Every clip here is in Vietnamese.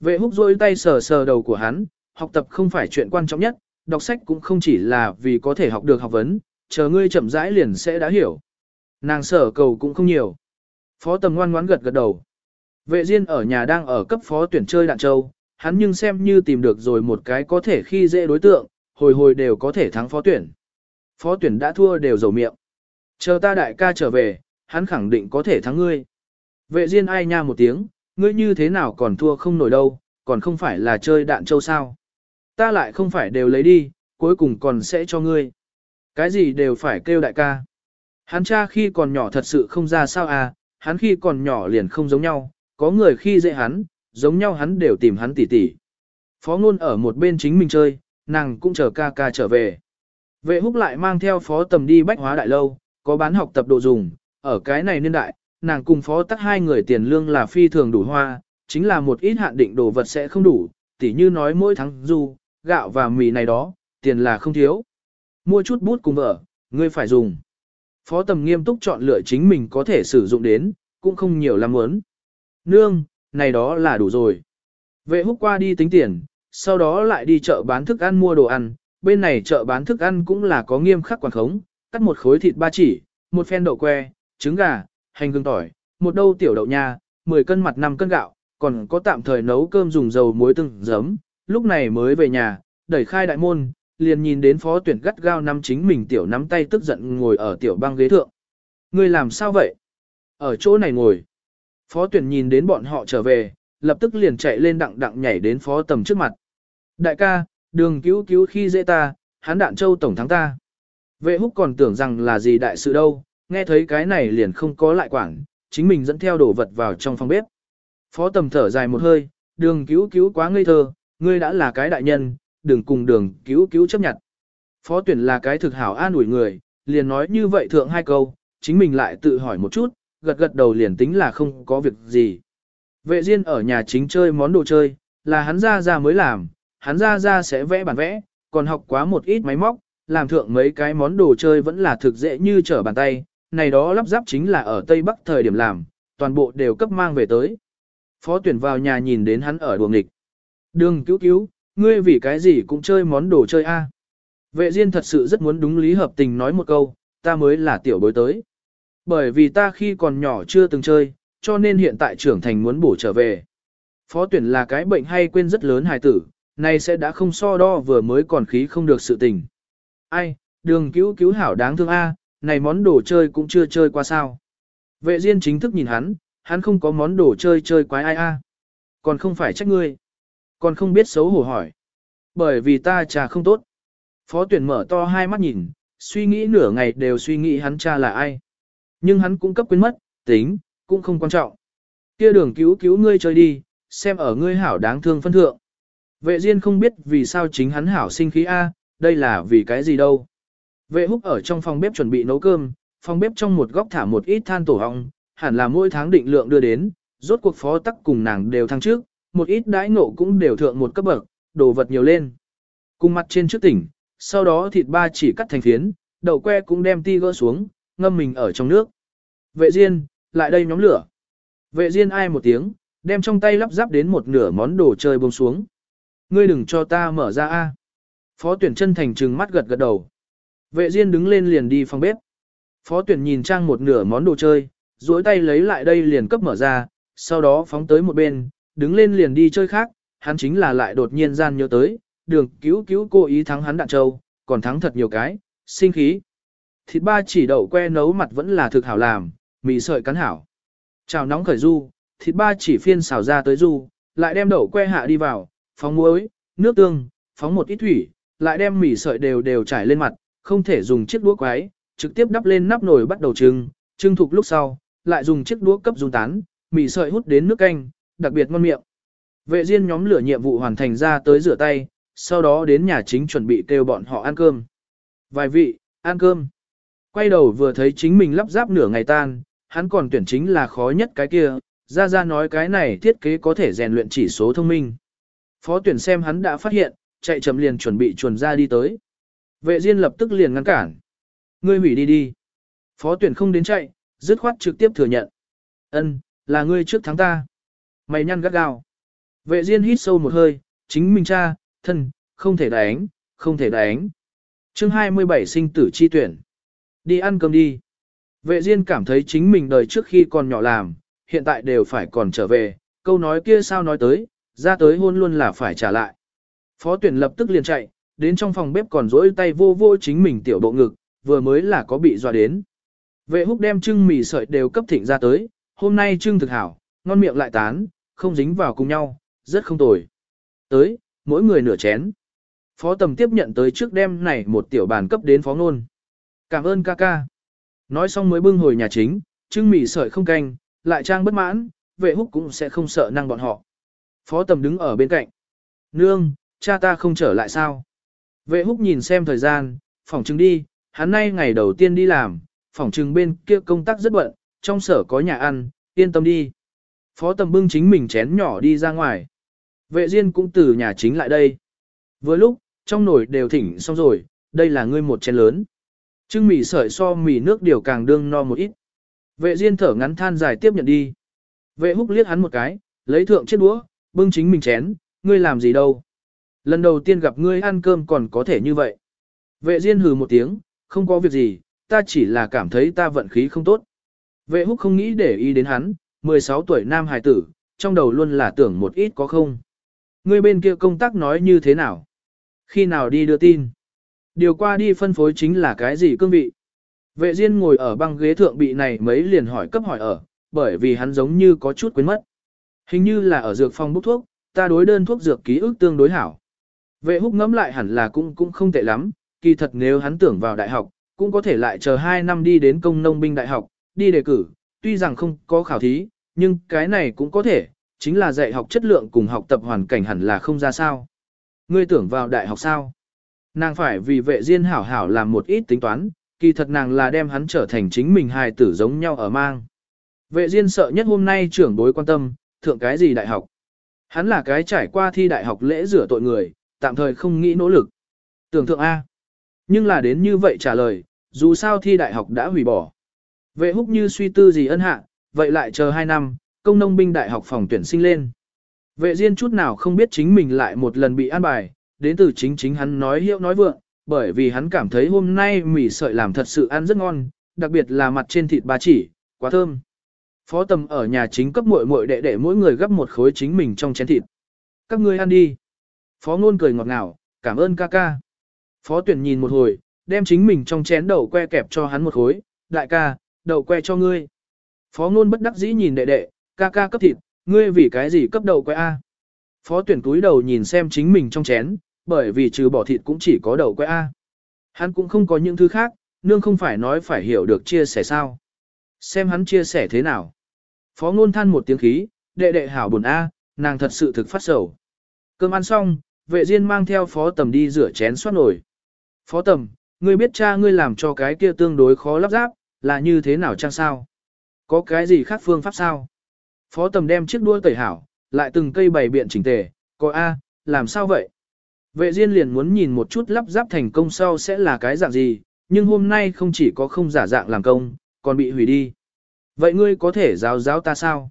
Vệ húc rôi tay sờ sờ đầu của hắn, học tập không phải chuyện quan trọng nhất, đọc sách cũng không chỉ là vì có thể học được học vấn, chờ ngươi chậm rãi liền sẽ đã hiểu. Nàng sở cầu cũng không nhiều. Phó tầm ngoan ngoãn gật gật đầu. Vệ Diên ở nhà đang ở cấp phó tuyển chơi đạn châu, hắn nhưng xem như tìm được rồi một cái có thể khi dễ đối tượng, hồi hồi đều có thể thắng phó tuyển. Phó tuyển đã thua đều dầu miệng. Chờ ta đại ca trở về, hắn khẳng định có thể thắng ngươi. Vệ Diên ai nha một tiếng, ngươi như thế nào còn thua không nổi đâu, còn không phải là chơi đạn châu sao. Ta lại không phải đều lấy đi, cuối cùng còn sẽ cho ngươi. Cái gì đều phải kêu đại ca. Hắn cha khi còn nhỏ thật sự không ra sao à, hắn khi còn nhỏ liền không giống nhau, có người khi dễ hắn, giống nhau hắn đều tìm hắn tỉ tỉ. Phó ngôn ở một bên chính mình chơi, nàng cũng chờ ca ca trở về. Vệ húc lại mang theo phó tầm đi bách hóa đại lâu, có bán học tập đồ dùng, ở cái này niên đại, nàng cùng phó tắc hai người tiền lương là phi thường đủ hoa, chính là một ít hạn định đồ vật sẽ không đủ, tỉ như nói mỗi tháng du, gạo và mì này đó, tiền là không thiếu. Mua chút bút cùng vợ, ngươi phải dùng. Phó tầm nghiêm túc chọn lựa chính mình có thể sử dụng đến, cũng không nhiều lắm muốn. Nương, này đó là đủ rồi. Vệ húc qua đi tính tiền, sau đó lại đi chợ bán thức ăn mua đồ ăn, bên này chợ bán thức ăn cũng là có nghiêm khắc quản khống, cắt một khối thịt ba chỉ, một phen đậu que, trứng gà, hành gừng tỏi, một đâu tiểu đậu nha, 10 cân mặt 5 cân gạo, còn có tạm thời nấu cơm dùng dầu muối từng giấm, lúc này mới về nhà, đẩy khai đại môn, liền nhìn đến phó tuyển gắt gao nắm chính mình tiểu nắm tay tức giận ngồi ở tiểu băng ghế thượng. Người làm sao vậy? Ở chỗ này ngồi. Phó tuyển nhìn đến bọn họ trở về, lập tức liền chạy lên đặng đặng nhảy đến phó tầm trước mặt. Đại ca, đường cứu cứu khi dễ ta, hán đạn châu tổng thắng ta. Vệ húc còn tưởng rằng là gì đại sự đâu, nghe thấy cái này liền không có lại quản, chính mình dẫn theo đồ vật vào trong phòng bếp. Phó tầm thở dài một hơi, đường cứu cứu quá ngây thơ, ngươi đã là cái đại nhân, đừng cùng đường cứu cứu chấp nhận. Phó tuyển là cái thực hảo an ủi người, liền nói như vậy thượng hai câu, chính mình lại tự hỏi một chút, gật gật đầu liền tính là không có việc gì. Vệ Diên ở nhà chính chơi món đồ chơi, là hắn ra ra mới làm, hắn ra ra sẽ vẽ bản vẽ, còn học quá một ít máy móc, làm thượng mấy cái món đồ chơi vẫn là thực dễ như trở bàn tay, này đó lắp ráp chính là ở Tây Bắc thời điểm làm, toàn bộ đều cấp mang về tới. Phó tuyển vào nhà nhìn đến hắn ở đuồng nghịch. Đường cứu cứu, ngươi vì cái gì cũng chơi món đồ chơi a? Vệ Diên thật sự rất muốn đúng lý hợp tình nói một câu, ta mới là tiểu bối tới. Bởi vì ta khi còn nhỏ chưa từng chơi, cho nên hiện tại trưởng thành muốn bổ trở về. Phó tuyển là cái bệnh hay quên rất lớn hài tử, nay sẽ đã không so đo vừa mới còn khí không được sự tình. Ai, đường cứu cứu hảo đáng thương a, này món đồ chơi cũng chưa chơi qua sao. Vệ Diên chính thức nhìn hắn, hắn không có món đồ chơi chơi quái ai a. Còn không phải trách ngươi. Còn không biết xấu hổ hỏi. Bởi vì ta cha không tốt. Phó tuyển mở to hai mắt nhìn, suy nghĩ nửa ngày đều suy nghĩ hắn cha là ai. Nhưng hắn cũng cấp quên mất, tính, cũng không quan trọng. Kia đường cứu cứu ngươi chơi đi, xem ở ngươi hảo đáng thương phân thượng. Vệ Diên không biết vì sao chính hắn hảo sinh khí A, đây là vì cái gì đâu. Vệ húc ở trong phòng bếp chuẩn bị nấu cơm, phòng bếp trong một góc thả một ít than tổ hong, hẳn là mỗi tháng định lượng đưa đến, rốt cuộc phó tắc cùng nàng đều thăng trước, một ít đãi ngộ cũng đều thượng một cấp bậc, đồ vật nhiều lên. Cùng mặt trên trước tỉnh, sau đó thịt ba chỉ cắt thành phiến, đậu que cũng đem ti gỡ xuống, ngâm mình ở trong nước. Vệ Diên, lại đây nhóm lửa. Vệ Diên ai một tiếng, đem trong tay lắp ráp đến một nửa món đồ chơi buông xuống. Ngươi đừng cho ta mở ra a. Phó tuyển chân thành trừng mắt gật gật đầu. Vệ Diên đứng lên liền đi phòng bếp. Phó tuyển nhìn trang một nửa món đồ chơi, duỗi tay lấy lại đây liền cấp mở ra, sau đó phóng tới một bên, đứng lên liền đi chơi khác, hắn chính là lại đột nhiên gian nhớ tới, đường cứu cứu cô ý thắng hắn đạn châu, còn thắng thật nhiều cái, sinh khí. Thịt ba chỉ đậu que nấu mặt vẫn là thực hảo làm, mì sợi cắn hảo. Chào nóng khởi du, thịt ba chỉ phiên xào ra tới du, lại đem đậu que hạ đi vào, phóng muối, nước tương, phóng một ít thủy, lại đem mì sợi đều đều trải lên mặt, không thể dùng chiếc đũa quái, trực tiếp đắp lên nắp nồi bắt đầu trưng, trưng thục lúc sau, lại dùng chiếc đũa cấp dung tán, mì sợi hút đến nước canh, đặc biệt ngon miệng. Vệ Diên nhóm lửa nhiệm vụ hoàn thành ra tới rửa tay, sau đó đến nhà chính chuẩn bị kêu bọn họ ăn cơm. Vài vị, ăn cơm. Quay đầu vừa thấy chính mình lắp ráp nửa ngày tan, hắn còn tuyển chính là khó nhất cái kia, ra ra nói cái này thiết kế có thể rèn luyện chỉ số thông minh. Phó tuyển xem hắn đã phát hiện, chạy chậm liền chuẩn bị chuồn ra đi tới. Vệ Diên lập tức liền ngăn cản. Ngươi hủy đi đi. Phó tuyển không đến chạy, dứt khoát trực tiếp thừa nhận. Ân, là ngươi trước thắng ta. Mày nhăn gắt gao. Vệ Diên hít sâu một hơi, chính mình cha, thân, không thể đánh, không thể đánh. Chương 27 sinh tử chi tuyển. Đi ăn cơm đi. Vệ Diên cảm thấy chính mình đời trước khi còn nhỏ làm, hiện tại đều phải còn trở về, câu nói kia sao nói tới, ra tới hôn luôn là phải trả lại. Phó tuyển lập tức liền chạy, đến trong phòng bếp còn rỗi tay vô vô chính mình tiểu bộ ngực, vừa mới là có bị dọa đến. Vệ húc đem trưng mì sợi đều cấp thịnh ra tới, hôm nay trưng thực hảo, ngon miệng lại tán, không dính vào cùng nhau, rất không tồi. Tới, mỗi người nửa chén. Phó tầm tiếp nhận tới trước đêm này một tiểu bàn cấp đến phó ngôn. Cảm ơn ca ca. Nói xong mới bưng hồi nhà chính, trưng mì sợi không canh, lại trang bất mãn, vệ húc cũng sẽ không sợ năng bọn họ. Phó tầm đứng ở bên cạnh. Nương, cha ta không trở lại sao? Vệ húc nhìn xem thời gian, phỏng chứng đi, hắn nay ngày đầu tiên đi làm, phỏng chứng bên kia công tác rất bận, trong sở có nhà ăn, yên tâm đi. Phó tầm bưng chính mình chén nhỏ đi ra ngoài. Vệ Diên cũng từ nhà chính lại đây. Vừa lúc, trong nồi đều thỉnh xong rồi, đây là ngươi một chén lớn. Trưng mì sợi so mì nước điều càng đương no một ít. Vệ Diên thở ngắn than dài tiếp nhận đi. Vệ húc liếc hắn một cái, lấy thượng chiếc đũa, bưng chính mình chén, ngươi làm gì đâu. Lần đầu tiên gặp ngươi ăn cơm còn có thể như vậy. Vệ Diên hừ một tiếng, không có việc gì, ta chỉ là cảm thấy ta vận khí không tốt. Vệ húc không nghĩ để ý đến hắn, 16 tuổi nam hài tử, trong đầu luôn là tưởng một ít có không. Ngươi bên kia công tác nói như thế nào? Khi nào đi đưa tin? Điều qua đi phân phối chính là cái gì cương vị? Vệ Diên ngồi ở băng ghế thượng bị này mấy liền hỏi cấp hỏi ở, bởi vì hắn giống như có chút quên mất. Hình như là ở dược phòng bốc thuốc, ta đối đơn thuốc dược ký ức tương đối hảo. Vệ húc ngẫm lại hẳn là cũng cũng không tệ lắm, kỳ thật nếu hắn tưởng vào đại học, cũng có thể lại chờ 2 năm đi đến công nông binh đại học, đi đề cử, tuy rằng không có khảo thí, nhưng cái này cũng có thể, chính là dạy học chất lượng cùng học tập hoàn cảnh hẳn là không ra sao. Ngươi tưởng vào đại học sao? Nàng phải vì vệ diên hảo hảo làm một ít tính toán, kỳ thật nàng là đem hắn trở thành chính mình hài tử giống nhau ở mang. Vệ diên sợ nhất hôm nay trưởng bối quan tâm, thượng cái gì đại học. Hắn là cái trải qua thi đại học lễ rửa tội người, tạm thời không nghĩ nỗ lực. Tưởng thượng A. Nhưng là đến như vậy trả lời, dù sao thi đại học đã hủy bỏ. Vệ húc như suy tư gì ân hạ, vậy lại chờ 2 năm, công nông binh đại học phòng tuyển sinh lên. Vệ Diên chút nào không biết chính mình lại một lần bị an bài, đến từ chính chính hắn nói hiệu nói vượng, bởi vì hắn cảm thấy hôm nay mì sợi làm thật sự ăn rất ngon, đặc biệt là mặt trên thịt ba chỉ, quá thơm. Phó tầm ở nhà chính cấp muội muội đệ đệ mỗi người gấp một khối chính mình trong chén thịt. Các ngươi ăn đi. Phó ngôn cười ngọt ngào, cảm ơn ca ca. Phó tuyển nhìn một hồi, đem chính mình trong chén đậu que kẹp cho hắn một khối, đại ca, đậu que cho ngươi. Phó ngôn bất đắc dĩ nhìn đệ đệ, ca ca cấp thịt, ngươi vì cái gì cấp đậu que A. Phó tuyển túi đầu nhìn xem chính mình trong chén, bởi vì trừ bỏ thịt cũng chỉ có đậu que A. Hắn cũng không có những thứ khác, nương không phải nói phải hiểu được chia sẻ sao. Xem hắn chia sẻ thế nào. Phó ngôn than một tiếng khí, đệ đệ hảo buồn A, nàng thật sự thực phát sầu. Cơm ăn xong, vệ diên mang theo phó tầm đi rửa chén xoát nổi. Phó tầm, ngươi biết cha ngươi làm cho cái kia tương đối khó lắp ráp, là như thế nào chăng sao? Có cái gì khác phương pháp sao? Phó tầm đem chiếc đua tẩy hảo, lại từng cây bày biện chỉnh tề, có A, làm sao vậy? Vệ Diên liền muốn nhìn một chút lắp ráp thành công sau sẽ là cái dạng gì, nhưng hôm nay không chỉ có không giả dạng làm công, còn bị hủy đi. Vậy ngươi có thể giáo giáo ta sao?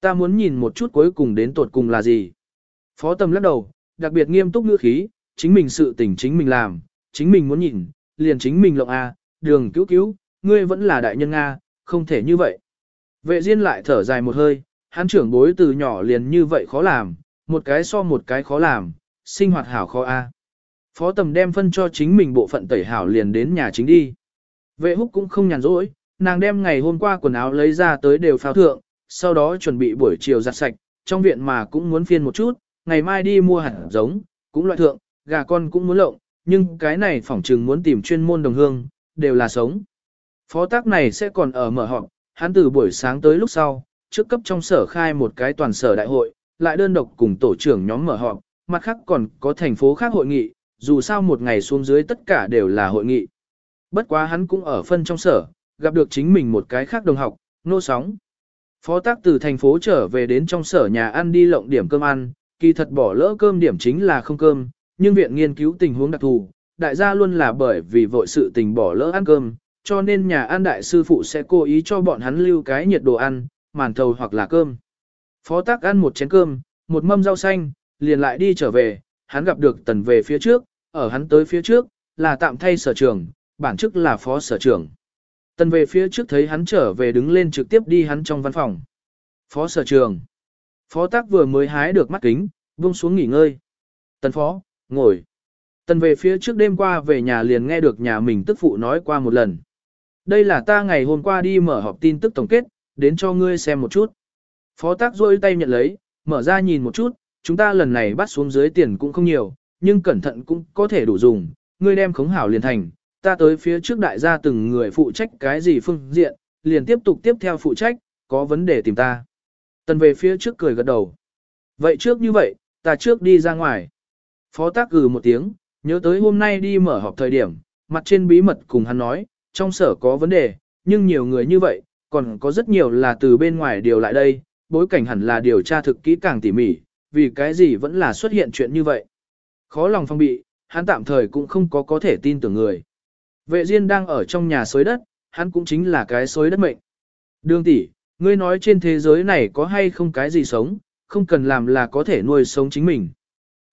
Ta muốn nhìn một chút cuối cùng đến tột cùng là gì? Phó tầm lắc đầu, đặc biệt nghiêm túc ngữ khí, chính mình sự tình chính mình làm, chính mình muốn nhìn, liền chính mình lộng A, đường cứu cứu, ngươi vẫn là đại nhân A, không thể như vậy. Vệ Diên lại thở dài một hơi, hắn trưởng bối từ nhỏ liền như vậy khó làm, một cái so một cái khó làm, sinh hoạt hảo khó A. Phó tầm đem phân cho chính mình bộ phận tẩy hảo liền đến nhà chính đi. Vệ húc cũng không nhàn rỗi, nàng đem ngày hôm qua quần áo lấy ra tới đều phao thượng, sau đó chuẩn bị buổi chiều giặt sạch, trong viện mà cũng muốn phiên một chút, ngày mai đi mua hạt giống, cũng loại thượng, gà con cũng muốn lộng, nhưng cái này phỏng trừng muốn tìm chuyên môn đồng hương, đều là sống. Phó tác này sẽ còn ở mở họp, hắn từ buổi sáng tới lúc sau, trước cấp trong sở khai một cái toàn sở đại hội, lại đơn độc cùng tổ trưởng nhóm mở họp, mặt khác còn có thành phố khác hội nghị, dù sao một ngày xuống dưới tất cả đều là hội nghị. Bất quá hắn cũng ở phân trong sở, gặp được chính mình một cái khác đồng học, nô sóng. Phó tác từ thành phố trở về đến trong sở nhà ăn đi lộng điểm cơm ăn, kỳ thật bỏ lỡ cơm điểm chính là không cơm, nhưng viện nghiên cứu tình huống đặc thù, đại gia luôn là bởi vì vội sự tình bỏ lỡ ăn cơm, cho nên nhà ăn đại sư phụ sẽ cố ý cho bọn hắn lưu cái nhiệt đồ ăn, màn thầu hoặc là cơm. Phó tác ăn một chén cơm, một mâm rau xanh, liền lại đi trở về, hắn gặp được tần về phía trước, ở hắn tới phía trước, là tạm thay sở trưởng, bản chức là phó sở trưởng. Tần về phía trước thấy hắn trở về đứng lên trực tiếp đi hắn trong văn phòng. Phó sở trưởng. Phó tác vừa mới hái được mắt kính, buông xuống nghỉ ngơi. Tần phó, ngồi. Tần về phía trước đêm qua về nhà liền nghe được nhà mình tức phụ nói qua một lần. Đây là ta ngày hôm qua đi mở họp tin tức tổng kết, đến cho ngươi xem một chút. Phó tác rôi tay nhận lấy, mở ra nhìn một chút, chúng ta lần này bắt xuống dưới tiền cũng không nhiều, nhưng cẩn thận cũng có thể đủ dùng, ngươi đem khống hảo liền thành, ta tới phía trước đại gia từng người phụ trách cái gì phương diện, liền tiếp tục tiếp theo phụ trách, có vấn đề tìm ta. Tần về phía trước cười gật đầu. Vậy trước như vậy, ta trước đi ra ngoài. Phó tác gừ một tiếng, nhớ tới hôm nay đi mở họp thời điểm, mặt trên bí mật cùng hắn nói, trong sở có vấn đề, nhưng nhiều người như vậy, còn có rất nhiều là từ bên ngoài điều lại đây, bối cảnh hẳn là điều tra thực kỹ càng tỉ mỉ, vì cái gì vẫn là xuất hiện chuyện như vậy. Khó lòng phong bị, hắn tạm thời cũng không có có thể tin tưởng người. Vệ Diên đang ở trong nhà xối đất, hắn cũng chính là cái xối đất mệnh. Đường tỷ, ngươi nói trên thế giới này có hay không cái gì sống, không cần làm là có thể nuôi sống chính mình.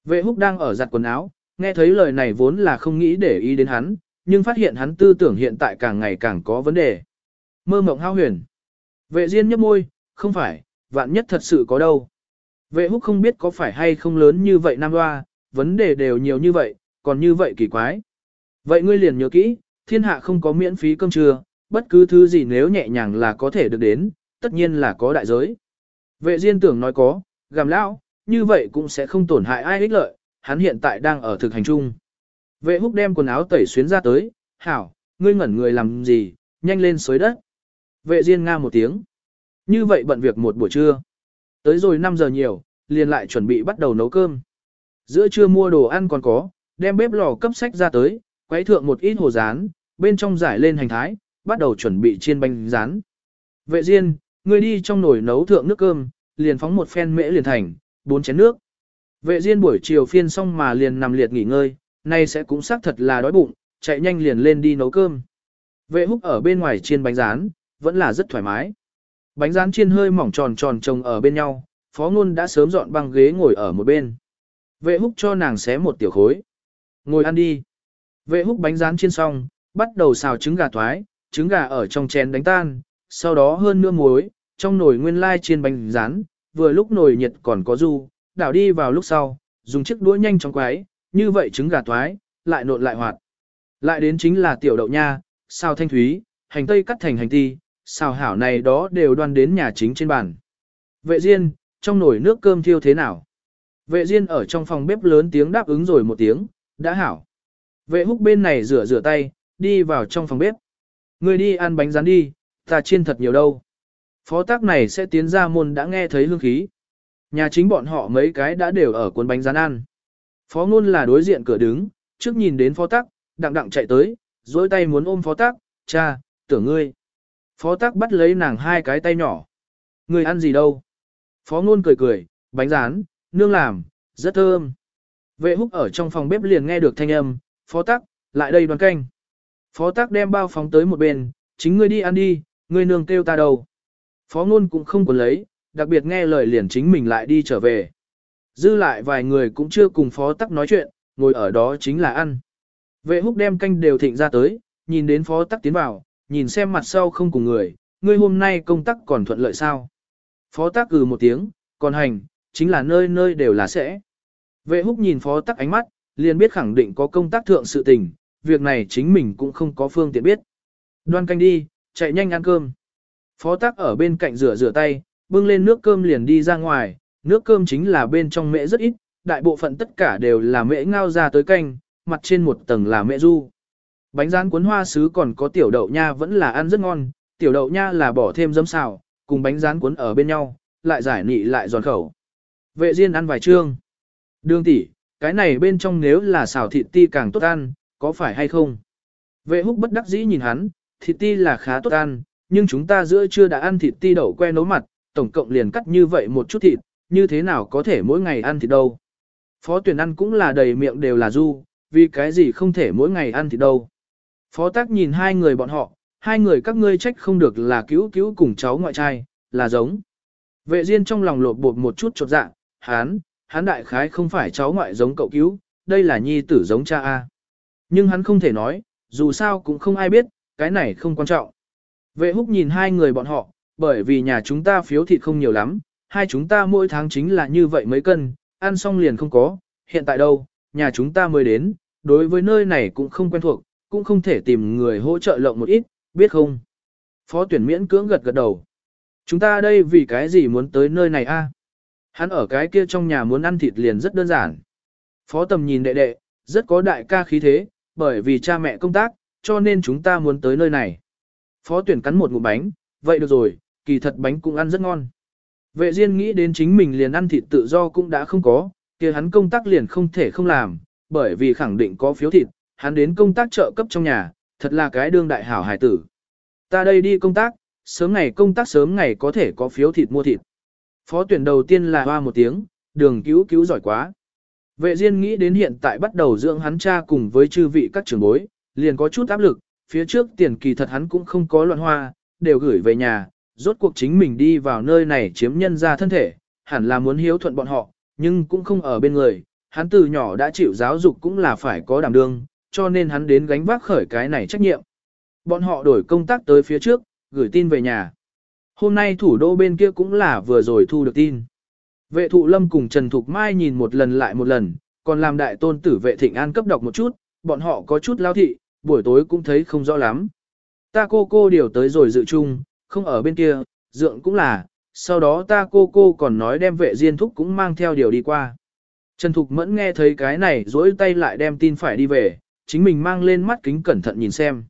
Vệ húc đang ở giặt quần áo, nghe thấy lời này vốn là không nghĩ để ý đến hắn, nhưng phát hiện hắn tư tưởng hiện tại càng ngày càng có vấn đề. Mơ mộng hao huyền. Vệ Diên nhấp môi, không phải, vạn nhất thật sự có đâu. Vệ húc không biết có phải hay không lớn như vậy nam hoa, vấn đề đều nhiều như vậy, còn như vậy kỳ quái. Vậy ngươi liền nhớ kỹ, thiên hạ không có miễn phí cơm trưa, bất cứ thứ gì nếu nhẹ nhàng là có thể được đến, tất nhiên là có đại giới. Vệ Diên tưởng nói có, gàm lão, như vậy cũng sẽ không tổn hại ai ích lợi, hắn hiện tại đang ở thực hành chung. Vệ húc đem quần áo tẩy xuyến ra tới, hảo, ngươi ngẩn người làm gì, nhanh lên xới đất. Vệ Diên nga một tiếng. Như vậy bận việc một buổi trưa. Tới rồi 5 giờ nhiều, liền lại chuẩn bị bắt đầu nấu cơm. Giữa trưa mua đồ ăn còn có, đem bếp lò cấp sách ra tới, quấy thượng một ít hồ rán, bên trong giải lên hành thái, bắt đầu chuẩn bị chiên bánh rán. Vệ Diên, ngươi đi trong nồi nấu thượng nước cơm, liền phóng một phen mễ liền thành, bốn chén nước. Vệ Diên buổi chiều phiên xong mà liền nằm liệt nghỉ ngơi, nay sẽ cũng xác thật là đói bụng, chạy nhanh liền lên đi nấu cơm. Vệ húc ở bên ngoài chiên bánh rán, vẫn là rất thoải mái. Bánh rán chiên hơi mỏng tròn tròn chồng ở bên nhau, phó ngôn đã sớm dọn băng ghế ngồi ở một bên. Vệ húc cho nàng xé một tiểu khối. Ngồi ăn đi. Vệ húc bánh rán chiên xong, bắt đầu xào trứng gà thoái, trứng gà ở trong chén đánh tan, sau đó hơn nữa muối, trong nồi nguyên lai chiên bánh rán, vừa lúc nồi nhiệt còn có du, đảo đi vào lúc sau, dùng chiếc đũa nhanh chóng quái, như vậy trứng gà toái, lại nộn lại hoạt. Lại đến chính là tiểu đậu nha, xào thanh thúy, hành tây cắt thành hành ti, xào hảo này đó đều đoan đến nhà chính trên bàn. Vệ Diên, trong nồi nước cơm thiêu thế nào? Vệ Diên ở trong phòng bếp lớn tiếng đáp ứng rồi một tiếng, đã hảo. Vệ húc bên này rửa rửa tay, đi vào trong phòng bếp. Người đi ăn bánh rán đi, ta chiên thật nhiều đâu. Phó tác này sẽ tiến ra môn đã nghe thấy hương khí. Nhà chính bọn họ mấy cái đã đều ở cuốn bánh rán ăn. Phó ngôn là đối diện cửa đứng, trước nhìn đến phó tác, đặng đặng chạy tới, dối tay muốn ôm phó tác, cha, tưởng ngươi. Phó tác bắt lấy nàng hai cái tay nhỏ. Ngươi ăn gì đâu? Phó ngôn cười cười, bánh rán, nương làm, rất thơm. Vệ húc ở trong phòng bếp liền nghe được thanh âm, phó tác, lại đây đoàn canh. Phó tác đem bao phóng tới một bên, chính ngươi đi ăn đi, ngươi nương kêu ta đâu. Phó ngôn cũng không còn lấy, đặc biệt nghe lời liền chính mình lại đi trở về. Dư lại vài người cũng chưa cùng phó tắc nói chuyện, ngồi ở đó chính là ăn. Vệ húc đem canh đều thịnh ra tới, nhìn đến phó tắc tiến vào, nhìn xem mặt sau không cùng người, ngươi hôm nay công tác còn thuận lợi sao. Phó tắc cừ một tiếng, còn hành, chính là nơi nơi đều là sẽ. Vệ húc nhìn phó tắc ánh mắt, liền biết khẳng định có công tác thượng sự tình, việc này chính mình cũng không có phương tiện biết. Đoan canh đi, chạy nhanh ăn cơm. Phó tác ở bên cạnh rửa rửa tay, bưng lên nước cơm liền đi ra ngoài, nước cơm chính là bên trong mễ rất ít, đại bộ phận tất cả đều là mễ ngao ra tới canh, mặt trên một tầng là mễ du. Bánh rán cuốn hoa sứ còn có tiểu đậu nha vẫn là ăn rất ngon, tiểu đậu nha là bỏ thêm dấm xào, cùng bánh rán cuốn ở bên nhau, lại giải nị lại giòn khẩu. Vệ Diên ăn vài trương. Đường tỷ, cái này bên trong nếu là xào thịt ti càng tốt ăn, có phải hay không? Vệ húc bất đắc dĩ nhìn hắn, thịt ti là khá tốt ăn, nhưng chúng ta giữa chưa đã ăn thịt ti đậu que nấu mặt, tổng cộng liền cắt như vậy một chút thịt, như thế nào có thể mỗi ngày ăn thịt đâu? Phó tuyển ăn cũng là đầy miệng đều là du, vì cái gì không thể mỗi ngày ăn thịt đâu? Phó tác nhìn hai người bọn họ, hai người các ngươi trách không được là cứu cứu cùng cháu ngoại trai, là giống. Vệ Diên trong lòng lột bột một chút chột dạ, hắn, hắn đại khái không phải cháu ngoại giống cậu cứu, đây là nhi tử giống cha A. Nhưng hắn không thể nói, dù sao cũng không ai biết, cái này không quan trọng. Vệ húc nhìn hai người bọn họ, bởi vì nhà chúng ta phiếu thịt không nhiều lắm, hai chúng ta mỗi tháng chính là như vậy mấy cân, ăn xong liền không có, hiện tại đâu, nhà chúng ta mới đến, đối với nơi này cũng không quen thuộc, cũng không thể tìm người hỗ trợ lộng một ít, biết không? Phó tuyển miễn cưỡng gật gật đầu. Chúng ta đây vì cái gì muốn tới nơi này a? Hắn ở cái kia trong nhà muốn ăn thịt liền rất đơn giản. Phó tầm nhìn đệ đệ, rất có đại ca khí thế, bởi vì cha mẹ công tác, cho nên chúng ta muốn tới nơi này. Phó tuyển cắn một ngụm bánh, vậy được rồi, kỳ thật bánh cũng ăn rất ngon. Vệ Diên nghĩ đến chính mình liền ăn thịt tự do cũng đã không có, kia hắn công tác liền không thể không làm, bởi vì khẳng định có phiếu thịt, hắn đến công tác trợ cấp trong nhà, thật là cái đương đại hảo hài tử. Ta đây đi công tác, sớm ngày công tác sớm ngày có thể có phiếu thịt mua thịt. Phó tuyển đầu tiên là hoa một tiếng, đường cứu cứu giỏi quá. Vệ Diên nghĩ đến hiện tại bắt đầu dưỡng hắn cha cùng với chư vị các trưởng bối, liền có chút áp lực, phía trước tiền kỳ thật hắn cũng không có loạn hoa, đều gửi về nhà, rốt cuộc chính mình đi vào nơi này chiếm nhân ra thân thể, hẳn là muốn hiếu thuận bọn họ, nhưng cũng không ở bên người, hắn từ nhỏ đã chịu giáo dục cũng là phải có đảm đương, cho nên hắn đến gánh vác khởi cái này trách nhiệm. Bọn họ đổi công tác tới phía trước, gửi tin về nhà. Hôm nay thủ đô bên kia cũng là vừa rồi thu được tin. Vệ thụ lâm cùng Trần Thục Mai nhìn một lần lại một lần, còn làm đại tôn tử vệ thịnh an cấp đọc một chút, bọn họ có chút lao thị, buổi tối cũng thấy không rõ lắm. Ta cô cô điều tới rồi dự chung, không ở bên kia, dượng cũng là, sau đó ta cô cô còn nói đem vệ diên thúc cũng mang theo điều đi qua. Trần Thục Mẫn nghe thấy cái này dối tay lại đem tin phải đi về, chính mình mang lên mắt kính cẩn thận nhìn xem.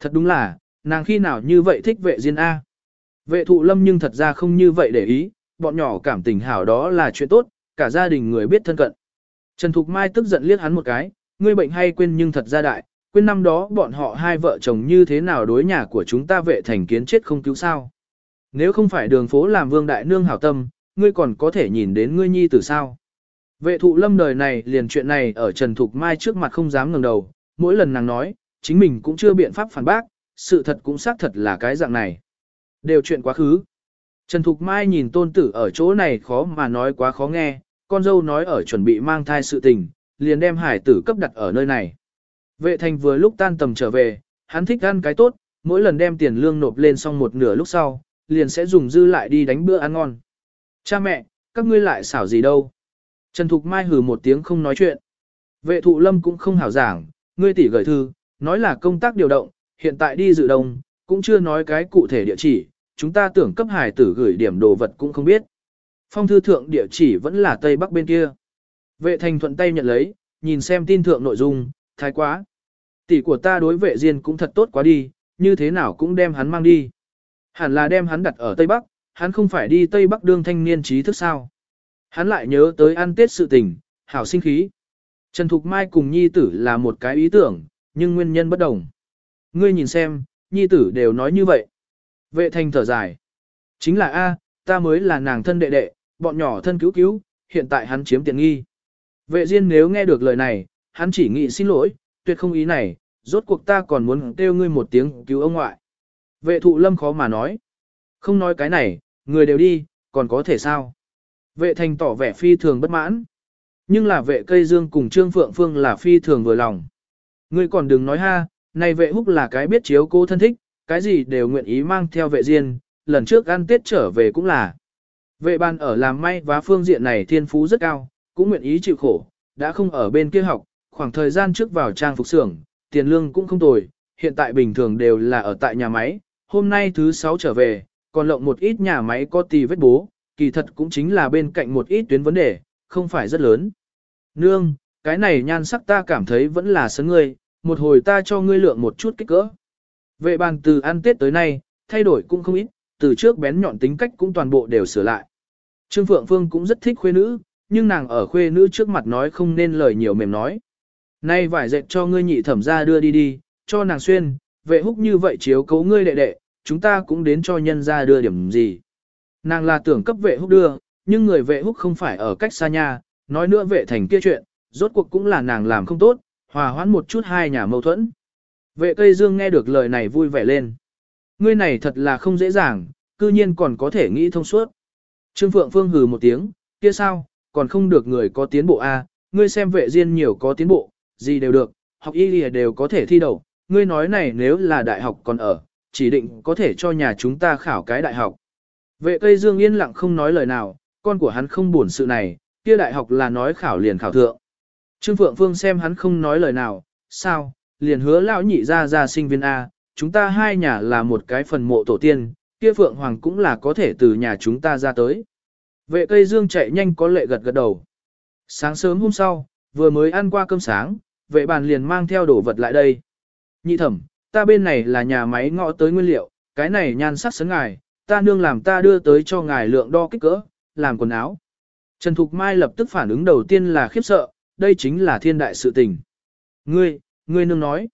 Thật đúng là, nàng khi nào như vậy thích vệ diên A. Vệ thụ lâm nhưng thật ra không như vậy để ý, bọn nhỏ cảm tình hảo đó là chuyện tốt, cả gia đình người biết thân cận. Trần Thục Mai tức giận liếc hắn một cái, ngươi bệnh hay quên nhưng thật ra đại, quên năm đó bọn họ hai vợ chồng như thế nào đối nhà của chúng ta vệ thành kiến chết không cứu sao. Nếu không phải đường phố làm vương đại nương hảo tâm, ngươi còn có thể nhìn đến ngươi nhi từ sao. Vệ thụ lâm đời này liền chuyện này ở Trần Thục Mai trước mặt không dám ngẩng đầu, mỗi lần nàng nói, chính mình cũng chưa biện pháp phản bác, sự thật cũng xác thật là cái dạng này. Đều chuyện quá khứ. Trần Thục Mai nhìn tôn tử ở chỗ này khó mà nói quá khó nghe, con dâu nói ở chuẩn bị mang thai sự tình, liền đem hải tử cấp đặt ở nơi này. Vệ thành vừa lúc tan tầm trở về, hắn thích ăn cái tốt, mỗi lần đem tiền lương nộp lên xong một nửa lúc sau, liền sẽ dùng dư lại đi đánh bữa ăn ngon. Cha mẹ, các ngươi lại xảo gì đâu. Trần Thục Mai hừ một tiếng không nói chuyện. Vệ thụ lâm cũng không hảo giảng, ngươi tỷ gửi thư, nói là công tác điều động, hiện tại đi dự đồng, cũng chưa nói cái cụ thể địa chỉ, chúng ta tưởng cấp hải tử gửi điểm đồ vật cũng không biết. Phong thư thượng địa chỉ vẫn là Tây Bắc bên kia. Vệ thành thuận tay nhận lấy, nhìn xem tin thượng nội dung, thái quá. Tỷ của ta đối vệ diên cũng thật tốt quá đi, như thế nào cũng đem hắn mang đi. Hẳn là đem hắn đặt ở Tây Bắc, hắn không phải đi Tây Bắc đương thanh niên trí thức sao. Hắn lại nhớ tới ăn tết sự tình, hảo sinh khí. Trần Thục Mai cùng nhi tử là một cái ý tưởng, nhưng nguyên nhân bất đồng. Ngươi nhìn xem, nhi tử đều nói như vậy. Vệ thành thở dài. Chính là A, ta mới là nàng thân đệ đệ, bọn nhỏ thân cứu cứu, hiện tại hắn chiếm tiện nghi. Vệ Diên nếu nghe được lời này, hắn chỉ nghĩ xin lỗi, tuyệt không ý này, rốt cuộc ta còn muốn kêu ngươi một tiếng cứu ông ngoại. Vệ thụ lâm khó mà nói. Không nói cái này, người đều đi, còn có thể sao? Vệ thành tỏ vẻ phi thường bất mãn. Nhưng là vệ cây dương cùng Trương Phượng Phương là phi thường vừa lòng. Ngươi còn đừng nói ha, này vệ húc là cái biết chiếu cô thân thích, cái gì đều nguyện ý mang theo vệ diên, lần trước ăn tết trở về cũng là. Vệ ban ở làm may và phương diện này thiên phú rất cao, cũng nguyện ý chịu khổ, đã không ở bên kia học, khoảng thời gian trước vào trang phục xưởng, tiền lương cũng không tồi, hiện tại bình thường đều là ở tại nhà máy, hôm nay thứ sáu trở về, còn lộng một ít nhà máy có tì vết bố, kỳ thật cũng chính là bên cạnh một ít tuyến vấn đề, không phải rất lớn. Nương, cái này nhan sắc ta cảm thấy vẫn là sấn ngươi, một hồi ta cho ngươi lượng một chút kích cỡ. Vệ bàn từ ăn tết tới nay, thay đổi cũng không ít, từ trước bén nhọn tính cách cũng toàn bộ đều sửa lại. Trương Phượng Phương cũng rất thích khuê nữ, nhưng nàng ở khuê nữ trước mặt nói không nên lời nhiều mềm nói. Nay vải dệt cho ngươi nhị thẩm ra đưa đi đi, cho nàng xuyên, vệ húc như vậy chiếu cấu ngươi đệ đệ, chúng ta cũng đến cho nhân ra đưa điểm gì. Nàng là tưởng cấp vệ húc đưa, nhưng người vệ húc không phải ở cách xa nhà, nói nữa vệ thành kia chuyện, rốt cuộc cũng là nàng làm không tốt, hòa hoãn một chút hai nhà mâu thuẫn. Vệ cây dương nghe được lời này vui vẻ lên. Ngươi này thật là không dễ dàng, cư nhiên còn có thể nghĩ thông suốt. Trương Phượng Phương hừ một tiếng, kia sao, còn không được người có tiến bộ a, ngươi xem vệ diên nhiều có tiến bộ, gì đều được, học y lìa đều có thể thi đậu, ngươi nói này nếu là đại học còn ở, chỉ định có thể cho nhà chúng ta khảo cái đại học. Vệ cây dương yên lặng không nói lời nào, con của hắn không buồn sự này, kia đại học là nói khảo liền khảo thượng. Trương Phượng Phương xem hắn không nói lời nào, sao, liền hứa lão nhị ra ra sinh viên A, chúng ta hai nhà là một cái phần mộ tổ tiên, kia Phượng Hoàng cũng là có thể từ nhà chúng ta ra tới. Vệ cây dương chạy nhanh có lệ gật gật đầu. Sáng sớm hôm sau, vừa mới ăn qua cơm sáng, vệ bàn liền mang theo đồ vật lại đây. Nhị thẩm, ta bên này là nhà máy ngõ tới nguyên liệu, cái này nhan sắc sấn ngài, ta nương làm ta đưa tới cho ngài lượng đo kích cỡ, làm quần áo. Trần Thục Mai lập tức phản ứng đầu tiên là khiếp sợ, đây chính là thiên đại sự tình. Ngươi, ngươi nương nói.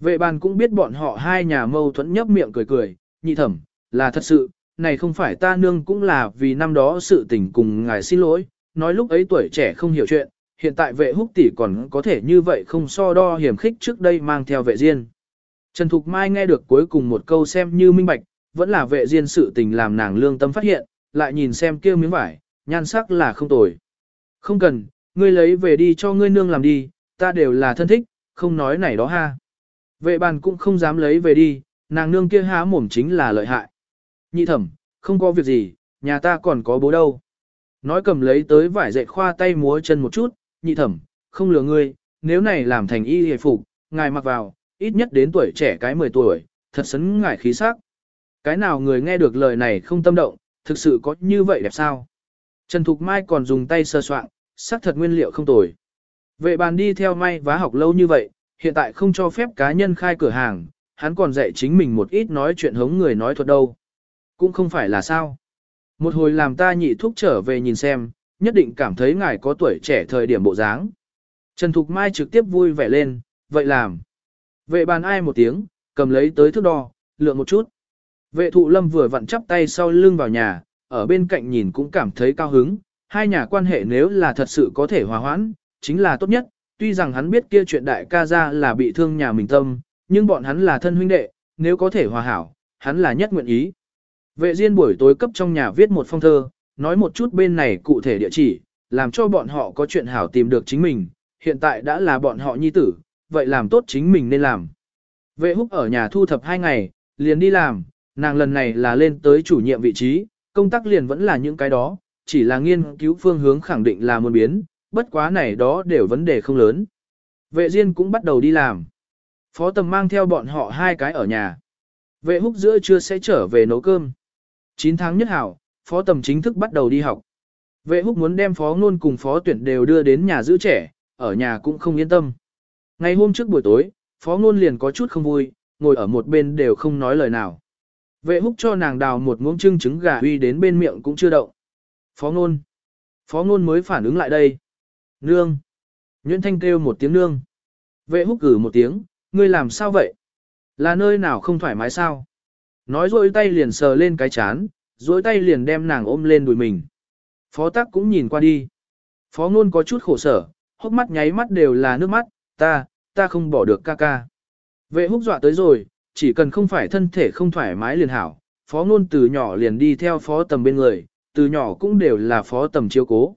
Vệ bàn cũng biết bọn họ hai nhà mâu thuẫn nhấp miệng cười cười, nhị thẩm, là thật sự, này không phải ta nương cũng là vì năm đó sự tình cùng ngài xin lỗi, nói lúc ấy tuổi trẻ không hiểu chuyện, hiện tại vệ húc tỷ còn có thể như vậy không so đo hiểm khích trước đây mang theo vệ riêng. Trần Thục Mai nghe được cuối cùng một câu xem như minh bạch, vẫn là vệ riêng sự tình làm nàng lương tâm phát hiện, lại nhìn xem kia miếng vải, nhan sắc là không tồi. Không cần, ngươi lấy về đi cho ngươi nương làm đi, ta đều là thân thích, không nói này đó ha. Vệ bàn cũng không dám lấy về đi, nàng nương kia há mồm chính là lợi hại. Nhị thẩm, không có việc gì, nhà ta còn có bố đâu. Nói cầm lấy tới vải dệt khoa tay múa chân một chút, nhị thẩm, không lừa ngươi, nếu này làm thành y hề phục, ngài mặc vào, ít nhất đến tuổi trẻ cái 10 tuổi, thật sấn ngài khí sắc. Cái nào người nghe được lời này không tâm động, thực sự có như vậy đẹp sao? Trần Thục Mai còn dùng tay sơ soạn, sắc thật nguyên liệu không tồi. Vệ bàn đi theo may vá học lâu như vậy, hiện tại không cho phép cá nhân khai cửa hàng, hắn còn dạy chính mình một ít nói chuyện hống người nói thuật đâu. Cũng không phải là sao. Một hồi làm ta nhị thúc trở về nhìn xem, nhất định cảm thấy ngài có tuổi trẻ thời điểm bộ dáng. Trần Thục Mai trực tiếp vui vẻ lên, vậy làm. Vệ bàn ai một tiếng, cầm lấy tới thước đo, lượng một chút. Vệ thụ lâm vừa vặn chắp tay sau lưng vào nhà, ở bên cạnh nhìn cũng cảm thấy cao hứng, hai nhà quan hệ nếu là thật sự có thể hòa hoãn, chính là tốt nhất, tuy rằng hắn biết kia chuyện đại ca ra là bị thương nhà mình tâm, nhưng bọn hắn là thân huynh đệ, nếu có thể hòa hảo, hắn là nhất nguyện ý. Vệ Diên buổi tối cấp trong nhà viết một phong thơ, nói một chút bên này cụ thể địa chỉ, làm cho bọn họ có chuyện hảo tìm được chính mình, hiện tại đã là bọn họ nhi tử, vậy làm tốt chính mình nên làm. Vệ húc ở nhà thu thập hai ngày, liền đi làm, nàng lần này là lên tới chủ nhiệm vị trí, công tác liền vẫn là những cái đó, chỉ là nghiên cứu phương hướng khẳng định là muốn biến, bất quá này đó đều vấn đề không lớn. Vệ Diên cũng bắt đầu đi làm. Phó tầm mang theo bọn họ hai cái ở nhà. Vệ húc giữa trưa sẽ trở về nấu cơm. 9 tháng nhất hảo, phó tầm chính thức bắt đầu đi học. Vệ húc muốn đem phó ngôn cùng phó tuyển đều đưa đến nhà giữ trẻ, ở nhà cũng không yên tâm. Ngày hôm trước buổi tối, phó ngôn liền có chút không vui, ngồi ở một bên đều không nói lời nào. Vệ húc cho nàng đào một muỗng trưng trứng gà uy đến bên miệng cũng chưa động. Phó ngôn. Phó ngôn mới phản ứng lại đây. Nương. Nguyễn Thanh kêu một tiếng nương. Vệ húc cử một tiếng, ngươi làm sao vậy? Là nơi nào không thoải mái sao? Nói rồi tay liền sờ lên cái chán, rồi tay liền đem nàng ôm lên đùi mình. Phó tắc cũng nhìn qua đi. Phó ngôn có chút khổ sở, hốc mắt nháy mắt đều là nước mắt, ta, ta không bỏ được ca ca. Vệ húc dọa tới rồi, chỉ cần không phải thân thể không thoải mái liền hảo. Phó ngôn từ nhỏ liền đi theo phó tầm bên người, từ nhỏ cũng đều là phó tầm chiếu cố.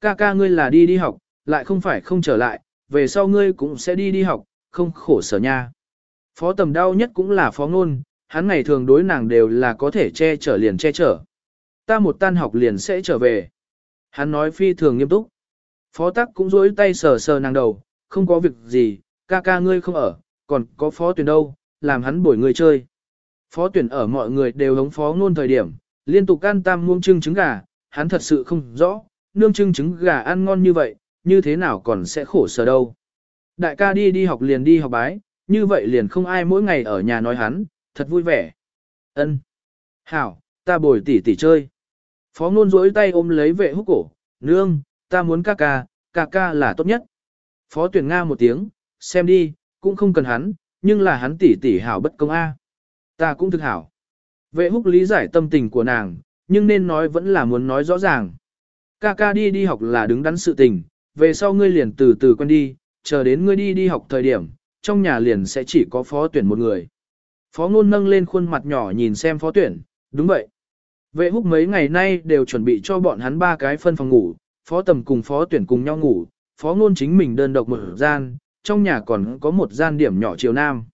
Ca ca ngươi là đi đi học, lại không phải không trở lại, về sau ngươi cũng sẽ đi đi học, không khổ sở nha. Phó tầm đau nhất cũng là phó ngôn, hắn ngày thường đối nàng đều là có thể che chở liền che chở. Ta một tan học liền sẽ trở về. Hắn nói phi thường nghiêm túc. Phó tắc cũng rối tay sờ sờ nàng đầu, không có việc gì, ca ca ngươi không ở, còn có phó tuyển đâu, làm hắn bổi người chơi. Phó tuyển ở mọi người đều hống phó ngôn thời điểm, liên tục ăn tam muông trưng trứng gà, hắn thật sự không rõ, nương trưng trứng gà ăn ngon như vậy, như thế nào còn sẽ khổ sở đâu. Đại ca đi đi học liền đi học bái, như vậy liền không ai mỗi ngày ở nhà nói hắn, thật vui vẻ. Ân, Hảo, ta bồi tỷ tỷ chơi. Phó ngôn rỗi tay ôm lấy vệ húc cổ, nương, ta muốn ca ca, ca ca là tốt nhất. Phó tuyển Nga một tiếng, xem đi, cũng không cần hắn, nhưng là hắn tỷ tỷ hảo bất công A. Ta cũng thực hảo. Vệ húc lý giải tâm tình của nàng, nhưng nên nói vẫn là muốn nói rõ ràng. Ca ca đi đi học là đứng đắn sự tình, về sau ngươi liền từ từ quen đi, chờ đến ngươi đi đi học thời điểm, trong nhà liền sẽ chỉ có phó tuyển một người. Phó ngôn nâng lên khuôn mặt nhỏ nhìn xem phó tuyển, đúng vậy. Vệ húc mấy ngày nay đều chuẩn bị cho bọn hắn ba cái phân phòng ngủ, phó tầm cùng phó tuyển cùng nhau ngủ, phó ngôn chính mình đơn độc một gian, trong nhà còn có một gian điểm nhỏ chiều nam.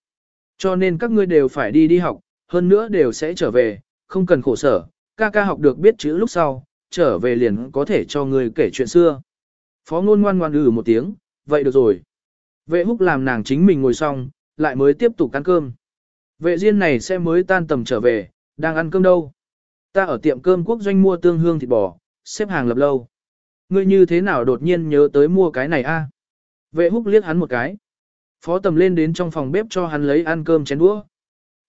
Cho nên các ngươi đều phải đi đi học, hơn nữa đều sẽ trở về, không cần khổ sở, ca ca học được biết chữ lúc sau, trở về liền có thể cho người kể chuyện xưa. Phó ngôn ngoan ngoan ừ một tiếng, vậy được rồi. Vệ húc làm nàng chính mình ngồi xong, lại mới tiếp tục ăn cơm. Vệ diên này sẽ mới tan tầm trở về, đang ăn cơm đâu. Ta ở tiệm cơm quốc doanh mua tương hương thịt bò, xếp hàng lập lâu. Ngươi như thế nào đột nhiên nhớ tới mua cái này a? Vệ húc liếc hắn một cái. Phó tầm lên đến trong phòng bếp cho hắn lấy ăn cơm chén đũa.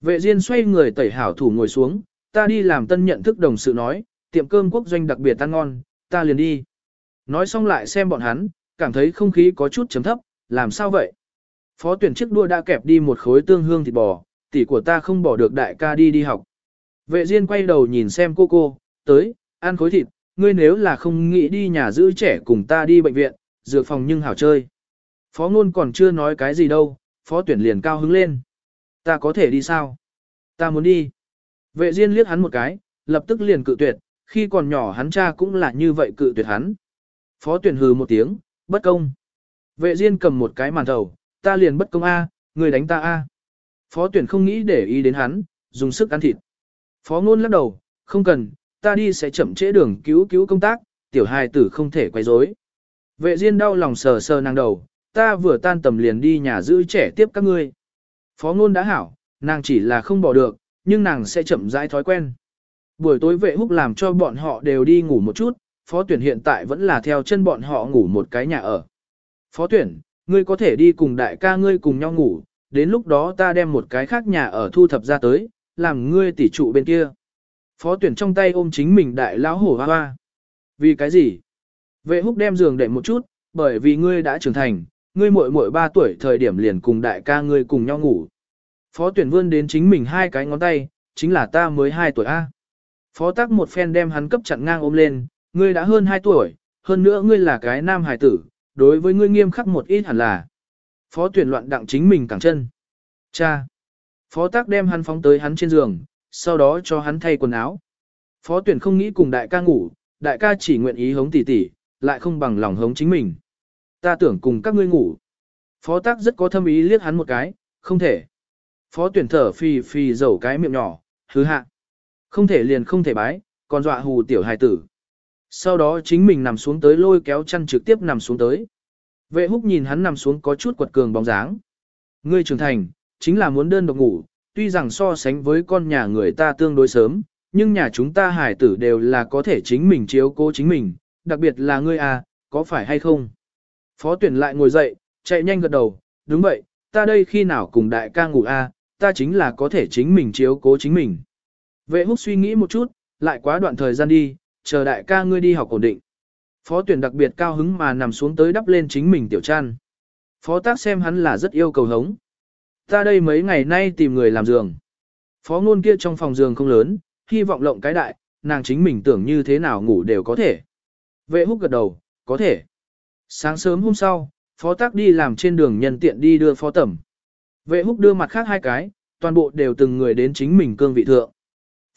Vệ diên xoay người tẩy hảo thủ ngồi xuống, ta đi làm tân nhận thức đồng sự nói, tiệm cơm quốc doanh đặc biệt ăn ngon, ta liền đi. Nói xong lại xem bọn hắn, cảm thấy không khí có chút chấm thấp, làm sao vậy? Phó tuyển chiếc đua đã kẹp đi một khối tương hương thịt bò, tỷ của ta không bỏ được đại ca đi đi học. Vệ Diên quay đầu nhìn xem cô cô, tới, ăn khối thịt, ngươi nếu là không nghĩ đi nhà giữ trẻ cùng ta đi bệnh viện, dược phòng nhưng hảo chơi. Phó ngôn còn chưa nói cái gì đâu, phó tuyển liền cao hứng lên. Ta có thể đi sao? Ta muốn đi. Vệ Diên liếc hắn một cái, lập tức liền cự tuyệt, khi còn nhỏ hắn cha cũng là như vậy cự tuyệt hắn. Phó tuyển hừ một tiếng, bất công. Vệ Diên cầm một cái màn thầu, ta liền bất công A, người đánh ta A. Phó tuyển không nghĩ để ý đến hắn, dùng sức ăn thịt. Phó ngôn lắc đầu, không cần, ta đi sẽ chậm trễ đường cứu cứu công tác, tiểu hài tử không thể quay rối. Vệ Diên đau lòng sờ sờ nàng đầu, ta vừa tan tầm liền đi nhà giữ trẻ tiếp các ngươi. Phó ngôn đã hảo, nàng chỉ là không bỏ được, nhưng nàng sẽ chậm rãi thói quen. Buổi tối vệ húc làm cho bọn họ đều đi ngủ một chút, phó tuyển hiện tại vẫn là theo chân bọn họ ngủ một cái nhà ở. Phó tuyển, ngươi có thể đi cùng đại ca ngươi cùng nhau ngủ, đến lúc đó ta đem một cái khác nhà ở thu thập ra tới, làm ngươi tỉ trụ bên kia. Phó tuyển trong tay ôm chính mình đại lão hổ hoa hoa. Vì cái gì? Vệ húc đem giường đệm một chút, bởi vì ngươi đã trưởng thành, ngươi muội muội 3 tuổi thời điểm liền cùng đại ca ngươi cùng nhau ngủ. Phó tuyển vươn đến chính mình hai cái ngón tay, chính là ta mới 2 tuổi A. Phó tắc một phen đem hắn cấp chặn ngang ôm lên, ngươi đã hơn 2 tuổi, hơn nữa ngươi là cái nam hải tử, đối với ngươi nghiêm khắc một ít hẳn là. Phó tuyển loạn đặng chính mình cẳng chân. Cha. Phó tác đem hắn phóng tới hắn trên giường, sau đó cho hắn thay quần áo. Phó tuyển không nghĩ cùng đại ca ngủ, đại ca chỉ nguyện ý hống tỉ tỉ, lại không bằng lòng hống chính mình. Ta tưởng cùng các ngươi ngủ. Phó tác rất có thâm ý liếc hắn một cái, không thể. Phó tuyển thở phì phì dầu cái miệng nhỏ, hứ hạ. Không thể liền không thể bái, còn dọa hù tiểu hài tử. Sau đó chính mình nằm xuống tới lôi kéo chăn trực tiếp nằm xuống tới. Vệ húc nhìn hắn nằm xuống có chút quật cường bóng dáng. Ngươi trưởng thành, chính là muốn đơn độc ngủ, tuy rằng so sánh với con nhà người ta tương đối sớm, nhưng nhà chúng ta hải tử đều là có thể chính mình chiếu cố chính mình, đặc biệt là ngươi à, có phải hay không? Phó tuyển lại ngồi dậy, chạy nhanh gật đầu, đúng vậy, ta đây khi nào cùng đại ca ngủ à, ta chính là có thể chính mình chiếu cố chính mình. Vệ húc suy nghĩ một chút, lại quá đoạn thời gian đi, chờ đại ca ngươi đi học ổn định. Phó tuyển đặc biệt cao hứng mà nằm xuống tới đắp lên chính mình tiểu chăn. Phó tác xem hắn là rất yêu cầu hống. Ta đây mấy ngày nay tìm người làm giường. Phó ngôn kia trong phòng giường không lớn, hy vọng lộng cái đại, nàng chính mình tưởng như thế nào ngủ đều có thể. Vệ húc gật đầu, có thể. Sáng sớm hôm sau, phó tác đi làm trên đường nhân tiện đi đưa phó tẩm. Vệ húc đưa mặt khác hai cái, toàn bộ đều từng người đến chính mình cương vị thượng.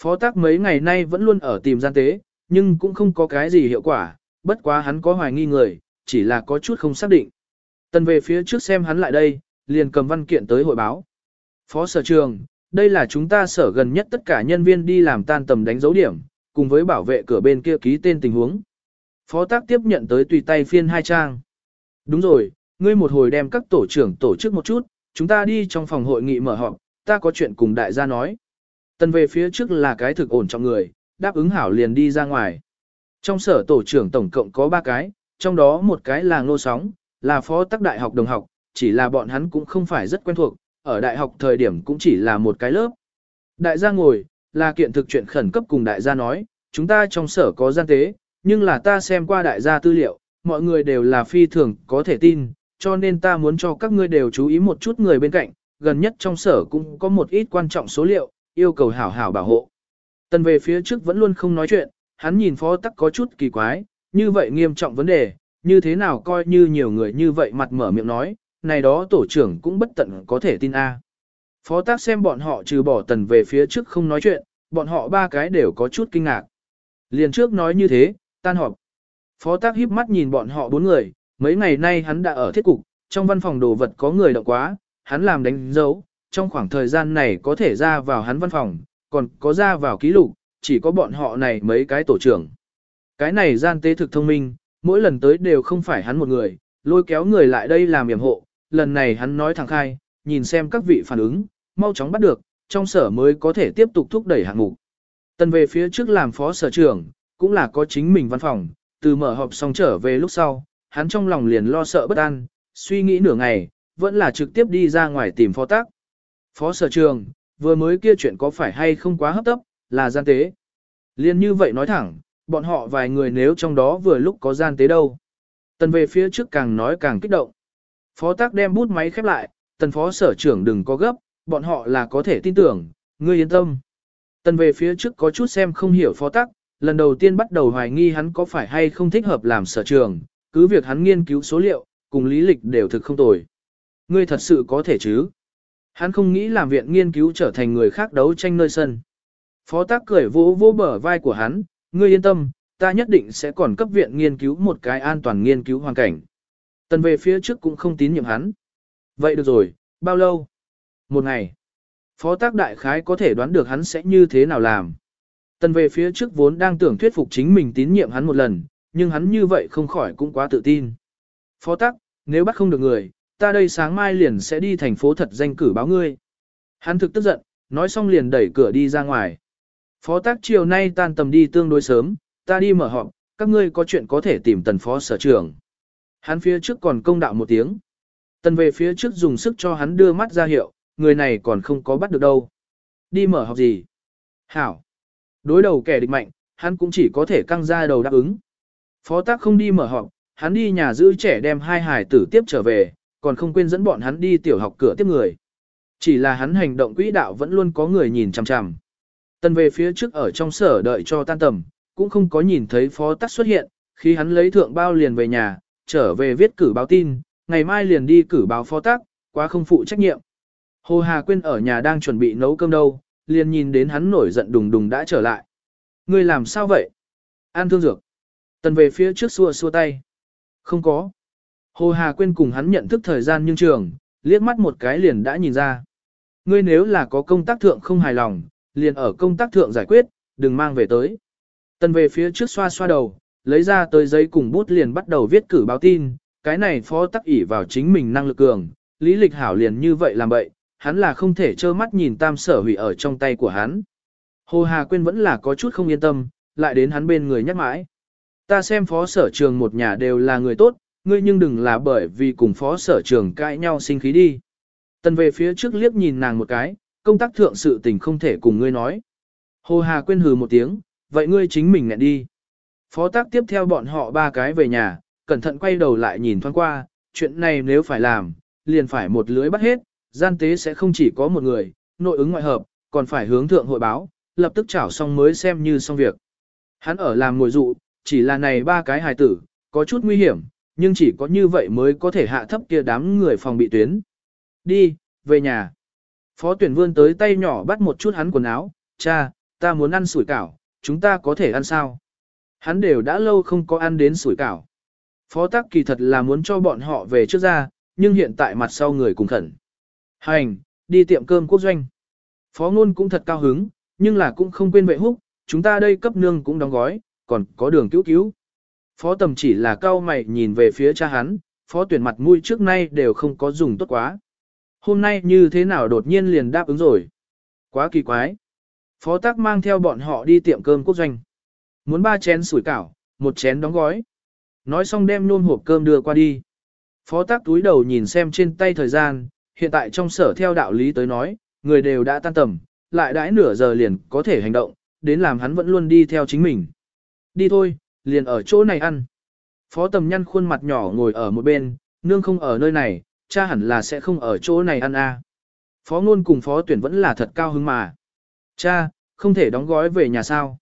Phó tác mấy ngày nay vẫn luôn ở tìm gian tế, nhưng cũng không có cái gì hiệu quả, bất quá hắn có hoài nghi người, chỉ là có chút không xác định. Tần về phía trước xem hắn lại đây, liền cầm văn kiện tới hội báo. Phó sở trường, đây là chúng ta sở gần nhất tất cả nhân viên đi làm tan tầm đánh dấu điểm, cùng với bảo vệ cửa bên kia ký tên tình huống. Phó tác tiếp nhận tới tùy tay phiên hai trang. Đúng rồi, ngươi một hồi đem các tổ trưởng tổ chức một chút, chúng ta đi trong phòng hội nghị mở họp, ta có chuyện cùng đại gia nói. Tần về phía trước là cái thực ổn trong người, đáp ứng hảo liền đi ra ngoài. Trong sở tổ trưởng tổng cộng có 3 cái, trong đó một cái là ngô sóng, là phó tắc đại học đồng học, chỉ là bọn hắn cũng không phải rất quen thuộc, ở đại học thời điểm cũng chỉ là một cái lớp. Đại gia ngồi, là kiện thực chuyện khẩn cấp cùng đại gia nói, chúng ta trong sở có gian tế, nhưng là ta xem qua đại gia tư liệu, mọi người đều là phi thường có thể tin, cho nên ta muốn cho các ngươi đều chú ý một chút người bên cạnh, gần nhất trong sở cũng có một ít quan trọng số liệu, yêu cầu hảo hảo bảo hộ. Tần về phía trước vẫn luôn không nói chuyện, hắn nhìn phó tắc có chút kỳ quái, như vậy nghiêm trọng vấn đề, như thế nào coi như nhiều người như vậy mặt mở miệng nói, này đó tổ trưởng cũng bất tận có thể tin a. Phó tác xem bọn họ trừ bỏ tần về phía trước không nói chuyện, bọn họ ba cái đều có chút kinh ngạc. Liền trước nói như thế, tan họp. Phó tác híp mắt nhìn bọn họ bốn người, mấy ngày nay hắn đã ở thiết cục, trong văn phòng đồ vật có người động quá, hắn làm đánh dấu, trong khoảng thời gian này có thể ra vào hắn văn phòng, còn có ra vào ký lục, chỉ có bọn họ này mấy cái tổ trưởng. Cái này gian tế thực thông minh, mỗi lần tới đều không phải hắn một người, lôi kéo người lại đây làm yểm hộ, lần này hắn nói thẳng khai, nhìn xem các vị phản ứng, mau chóng bắt được, trong sở mới có thể tiếp tục thúc đẩy hạng mục. Tần về phía trước làm phó sở trưởng, cũng là có chính mình văn phòng, từ mở họp xong trở về lúc sau, hắn trong lòng liền lo sợ bất an, suy nghĩ nửa ngày, vẫn là trực tiếp đi ra ngoài tìm phó tác. Phó sở trường, vừa mới kia chuyện có phải hay không quá hấp tấp, là gian tế. Liên như vậy nói thẳng, bọn họ vài người nếu trong đó vừa lúc có gian tế đâu. Tần về phía trước càng nói càng kích động. Phó tác đem bút máy khép lại, tần phó sở trưởng đừng có gấp, bọn họ là có thể tin tưởng, ngươi yên tâm. Tần về phía trước có chút xem không hiểu phó tác, lần đầu tiên bắt đầu hoài nghi hắn có phải hay không thích hợp làm sở trường, cứ việc hắn nghiên cứu số liệu, cùng lý lịch đều thực không tồi. Ngươi thật sự có thể chứ? Hắn không nghĩ làm viện nghiên cứu trở thành người khác đấu tranh nơi sân. Phó tác cười vỗ vỗ bờ vai của hắn, ngươi yên tâm, ta nhất định sẽ còn cấp viện nghiên cứu một cái an toàn nghiên cứu hoàn cảnh. Tần về phía trước cũng không tín nhiệm hắn. Vậy được rồi, bao lâu? Một ngày. Phó tác đại khái có thể đoán được hắn sẽ như thế nào làm. Tần về phía trước vốn đang tưởng thuyết phục chính mình tín nhiệm hắn một lần, nhưng hắn như vậy không khỏi cũng quá tự tin. Phó tác, nếu bắt không được người, ta đây sáng mai liền sẽ đi thành phố thật danh cử báo ngươi. Hắn thực tức giận, nói xong liền đẩy cửa đi ra ngoài. Phó tác chiều nay tan tầm đi tương đối sớm, ta đi mở họp, các ngươi có chuyện có thể tìm tần phó sở trưởng. Hắn phía trước còn công đạo một tiếng. Tần về phía trước dùng sức cho hắn đưa mắt ra hiệu, người này còn không có bắt được đâu. Đi mở họp gì? Hảo. Đối đầu kẻ địch mạnh, hắn cũng chỉ có thể căng ra đầu đáp ứng. Phó tác không đi mở họp, hắn đi nhà giữ trẻ đem hai hải tử tiếp trở về, còn không quên dẫn bọn hắn đi tiểu học cửa tiếp người. Chỉ là hắn hành động quỹ đạo vẫn luôn có người nhìn chằm chằm. Tần về phía trước ở trong sở đợi cho tan tầm, cũng không có nhìn thấy phó tắc xuất hiện, khi hắn lấy thượng bao liền về nhà, trở về viết cử báo tin, ngày mai liền đi cử báo phó tắc, quá không phụ trách nhiệm. Hồ Hà Quyên ở nhà đang chuẩn bị nấu cơm đâu, liền nhìn đến hắn nổi giận đùng đùng đã trở lại. Ngươi làm sao vậy? An thương dược. Tần về phía trước xua xua tay. Không có. Hồ Hà Quyên cùng hắn nhận thức thời gian nhưng trường, liếc mắt một cái liền đã nhìn ra. Ngươi nếu là có công tác thượng không hài lòng, liền ở công tác thượng giải quyết, đừng mang về tới. Tần về phía trước xoa xoa đầu, lấy ra tới giấy cùng bút liền bắt đầu viết cử báo tin, cái này phó tắc ỷ vào chính mình năng lực cường, lý lịch hảo liền như vậy làm bậy, hắn là không thể trơ mắt nhìn tam sở hủy ở trong tay của hắn. Hồ Hà Quyên vẫn là có chút không yên tâm, lại đến hắn bên người nhắc mãi. Ta xem phó sở trường một nhà đều là người tốt, ngươi nhưng đừng là bởi vì cùng phó sở trường cãi nhau sinh khí đi. Tần về phía trước liếc nhìn nàng một cái, công tác thượng sự tình không thể cùng ngươi nói. Hồ Hà quên hừ một tiếng, vậy ngươi chính mình ngẹn đi. Phó tác tiếp theo bọn họ ba cái về nhà, cẩn thận quay đầu lại nhìn thoáng qua, chuyện này nếu phải làm, liền phải một lưới bắt hết, gian tế sẽ không chỉ có một người, nội ứng ngoại hợp, còn phải hướng thượng hội báo, lập tức chảo xong mới xem như xong việc. Hắn ở làm ngồi dụ, chỉ là này ba cái hài tử, có chút nguy hiểm, nhưng chỉ có như vậy mới có thể hạ thấp kia đám người phòng bị tuyến. Đi, về nhà. Phó tuyển vươn tới tay nhỏ bắt một chút hắn quần áo, cha, ta muốn ăn sủi cảo, chúng ta có thể ăn sao? Hắn đều đã lâu không có ăn đến sủi cảo. Phó tắc kỳ thật là muốn cho bọn họ về trước ra, nhưng hiện tại mặt sau người cùng khẩn. Hành, đi tiệm cơm quốc doanh. Phó ngôn cũng thật cao hứng, nhưng là cũng không quên vệ húc, chúng ta đây cấp nương cũng đóng gói, còn có đường cứu cứu. Phó tầm chỉ là cao mày nhìn về phía cha hắn, phó tuyển mặt mũi trước nay đều không có dùng tốt quá. Hôm nay như thế nào đột nhiên liền đáp ứng rồi. Quá kỳ quái. Phó tác mang theo bọn họ đi tiệm cơm quốc doanh. Muốn ba chén sủi cảo, một chén đóng gói. Nói xong đem nôm hộp cơm đưa qua đi. Phó tác túi đầu nhìn xem trên tay thời gian, hiện tại trong sở theo đạo lý tới nói, người đều đã tan tầm, lại đãi nửa giờ liền có thể hành động, đến làm hắn vẫn luôn đi theo chính mình. Đi thôi, liền ở chỗ này ăn. Phó tầm nhăn khuôn mặt nhỏ ngồi ở một bên, nương không ở nơi này, cha hẳn là sẽ không ở chỗ này ăn a. Phó ngôn cùng phó tuyển vẫn là thật cao hứng mà. Cha, không thể đóng gói về nhà sao?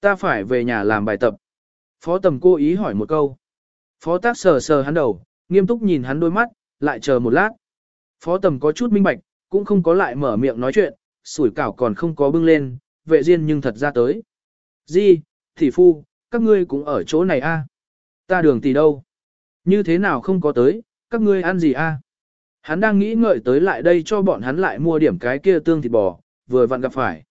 Ta phải về nhà làm bài tập. Phó tầm cố ý hỏi một câu. Phó tác sờ sờ hắn đầu, nghiêm túc nhìn hắn đôi mắt, lại chờ một lát. Phó tầm có chút minh bạch, cũng không có lại mở miệng nói chuyện, sủi cảo còn không có bưng lên, vệ riêng nhưng thật ra tới. Di, thị phu, các ngươi cũng ở chỗ này a. Ta đường tỷ đâu? Như thế nào không có tới, các ngươi ăn gì a? Hắn đang nghĩ ngợi tới lại đây cho bọn hắn lại mua điểm cái kia tương thịt bò, vừa vặn gặp phải.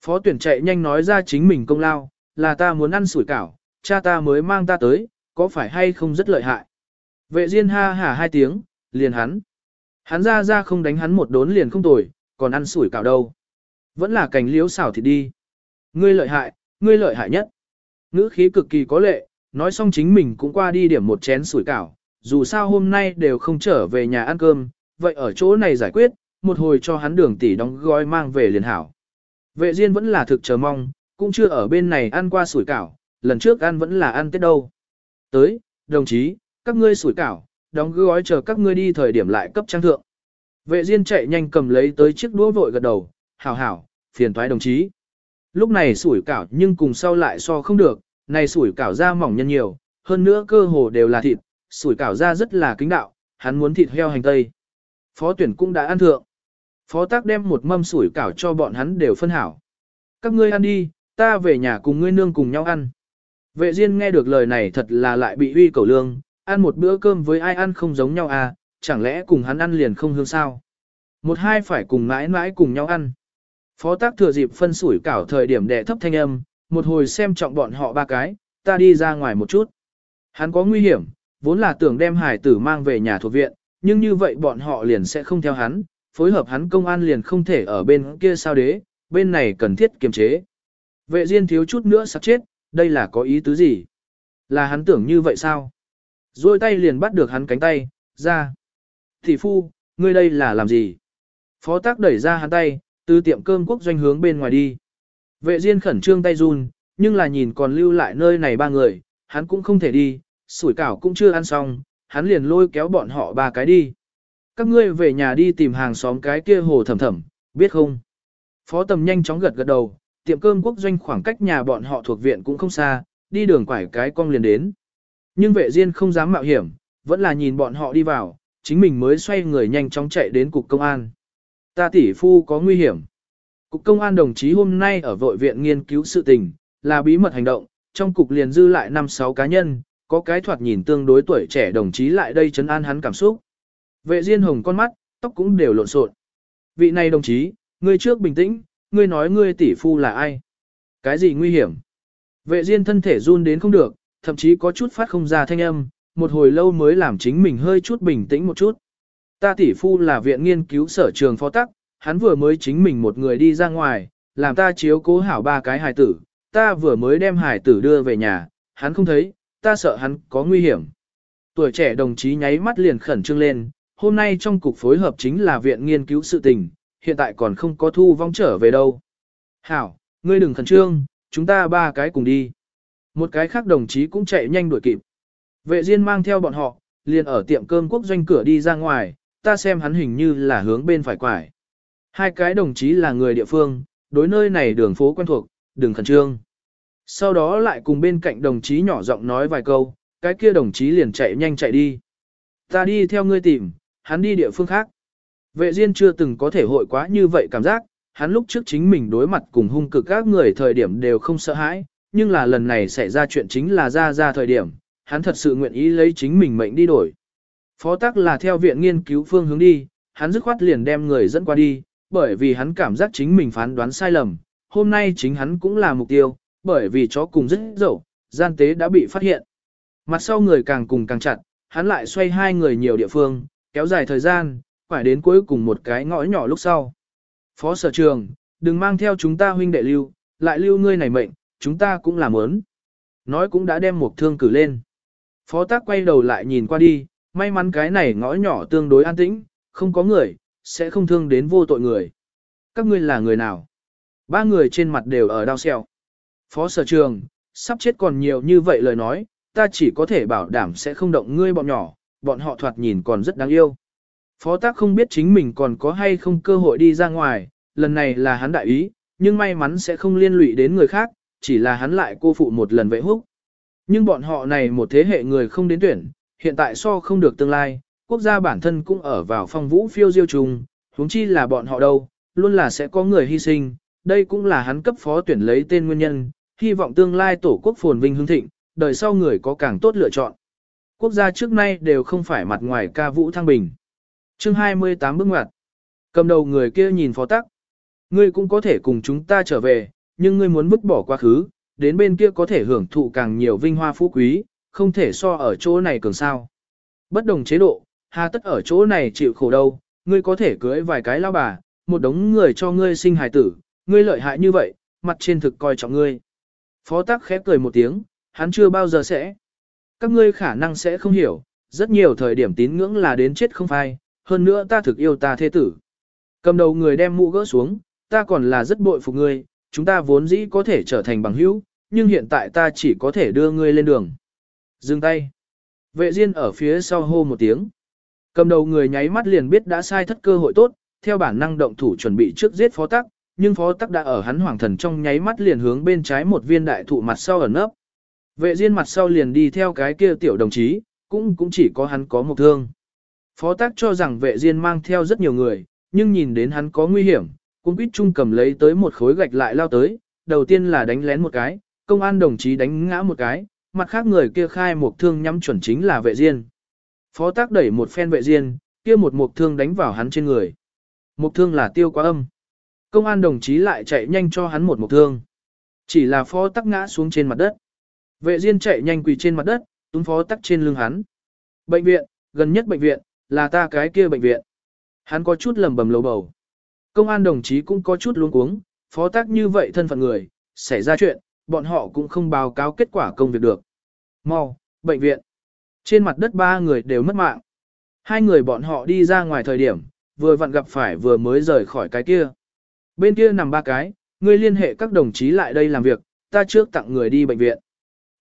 Phó tuyển chạy nhanh nói ra chính mình công lao, là ta muốn ăn sủi cảo, cha ta mới mang ta tới, có phải hay không rất lợi hại. Vệ Diên ha hả hai tiếng, liền hắn. Hắn ra ra không đánh hắn một đốn liền không tồi, còn ăn sủi cảo đâu. Vẫn là cành liếu xảo thịt đi. Ngươi lợi hại, ngươi lợi hại nhất. Ngữ khí cực kỳ có lệ, nói xong chính mình cũng qua đi điểm một chén sủi cảo, dù sao hôm nay đều không trở về nhà ăn cơm, vậy ở chỗ này giải quyết, một hồi cho hắn đường tỷ đóng gói mang về liền hảo. Vệ Diên vẫn là thực chờ mong, cũng chưa ở bên này ăn qua sủi cảo, lần trước ăn vẫn là ăn tết đâu. Tới, đồng chí, các ngươi sủi cảo, đóng gói chờ các ngươi đi thời điểm lại cấp trang thượng. Vệ Diên chạy nhanh cầm lấy tới chiếc đũa vội gật đầu, hảo hảo, phiền thoái đồng chí. Lúc này sủi cảo nhưng cùng sau lại so không được, này sủi cảo da mỏng nhân nhiều, hơn nữa cơ hồ đều là thịt, sủi cảo ra rất là kính đạo, hắn muốn thịt heo hành tây. Phó tuyển cũng đã ăn thượng. Phó tác đem một mâm sủi cảo cho bọn hắn đều phân hảo. Các ngươi ăn đi, ta về nhà cùng ngươi nương cùng nhau ăn. Vệ Diên nghe được lời này thật là lại bị uy cầu lương, ăn một bữa cơm với ai ăn không giống nhau à, chẳng lẽ cùng hắn ăn liền không hương sao? Một hai phải cùng mãi mãi cùng nhau ăn. Phó tác thừa dịp phân sủi cảo thời điểm đệ thấp thanh âm, một hồi xem trọng bọn họ ba cái, ta đi ra ngoài một chút. Hắn có nguy hiểm, vốn là tưởng đem hải tử mang về nhà thuộc viện, nhưng như vậy bọn họ liền sẽ không theo hắn, phối hợp hắn công an liền không thể ở bên kia sao đế, bên này cần thiết kiềm chế. Vệ Diên thiếu chút nữa sắp chết, đây là có ý tứ gì? Là hắn tưởng như vậy sao? Rồi tay liền bắt được hắn cánh tay, ra. Thị phu, ngươi đây là làm gì? Phó tác đẩy ra hắn tay, từ tiệm cơm quốc doanh hướng bên ngoài đi. Vệ Diên khẩn trương tay run, nhưng là nhìn còn lưu lại nơi này ba người, hắn cũng không thể đi, sủi cảo cũng chưa ăn xong, hắn liền lôi kéo bọn họ ba cái đi. Các ngươi về nhà đi tìm hàng xóm cái kia hồ thầm thầm, biết không? Phó tầm nhanh chóng gật gật đầu, tiệm cơm quốc doanh khoảng cách nhà bọn họ thuộc viện cũng không xa, đi đường quải cái cong liền đến. Nhưng vệ Diên không dám mạo hiểm, vẫn là nhìn bọn họ đi vào, chính mình mới xoay người nhanh chóng chạy đến cục công an. Ta tỷ phu có nguy hiểm. Cục công an đồng chí hôm nay ở vội viện nghiên cứu sự tình, là bí mật hành động, trong cục liền dư lại 5-6 cá nhân, có cái thoạt nhìn tương đối tuổi trẻ đồng chí lại đây chấn an hắn cảm xúc. Vệ Diên Hồng con mắt, tóc cũng đều lộn xộn. Vị này đồng chí, ngươi trước bình tĩnh, ngươi nói ngươi tỷ phu là ai? Cái gì nguy hiểm? Vệ Diên thân thể run đến không được, thậm chí có chút phát không ra thanh âm, một hồi lâu mới làm chính mình hơi chút bình tĩnh một chút. Ta tỷ phu là viện nghiên cứu sở trường phó tắc, hắn vừa mới chính mình một người đi ra ngoài, làm ta chiếu cố hảo ba cái hài tử, ta vừa mới đem hài tử đưa về nhà, hắn không thấy, ta sợ hắn có nguy hiểm. Tuổi trẻ đồng chí nháy mắt liền khẩn trương lên, hôm nay trong cục phối hợp chính là viện nghiên cứu sự tình, hiện tại còn không có thu vong trở về đâu. Hảo, ngươi đừng khẩn trương, chúng ta ba cái cùng đi. Một cái khác đồng chí cũng chạy nhanh đuổi kịp. Vệ Diên mang theo bọn họ, liền ở tiệm cơm quốc doanh cửa đi ra ngoài, ta xem hắn hình như là hướng bên phải quải. Hai cái đồng chí là người địa phương, đối nơi này đường phố quen thuộc, đừng khẩn trương. Sau đó lại cùng bên cạnh đồng chí nhỏ giọng nói vài câu, cái kia đồng chí liền chạy nhanh chạy đi. Ta đi theo ngươi tìm, hắn đi địa phương khác. Vệ Diên chưa từng có thể hội quá như vậy cảm giác, hắn lúc trước chính mình đối mặt cùng hung cực các người thời điểm đều không sợ hãi, nhưng là lần này xảy ra chuyện chính là ra ra thời điểm, hắn thật sự nguyện ý lấy chính mình mệnh đi đổi. Phó tắc là theo viện nghiên cứu phương hướng đi, hắn dứt khoát liền đem người dẫn qua đi, bởi vì hắn cảm giác chính mình phán đoán sai lầm, hôm nay chính hắn cũng là mục tiêu, bởi vì chó cùng rất dậu, gian tế đã bị phát hiện. Mặt sau người càng cùng càng chặt, hắn lại xoay hai người nhiều địa phương, kéo dài thời gian, phải đến cuối cùng một cái ngõ nhỏ lúc sau. Phó sở trường, đừng mang theo chúng ta huynh đệ lưu, lại lưu ngươi này mệnh, chúng ta cũng làm ớn. Nói cũng đã đem một thương cử lên. Phó tác quay đầu lại nhìn qua đi, may mắn cái này ngõ nhỏ tương đối an tĩnh, không có người, sẽ không thương đến vô tội người. Các ngươi là người nào? Ba người trên mặt đều ở đau xeo. Phó sở trường, sắp chết còn nhiều như vậy lời nói, ta chỉ có thể bảo đảm sẽ không động ngươi bọn nhỏ, bọn họ thoạt nhìn còn rất đáng yêu. Phó tác không biết chính mình còn có hay không cơ hội đi ra ngoài, lần này là hắn đại ý, nhưng may mắn sẽ không liên lụy đến người khác, chỉ là hắn lại cô phụ một lần vệ húc. Nhưng bọn họ này một thế hệ người không đến tuyển, hiện tại so không được tương lai, quốc gia bản thân cũng ở vào phong vũ phiêu diêu trùng, huống chi là bọn họ đâu, luôn là sẽ có người hy sinh, đây cũng là hắn cấp phó tuyển lấy tên nguyên nhân, hy vọng tương lai tổ quốc phồn vinh hưng thịnh, đời sau người có càng tốt lựa chọn. Quốc gia trước nay đều không phải mặt ngoài ca vũ thăng bình. chương 28 bước ngoặt. Cầm đầu người kia nhìn phó tắc. Ngươi cũng có thể cùng chúng ta trở về, nhưng ngươi muốn vứt bỏ quá khứ, đến bên kia có thể hưởng thụ càng nhiều vinh hoa phú quý, không thể so ở chỗ này cường sao. Bất đồng chế độ, hà tất ở chỗ này chịu khổ đâu, ngươi có thể cưới vài cái lao bà, một đống người cho ngươi sinh hài tử, ngươi lợi hại như vậy, mặt trên thực coi trọng ngươi. Phó tắc khép cười một tiếng, hắn chưa bao giờ sẽ. Các ngươi khả năng sẽ không hiểu, rất nhiều thời điểm tín ngưỡng là đến chết không phai, hơn nữa ta thực yêu ta thế tử. Cầm đầu người đem mũ gỡ xuống, ta còn là rất bội phục ngươi, chúng ta vốn dĩ có thể trở thành bằng hữu, nhưng hiện tại ta chỉ có thể đưa ngươi lên đường. Dừng tay. Vệ Diên ở phía sau hô một tiếng. Cầm đầu người nháy mắt liền biết đã sai thất cơ hội tốt, theo bản năng động thủ chuẩn bị trước giết phó tắc, nhưng phó tắc đã ở hắn hoàng thần trong nháy mắt liền hướng bên trái một viên đại thụ mặt sau ẩn nấp. Vệ Diên mặt sau liền đi theo cái kia tiểu đồng chí, cũng cũng chỉ có hắn có một thương. Phó tắc cho rằng vệ Diên mang theo rất nhiều người, nhưng nhìn đến hắn có nguy hiểm, cũng biết chung cầm lấy tới một khối gạch lại lao tới, đầu tiên là đánh lén một cái, công an đồng chí đánh ngã một cái, mặt khác người kia khai một thương nhắm chuẩn chính là vệ diên. Phó tác đẩy một phen vệ diên, kia một mục thương đánh vào hắn trên người. Mục thương là tiêu quá âm. Công an đồng chí lại chạy nhanh cho hắn một mục thương. Chỉ là phó tắc ngã xuống trên mặt đất. Vệ diên chạy nhanh quỳ trên mặt đất, túm phó tắc trên lưng hắn. Bệnh viện, gần nhất bệnh viện, là ta cái kia bệnh viện. Hắn có chút lầm bầm lầu bầu. Công an đồng chí cũng có chút luống cuống, phó tác như vậy thân phận người, xảy ra chuyện, bọn họ cũng không báo cáo kết quả công việc được. Mau, bệnh viện. Trên mặt đất ba người đều mất mạng. Hai người bọn họ đi ra ngoài thời điểm, vừa vặn gặp phải vừa mới rời khỏi cái kia. Bên kia nằm ba cái, người liên hệ các đồng chí lại đây làm việc, ta trước tặng người đi bệnh viện.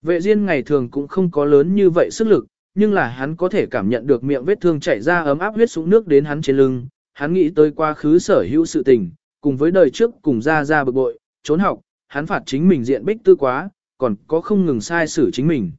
Vệ Diên ngày thường cũng không có lớn như vậy sức lực, nhưng là hắn có thể cảm nhận được miệng vết thương chảy ra ấm áp huyết súng nước đến hắn trên lưng, hắn nghĩ tới quá khứ sở hữu sự tình, cùng với đời trước cùng ra ra bực bội, trốn học, hắn phạt chính mình diện bích tư quá, còn có không ngừng sai xử chính mình.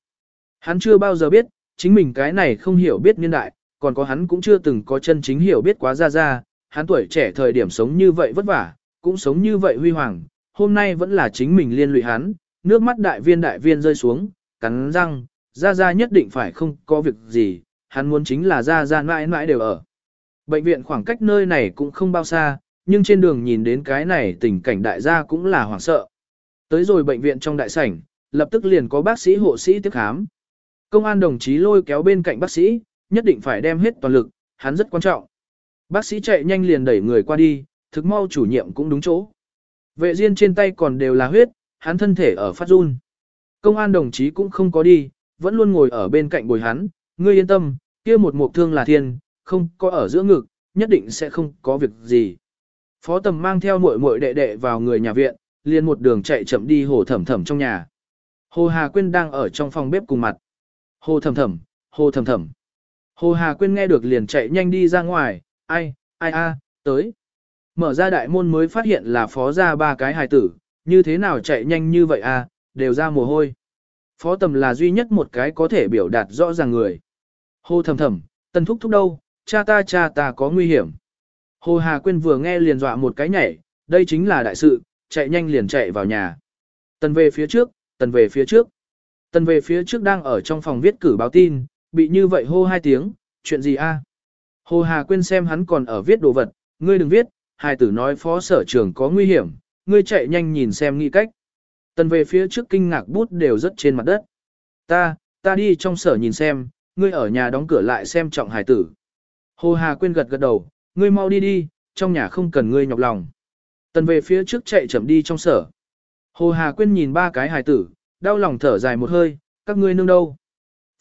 Hắn chưa bao giờ biết, chính mình cái này không hiểu biết niên đại, còn có hắn cũng chưa từng có chân chính hiểu biết quá ra ra, hắn tuổi trẻ thời điểm sống như vậy vất vả, cũng sống như vậy huy hoàng, hôm nay vẫn là chính mình liên lụy hắn, nước mắt đại viên đại viên rơi xuống, cắn răng, ra ra nhất định phải không có việc gì, hắn muốn chính là ra ra mãi mãi đều ở. Bệnh viện khoảng cách nơi này cũng không bao xa, nhưng trên đường nhìn đến cái này tình cảnh đại gia cũng là hoảng sợ. Tới rồi bệnh viện trong đại sảnh, lập tức liền có bác sĩ hộ sĩ tiếp khám. Công an đồng chí lôi kéo bên cạnh bác sĩ, nhất định phải đem hết toàn lực, hắn rất quan trọng. Bác sĩ chạy nhanh liền đẩy người qua đi, thực mau chủ nhiệm cũng đúng chỗ. Vệ riêng trên tay còn đều là huyết, hắn thân thể ở phát run. Công an đồng chí cũng không có đi, vẫn luôn ngồi ở bên cạnh bồi hắn, ngươi yên tâm, kia một mục thương là thiên, không có ở giữa ngực, nhất định sẽ không có việc gì. Phó tầm mang theo muội muội đệ đệ vào người nhà viện, liền một đường chạy chậm đi hồ thẩm thẩm trong nhà. Hồ Hà Quyên đang ở trong phòng bếp cùng mặt. Hồ thẩm thẩm, hồ thẩm thẩm. Hồ Hà Quyên nghe được liền chạy nhanh đi ra ngoài, ai, ai a, tới. Mở ra đại môn mới phát hiện là phó ra ba cái hài tử, như thế nào chạy nhanh như vậy a, đều ra mồ hôi. Phó tầm là duy nhất một cái có thể biểu đạt rõ ràng người. hô thầm thầm, tân thúc thúc đâu, cha ta cha ta có nguy hiểm. Hồ Hà Quyên vừa nghe liền dọa một cái nhảy, đây chính là đại sự, chạy nhanh liền chạy vào nhà. Tần về phía trước, tần về phía trước. Tần về phía trước đang ở trong phòng viết cử báo tin, bị như vậy hô hai tiếng, chuyện gì a? Hồ Hà Quyên xem hắn còn ở viết đồ vật, ngươi đừng viết, hai tử nói phó sở trưởng có nguy hiểm, ngươi chạy nhanh nhìn xem nghĩ cách. Tần về phía trước kinh ngạc bút đều rất trên mặt đất. Ta, ta đi trong sở nhìn xem, ngươi ở nhà đóng cửa lại xem trọng hài tử. Hồ Hà Quyên gật gật đầu, ngươi mau đi đi, trong nhà không cần ngươi nhọc lòng. Tần về phía trước chạy chậm đi trong sở. Hồ Hà Quyên nhìn ba cái hài tử, đau lòng thở dài một hơi, các ngươi nương đâu.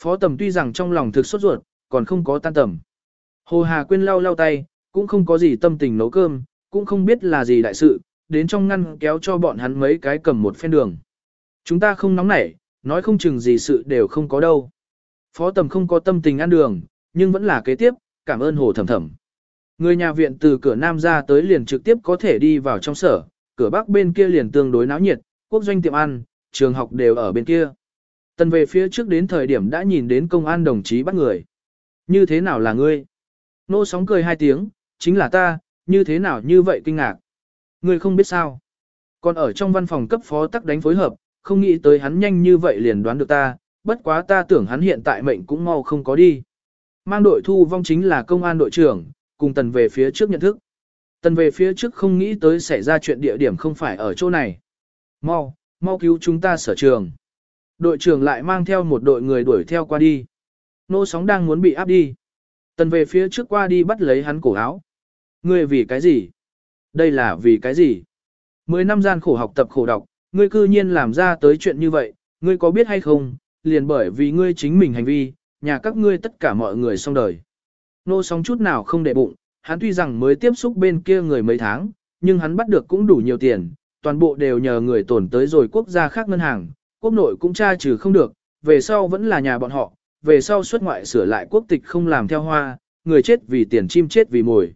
Phó tầm tuy rằng trong lòng thực sốt ruột, còn không có tan tầm. Hồ Hà Quyên lau lau tay, cũng không có gì tâm tình nấu cơm, cũng không biết là gì đại sự, đến trong ngăn kéo cho bọn hắn mấy cái cầm một phen đường. Chúng ta không nóng nảy, nói không chừng gì sự đều không có đâu. Phó tầm không có tâm tình ăn đường, nhưng vẫn là kế tiếp, cảm ơn hồ thầm thầm. Người nhà viện từ cửa nam ra tới liền trực tiếp có thể đi vào trong sở, cửa bắc bên kia liền tương đối náo nhiệt, quốc doanh tiệm ăn, trường học đều ở bên kia. Tần về phía trước đến thời điểm đã nhìn đến công an đồng chí bắt người. Như thế nào là ngươi? Nô sóng cười hai tiếng, chính là ta, như thế nào như vậy kinh ngạc. Ngươi không biết sao. Còn ở trong văn phòng cấp phó tắc đánh phối hợp, không nghĩ tới hắn nhanh như vậy liền đoán được ta, bất quá ta tưởng hắn hiện tại mệnh cũng mau không có đi. Mang đội thu vong chính là công an đội trưởng, cùng tần về phía trước nhận thức. Tần về phía trước không nghĩ tới xảy ra chuyện địa điểm không phải ở chỗ này. Mau, mau cứu chúng ta sở trường. Đội trưởng lại mang theo một đội người đuổi theo qua đi. Nô sóng đang muốn bị áp đi. Tần về phía trước qua đi bắt lấy hắn cổ áo. Ngươi vì cái gì? Đây là vì cái gì? Mười năm gian khổ học tập khổ đọc, ngươi cư nhiên làm ra tới chuyện như vậy, ngươi có biết hay không? Liền bởi vì ngươi chính mình hành vi, nhà các ngươi tất cả mọi người xong đời. Nô sóng chút nào không để bụng, hắn tuy rằng mới tiếp xúc bên kia người mấy tháng, nhưng hắn bắt được cũng đủ nhiều tiền, toàn bộ đều nhờ người tổn tới rồi quốc gia khác ngân hàng, quốc nội cũng tra trừ không được, về sau vẫn là nhà bọn họ, về sau xuất ngoại sửa lại quốc tịch không làm theo hoa, người chết vì tiền chim chết vì mồi.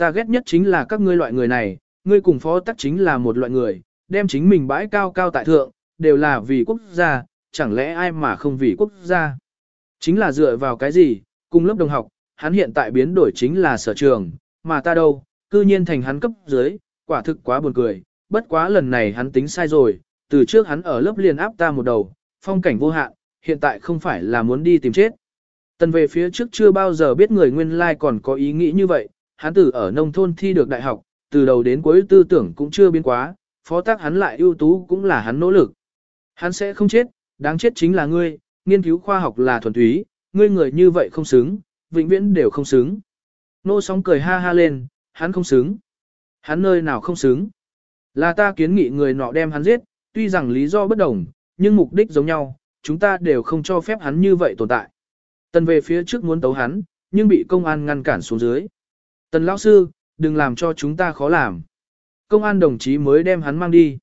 Ta ghét nhất chính là các ngươi loại người này, ngươi cùng phó tắc chính là một loại người, đem chính mình bãi cao cao tại thượng, đều là vì quốc gia, chẳng lẽ ai mà không vì quốc gia. Chính là dựa vào cái gì, cùng lớp đồng học, hắn hiện tại biến đổi chính là sở trường, mà ta đâu, cư nhiên thành hắn cấp dưới, quả thực quá buồn cười, bất quá lần này hắn tính sai rồi, từ trước hắn ở lớp liền áp ta một đầu, phong cảnh vô hạn, hiện tại không phải là muốn đi tìm chết. Tần về phía trước chưa bao giờ biết người nguyên lai còn có ý nghĩ như vậy, hắn từ ở nông thôn thi được đại học, từ đầu đến cuối tư tưởng cũng chưa biến quá, phó tác hắn lại ưu tú cũng là hắn nỗ lực. Hắn sẽ không chết, đáng chết chính là ngươi, nghiên cứu khoa học là thuần túy, ngươi người như vậy không xứng, vĩnh viễn đều không xứng. Nô sóng cười ha ha lên, hắn không xứng. Hắn nơi nào không xứng. Là ta kiến nghị người nọ đem hắn giết, tuy rằng lý do bất đồng, nhưng mục đích giống nhau, chúng ta đều không cho phép hắn như vậy tồn tại. Tần về phía trước muốn tấu hắn, nhưng bị công an ngăn cản xuống dưới. Tần lão sư, đừng làm cho chúng ta khó làm. Công an đồng chí mới đem hắn mang đi.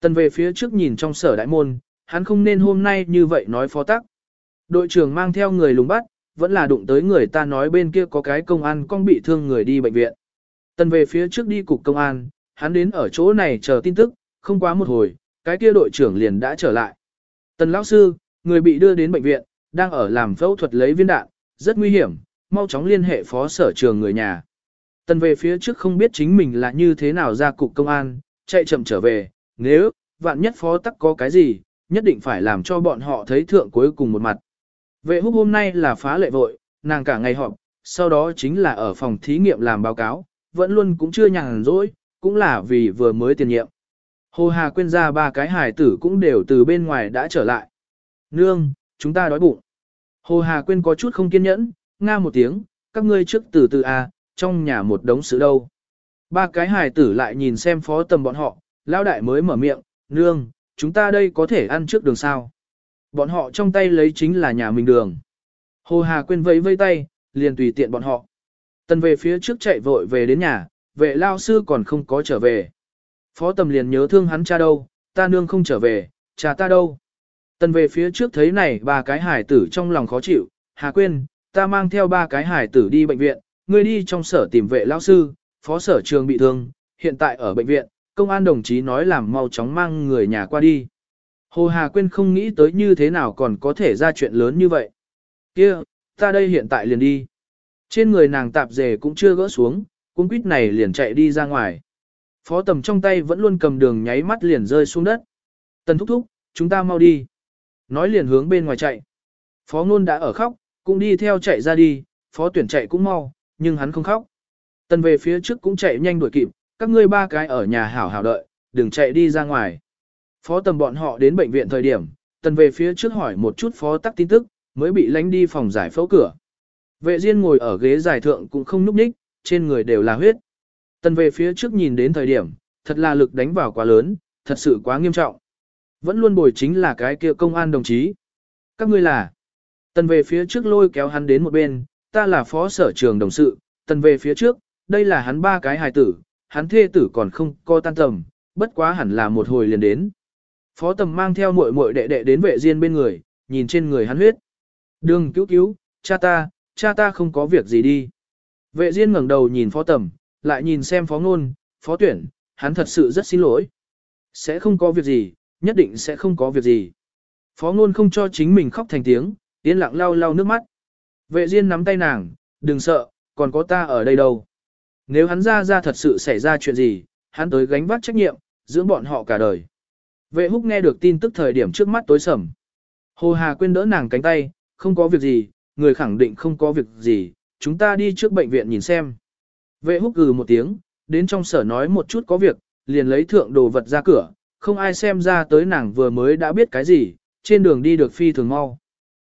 Tần về phía trước nhìn trong sở đại môn, hắn không nên hôm nay như vậy nói phó tắc. Đội trưởng mang theo người lùng bắt, vẫn là đụng tới người ta nói bên kia có cái công an con bị thương người đi bệnh viện. Tần về phía trước đi cục công an, hắn đến ở chỗ này chờ tin tức, không quá một hồi, cái kia đội trưởng liền đã trở lại. Tần lão sư, người bị đưa đến bệnh viện, đang ở làm phẫu thuật lấy viên đạn, rất nguy hiểm, mau chóng liên hệ phó sở trường người nhà. Tần về phía trước không biết chính mình là như thế nào ra cục công an, chạy chậm trở về, nếu, vạn nhất phó tắc có cái gì, nhất định phải làm cho bọn họ thấy thượng cuối cùng một mặt. Vệ húc hôm nay là phá lệ vội, nàng cả ngày họp, sau đó chính là ở phòng thí nghiệm làm báo cáo, vẫn luôn cũng chưa nhàn rỗi, cũng là vì vừa mới tiền nhiệm. Hồ Hà quên ra ba cái hài tử cũng đều từ bên ngoài đã trở lại. Nương, chúng ta đói bụng. Hồ Hà quên có chút không kiên nhẫn, nga một tiếng, các ngươi trước từ từ à, trong nhà một đống sự đâu. Ba cái hài tử lại nhìn xem phó tầm bọn họ, lão đại mới mở miệng, nương, chúng ta đây có thể ăn trước đường sao. Bọn họ trong tay lấy chính là nhà mình đường. Hồ Hà quên vẫy vây tay, liền tùy tiện bọn họ. Tần về phía trước chạy vội về đến nhà, vệ lao sư còn không có trở về. Phó tầm liền nhớ thương hắn cha đâu, ta nương không trở về, cha ta đâu. Tần về phía trước thấy này ba cái hải tử trong lòng khó chịu, Hà quên, ta mang theo ba cái hải tử đi bệnh viện, ngươi đi trong sở tìm vệ lao sư, phó sở trường bị thương, hiện tại ở bệnh viện, công an đồng chí nói làm mau chóng mang người nhà qua đi. Hồ Hà Quyên không nghĩ tới như thế nào còn có thể ra chuyện lớn như vậy. kia ta đây hiện tại liền đi. Trên người nàng tạp dề cũng chưa gỡ xuống, cung quýt này liền chạy đi ra ngoài. Phó tầm trong tay vẫn luôn cầm đường nháy mắt liền rơi xuống đất. Tần thúc thúc, chúng ta mau đi. Nói liền hướng bên ngoài chạy. Phó ngôn đã ở khóc, cũng đi theo chạy ra đi, phó tuyển chạy cũng mau, nhưng hắn không khóc. Tần về phía trước cũng chạy nhanh đuổi kịp, các ngươi ba cái ở nhà hảo hảo đợi, đừng chạy đi ra ngoài. Phó tầm bọn họ đến bệnh viện thời điểm, tần về phía trước hỏi một chút phó tắc tin tức, mới bị lánh đi phòng giải phẫu cửa. Vệ Diên ngồi ở ghế giải thượng cũng không núp ních, trên người đều là huyết. Tần về phía trước nhìn đến thời điểm, thật là lực đánh vào quá lớn, thật sự quá nghiêm trọng. Vẫn luôn bồi chính là cái kia công an đồng chí. Các ngươi là. Tần về phía trước lôi kéo hắn đến một bên, ta là phó sở trường đồng sự, tần về phía trước, đây là hắn ba cái hài tử, hắn thê tử còn không co tan tầm, bất quá hẳn là một hồi liền đến. Phó tầm mang theo muội muội đệ đệ đến vệ riêng bên người, nhìn trên người hắn huyết. Đường cứu cứu, cha ta, cha ta không có việc gì đi. Vệ riêng ngẩng đầu nhìn phó tầm, lại nhìn xem phó ngôn, phó tuyển, hắn thật sự rất xin lỗi. Sẽ không có việc gì, nhất định sẽ không có việc gì. Phó ngôn không cho chính mình khóc thành tiếng, yên lặng lau lau nước mắt. Vệ diên nắm tay nàng, đừng sợ, còn có ta ở đây đâu. Nếu hắn ra ra thật sự xảy ra chuyện gì, hắn tới gánh vác trách nhiệm, dưỡng bọn họ cả đời. Vệ húc nghe được tin tức thời điểm trước mắt tối sầm. Hồ Hà quên đỡ nàng cánh tay, không có việc gì, người khẳng định không có việc gì, chúng ta đi trước bệnh viện nhìn xem. Vệ húc gừ một tiếng, đến trong sở nói một chút có việc, liền lấy thượng đồ vật ra cửa, không ai xem ra tới nàng vừa mới đã biết cái gì, trên đường đi được phi thường mau.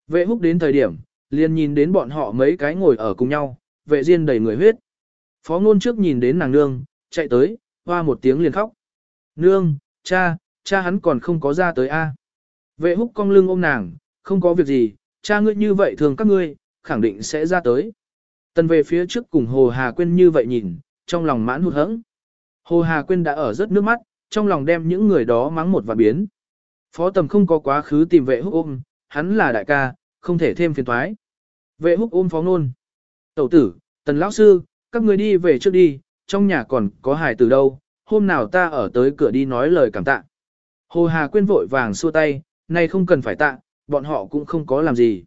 Vệ húc đến thời điểm, liền nhìn đến bọn họ mấy cái ngồi ở cùng nhau, vệ diên đầy người huyết. Phó ngôn trước nhìn đến nàng nương, chạy tới, hoa một tiếng liền khóc. Nương, cha, cha hắn còn không có ra tới a. Vệ húc cong lưng ôm nàng, không có việc gì, cha ngươi như vậy thường các ngươi, khẳng định sẽ ra tới. Tần về phía trước cùng Hồ Hà Quyên như vậy nhìn, trong lòng mãn hụt hẫng. Hồ Hà Quyên đã ở rất nước mắt, trong lòng đem những người đó mắng một và biến. Phó tầm không có quá khứ tìm vệ húc ôm, hắn là đại ca, không thể thêm phiền toái. Vệ húc ôm phó nôn. Tẩu tử, tần lão sư, các người đi về trước đi, trong nhà còn có hài từ đâu, hôm nào ta ở tới cửa đi nói lời cảm tạ. Hồ Hà Quyên vội vàng xua tay, nay không cần phải tạ, bọn họ cũng không có làm gì.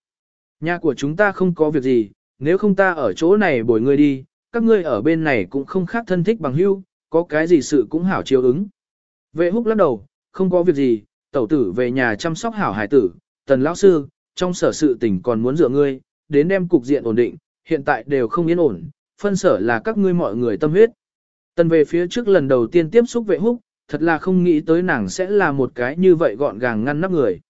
Nhà của chúng ta không có việc gì, nếu không ta ở chỗ này bồi ngươi đi, các ngươi ở bên này cũng không khác thân thích bằng hữu, có cái gì sự cũng hảo chiếu ứng. Vệ húc lắc đầu, không có việc gì, tẩu tử về nhà chăm sóc hảo hải tử, tần lão sư, trong sở sự tình còn muốn dựa ngươi, đến đem cục diện ổn định, hiện tại đều không yên ổn, phân sở là các ngươi mọi người tâm huyết. Tần về phía trước lần đầu tiên tiếp xúc vệ húc, thật là không nghĩ tới nàng sẽ là một cái như vậy gọn gàng ngăn nắp người.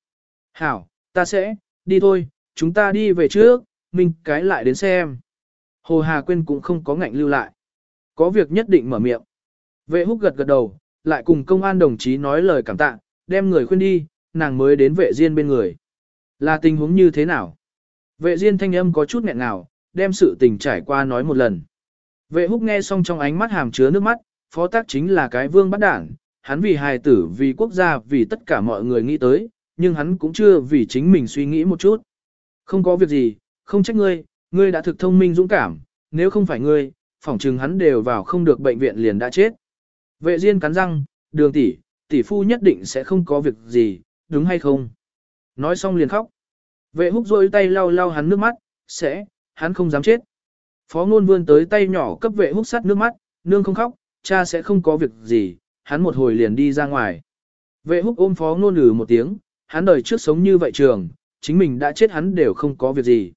Hảo, ta sẽ, đi thôi, chúng ta đi về trước, minh cái lại đến xem. Hồ Hà Quyên cũng không có ngạnh lưu lại. Có việc nhất định mở miệng. Vệ húc gật gật đầu, lại cùng công an đồng chí nói lời cảm tạ, đem người khuyên đi, nàng mới đến vệ riêng bên người. Là tình huống như thế nào? Vệ Diên thanh âm có chút nghẹn ngào, đem sự tình trải qua nói một lần. Vệ húc nghe xong trong ánh mắt hàm chứa nước mắt, phó tác chính là cái vương bắt đảng, hắn vì hài tử, vì quốc gia, vì tất cả mọi người nghĩ tới, nhưng hắn cũng chưa vì chính mình suy nghĩ một chút. Không có việc gì, không trách ngươi, ngươi đã thực thông minh dũng cảm, nếu không phải ngươi, phỏng chừng hắn đều vào không được bệnh viện liền đã chết. Vệ Diên cắn răng, đường tỷ, tỷ phu nhất định sẽ không có việc gì, đúng hay không? Nói xong liền khóc. Vệ húc rôi tay lau lau hắn nước mắt, sẽ, hắn không dám chết. Phó ngôn vươn tới tay nhỏ cấp vệ húc sắt nước mắt, nương không khóc, cha sẽ không có việc gì, hắn một hồi liền đi ra ngoài. Vệ húc ôm phó ngôn lử một tiếng, hắn đời trước sống như vậy trường, chính mình đã chết hắn đều không có việc gì.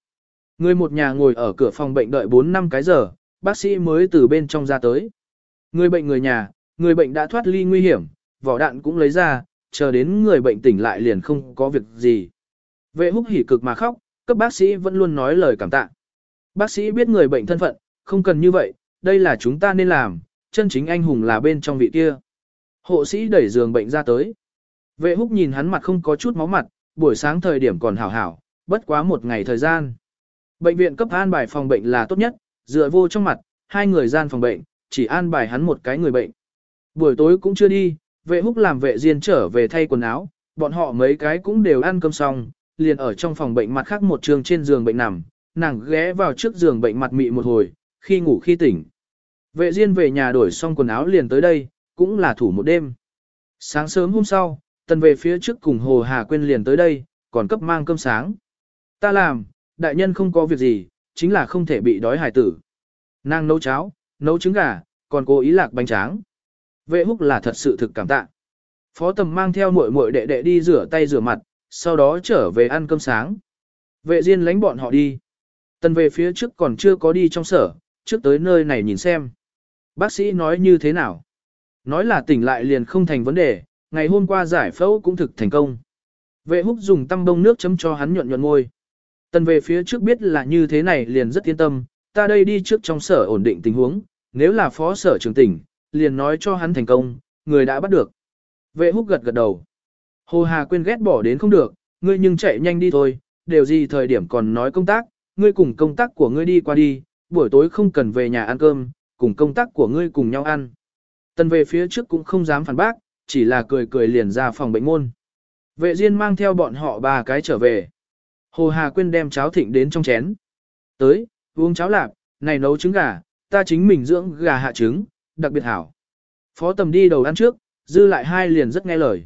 Người một nhà ngồi ở cửa phòng bệnh đợi 4 năm cái giờ, bác sĩ mới từ bên trong ra tới. Người bệnh người nhà, người bệnh đã thoát ly nguy hiểm, vỏ đạn cũng lấy ra, chờ đến người bệnh tỉnh lại liền không có việc gì. Vệ húc hỉ cực mà khóc, cấp bác sĩ vẫn luôn nói lời cảm tạ. Bác sĩ biết người bệnh thân phận, không cần như vậy, đây là chúng ta nên làm, chân chính anh hùng là bên trong vị kia. Hộ sĩ đẩy giường bệnh ra tới. Vệ húc nhìn hắn mặt không có chút máu mặt, buổi sáng thời điểm còn hảo hảo, bất quá một ngày thời gian. Bệnh viện cấp an bài phòng bệnh là tốt nhất, dựa vô trong mặt, hai người gian phòng bệnh, chỉ an bài hắn một cái người bệnh. Buổi tối cũng chưa đi, vệ húc làm vệ diên trở về thay quần áo, bọn họ mấy cái cũng đều ăn cơm xong, liền ở trong phòng bệnh mặt khác một trường trên giường bệnh nằm, nàng ghé vào trước giường bệnh mặt mị một hồi, khi ngủ khi tỉnh. Vệ diên về nhà đổi xong quần áo liền tới đây, cũng là thủ một đêm. Sáng sớm hôm sau, tần về phía trước cùng Hồ Hà Quyên liền tới đây, còn cấp mang cơm sáng. Ta làm, đại nhân không có việc gì, chính là không thể bị đói hải tử. Nàng nấu cháo, nấu trứng gà, còn cố ý lạc bánh tráng. Vệ húc là thật sự thực cảm tạ. Phó tầm mang theo muội muội đệ đệ đi rửa tay rửa mặt, sau đó trở về ăn cơm sáng. Vệ diên lánh bọn họ đi. Tần về phía trước còn chưa có đi trong sở, trước tới nơi này nhìn xem. Bác sĩ nói như thế nào? Nói là tỉnh lại liền không thành vấn đề, ngày hôm qua giải phẫu cũng thực thành công. Vệ húc dùng tăm bông nước chấm cho hắn nhuận nhuận ngôi. Tần về phía trước biết là như thế này liền rất yên tâm, ta đây đi trước trong sở ổn định tình huống, nếu là phó sở trưởng tỉnh, liền nói cho hắn thành công, người đã bắt được. Vệ húc gật gật đầu. Hồ Hà quên ghét bỏ đến không được, ngươi nhưng chạy nhanh đi thôi, đều gì thời điểm còn nói công tác, ngươi cùng công tác của ngươi đi qua đi, buổi tối không cần về nhà ăn cơm, cùng công tác của ngươi cùng nhau ăn. Tần về phía trước cũng không dám phản bác, chỉ là cười cười liền ra phòng bệnh môn. Vệ Diên mang theo bọn họ ba cái trở về. Hồ Hà Quyên đem cháo thịnh đến trong chén. Tới, uống cháo lạp, này nấu trứng gà, ta chính mình dưỡng gà hạ trứng, đặc biệt hảo. Phó tầm đi đầu ăn trước, dư lại hai liền rất nghe lời.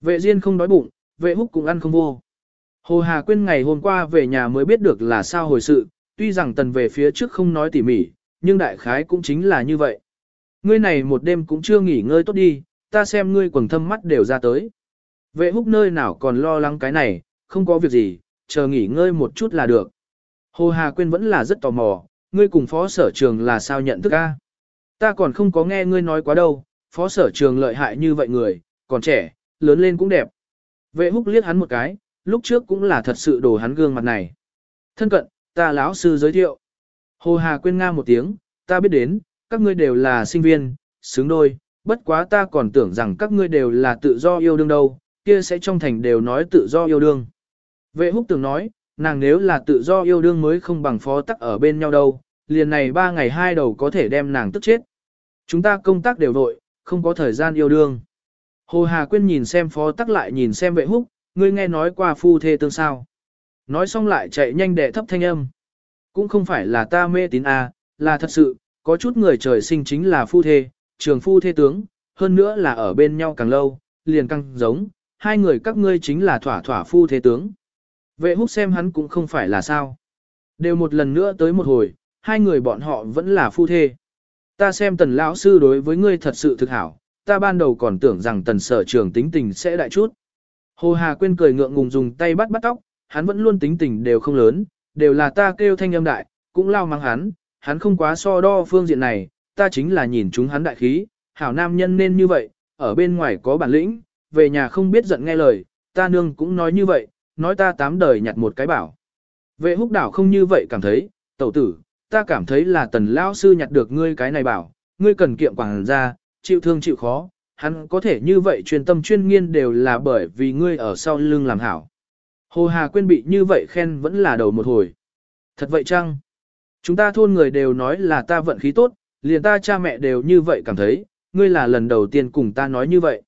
Vệ Diên không đói bụng, vệ húc cũng ăn không vô. Hồ Hà Quyên ngày hôm qua về nhà mới biết được là sao hồi sự, tuy rằng tần về phía trước không nói tỉ mỉ, nhưng đại khái cũng chính là như vậy. Ngươi này một đêm cũng chưa nghỉ ngơi tốt đi, ta xem ngươi quần thâm mắt đều ra tới. Vệ húc nơi nào còn lo lắng cái này, không có việc gì, chờ nghỉ ngơi một chút là được. Hồ Hà Quyên vẫn là rất tò mò, ngươi cùng phó sở trường là sao nhận thức a? Ta còn không có nghe ngươi nói quá đâu, phó sở trường lợi hại như vậy người, còn trẻ, lớn lên cũng đẹp. Vệ húc liếc hắn một cái, lúc trước cũng là thật sự đồ hắn gương mặt này. Thân cận, ta lão sư giới thiệu. Hồ Hà Quyên nga một tiếng, ta biết đến, các ngươi đều là sinh viên, xứng đôi, bất quá ta còn tưởng rằng các ngươi đều là tự do yêu đương đâu, kia sẽ trong thành đều nói tự do yêu đương. Vệ húc tưởng nói, nàng nếu là tự do yêu đương mới không bằng phó tắc ở bên nhau đâu, liền này ba ngày hai đầu có thể đem nàng tức chết. Chúng ta công tác đều vội, không có thời gian yêu đương. Hồ Hà Quyên nhìn xem phó tắc lại nhìn xem vệ húc, ngươi nghe nói qua phu thê tương sao. Nói xong lại chạy nhanh đệ thấp thanh âm. Cũng không phải là ta mê tín à, là thật sự, có chút người trời sinh chính là phu thê, trường phu thê tướng, hơn nữa là ở bên nhau càng lâu, liền càng giống, hai người các ngươi chính là thỏa thỏa phu thê tướng. Vệ húc xem hắn cũng không phải là sao. Đều một lần nữa tới một hồi, hai người bọn họ vẫn là phu thê. Ta xem tần lão sư đối với ngươi thật sự thực hảo, ta ban đầu còn tưởng rằng tần sở trường tính tình sẽ đại chút. Hồ Hà quên cười ngượng ngùng dùng tay bắt bắt tóc, hắn vẫn luôn tính tình đều không lớn, đều là ta kêu thanh âm đại, cũng lao mang hắn, hắn không quá so đo phương diện này, ta chính là nhìn chúng hắn đại khí, hảo nam nhân nên như vậy, ở bên ngoài có bản lĩnh, về nhà không biết giận nghe lời, ta nương cũng nói như vậy, nói ta tám đời nhặt một cái bảo. Vệ húc đảo không như vậy cảm thấy, tẩu tử, ta cảm thấy là tần lão sư nhặt được ngươi cái này bảo, ngươi cần kiệm quảng ra, chịu thương chịu khó, hắn có thể như vậy chuyên tâm chuyên nghiên đều là bởi vì ngươi ở sau lưng làm hảo. Hồ Hà Quyên bị như vậy khen vẫn là đầu một hồi. Thật vậy chăng? Chúng ta thôn người đều nói là ta vận khí tốt, liền ta cha mẹ đều như vậy cảm thấy, ngươi là lần đầu tiên cùng ta nói như vậy.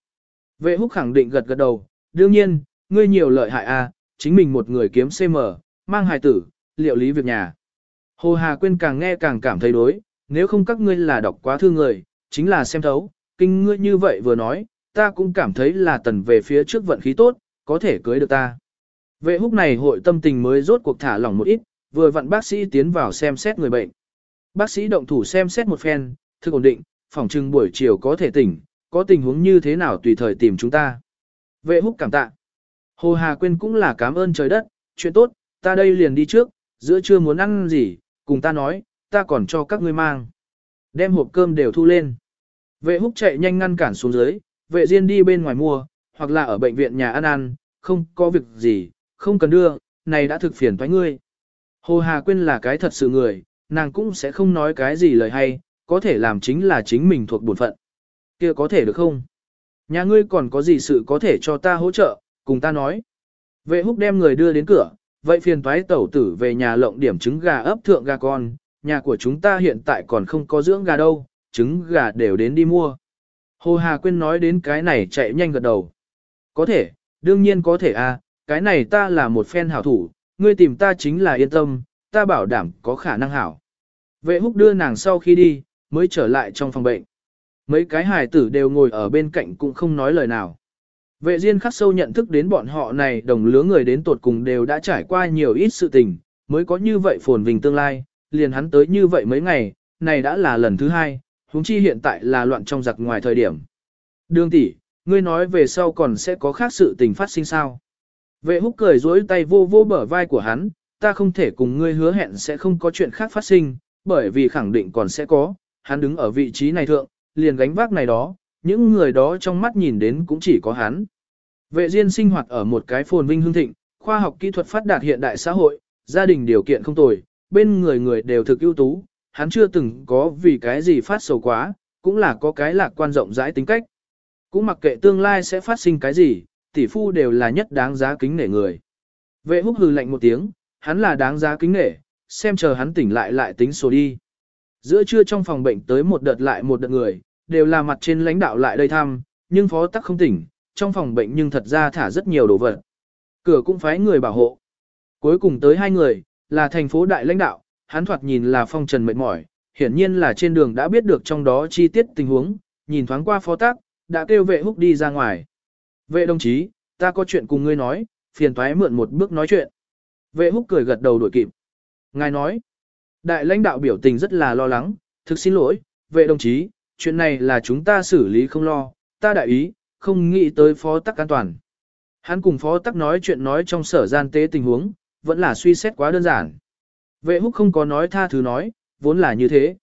Vệ húc khẳng định gật gật đầu, đương nhiên, ngươi nhiều lợi hại a, à, chính mình một người kiếm CM, mang hài tử, liệu lý việc nhà. Hồ Hà Quyên càng nghe càng cảm thấy đối, nếu không các ngươi là đọc quá thư người, chính là xem thấu, kinh ngươi như vậy vừa nói, ta cũng cảm thấy là tần về phía trước vận khí tốt, có thể cưới được ta. Vệ húc này hội tâm tình mới rốt cuộc thả lỏng một ít, vừa vặn bác sĩ tiến vào xem xét người bệnh. Bác sĩ động thủ xem xét một phen, thực ổn định, phòng trưng buổi chiều có thể tỉnh, có tình huống như thế nào tùy thời tìm chúng ta. Vệ húc cảm tạ. Hồ Hà Quyên cũng là cảm ơn trời đất, chuyện tốt, ta đây liền đi trước, giữa trưa muốn ăn gì, cùng ta nói, ta còn cho các ngươi mang. Đem hộp cơm đều thu lên. Vệ húc chạy nhanh ngăn cản xuống dưới, vệ Diên đi bên ngoài mua, hoặc là ở bệnh viện nhà ăn ăn, không có việc gì, không cần đưa, này đã thực phiền thoái ngươi. Hồ Hà Quyên là cái thật sự người, nàng cũng sẽ không nói cái gì lời hay, có thể làm chính là chính mình thuộc bổn phận. kia có thể được không? Nhà ngươi còn có gì sự có thể cho ta hỗ trợ, cùng ta nói. Vệ húc đem người đưa đến cửa, vậy phiền toái tẩu tử về nhà lộng điểm trứng gà ấp thượng gà con, nhà của chúng ta hiện tại còn không có dưỡng gà đâu, trứng gà đều đến đi mua. Hồ Hà Quyên nói đến cái này chạy nhanh gật đầu. Có thể, đương nhiên có thể à, cái này ta là một fan hảo thủ, ngươi tìm ta chính là yên tâm, ta bảo đảm có khả năng hảo. Vệ húc đưa nàng sau khi đi, mới trở lại trong phòng bệnh. Mấy cái hài tử đều ngồi ở bên cạnh cũng không nói lời nào. Vệ Diên khắc sâu nhận thức đến bọn họ này đồng lứa người đến tột cùng đều đã trải qua nhiều ít sự tình, mới có như vậy phồn vinh tương lai, liền hắn tới như vậy mấy ngày, này đã là lần thứ hai, huống chi hiện tại là loạn trong giặc ngoài thời điểm. Đường tỷ, ngươi nói về sau còn sẽ có khác sự tình phát sinh sao? Vệ húc cười dối tay vô vô bờ vai của hắn, ta không thể cùng ngươi hứa hẹn sẽ không có chuyện khác phát sinh, bởi vì khẳng định còn sẽ có, hắn đứng ở vị trí này thượng, liền gánh vác này đó, những người đó trong mắt nhìn đến cũng chỉ có hắn. Vệ Diên sinh hoạt ở một cái phồn vinh hương thịnh, khoa học kỹ thuật phát đạt hiện đại xã hội, gia đình điều kiện không tồi, bên người người đều thực ưu tú, hắn chưa từng có vì cái gì phát sầu quá, cũng là có cái lạc quan rộng rãi tính cách. Cũng mặc kệ tương lai sẽ phát sinh cái gì, tỷ phu đều là nhất đáng giá kính nể người. Vệ húc hừ lạnh một tiếng, hắn là đáng giá kính nể, xem chờ hắn tỉnh lại lại tính số đi. Giữa trưa trong phòng bệnh tới một đợt lại một đợt người, đều là mặt trên lãnh đạo lại đây thăm, nhưng phó tắc không tỉnh, trong phòng bệnh nhưng thật ra thả rất nhiều đồ vật. Cửa cũng phái người bảo hộ. Cuối cùng tới hai người, là thành phố đại lãnh đạo, hắn thoạt nhìn là phong trần mệt mỏi, hiển nhiên là trên đường đã biết được trong đó chi tiết tình huống, nhìn thoáng qua phó tác, đã kêu vệ húc đi ra ngoài. Vệ đồng chí, ta có chuyện cùng ngươi nói, phiền toái mượn một bước nói chuyện. Vệ húc cười gật đầu đuổi kịp. Ngài nói, đại lãnh đạo biểu tình rất là lo lắng, thực xin lỗi, vệ đồng chí, chuyện này là chúng ta xử lý không lo, ta đại ý, không nghĩ tới phó tắc an toàn. Hắn cùng phó tắc nói chuyện nói trong sở gian tế tình huống, vẫn là suy xét quá đơn giản. Vệ húc không có nói tha thứ nói, vốn là như thế.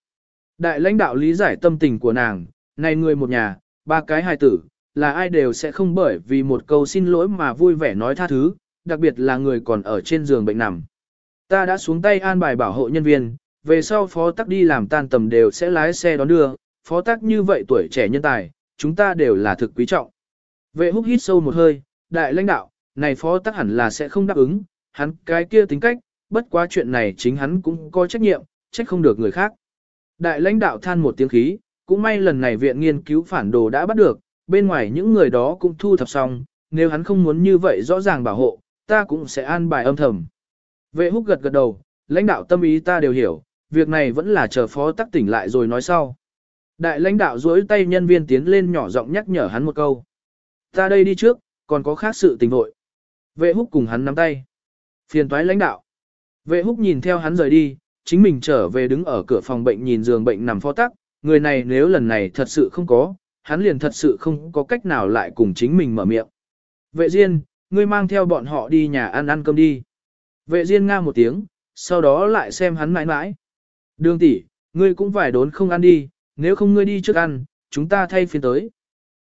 Đại lãnh đạo lý giải tâm tình của nàng, này người một nhà, ba cái hài tử, là ai đều sẽ không bởi vì một câu xin lỗi mà vui vẻ nói tha thứ, đặc biệt là người còn ở trên giường bệnh nằm. Ta đã xuống tay an bài bảo hộ nhân viên, về sau phó tắc đi làm tan tầm đều sẽ lái xe đón đưa, phó tắc như vậy tuổi trẻ nhân tài, chúng ta đều là thực quý trọng. Vệ húc hít sâu một hơi, đại lãnh đạo, này phó tắc hẳn là sẽ không đáp ứng, hắn cái kia tính cách, bất quá chuyện này chính hắn cũng có trách nhiệm, trách không được người khác. Đại lãnh đạo than một tiếng khí, cũng may lần này viện nghiên cứu phản đồ đã bắt được, bên ngoài những người đó cũng thu thập xong, nếu hắn không muốn như vậy rõ ràng bảo hộ, ta cũng sẽ an bài âm thầm. Vệ húc gật gật đầu, lãnh đạo tâm ý ta đều hiểu, việc này vẫn là chờ phó tắc tỉnh lại rồi nói sau. Đại lãnh đạo duỗi tay nhân viên tiến lên nhỏ giọng nhắc nhở hắn một câu. Ta đây đi trước, còn có khác sự tình vội. Vệ húc cùng hắn nắm tay. Phiền toái lãnh đạo. Vệ húc nhìn theo hắn rời đi, chính mình trở về đứng ở cửa phòng bệnh nhìn giường bệnh nằm phó tắc, người này nếu lần này thật sự không có, hắn liền thật sự không có cách nào lại cùng chính mình mở miệng. Vệ Diên, ngươi mang theo bọn họ đi nhà ăn ăn cơm đi. Vệ Diên nga một tiếng, sau đó lại xem hắn mãi mãi. Đường tỷ, ngươi cũng phải đốn không ăn đi, nếu không ngươi đi trước ăn, chúng ta thay phiên tới.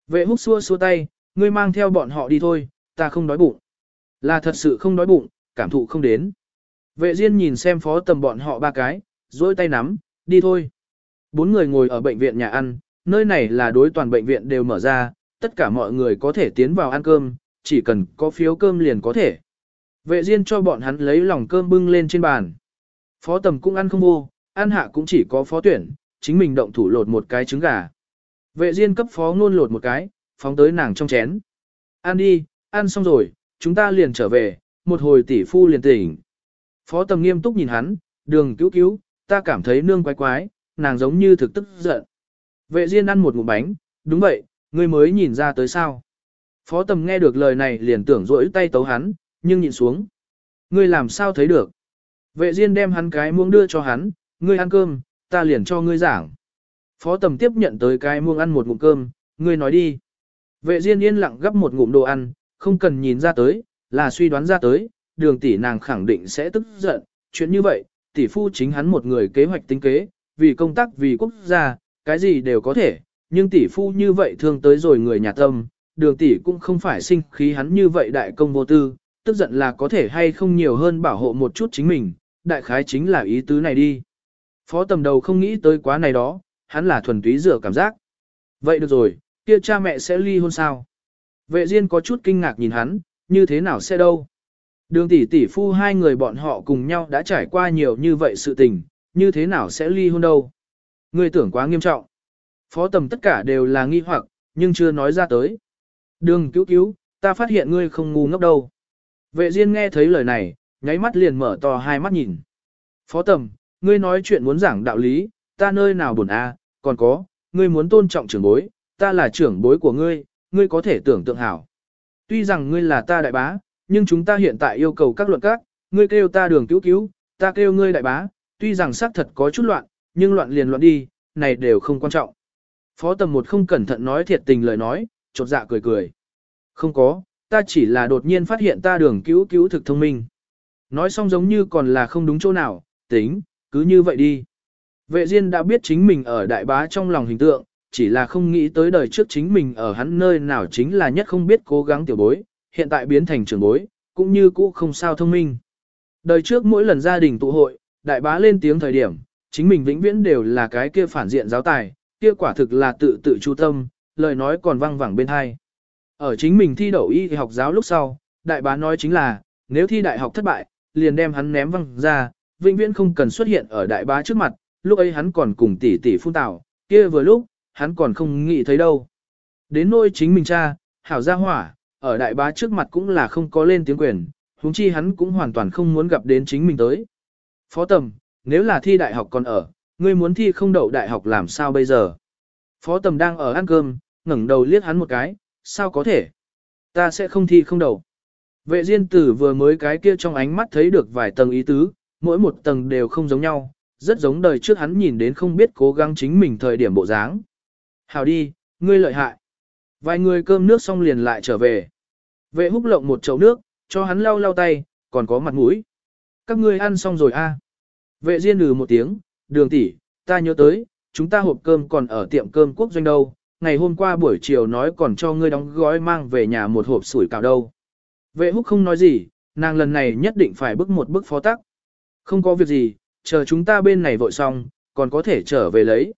Vệ húc xua xua tay, ngươi mang theo bọn họ đi thôi, ta không đói bụng. Là thật sự không đói bụng, cảm thụ không đến. Vệ Diên nhìn xem phó tầm bọn họ ba cái, dối tay nắm, đi thôi. Bốn người ngồi ở bệnh viện nhà ăn, nơi này là đối toàn bệnh viện đều mở ra, tất cả mọi người có thể tiến vào ăn cơm, chỉ cần có phiếu cơm liền có thể. Vệ Diên cho bọn hắn lấy lòng cơm bưng lên trên bàn. Phó tầm cũng ăn không vô, ăn hạ cũng chỉ có phó tuyển, chính mình động thủ lột một cái trứng gà. Vệ Diên cấp phó ngôn lột một cái, phóng tới nàng trong chén. Ăn đi, ăn xong rồi, chúng ta liền trở về, một hồi tỷ phu liền tỉnh. Phó tầm nghiêm túc nhìn hắn, đường cứu cứu, ta cảm thấy nương quái quái, nàng giống như thực tức giận. Vệ Diên ăn một ngụm bánh, đúng vậy, ngươi mới nhìn ra tới sao. Phó tầm nghe được lời này liền tưởng rỗi tay tấu hắn, nhưng nhìn xuống. Ngươi làm sao thấy được? Vệ Diên đem hắn cái muỗng đưa cho hắn, ngươi ăn cơm, ta liền cho ngươi giảng. Phó tầm tiếp nhận tới cái muông ăn một ngụm cơm, ngươi nói đi. Vệ Diên yên lặng gấp một ngụm đồ ăn, không cần nhìn ra tới, là suy đoán ra tới, đường tỷ nàng khẳng định sẽ tức giận, chuyện như vậy, tỷ phu chính hắn một người kế hoạch tính kế, vì công tác vì quốc gia, cái gì đều có thể, nhưng tỷ phu như vậy thương tới rồi người nhà tâm, đường tỷ cũng không phải sinh khí hắn như vậy đại công vô tư, tức giận là có thể hay không nhiều hơn bảo hộ một chút chính mình, đại khái chính là ý tứ này đi. Phó tầm đầu không nghĩ tới quá này đó, hắn là thuần túy dựa cảm giác. Vậy được rồi, kia cha mẹ sẽ ly hôn sao? Vệ Diên có chút kinh ngạc nhìn hắn, như thế nào sẽ đâu? Đường tỷ tỷ phu hai người bọn họ cùng nhau đã trải qua nhiều như vậy sự tình, như thế nào sẽ ly hôn đâu? Ngươi tưởng quá nghiêm trọng. Phó tầm tất cả đều là nghi hoặc, nhưng chưa nói ra tới. Đường cứu cứu, ta phát hiện ngươi không ngu ngốc đâu. Vệ Diên nghe thấy lời này, nháy mắt liền mở to hai mắt nhìn. Phó tầm, ngươi nói chuyện muốn giảng đạo lý, ta nơi nào buồn a, còn có, ngươi muốn tôn trọng trưởng bối, ta là trưởng bối của ngươi, ngươi có thể tưởng tượng hảo. Tuy rằng ngươi là ta đại bá, nhưng chúng ta hiện tại yêu cầu các luận các, ngươi kêu ta đường cứu cứu, ta kêu ngươi đại bá, tuy rằng xác thật có chút loạn, nhưng loạn liền loạn đi, này đều không quan trọng. Phó tầm một không cẩn thận nói thiệt tình lời nói, chột dạ cười cười. Không có, ta chỉ là đột nhiên phát hiện ta đường cứu cứu thực thông minh. Nói xong giống như còn là không đúng chỗ nào, tính, cứ như vậy đi. Vệ Diên đã biết chính mình ở đại bá trong lòng hình tượng, chỉ là không nghĩ tới đời trước chính mình ở hắn nơi nào chính là nhất không biết cố gắng tiểu bối, hiện tại biến thành trưởng bối, cũng như cũ không sao thông minh. Đời trước mỗi lần gia đình tụ hội, đại bá lên tiếng thời điểm, chính mình vĩnh viễn đều là cái kia phản diện giáo tài, kia quả thực là tự tự chu tâm, lời nói còn văng vẳng bên hai. Ở chính mình thi đậu y học giáo lúc sau, đại bá nói chính là, nếu thi đại học thất bại, liền đem hắn ném văng ra, vĩnh viễn không cần xuất hiện ở đại bá trước mặt, lúc ấy hắn còn cùng tỷ tỷ phun tạo, kia vừa lúc, hắn còn không nghĩ thấy đâu. Đến nôi chính mình cha, hảo gia hỏa, ở đại bá trước mặt cũng là không có lên tiếng quyền, huống chi hắn cũng hoàn toàn không muốn gặp đến chính mình tới. Phó tầm, nếu là thi đại học còn ở, ngươi muốn thi không đậu đại học làm sao bây giờ? Phó tầm đang ở ăn cơm, ngẩng đầu liếc hắn một cái, sao có thể? Ta sẽ không thi không đậu. Vệ diên tử vừa mới cái kia trong ánh mắt thấy được vài tầng ý tứ, mỗi một tầng đều không giống nhau, rất giống đời trước hắn nhìn đến không biết cố gắng chính mình thời điểm bộ dáng. Hào đi, ngươi lợi hại. Vài người cơm nước xong liền lại trở về. Vệ húc lộng một chậu nước, cho hắn lau lau tay, còn có mặt mũi. Các ngươi ăn xong rồi a? À? Vệ Diên lừ một tiếng, đường tỷ, ta nhớ tới, chúng ta hộp cơm còn ở tiệm cơm quốc doanh đâu, ngày hôm qua buổi chiều nói còn cho ngươi đóng gói mang về nhà một hộp sủi cảo đâu. Vệ húc không nói gì, nàng lần này nhất định phải bước một bước phó tắc. Không có việc gì, chờ chúng ta bên này vội xong, còn có thể trở về lấy.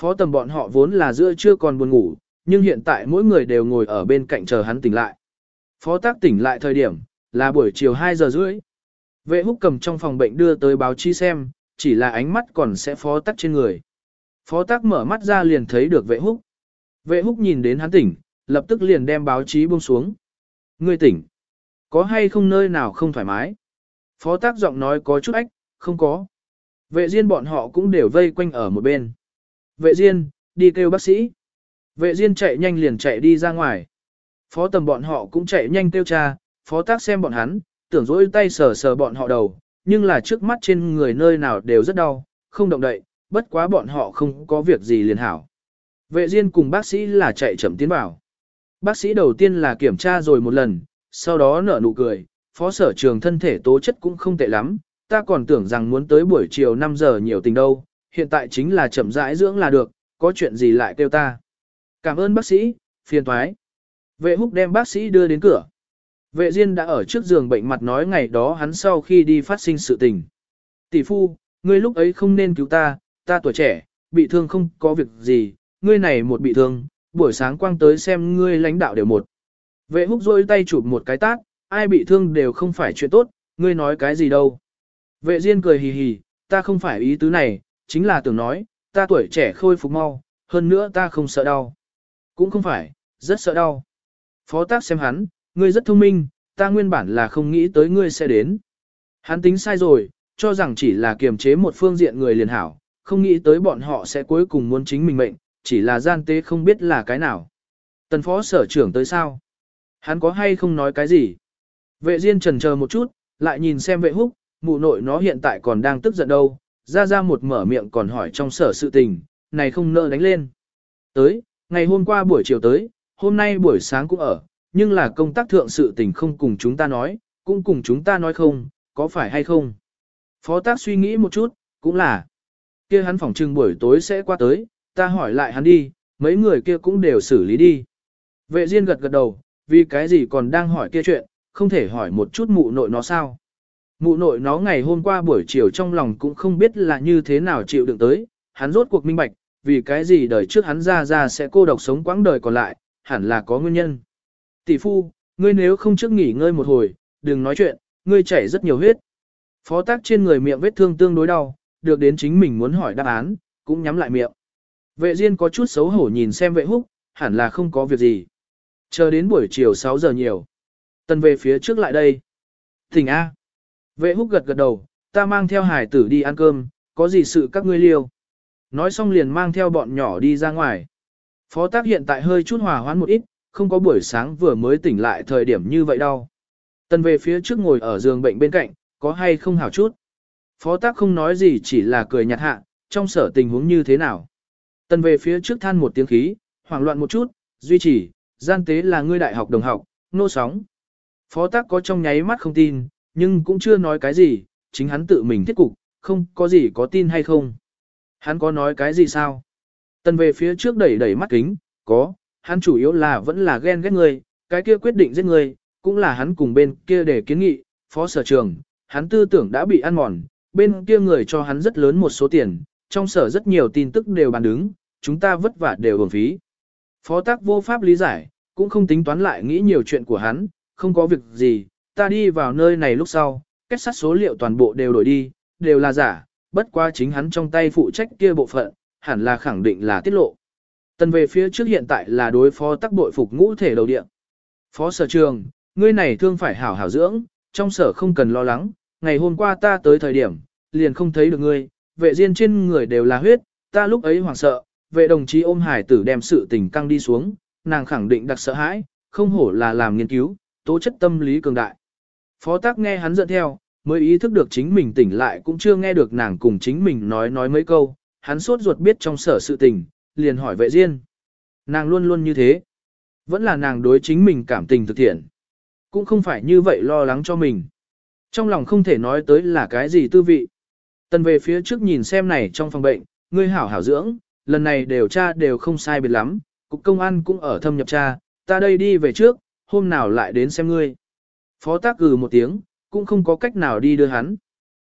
Phó tầm bọn họ vốn là giữa trưa còn buồn ngủ, nhưng hiện tại mỗi người đều ngồi ở bên cạnh chờ hắn tỉnh lại. Phó tác tỉnh lại thời điểm, là buổi chiều 2 giờ rưỡi. Vệ húc cầm trong phòng bệnh đưa tới báo chí xem, chỉ là ánh mắt còn sẽ phó tác trên người. Phó tác mở mắt ra liền thấy được vệ húc. Vệ húc nhìn đến hắn tỉnh, lập tức liền đem báo chí buông xuống. Ngươi tỉnh. Có hay không nơi nào không thoải mái? Phó tác giọng nói có chút ách, không có. Vệ diên bọn họ cũng đều vây quanh ở một bên. Vệ diên, đi kêu bác sĩ. Vệ diên chạy nhanh liền chạy đi ra ngoài. Phó tầm bọn họ cũng chạy nhanh kêu cha, phó tác xem bọn hắn, tưởng dỗi tay sờ sờ bọn họ đầu, nhưng là trước mắt trên người nơi nào đều rất đau, không động đậy, bất quá bọn họ không có việc gì liền hảo. Vệ Diên cùng bác sĩ là chạy chậm tiến vào. Bác sĩ đầu tiên là kiểm tra rồi một lần, sau đó nở nụ cười, phó sở trường thân thể tố chất cũng không tệ lắm, ta còn tưởng rằng muốn tới buổi chiều 5 giờ nhiều tình đâu, hiện tại chính là chậm rãi dưỡng là được, có chuyện gì lại kêu ta. Cảm ơn bác sĩ, phiền thoái. Vệ húc đem bác sĩ đưa đến cửa. Vệ Diên đã ở trước giường bệnh mặt nói ngày đó hắn sau khi đi phát sinh sự tình. Tỷ phu, ngươi lúc ấy không nên cứu ta, ta tuổi trẻ, bị thương không có việc gì, ngươi này một bị thương, buổi sáng quang tới xem ngươi lãnh đạo đều một. Vệ húc rôi tay chụp một cái tát, ai bị thương đều không phải chuyện tốt, ngươi nói cái gì đâu. Vệ Diên cười hì hì, ta không phải ý tứ này, chính là tưởng nói, ta tuổi trẻ khôi phục mau, hơn nữa ta không sợ đau. Cũng không phải, rất sợ đau. Phó tác xem hắn, ngươi rất thông minh, ta nguyên bản là không nghĩ tới ngươi sẽ đến. Hắn tính sai rồi, cho rằng chỉ là kiềm chế một phương diện người liền hảo, không nghĩ tới bọn họ sẽ cuối cùng muốn chính mình mệnh, chỉ là gian tế không biết là cái nào. Tần phó sở trưởng tới sao? Hắn có hay không nói cái gì? Vệ Diên trần chờ một chút, lại nhìn xem vệ húc, mụ nội nó hiện tại còn đang tức giận đâu, ra ra một mở miệng còn hỏi trong sở sự tình, này không nỡ đánh lên. Tới, ngày hôm qua buổi chiều tới, hôm nay buổi sáng cũng ở, nhưng là công tác thượng sự tình không cùng chúng ta nói, cũng cùng chúng ta nói không, có phải hay không. Phó tác suy nghĩ một chút, cũng là, kia hắn phòng trưng buổi tối sẽ qua tới, ta hỏi lại hắn đi, mấy người kia cũng đều xử lý đi. Vệ Diên gật gật đầu, vì cái gì còn đang hỏi kia chuyện, không thể hỏi một chút mụ nội nó sao. Mụ nội nó ngày hôm qua buổi chiều trong lòng cũng không biết là như thế nào chịu đựng tới, hắn rốt cuộc minh bạch, vì cái gì đời trước hắn ra ra sẽ cô độc sống quãng đời còn lại, hẳn là có nguyên nhân. Tỷ phu, ngươi nếu không trước nghỉ ngơi một hồi, đừng nói chuyện, ngươi chảy rất nhiều huyết. Phó tác trên người miệng vết thương tương đối đau, được đến chính mình muốn hỏi đáp án, cũng nhắm lại miệng. Vệ Diên có chút xấu hổ nhìn xem vệ húc, hẳn là không có việc gì. Chờ đến buổi chiều 6 giờ nhiều. Tần về phía trước lại đây. Thỉnh A. Vệ húc gật gật đầu, ta mang theo hải tử đi ăn cơm, có gì sự các ngươi liêu. Nói xong liền mang theo bọn nhỏ đi ra ngoài. Phó tác hiện tại hơi chút hòa hoãn một ít, không có buổi sáng vừa mới tỉnh lại thời điểm như vậy đâu. Tần về phía trước ngồi ở giường bệnh bên cạnh, có hay không hảo chút. Phó tác không nói gì chỉ là cười nhạt hạ, trong sở tình huống như thế nào. Tần về phía trước than một tiếng khí, hoảng loạn một chút, duy trì, gian tế là ngươi đại học đồng học, nô sóng. Phó tác có trong nháy mắt không tin, nhưng cũng chưa nói cái gì, chính hắn tự mình thiết cục, không có gì có tin hay không. Hắn có nói cái gì sao? Tần về phía trước đẩy đẩy mắt kính, có, hắn chủ yếu là vẫn là ghen ghét người, cái kia quyết định giết người, cũng là hắn cùng bên kia để kiến nghị, phó sở trường, hắn tư tưởng đã bị ăn mòn, bên kia người cho hắn rất lớn một số tiền, trong sở rất nhiều tin tức đều bàn đứng, chúng ta vất vả đều hưởng phí. Phó tác vô pháp lý giải, cũng không tính toán lại nghĩ nhiều chuyện của hắn, không có việc gì, ta đi vào nơi này lúc sau, kết sắt số liệu toàn bộ đều đổi đi, đều là giả, bất quá chính hắn trong tay phụ trách kia bộ phận, hẳn là khẳng định là tiết lộ. Tần về phía trước hiện tại là đối phó tác bội phục ngũ thể đầu địa. Phó sở trường, ngươi này thương phải hảo hảo dưỡng, trong sở không cần lo lắng, ngày hôm qua ta tới thời điểm, liền không thấy được ngươi, vệ riêng trên người đều là huyết, ta lúc ấy hoảng sợ, vệ đồng chí ôm hải tử đem sự tình căng đi xuống, nàng khẳng định đặc sợ hãi, không hổ là làm nghiên cứu, tố chất tâm lý cường đại. Phó tác nghe hắn dẫn theo, mới ý thức được chính mình tỉnh lại cũng chưa nghe được nàng cùng chính mình nói nói mấy câu, hắn sốt ruột biết trong sở sự tình, liền hỏi vệ diên. Nàng luôn luôn như thế. Vẫn là nàng đối chính mình cảm tình thực thiện. cũng không phải như vậy lo lắng cho mình. Trong lòng không thể nói tới là cái gì tư vị. Tần về phía trước nhìn xem này trong phòng bệnh, ngươi hảo hảo dưỡng, lần này đều tra đều không sai biệt lắm, cục công an cũng ở thâm nhập tra, ta đây đi về trước, hôm nào lại đến xem ngươi. Phó tác cử một tiếng, cũng không có cách nào đi đưa hắn.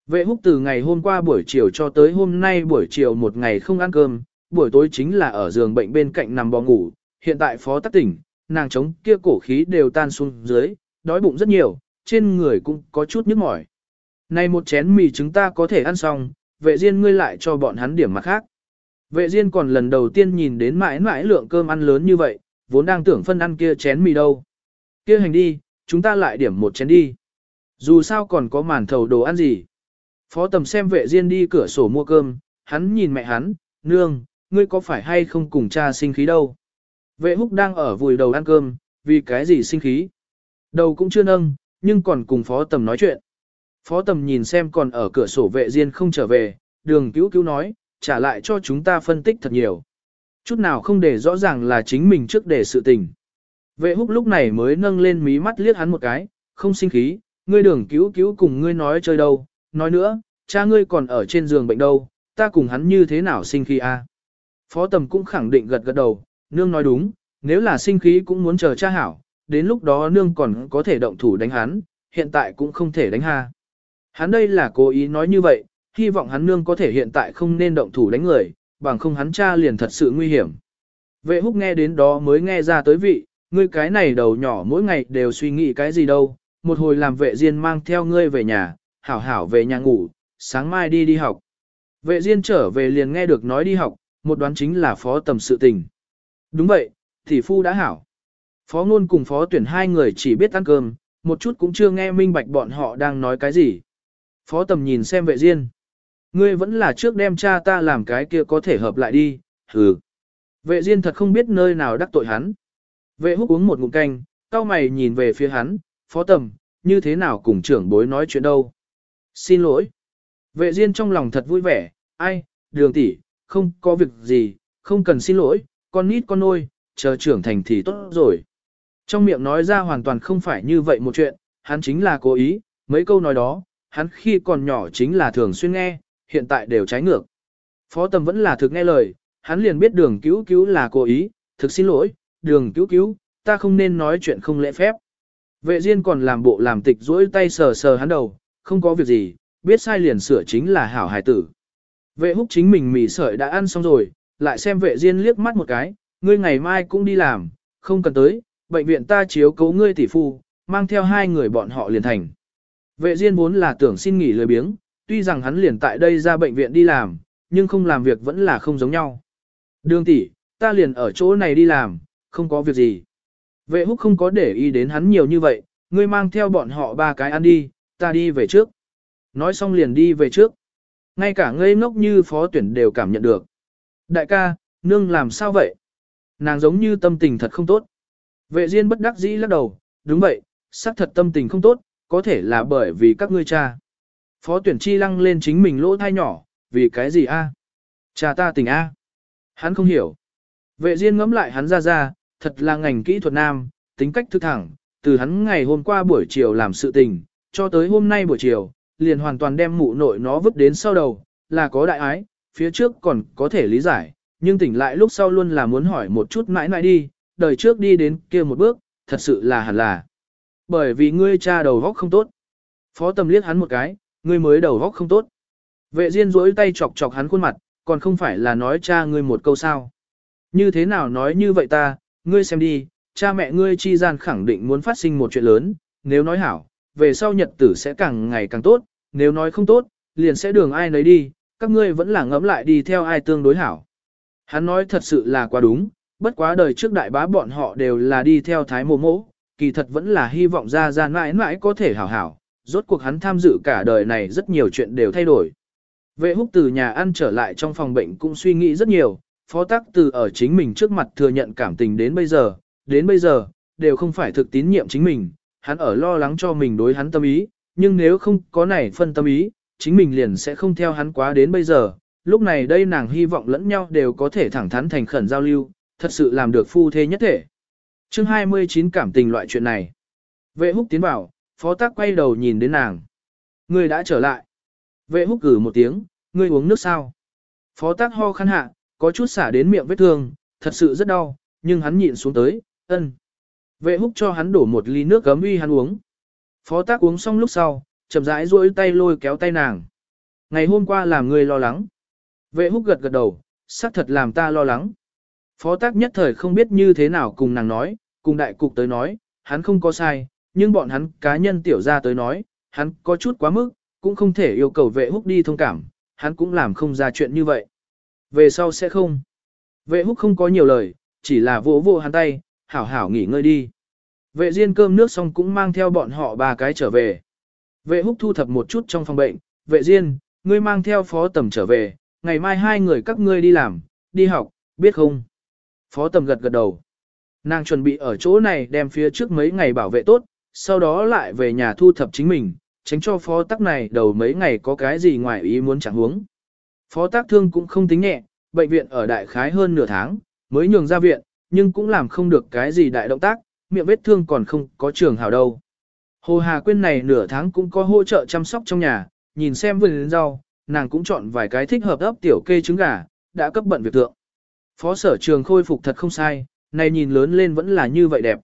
Vệ húc từ ngày hôm qua buổi chiều cho tới hôm nay buổi chiều một ngày không ăn cơm, buổi tối chính là ở giường bệnh bên cạnh nằm bò ngủ, hiện tại phó tác tỉnh, nàng chống kia cổ khí đều tan xuống dưới, đói bụng rất nhiều, trên người cũng có chút nhức mỏi. Này một chén mì chúng ta có thể ăn xong, vệ diên ngươi lại cho bọn hắn điểm mặt khác. Vệ diên còn lần đầu tiên nhìn đến mãi mãi lượng cơm ăn lớn như vậy, vốn đang tưởng phân ăn kia chén mì đâu. Kia hành đi, chúng ta lại điểm một chén đi. Dù sao còn có màn thầu đồ ăn gì. Phó tầm xem vệ diên đi cửa sổ mua cơm, hắn nhìn mẹ hắn, nương, ngươi có phải hay không cùng cha sinh khí đâu. Vệ húc đang ở vùi đầu ăn cơm, vì cái gì sinh khí. Đầu cũng chưa nâng, nhưng còn cùng phó tầm nói chuyện. Phó tầm nhìn xem còn ở cửa sổ vệ diên không trở về, đường cứu cứu nói, trả lại cho chúng ta phân tích thật nhiều. Chút nào không để rõ ràng là chính mình trước để sự tình. Vệ húc lúc này mới nâng lên mí mắt liếc hắn một cái, không sinh khí, ngươi đường cứu cứu cùng ngươi nói chơi đâu, nói nữa, cha ngươi còn ở trên giường bệnh đâu, ta cùng hắn như thế nào sinh khí a? Phó tầm cũng khẳng định gật gật đầu, nương nói đúng, nếu là sinh khí cũng muốn chờ cha hảo, đến lúc đó nương còn có thể động thủ đánh hắn, hiện tại cũng không thể đánh ha. Hắn đây là cố ý nói như vậy, hy vọng hắn nương có thể hiện tại không nên động thủ đánh người, bằng không hắn cha liền thật sự nguy hiểm. Vệ húc nghe đến đó mới nghe ra tới vị, ngươi cái này đầu nhỏ mỗi ngày đều suy nghĩ cái gì đâu, một hồi làm vệ riêng mang theo ngươi về nhà, hảo hảo về nhà ngủ, sáng mai đi đi học. Vệ riêng trở về liền nghe được nói đi học, một đoán chính là phó tầm sự tình. Đúng vậy, tỷ phu đã hảo. Phó ngôn cùng phó tuyển hai người chỉ biết ăn cơm, một chút cũng chưa nghe minh bạch bọn họ đang nói cái gì. Phó tầm nhìn xem vệ riêng. Ngươi vẫn là trước đem cha ta làm cái kia có thể hợp lại đi, hừ. Vệ riêng thật không biết nơi nào đắc tội hắn. Vệ húc uống một ngụm canh, cao mày nhìn về phía hắn, phó tầm, như thế nào cùng trưởng bối nói chuyện đâu. Xin lỗi. Vệ diên trong lòng thật vui vẻ, ai, đường tỷ, không có việc gì, không cần xin lỗi, con nít con nôi, chờ trưởng thành thì tốt rồi. Trong miệng nói ra hoàn toàn không phải như vậy một chuyện, hắn chính là cố ý, mấy câu nói đó, hắn khi còn nhỏ chính là thường xuyên nghe, hiện tại đều trái ngược. Phó tầm vẫn là thực nghe lời, hắn liền biết đường cứu cứu là cố ý, thực xin lỗi, đường cứu cứu, ta không nên nói chuyện không lễ phép. Vệ Diên còn làm bộ làm tịch duỗi tay sờ sờ hắn đầu, không có việc gì, biết sai liền sửa chính là hảo hài tử. Vệ húc chính mình mì sợi đã ăn xong rồi, lại xem vệ Diên liếc mắt một cái, ngươi ngày mai cũng đi làm, không cần tới, bệnh viện ta chiếu cấu ngươi tỷ phu, mang theo hai người bọn họ liền thành. Vệ Diên vốn là tưởng xin nghỉ lười biếng, tuy rằng hắn liền tại đây ra bệnh viện đi làm, nhưng không làm việc vẫn là không giống nhau. Đường tỷ, ta liền ở chỗ này đi làm, không có việc gì. Vệ húc không có để ý đến hắn nhiều như vậy, ngươi mang theo bọn họ ba cái ăn đi, ta đi về trước. Nói xong liền đi về trước. Ngay cả ngây ngốc như phó tuyển đều cảm nhận được. Đại ca, nương làm sao vậy? Nàng giống như tâm tình thật không tốt. Vệ Diên bất đắc dĩ lắc đầu, đúng vậy, xác thật tâm tình không tốt, có thể là bởi vì các ngươi cha. Phó tuyển chi lăng lên chính mình lỗ thai nhỏ, vì cái gì a? Cha ta tình a? Hắn không hiểu. Vệ Diên ngẫm lại hắn ra ra, thật là ngành kỹ thuật nam, tính cách thức thẳng, từ hắn ngày hôm qua buổi chiều làm sự tình, cho tới hôm nay buổi chiều, liền hoàn toàn đem mụ nội nó vứt đến sau đầu, là có đại ái, phía trước còn có thể lý giải, nhưng tỉnh lại lúc sau luôn là muốn hỏi một chút mãi mãi đi, đời trước đi đến kia một bước, thật sự là hẳn là. Bởi vì ngươi cha đầu góc không tốt. Phó tầm liếc hắn một cái, ngươi mới đầu góc không tốt. Vệ Diên duỗi tay chọc chọc hắn khuôn mặt, còn không phải là nói cha ngươi một câu sao. Như thế nào nói như vậy ta, ngươi xem đi, cha mẹ ngươi chi gian khẳng định muốn phát sinh một chuyện lớn, nếu nói hảo, về sau nhật tử sẽ càng ngày càng tốt, nếu nói không tốt, liền sẽ đường ai nấy đi, các ngươi vẫn là ngẫm lại đi theo ai tương đối hảo. Hắn nói thật sự là quá đúng, bất quá đời trước đại bá bọn họ đều là đi theo thái mô mỗ, kỳ thật vẫn là hy vọng ra ra mãi mãi có thể hảo hảo, rốt cuộc hắn tham dự cả đời này rất nhiều chuyện đều thay đổi. Vệ húc từ nhà ăn trở lại trong phòng bệnh cũng suy nghĩ rất nhiều, phó tác từ ở chính mình trước mặt thừa nhận cảm tình đến bây giờ, đến bây giờ, đều không phải thực tín nhiệm chính mình, hắn ở lo lắng cho mình đối hắn tâm ý, nhưng nếu không có này phân tâm ý, chính mình liền sẽ không theo hắn quá đến bây giờ, lúc này đây nàng hy vọng lẫn nhau đều có thể thẳng thắn thành khẩn giao lưu, thật sự làm được phu thế nhất thể. Chương 29 cảm tình loại chuyện này. Vệ húc tiến vào, phó tác quay đầu nhìn đến nàng. Ngươi đã trở lại. Vệ húc cử một tiếng, ngươi uống nước sao? Phó tác ho khăn hạ, có chút xả đến miệng vết thương, thật sự rất đau, nhưng hắn nhịn xuống tới, ân. Vệ húc cho hắn đổ một ly nước gấm uy hắn uống. Phó tác uống xong lúc sau, chậm rãi duỗi tay lôi kéo tay nàng. Ngày hôm qua làm người lo lắng. Vệ húc gật gật đầu, xác thật làm ta lo lắng. Phó tác nhất thời không biết như thế nào cùng nàng nói, cùng đại cục tới nói, hắn không có sai, nhưng bọn hắn cá nhân tiểu ra tới nói, hắn có chút quá mức, cũng không thể yêu cầu vệ húc đi thông cảm, hắn cũng làm không ra chuyện như vậy. Về sau sẽ không. Vệ húc không có nhiều lời, chỉ là vỗ vỗ hắn tay, hảo hảo nghỉ ngơi đi. Vệ riêng cơm nước xong cũng mang theo bọn họ ba cái trở về. Vệ húc thu thập một chút trong phòng bệnh, vệ riêng, ngươi mang theo phó tầm trở về, ngày mai hai người các ngươi đi làm, đi học, biết không? Phó tầm gật gật đầu. Nàng chuẩn bị ở chỗ này đem phía trước mấy ngày bảo vệ tốt, sau đó lại về nhà thu thập chính mình, tránh cho phó tắc này đầu mấy ngày có cái gì ngoài ý muốn chẳng huống. Phó tác thương cũng không tính nhẹ, bệnh viện ở đại khái hơn nửa tháng, mới nhường ra viện, nhưng cũng làm không được cái gì đại động tác, miệng vết thương còn không có trường hào đâu. Hồ Hà Quyên này nửa tháng cũng có hỗ trợ chăm sóc trong nhà, nhìn xem vườn rau, nàng cũng chọn vài cái thích hợp ấp tiểu kê trứng gà, đã cấp bận việc tượng. Phó sở trường khôi phục thật không sai, này nhìn lớn lên vẫn là như vậy đẹp.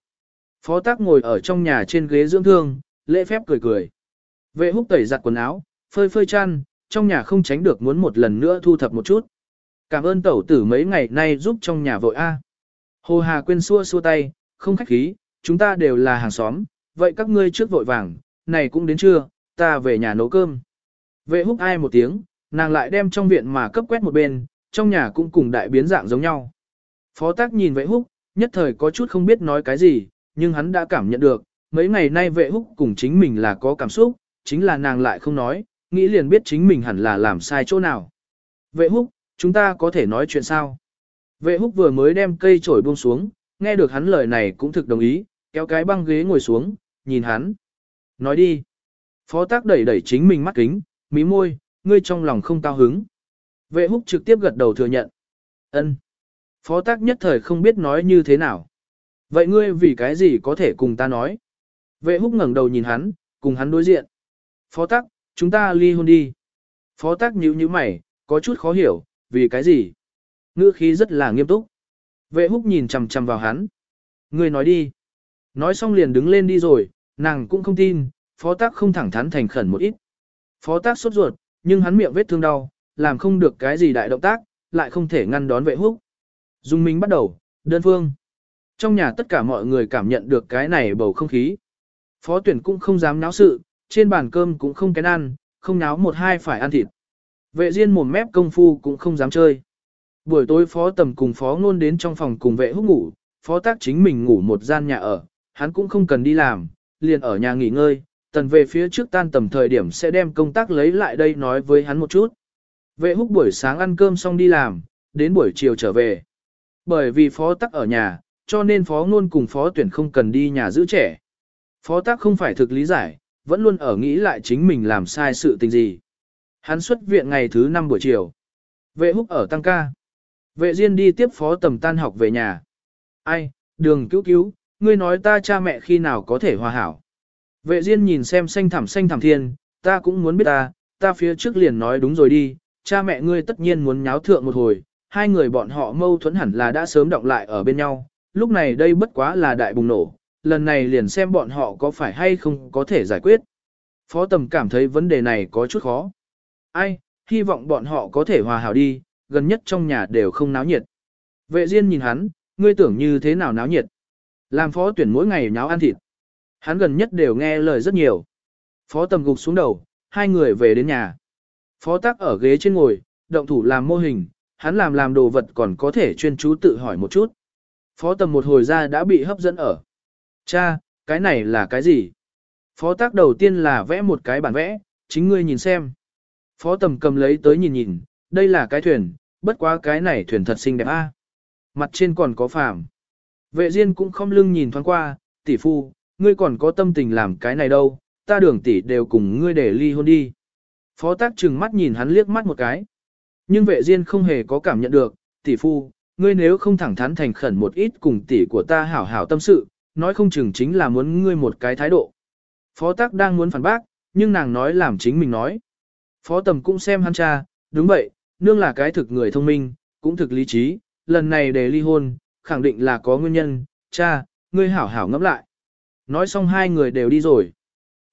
Phó tác ngồi ở trong nhà trên ghế dưỡng thương, lễ phép cười cười. Vệ húc tẩy giặt quần áo, phơi phơi chăn, trong nhà không tránh được muốn một lần nữa thu thập một chút. Cảm ơn tẩu tử mấy ngày nay giúp trong nhà vội A. Hồ Hà quên xua xua tay, không khách khí, chúng ta đều là hàng xóm, vậy các ngươi trước vội vàng, này cũng đến trưa, ta về nhà nấu cơm. Vệ húc ai một tiếng, nàng lại đem trong viện mà cấp quét một bên, trong nhà cũng cùng đại biến dạng giống nhau. Phó tác nhìn vệ húc, nhất thời có chút không biết nói cái gì, nhưng hắn đã cảm nhận được, mấy ngày nay vệ húc cùng chính mình là có cảm xúc, chính là nàng lại không nói, nghĩ liền biết chính mình hẳn là làm sai chỗ nào. Vệ húc, chúng ta có thể nói chuyện sao? Vệ húc vừa mới đem cây trổi buông xuống, nghe được hắn lời này cũng thực đồng ý, kéo cái băng ghế ngồi xuống, nhìn hắn. Nói đi. Phó tác đẩy đẩy chính mình mắt kính, mí môi, ngươi trong lòng không cao hứng. Vệ húc trực tiếp gật đầu thừa nhận. ân. Phó tác nhất thời không biết nói như thế nào. Vậy ngươi vì cái gì có thể cùng ta nói? Vệ húc ngẩng đầu nhìn hắn, cùng hắn đối diện. Phó tác, chúng ta ly hôn đi. Phó tác nhíu nhíu mày, có chút khó hiểu, vì cái gì? Ngữ khí rất là nghiêm túc. Vệ húc nhìn chằm chằm vào hắn. người nói đi. Nói xong liền đứng lên đi rồi, nàng cũng không tin, phó tác không thẳng thắn thành khẩn một ít. Phó tác sốt ruột, nhưng hắn miệng vết thương đau, làm không được cái gì đại động tác, lại không thể ngăn đón vệ húc. Dung minh bắt đầu, đơn phương. Trong nhà tất cả mọi người cảm nhận được cái này bầu không khí. Phó tuyển cũng không dám náo sự, trên bàn cơm cũng không kén ăn, không náo một hai phải ăn thịt. Vệ riêng mồm mép công phu cũng không dám chơi. Buổi tối phó tầm cùng phó ngôn đến trong phòng cùng vệ húc ngủ, phó tác chính mình ngủ một gian nhà ở, hắn cũng không cần đi làm, liền ở nhà nghỉ ngơi, tần về phía trước tan tầm thời điểm sẽ đem công tác lấy lại đây nói với hắn một chút. Vệ húc buổi sáng ăn cơm xong đi làm, đến buổi chiều trở về. Bởi vì phó tắc ở nhà, cho nên phó ngôn cùng phó tuyển không cần đi nhà giữ trẻ. Phó tắc không phải thực lý giải, vẫn luôn ở nghĩ lại chính mình làm sai sự tình gì. Hắn xuất viện ngày thứ năm buổi chiều. Vệ húc ở tăng ca. Vệ Diên đi tiếp phó tầm tan học về nhà. Ai, đường cứu cứu, ngươi nói ta cha mẹ khi nào có thể hòa hảo. Vệ Diên nhìn xem xanh thẳm xanh thẳm thiên, ta cũng muốn biết ta, ta phía trước liền nói đúng rồi đi, cha mẹ ngươi tất nhiên muốn nháo thượng một hồi, hai người bọn họ mâu thuẫn hẳn là đã sớm động lại ở bên nhau, lúc này đây bất quá là đại bùng nổ, lần này liền xem bọn họ có phải hay không có thể giải quyết. Phó tầm cảm thấy vấn đề này có chút khó. Ai, hy vọng bọn họ có thể hòa hảo đi, gần nhất trong nhà đều không náo nhiệt. Vệ Diên nhìn hắn, ngươi tưởng như thế nào náo nhiệt. Làm phó tuyển mỗi ngày nháo ăn thịt. Hắn gần nhất đều nghe lời rất nhiều. Phó tầm gục xuống đầu, hai người về đến nhà. Phó tác ở ghế trên ngồi, động thủ làm mô hình, hắn làm làm đồ vật còn có thể chuyên chú tự hỏi một chút. Phó tầm một hồi ra đã bị hấp dẫn ở. Cha, cái này là cái gì? Phó tác đầu tiên là vẽ một cái bản vẽ, chính ngươi nhìn xem. Phó tầm cầm lấy tới nhìn nhìn, đây là cái thuyền, bất quá cái này thuyền thật xinh đẹp a. Mặt trên còn có phàm. Vệ Diên cũng không lưng nhìn thoáng qua, tỷ phu, ngươi còn có tâm tình làm cái này đâu, ta đường tỷ đều cùng ngươi để ly hôn đi. Phó tác trừng mắt nhìn hắn liếc mắt một cái. Nhưng vệ Diên không hề có cảm nhận được, tỷ phu, ngươi nếu không thẳng thắn thành khẩn một ít cùng tỷ của ta hảo hảo tâm sự, nói không chừng chính là muốn ngươi một cái thái độ. Phó tắc đang muốn phản bác, nhưng nàng nói làm chính mình nói. Phó tầm cũng xem hắn cha, đúng vậy, nương là cái thực người thông minh, cũng thực lý trí, lần này để ly hôn, khẳng định là có nguyên nhân, cha, ngươi hảo hảo ngẫm lại. Nói xong hai người đều đi rồi.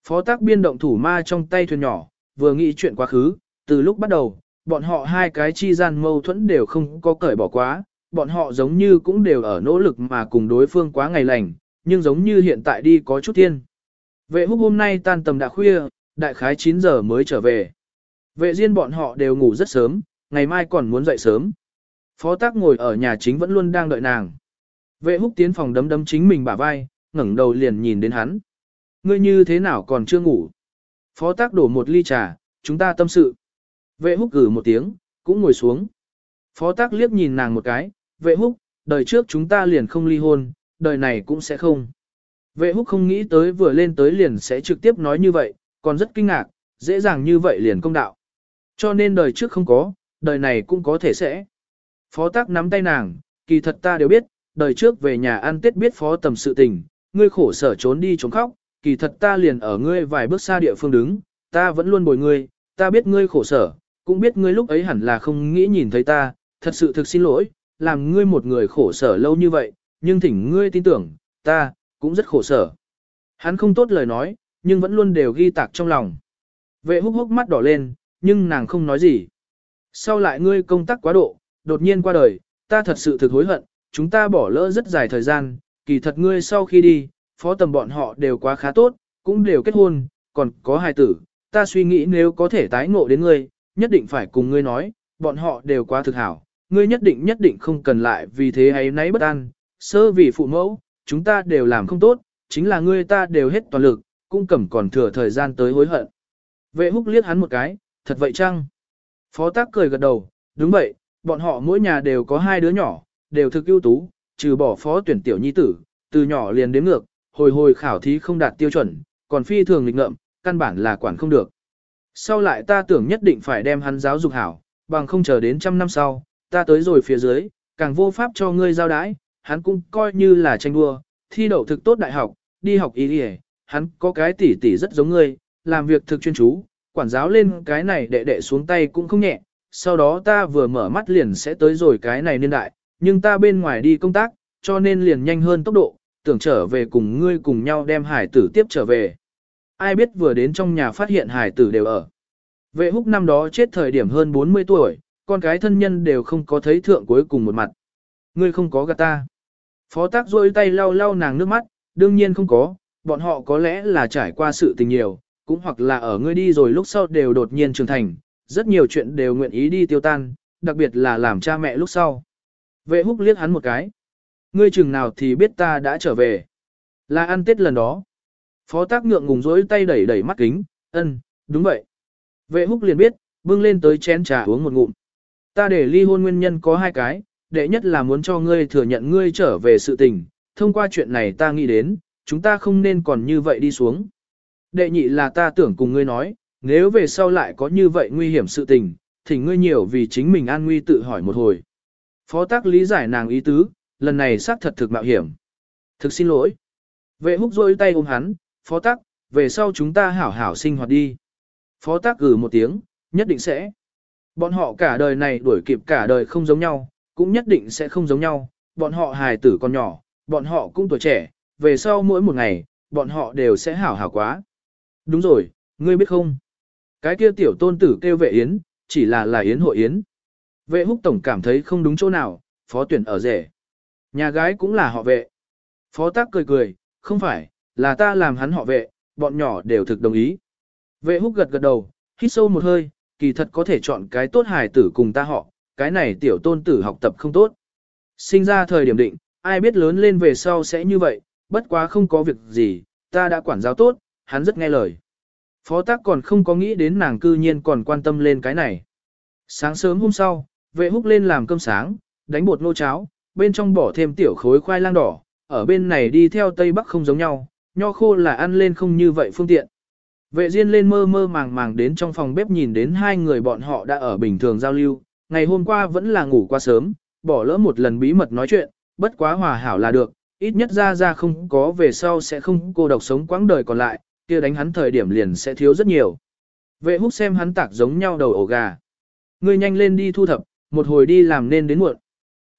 Phó tác biên động thủ ma trong tay thuyền nhỏ, vừa nghĩ chuyện quá khứ, từ lúc bắt đầu, bọn họ hai cái chi gian mâu thuẫn đều không có cởi bỏ quá, bọn họ giống như cũng đều ở nỗ lực mà cùng đối phương quá ngày lành, nhưng giống như hiện tại đi có chút thiên. Vệ húc hôm nay tan tầm đã khuya, đại khái 9 giờ mới trở về. Vệ riêng bọn họ đều ngủ rất sớm, ngày mai còn muốn dậy sớm. Phó tác ngồi ở nhà chính vẫn luôn đang đợi nàng. Vệ húc tiến phòng đấm đấm chính mình bả vai, ngẩng đầu liền nhìn đến hắn. Ngươi như thế nào còn chưa ngủ? Phó tác đổ một ly trà, chúng ta tâm sự. Vệ húc gử một tiếng, cũng ngồi xuống. Phó tác liếc nhìn nàng một cái, vệ húc, đời trước chúng ta liền không ly hôn, đời này cũng sẽ không. Vệ húc không nghĩ tới vừa lên tới liền sẽ trực tiếp nói như vậy, còn rất kinh ngạc, dễ dàng như vậy liền công đạo. Cho nên đời trước không có, đời này cũng có thể sẽ. Phó tác nắm tay nàng, kỳ thật ta đều biết, đời trước về nhà ăn tết biết phó tầm sự tình, ngươi khổ sở trốn đi trốn khóc, kỳ thật ta liền ở ngươi vài bước xa địa phương đứng, ta vẫn luôn bồi ngươi, ta biết ngươi khổ sở, cũng biết ngươi lúc ấy hẳn là không nghĩ nhìn thấy ta, thật sự thực xin lỗi, làm ngươi một người khổ sở lâu như vậy, nhưng thỉnh ngươi tin tưởng, ta, cũng rất khổ sở. Hắn không tốt lời nói, nhưng vẫn luôn đều ghi tạc trong lòng. Vệ húc húc mắt đỏ lên, nhưng nàng không nói gì. Sau lại ngươi công tác quá độ, đột nhiên qua đời, ta thật sự thực hối hận, chúng ta bỏ lỡ rất dài thời gian, kỳ thật ngươi sau khi đi, phó tầm bọn họ đều quá khá tốt, cũng đều kết hôn, còn có hài tử, ta suy nghĩ nếu có thể tái ngộ đến ngươi, nhất định phải cùng ngươi nói, bọn họ đều quá thực hảo, ngươi nhất định nhất định không cần lại vì thế ấy nấy bất an, sơ vì phụ mẫu, chúng ta đều làm không tốt, chính là ngươi ta đều hết toàn lực, cũng cầm còn thừa thời gian tới hối hận. Vệ húc liếc hắn một cái, thật vậy chăng? Phó tác cười gật đầu, đúng vậy, bọn họ mỗi nhà đều có hai đứa nhỏ, đều thực ưu tú, trừ bỏ phó tuyển tiểu nhi tử, từ nhỏ liền đếm ngược, hồi hồi khảo thí không đạt tiêu chuẩn, còn phi thường lịch ngợm, căn bản là quản không được. Sau lại ta tưởng nhất định phải đem hắn giáo dục hảo, bằng không chờ đến trăm năm sau, ta tới rồi phía dưới, càng vô pháp cho ngươi giao đái, hắn cũng coi như là tranh đua, thi đậu thực tốt đại học, đi học y y hắn có cái tỷ tỷ rất giống ngươi, làm việc thực chuyên chú, quản giáo lên cái này đệ đệ xuống tay cũng không nhẹ, sau đó ta vừa mở mắt liền sẽ tới rồi cái này niên đại, nhưng ta bên ngoài đi công tác, cho nên liền nhanh hơn tốc độ, tưởng trở về cùng ngươi cùng nhau đem hải tử tiếp trở về. Ai biết vừa đến trong nhà phát hiện hải tử đều ở. Vệ húc năm đó chết thời điểm hơn 40 tuổi, con cái thân nhân đều không có thấy thượng cuối cùng một mặt. Ngươi không có gạt ta. Phó tác rôi tay lau lau nàng nước mắt, đương nhiên không có, bọn họ có lẽ là trải qua sự tình nhiều, cũng hoặc là ở ngươi đi rồi lúc sau đều đột nhiên trưởng thành, rất nhiều chuyện đều nguyện ý đi tiêu tan, đặc biệt là làm cha mẹ lúc sau. Vệ húc liếc hắn một cái. Ngươi chừng nào thì biết ta đã trở về. Là ăn tết lần đó. Phó tác ngượng ngùng dối tay đẩy đẩy mắt kính, ân, đúng vậy. Vệ húc liền biết, bưng lên tới chén trà uống một ngụm. Ta để ly hôn nguyên nhân có hai cái, đệ nhất là muốn cho ngươi thừa nhận ngươi trở về sự tình, thông qua chuyện này ta nghĩ đến, chúng ta không nên còn như vậy đi xuống. Đệ nhị là ta tưởng cùng ngươi nói, nếu về sau lại có như vậy nguy hiểm sự tình, thì ngươi nhiều vì chính mình an nguy tự hỏi một hồi. Phó tác lý giải nàng ý tứ, lần này xác thật thực mạo hiểm. Thực xin lỗi. Vệ húc rôi tay ôm hắn, phó tác, về sau chúng ta hảo hảo sinh hoạt đi. Phó tác gửi ừ một tiếng, nhất định sẽ. Bọn họ cả đời này đuổi kịp cả đời không giống nhau, cũng nhất định sẽ không giống nhau. Bọn họ hài tử còn nhỏ, bọn họ cũng tuổi trẻ, về sau mỗi một ngày, bọn họ đều sẽ hảo hảo quá. Đúng rồi, ngươi biết không? Cái kia tiểu tôn tử kêu vệ yến, chỉ là là yến hội yến. Vệ húc tổng cảm thấy không đúng chỗ nào, phó tuyển ở rể. Nhà gái cũng là họ vệ. Phó tác cười cười, không phải, là ta làm hắn họ vệ, bọn nhỏ đều thực đồng ý. Vệ húc gật gật đầu, hít sâu một hơi, kỳ thật có thể chọn cái tốt hài tử cùng ta họ, cái này tiểu tôn tử học tập không tốt. Sinh ra thời điểm định, ai biết lớn lên về sau sẽ như vậy, bất quá không có việc gì, ta đã quản giáo tốt, hắn rất nghe lời. Phó tác còn không có nghĩ đến nàng cư nhiên còn quan tâm lên cái này. Sáng sớm hôm sau, vệ húc lên làm cơm sáng, đánh bột nô cháo, bên trong bỏ thêm tiểu khối khoai lang đỏ, ở bên này đi theo Tây Bắc không giống nhau, nho khô là ăn lên không như vậy phương tiện. Vệ Diên lên mơ mơ màng màng đến trong phòng bếp nhìn đến hai người bọn họ đã ở bình thường giao lưu, ngày hôm qua vẫn là ngủ qua sớm, bỏ lỡ một lần bí mật nói chuyện, bất quá hòa hảo là được, ít nhất ra ra không có về sau sẽ không cô độc sống quãng đời còn lại, kia đánh hắn thời điểm liền sẽ thiếu rất nhiều. Vệ húc xem hắn tạc giống nhau đầu ổ gà. Ngươi nhanh lên đi thu thập, một hồi đi làm nên đến muộn.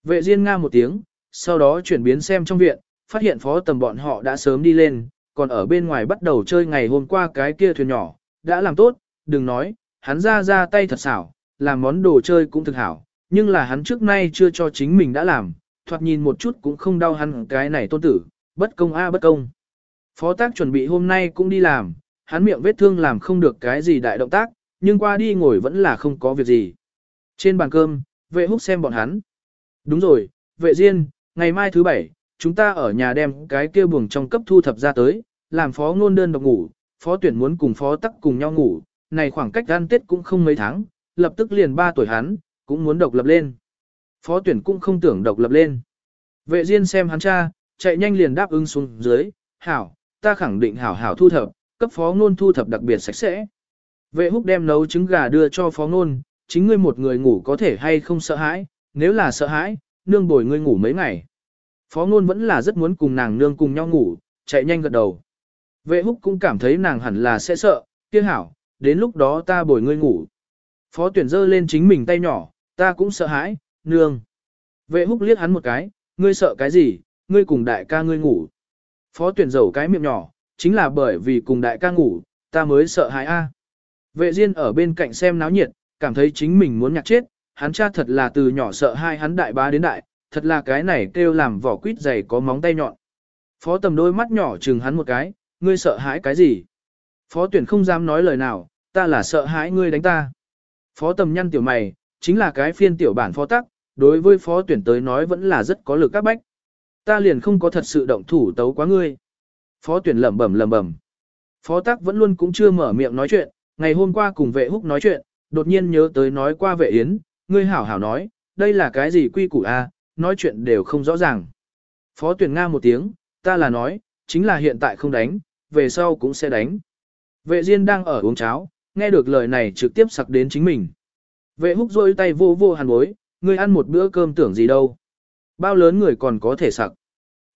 Vệ Diên nga một tiếng, sau đó chuyển biến xem trong viện, phát hiện phó tầm bọn họ đã sớm đi lên, còn ở bên ngoài bắt đầu chơi ngày hôm qua cái kia thuyền nhỏ, đã làm tốt, đừng nói, hắn ra ra tay thật xảo, làm món đồ chơi cũng thực hảo, nhưng là hắn trước nay chưa cho chính mình đã làm, thoạt nhìn một chút cũng không đau hắn cái này tôn tử, bất công a à bất công. Phó tác chuẩn bị hôm nay cũng đi làm, hắn miệng vết thương làm không được cái gì đại động tác, nhưng qua đi ngồi vẫn là không có việc gì. Trên bàn cơm, vệ húc xem bọn hắn. Đúng rồi, vệ diên, ngày mai thứ bảy, chúng ta ở nhà đem cái kia buồng trong cấp thu thập ra tới, làm phó ngôn đơn độc ngủ, phó tuyển muốn cùng phó tắc cùng nhau ngủ, này khoảng cách ăn tết cũng không mấy tháng, lập tức liền 3 tuổi hắn, cũng muốn độc lập lên. Phó tuyển cũng không tưởng độc lập lên. Vệ Diên xem hắn cha, chạy nhanh liền đáp ứng xuống dưới, hảo, ta khẳng định hảo hảo thu thập, cấp phó ngôn thu thập đặc biệt sạch sẽ. Vệ húc đem nấu trứng gà đưa cho phó ngôn, chính ngươi một người ngủ có thể hay không sợ hãi, nếu là sợ hãi, nương bồi ngươi ngủ mấy ngày. Phó ngôn vẫn là rất muốn cùng nàng nương cùng nhau ngủ, chạy nhanh gật đầu. Vệ húc cũng cảm thấy nàng hẳn là sẽ sợ, kia hảo, đến lúc đó ta bồi ngươi ngủ. Phó tuyển dơ lên chính mình tay nhỏ, ta cũng sợ hãi, nương. Vệ húc liếc hắn một cái, ngươi sợ cái gì, ngươi cùng đại ca ngươi ngủ. Phó tuyển giầu cái miệng nhỏ, chính là bởi vì cùng đại ca ngủ, ta mới sợ hãi a. Vệ Diên ở bên cạnh xem náo nhiệt, cảm thấy chính mình muốn nhặt chết, hắn cha thật là từ nhỏ sợ hai hắn đại bá đến đại, thật là cái này kêu làm vỏ quýt dày có móng tay nhọn. Phó tầm đôi mắt nhỏ chừng hắn một cái, ngươi sợ hãi cái gì? Phó tuyển không dám nói lời nào, ta là sợ hãi ngươi đánh ta. Phó tầm nhăn tiểu mày, chính là cái phiên tiểu bản phó tắc, đối với phó tuyển tới nói vẫn là rất có lực các bách. Ta liền không có thật sự động thủ tấu quá ngươi. Phó tuyển lẩm bẩm lẩm bẩm. Phó tắc vẫn luôn cũng chưa mở miệng nói chuyện, ngày hôm qua cùng vệ húc nói chuyện, đột nhiên nhớ tới nói qua vệ yến, ngươi hảo hảo nói, đây là cái gì quy củ a, nói chuyện đều không rõ ràng. Phó tuyển nga một tiếng, ta là nói, chính là hiện tại không đánh, về sau cũng sẽ đánh. Vệ Diên đang ở uống cháo, nghe được lời này trực tiếp sặc đến chính mình. Vệ húc rôi tay vô vô hàn bối, ngươi ăn một bữa cơm tưởng gì đâu. Bao lớn người còn có thể sặc.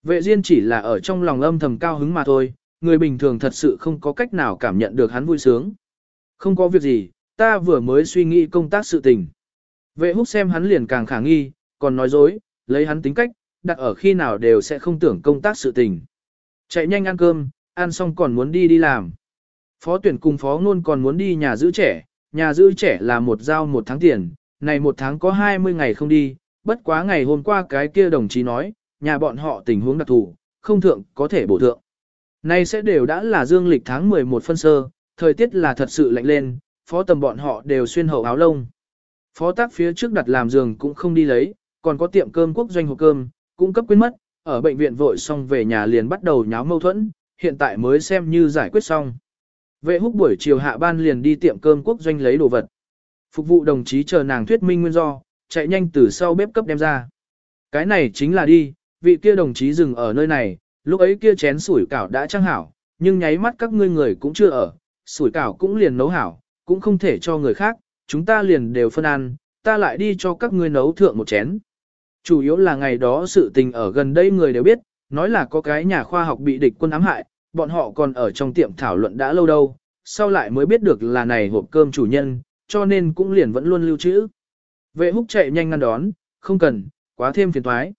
Vệ Diên chỉ là ở trong lòng âm thầm cao hứng mà thôi, người bình thường thật sự không có cách nào cảm nhận được hắn vui sướng. Không có việc gì, ta vừa mới suy nghĩ công tác sự tình. Vệ húc xem hắn liền càng khả nghi, còn nói dối, lấy hắn tính cách, đặt ở khi nào đều sẽ không tưởng công tác sự tình. Chạy nhanh ăn cơm, ăn xong còn muốn đi đi làm. Phó tuyển cùng phó ngôn còn muốn đi nhà giữ trẻ, nhà giữ trẻ là một giao một tháng tiền, này một tháng có 20 ngày không đi, bất quá ngày hôm qua cái kia đồng chí nói, nhà bọn họ tình huống đặc thù, không thượng có thể bổ thượng. Nay sẽ đều đã là dương lịch tháng 11 phân sơ, thời tiết là thật sự lạnh lên, phó tầm bọn họ đều xuyên hậu áo lông. Phó tác phía trước đặt làm giường cũng không đi lấy, còn có tiệm cơm quốc doanh hộp cơm, cũng cấp quên mất, ở bệnh viện vội xong về nhà liền bắt đầu nháo mâu thuẫn, hiện tại mới xem như giải quyết xong. Vệ húc buổi chiều hạ ban liền đi tiệm cơm quốc doanh lấy đồ vật. Phục vụ đồng chí chờ nàng thuyết minh nguyên do, chạy nhanh từ sau bếp cấp đem ra. Cái này chính là đi, vị kia đồng chí dừng ở nơi này, lúc ấy kia chén sủi cảo đã trang hảo, nhưng nháy mắt các ngươi người cũng chưa ở, sủi cảo cũng liền nấu hảo, cũng không thể cho người khác, chúng ta liền đều phân ăn, ta lại đi cho các ngươi nấu thượng một chén. Chủ yếu là ngày đó sự tình ở gần đây người đều biết, nói là có cái nhà khoa học bị địch quân ám hại, bọn họ còn ở trong tiệm thảo luận đã lâu đâu, sau lại mới biết được là này hộp cơm chủ nhân, cho nên cũng liền vẫn luôn lưu trữ. Vệ húc chạy nhanh ngăn đón, không cần, quá thêm phiền toái.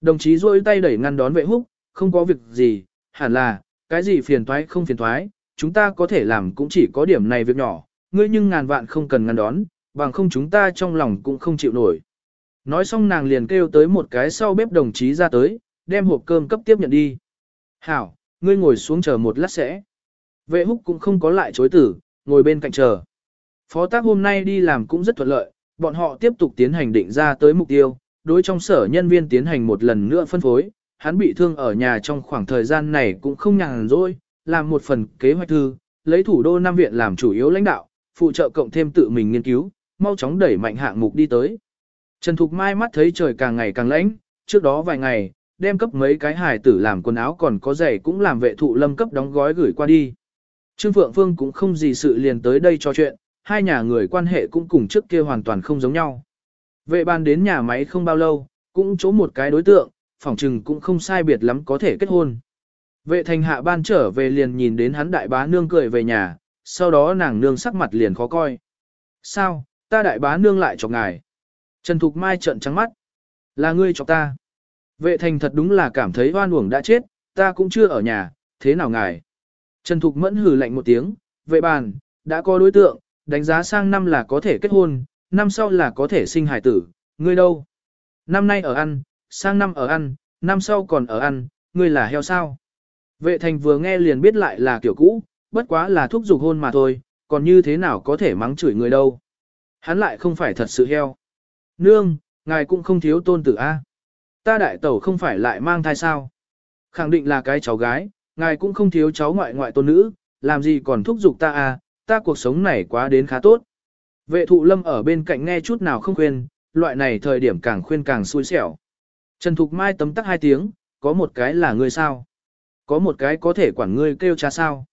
Đồng chí rôi tay đẩy ngăn đón vệ húc, không có việc gì, hẳn là, cái gì phiền toái không phiền toái, chúng ta có thể làm cũng chỉ có điểm này việc nhỏ, ngươi nhưng ngàn vạn không cần ngăn đón, bằng không chúng ta trong lòng cũng không chịu nổi. Nói xong nàng liền kêu tới một cái sau bếp đồng chí ra tới, đem hộp cơm cấp tiếp nhận đi. Hảo, ngươi ngồi xuống chờ một lát sẽ. Vệ húc cũng không có lại chối tử, ngồi bên cạnh chờ. Phó tác hôm nay đi làm cũng rất thuận lợi, bọn họ tiếp tục tiến hành định ra tới mục tiêu, đối trong sở nhân viên tiến hành một lần nữa phân phối, hắn bị thương ở nhà trong khoảng thời gian này cũng không nhàn rỗi, làm một phần kế hoạch thư, lấy thủ đô Nam Viện làm chủ yếu lãnh đạo, phụ trợ cộng thêm tự mình nghiên cứu, mau chóng đẩy mạnh hạng mục đi tới. Trần Thục Mai mắt thấy trời càng ngày càng lãnh. trước đó vài ngày, đem cấp mấy cái hài tử làm quần áo còn có giày cũng làm vệ thụ lâm cấp đóng gói gửi qua đi. Trương Phượng Phương cũng không gì sự liền tới đây cho chuyện, hai nhà người quan hệ cũng cùng trước kia hoàn toàn không giống nhau. Vệ ban đến nhà máy không bao lâu, cũng chỗ một cái đối tượng, phỏng chừng cũng không sai biệt lắm có thể kết hôn. Vệ thành hạ ban trở về liền nhìn đến hắn đại bá nương cười về nhà, sau đó nàng nương sắc mặt liền khó coi. Sao, ta đại bá nương lại chọc ngài. Trần Thục Mai trợn trắng mắt. Là ngươi chọc ta. Vệ thành thật đúng là cảm thấy hoan uổng đã chết, ta cũng chưa ở nhà, thế nào ngài. Trần Thục mẫn hừ lạnh một tiếng, vệ bàn, đã có đối tượng, đánh giá sang năm là có thể kết hôn, năm sau là có thể sinh hải tử, ngươi đâu? Năm nay ở ăn, sang năm ở ăn, năm sau còn ở ăn, ngươi là heo sao? Vệ thành vừa nghe liền biết lại là kiểu cũ, bất quá là thúc giục hôn mà thôi, còn như thế nào có thể mắng chửi người đâu. Hắn lại không phải thật sự heo. Nương, ngài cũng không thiếu tôn tử A. Ta đại tẩu không phải lại mang thai sao. Khẳng định là cái cháu gái, ngài cũng không thiếu cháu ngoại ngoại tôn nữ, làm gì còn thúc giục ta à? ta cuộc sống này quá đến khá tốt. Vệ thụ lâm ở bên cạnh nghe chút nào không khuyên, loại này thời điểm càng khuyên càng xui xẻo. Trần Thục Mai tấm tắc hai tiếng, có một cái là ngươi sao? Có một cái có thể quản ngươi kêu cha sao?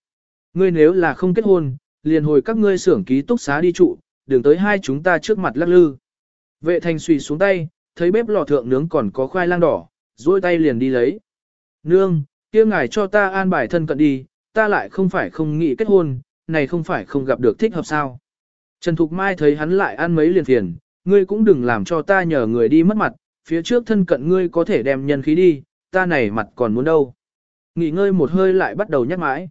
Ngươi nếu là không kết hôn, liền hồi các ngươi xưởng ký túc xá đi trụ, đường tới hai chúng ta trước mặt lắc lư. Vệ thành suy xuống tay, thấy bếp lò thượng nướng còn có khoai lang đỏ, duỗi tay liền đi lấy. Nương, kia ngài cho ta an bài thân cận đi, ta lại không phải không nghĩ kết hôn, này không phải không gặp được thích hợp sao. Trần Thục Mai thấy hắn lại ăn mấy liền phiền, ngươi cũng đừng làm cho ta nhờ người đi mất mặt, phía trước thân cận ngươi có thể đem nhân khí đi, ta này mặt còn muốn đâu. Nghỉ ngơi một hơi lại bắt đầu nhắc mãi.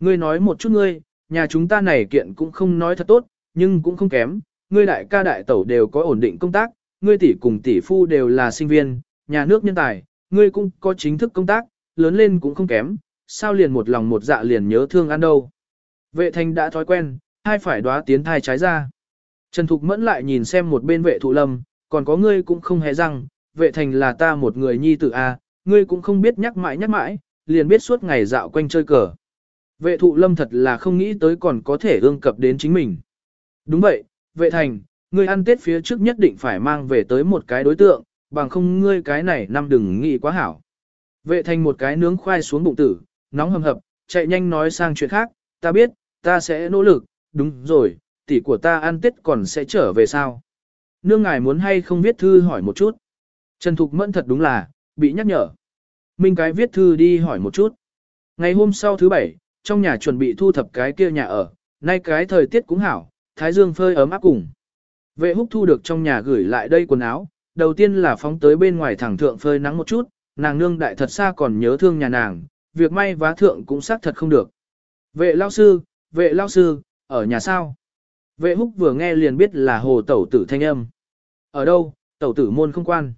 Ngươi nói một chút ngươi, nhà chúng ta này kiện cũng không nói thật tốt, nhưng cũng không kém, ngươi đại ca đại tẩu đều có ổn định công tác, ngươi tỷ cùng tỷ phu đều là sinh viên, nhà nước nhân tài, ngươi cũng có chính thức công tác, lớn lên cũng không kém, sao liền một lòng một dạ liền nhớ thương ăn đâu. Vệ thành đã thói quen, hai phải đoá tiến thai trái ra. Trần Thục Mẫn lại nhìn xem một bên vệ thụ lâm, còn có ngươi cũng không hề rằng, vệ thành là ta một người nhi tử A, ngươi cũng không biết nhắc mãi nhắc mãi, liền biết suốt ngày dạo quanh chơi cờ. Vệ thụ lâm thật là không nghĩ tới còn có thể ương cập đến chính mình. Đúng vậy, vệ thành, ngươi ăn tết phía trước nhất định phải mang về tới một cái đối tượng, bằng không ngươi cái này năm đừng nghĩ quá hảo. Vệ thành một cái nướng khoai xuống bụng tử, nóng hầm hập, chạy nhanh nói sang chuyện khác, ta biết, ta sẽ nỗ lực, đúng rồi, tỷ của ta ăn tết còn sẽ trở về sao. Nương ngài muốn hay không viết thư hỏi một chút. Trần Thục Mẫn thật đúng là, bị nhắc nhở. Minh cái viết thư đi hỏi một chút. Ngày hôm sau thứ bảy, trong nhà chuẩn bị thu thập cái kia nhà ở, nay cái thời tiết cũng hảo, thái dương phơi ấm áp cùng. Vệ húc thu được trong nhà gửi lại đây quần áo, đầu tiên là phóng tới bên ngoài thẳng thượng phơi nắng một chút, nàng nương đại thật xa còn nhớ thương nhà nàng, việc may vá thượng cũng xác thật không được. Vệ lao sư, vệ lao sư, ở nhà sao? Vệ húc vừa nghe liền biết là hồ tẩu tử thanh âm. Ở đâu, tẩu tử môn không quan.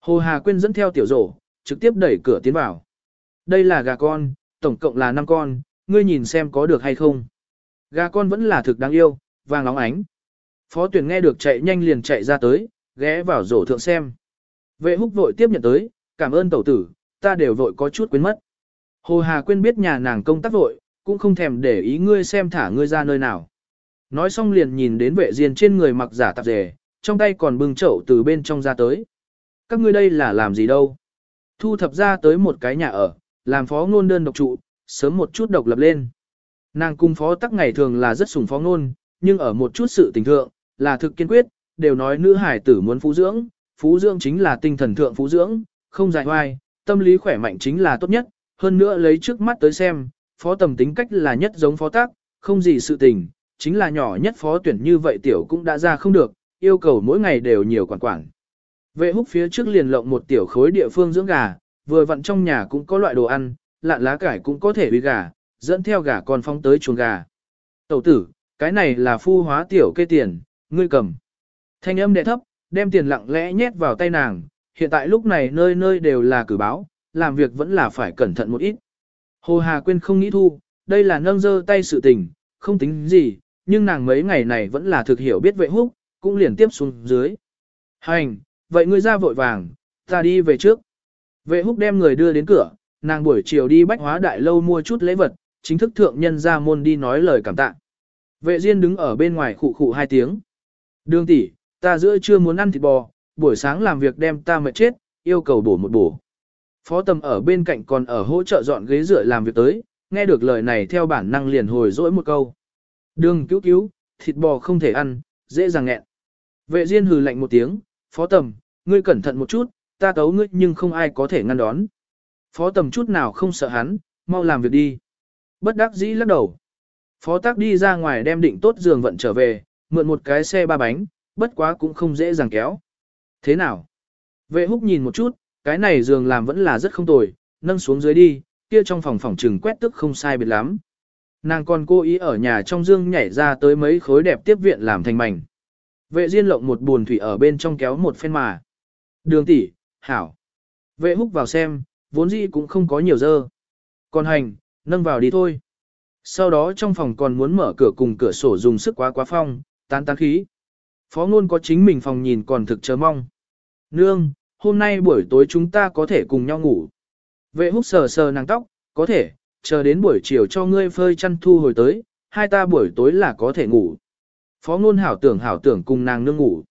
Hồ Hà Quyên dẫn theo tiểu rổ, trực tiếp đẩy cửa tiến vào. Đây là gà con, tổng cộng là 5 con, ngươi nhìn xem có được hay không. Gà con vẫn là thực đáng yêu, vàng óng ánh. Phó tuyển nghe được chạy nhanh liền chạy ra tới, ghé vào rổ thượng xem. Vệ húc vội tiếp nhận tới, cảm ơn tẩu tử, ta đều vội có chút quên mất. Hồ Hà quên biết nhà nàng công tác vội, cũng không thèm để ý ngươi xem thả ngươi ra nơi nào. Nói xong liền nhìn đến vệ diên trên người mặc giả tạp dề, trong tay còn bưng chậu từ bên trong ra tới. Các ngươi đây là làm gì đâu? Thu thập ra tới một cái nhà ở, làm phó ngôn đơn độc trụ, sớm một chút độc lập lên. Nàng cung phó tắc ngày thường là rất sủng phó ngôn, nhưng ở một chút sự tình thượng, là thực kiên quyết, đều nói nữ hải tử muốn phú dưỡng, phú dưỡng chính là tinh thần thượng phú dưỡng, không dài hoài, tâm lý khỏe mạnh chính là tốt nhất, hơn nữa lấy trước mắt tới xem, phó tầm tính cách là nhất giống phó tác, không gì sự tình, chính là nhỏ nhất phó tuyển như vậy tiểu cũng đã ra không được, yêu cầu mỗi ngày đều nhiều quản quản. Vệ húc phía trước liền lộng một tiểu khối địa phương dưỡng gà, vừa vặn trong nhà cũng có loại đồ ăn, lạn lá cải cũng có thể uy gà, dẫn theo gà con phong tới chuồng gà. Tẩu tử, cái này là phu hóa tiểu kê tiền, ngươi cầm. Thanh âm đệ thấp, đem tiền lặng lẽ nhét vào tay nàng, hiện tại lúc này nơi nơi đều là cử báo, làm việc vẫn là phải cẩn thận một ít. Hồ Hà Quyên không nghĩ thu, đây là nâng dơ tay sự tình, không tính gì, nhưng nàng mấy ngày này vẫn là thực hiểu biết vệ húc, cũng liền tiếp xuống dưới. Hành, vậy ngươi ra vội vàng, ta đi về trước. Vệ húc đem người đưa đến cửa, nàng buổi chiều đi bách hóa đại lâu mua chút lễ vật, chính thức thượng nhân ra môn đi nói lời cảm tạ. Vệ Diên đứng ở bên ngoài khụ khụ hai tiếng. Đường tỷ, ta giữa trưa muốn ăn thịt bò, buổi sáng làm việc đem ta mệt chết, yêu cầu bổ một bổ. Phó tầm ở bên cạnh còn ở hỗ trợ dọn ghế rửa làm việc tới, nghe được lời này theo bản năng liền hồi dỗi một câu. Đường cứu cứu, thịt bò không thể ăn, dễ dàng nghẹn. Vệ Diên hừ lạnh một tiếng, phó tầm, ngươi cẩn thận một chút, ta tấu ngươi nhưng không ai có thể ngăn đón. Phó tầm chút nào không sợ hắn, mau làm việc đi. Bất đắc dĩ lắc đầu. Phó tác đi ra ngoài đem định tốt giường vận trở về, mượn một cái xe ba bánh, bất quá cũng không dễ dàng kéo. Thế nào? Vệ húc nhìn một chút, cái này giường làm vẫn là rất không tồi, nâng xuống dưới đi, kia trong phòng phòng trừng quét tức không sai biệt lắm. Nàng còn cố ý ở nhà trong dương nhảy ra tới mấy khối đẹp tiếp viện làm thành mảnh. Vệ diên lộng một buồn thủy ở bên trong kéo một phen mà. Đường tỷ, hảo. Vệ húc vào xem, vốn dĩ cũng không có nhiều dơ. Còn hành, nâng vào đi thôi. Sau đó trong phòng còn muốn mở cửa cùng cửa sổ dùng sức quá quá phong, tán tán khí. Phó ngôn có chính mình phòng nhìn còn thực chờ mong. Nương, hôm nay buổi tối chúng ta có thể cùng nhau ngủ. Vệ húc sờ sờ nàng tóc, có thể, chờ đến buổi chiều cho ngươi phơi chăn thu hồi tới, hai ta buổi tối là có thể ngủ. Phó ngôn hảo tưởng hảo tưởng cùng nàng nương ngủ.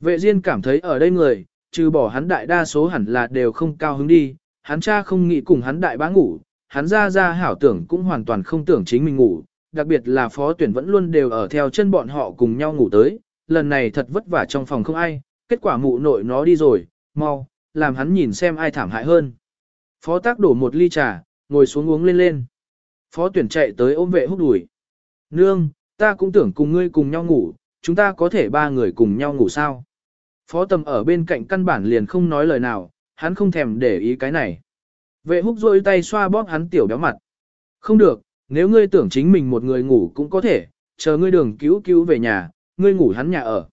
Vệ Diên cảm thấy ở đây người, trừ bỏ hắn đại đa số hẳn là đều không cao hứng đi, hắn cha không nghĩ cùng hắn đại bá ngủ, hắn ra ra hảo tưởng cũng hoàn toàn không tưởng chính mình ngủ, đặc biệt là phó tuyển vẫn luôn đều ở theo chân bọn họ cùng nhau ngủ tới, lần này thật vất vả trong phòng không ai, kết quả mụ nội nó đi rồi, mau, làm hắn nhìn xem ai thảm hại hơn. Phó tác đổ một ly trà, ngồi xuống uống lên lên. Phó tuyển chạy tới ôm vệ hút đuổi. Nương, ta cũng tưởng cùng ngươi cùng nhau ngủ, chúng ta có thể ba người cùng nhau ngủ sao? Phó tầm ở bên cạnh căn bản liền không nói lời nào, hắn không thèm để ý cái này. Vệ húc rôi tay xoa bóp hắn tiểu béo mặt. Không được, nếu ngươi tưởng chính mình một người ngủ cũng có thể, chờ ngươi đường cứu cứu về nhà, ngươi ngủ hắn nhà ở.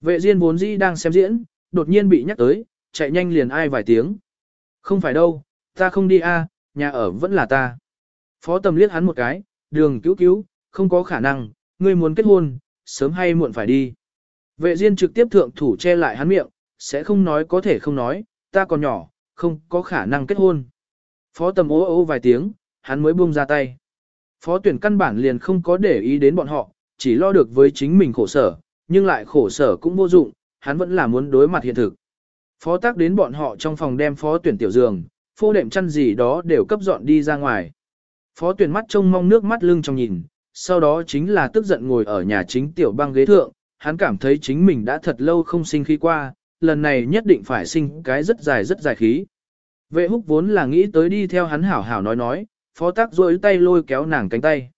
Vệ diên vốn dĩ đang xem diễn, đột nhiên bị nhắc tới, chạy nhanh liền ai vài tiếng. Không phải đâu, ta không đi a, nhà ở vẫn là ta. Phó tầm liếc hắn một cái, đường cứu cứu, không có khả năng, ngươi muốn kết hôn, sớm hay muộn phải đi. Vệ Diên trực tiếp thượng thủ che lại hắn miệng, sẽ không nói có thể không nói, ta còn nhỏ, không có khả năng kết hôn. Phó tầm ố ô vài tiếng, hắn mới buông ra tay. Phó tuyển căn bản liền không có để ý đến bọn họ, chỉ lo được với chính mình khổ sở, nhưng lại khổ sở cũng vô dụng, hắn vẫn là muốn đối mặt hiện thực. Phó tác đến bọn họ trong phòng đem phó tuyển tiểu giường, phô đệm chăn gì đó đều cấp dọn đi ra ngoài. Phó tuyển mắt trông mong nước mắt lưng trong nhìn, sau đó chính là tức giận ngồi ở nhà chính tiểu băng ghế thượng, hắn cảm thấy chính mình đã thật lâu không sinh khí qua, lần này nhất định phải sinh cái rất dài rất dài khí. Vệ húc vốn là nghĩ tới đi theo hắn hảo hảo nói nói, phó tác rối tay lôi kéo nàng cánh tay.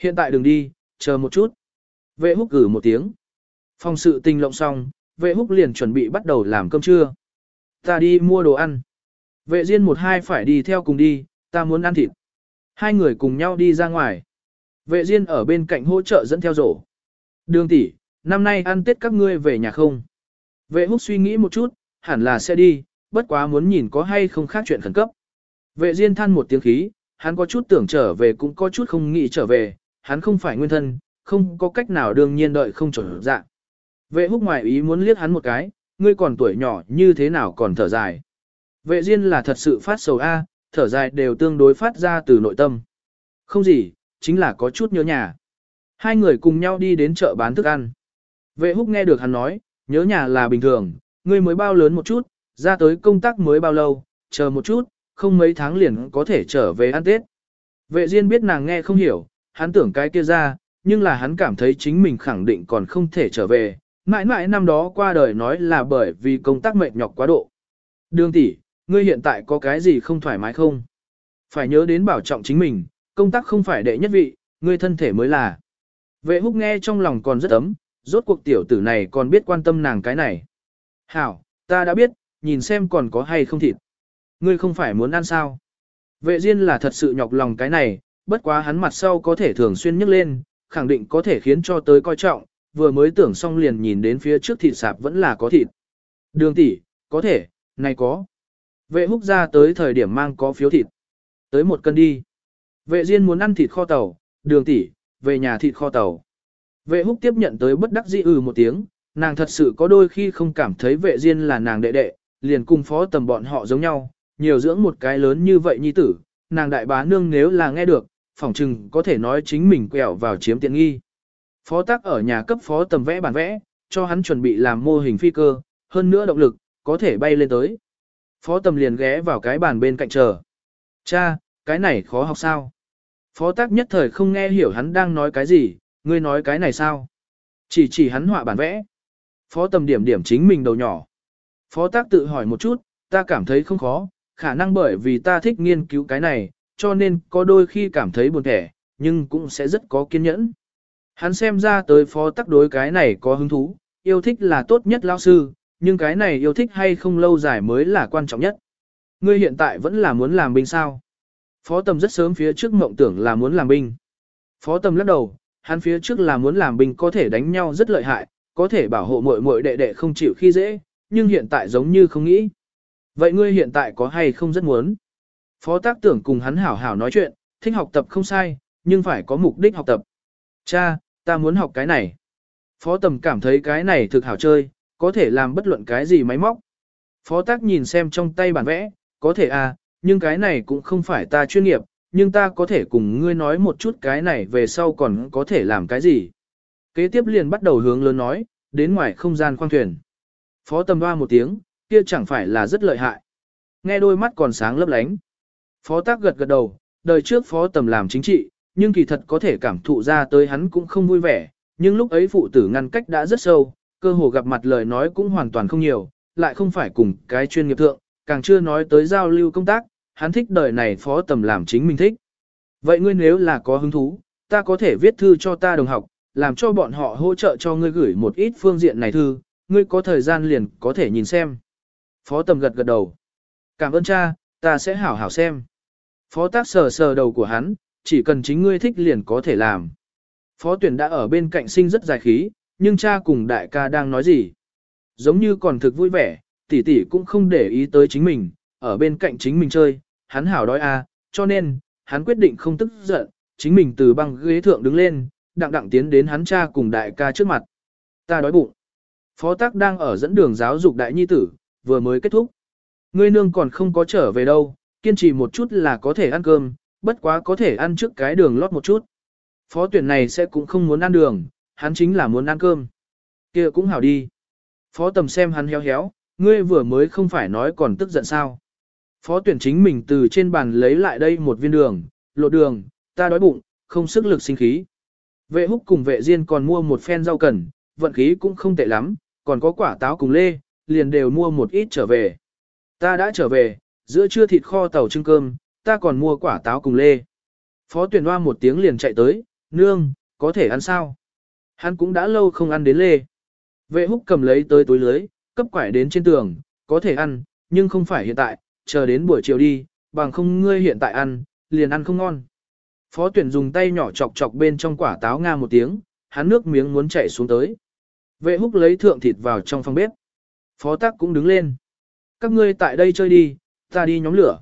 Hiện tại đừng đi, chờ một chút. Vệ húc gửi một tiếng. Phòng sự tình lộng xong, vệ húc liền chuẩn bị bắt đầu làm cơm trưa. Ta đi mua đồ ăn. Vệ Diên một hai phải đi theo cùng đi, ta muốn ăn thịt. Hai người cùng nhau đi ra ngoài. Vệ Diên ở bên cạnh hỗ trợ dẫn theo rổ. Đường tỷ, năm nay ăn Tết các ngươi về nhà không? Vệ húc suy nghĩ một chút, hẳn là sẽ đi, bất quá muốn nhìn có hay không khác chuyện khẩn cấp. Vệ Diên than một tiếng khí, hắn có chút tưởng trở về cũng có chút không nghĩ trở về, hắn không phải nguyên thân, không có cách nào đương nhiên đợi không trở dạ. Vệ húc ngoài ý muốn liếc hắn một cái, ngươi còn tuổi nhỏ như thế nào còn thở dài. Vệ Diên là thật sự phát sầu A, thở dài đều tương đối phát ra từ nội tâm. Không gì, chính là có chút nhớ nhà. Hai người cùng nhau đi đến chợ bán thức ăn. Vệ húc nghe được hắn nói, nhớ nhà là bình thường, ngươi mới bao lớn một chút, ra tới công tác mới bao lâu, chờ một chút, không mấy tháng liền có thể trở về ăn Tết. Vệ Diên biết nàng nghe không hiểu, hắn tưởng cái kia ra, nhưng là hắn cảm thấy chính mình khẳng định còn không thể trở về. Mãi mãi năm đó qua đời nói là bởi vì công tác mệt nhọc quá độ. Đường tỷ, ngươi hiện tại có cái gì không thoải mái không? Phải nhớ đến bảo trọng chính mình, công tác không phải đệ nhất vị, ngươi thân thể mới là. Vệ húc nghe trong lòng còn rất ấm, rốt cuộc tiểu tử này còn biết quan tâm nàng cái này. Hảo, ta đã biết, nhìn xem còn có hay không thịt. Ngươi không phải muốn ăn sao? Vệ Diên là thật sự nhọc lòng cái này, bất quá hắn mặt sau có thể thường xuyên nhấc lên, khẳng định có thể khiến cho tới coi trọng, vừa mới tưởng xong liền nhìn đến phía trước thịt sạp vẫn là có thịt. Đường tỷ, có thể, này có. Vệ húc ra tới thời điểm mang có phiếu thịt. Tới một cân đi. Vệ Diên muốn ăn thịt kho tàu, đường tỷ, về nhà thịt kho tàu. Vệ húc tiếp nhận tới bất đắc dĩ ừ một tiếng, nàng thật sự có đôi khi không cảm thấy vệ Diên là nàng đệ đệ, liền cùng phó tầm bọn họ giống nhau, nhiều dưỡng một cái lớn như vậy nhi tử, nàng đại bá nương nếu là nghe được, phỏng chừng có thể nói chính mình quẹo vào chiếm tiện nghi. Phó tác ở nhà cấp phó tầm vẽ bản vẽ, cho hắn chuẩn bị làm mô hình phi cơ, hơn nữa động lực, có thể bay lên tới. Phó tầm liền ghé vào cái bàn bên cạnh chờ. Cha, cái này khó học sao? Phó tác nhất thời không nghe hiểu hắn đang nói cái gì, ngươi nói cái này sao? Chỉ chỉ hắn họa bản vẽ. Phó tầm điểm điểm chính mình đầu nhỏ. Phó tác tự hỏi một chút, ta cảm thấy không khó, khả năng bởi vì ta thích nghiên cứu cái này, cho nên có đôi khi cảm thấy buồn thẻ, nhưng cũng sẽ rất có kiên nhẫn. Hắn xem ra tới phó tắc đối cái này có hứng thú, yêu thích là tốt nhất lao sư, nhưng cái này yêu thích hay không lâu dài mới là quan trọng nhất. Ngươi hiện tại vẫn là muốn làm binh sao? Phó tầm rất sớm phía trước mộng tưởng là muốn làm binh. Phó tầm lắc đầu, hắn phía trước là muốn làm binh có thể đánh nhau rất lợi hại, có thể bảo hộ muội muội đệ đệ không chịu khi dễ, nhưng hiện tại giống như không nghĩ. Vậy ngươi hiện tại có hay không rất muốn? Phó tác tưởng cùng hắn hảo hảo nói chuyện, thích học tập không sai, nhưng phải có mục đích học tập. Cha, ta muốn học cái này. Phó tầm cảm thấy cái này thực hảo chơi, có thể làm bất luận cái gì máy móc. Phó tác nhìn xem trong tay bản vẽ, có thể à, nhưng cái này cũng không phải ta chuyên nghiệp, nhưng ta có thể cùng ngươi nói một chút cái này về sau còn có thể làm cái gì. Kế tiếp liền bắt đầu hướng lớn nói, đến ngoài không gian khoang thuyền. Phó tầm hoa một tiếng, kia chẳng phải là rất lợi hại. Nghe đôi mắt còn sáng lấp lánh. Phó tác gật gật đầu, đời trước phó tầm làm chính trị, nhưng kỳ thật có thể cảm thụ ra tới hắn cũng không vui vẻ, nhưng lúc ấy phụ tử ngăn cách đã rất sâu, cơ hồ gặp mặt lời nói cũng hoàn toàn không nhiều, lại không phải cùng cái chuyên nghiệp thượng, càng chưa nói tới giao lưu công tác, hắn thích đời này phó tầm làm chính mình thích. Vậy ngươi nếu là có hứng thú, ta có thể viết thư cho ta đồng học, làm cho bọn họ hỗ trợ cho ngươi gửi một ít phương diện này thư, ngươi có thời gian liền có thể nhìn xem. Phó tầm gật gật đầu. Cảm ơn cha, ta sẽ hảo hảo xem. Phó tác sờ sờ đầu của hắn, chỉ cần chính ngươi thích liền có thể làm. Phó tuyển đã ở bên cạnh sinh rất dài khí, nhưng cha cùng đại ca đang nói gì. Giống như còn thực vui vẻ, tỷ tỷ cũng không để ý tới chính mình, ở bên cạnh chính mình chơi, hắn hảo đói à, cho nên, hắn quyết định không tức giận, chính mình từ băng ghế thượng đứng lên, đặng đặng tiến đến hắn cha cùng đại ca trước mặt. Ta đói bụng. Phó tác đang ở dẫn đường giáo dục đại nhi tử, vừa mới kết thúc. Ngươi nương còn không có trở về đâu, kiên trì một chút là có thể ăn cơm, bất quá có thể ăn trước cái đường lót một chút. Phó tuyển này sẽ cũng không muốn ăn đường, hắn chính là muốn ăn cơm. kia cũng hảo đi. Phó tầm xem hắn héo héo, ngươi vừa mới không phải nói còn tức giận sao. Phó tuyển chính mình từ trên bàn lấy lại đây một viên đường, lộ đường, ta đói bụng, không sức lực sinh khí. Vệ húc cùng vệ diên còn mua một phen rau cần, vận khí cũng không tệ lắm, còn có quả táo cùng lê, liền đều mua một ít trở về. Ta đã trở về, giữa trưa thịt kho tàu trưng cơm, ta còn mua quả táo cùng lê. Phó tuyển hoa một tiếng liền chạy tới, nương, có thể ăn sao? Hắn cũng đã lâu không ăn đến lê. Vệ húc cầm lấy tới túi lưới, cấp quải đến trên tường, có thể ăn, nhưng không phải hiện tại, chờ đến buổi chiều đi, bằng không ngươi hiện tại ăn, liền ăn không ngon. Phó tuyển dùng tay nhỏ chọc chọc bên trong quả táo nga một tiếng, hắn nước miếng muốn chảy xuống tới. Vệ húc lấy thượng thịt vào trong phòng bếp. Phó tác cũng đứng lên. Các ngươi tại đây chơi đi, ta đi nhóm lửa.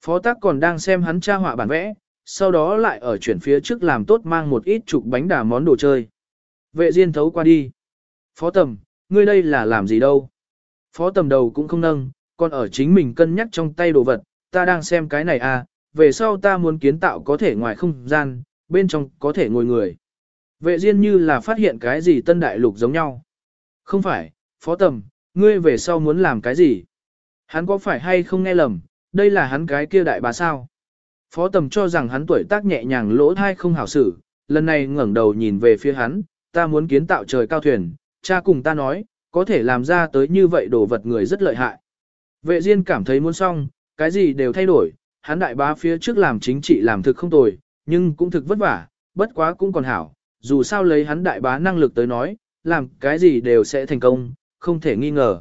Phó tác còn đang xem hắn tra họa bản vẽ, sau đó lại ở chuyển phía trước làm tốt mang một ít chục bánh đà món đồ chơi. Vệ diên thấu qua đi. Phó tầm, ngươi đây là làm gì đâu? Phó tầm đầu cũng không nâng, còn ở chính mình cân nhắc trong tay đồ vật, ta đang xem cái này à, về sau ta muốn kiến tạo có thể ngoài không gian, bên trong có thể ngồi người. Vệ diên như là phát hiện cái gì tân đại lục giống nhau. Không phải, phó tầm, ngươi về sau muốn làm cái gì? Hắn có phải hay không nghe lầm, đây là hắn cái kia đại bà sao? Phó tầm cho rằng hắn tuổi tác nhẹ nhàng lỗ thai không hảo xử, lần này ngẩng đầu nhìn về phía hắn, ta muốn kiến tạo trời cao thuyền, cha cùng ta nói, có thể làm ra tới như vậy đồ vật người rất lợi hại. Vệ Diên cảm thấy muốn xong, cái gì đều thay đổi, hắn đại bá phía trước làm chính trị làm thực không tồi, nhưng cũng thực vất vả, bất quá cũng còn hảo, dù sao lấy hắn đại bá năng lực tới nói, làm cái gì đều sẽ thành công, không thể nghi ngờ.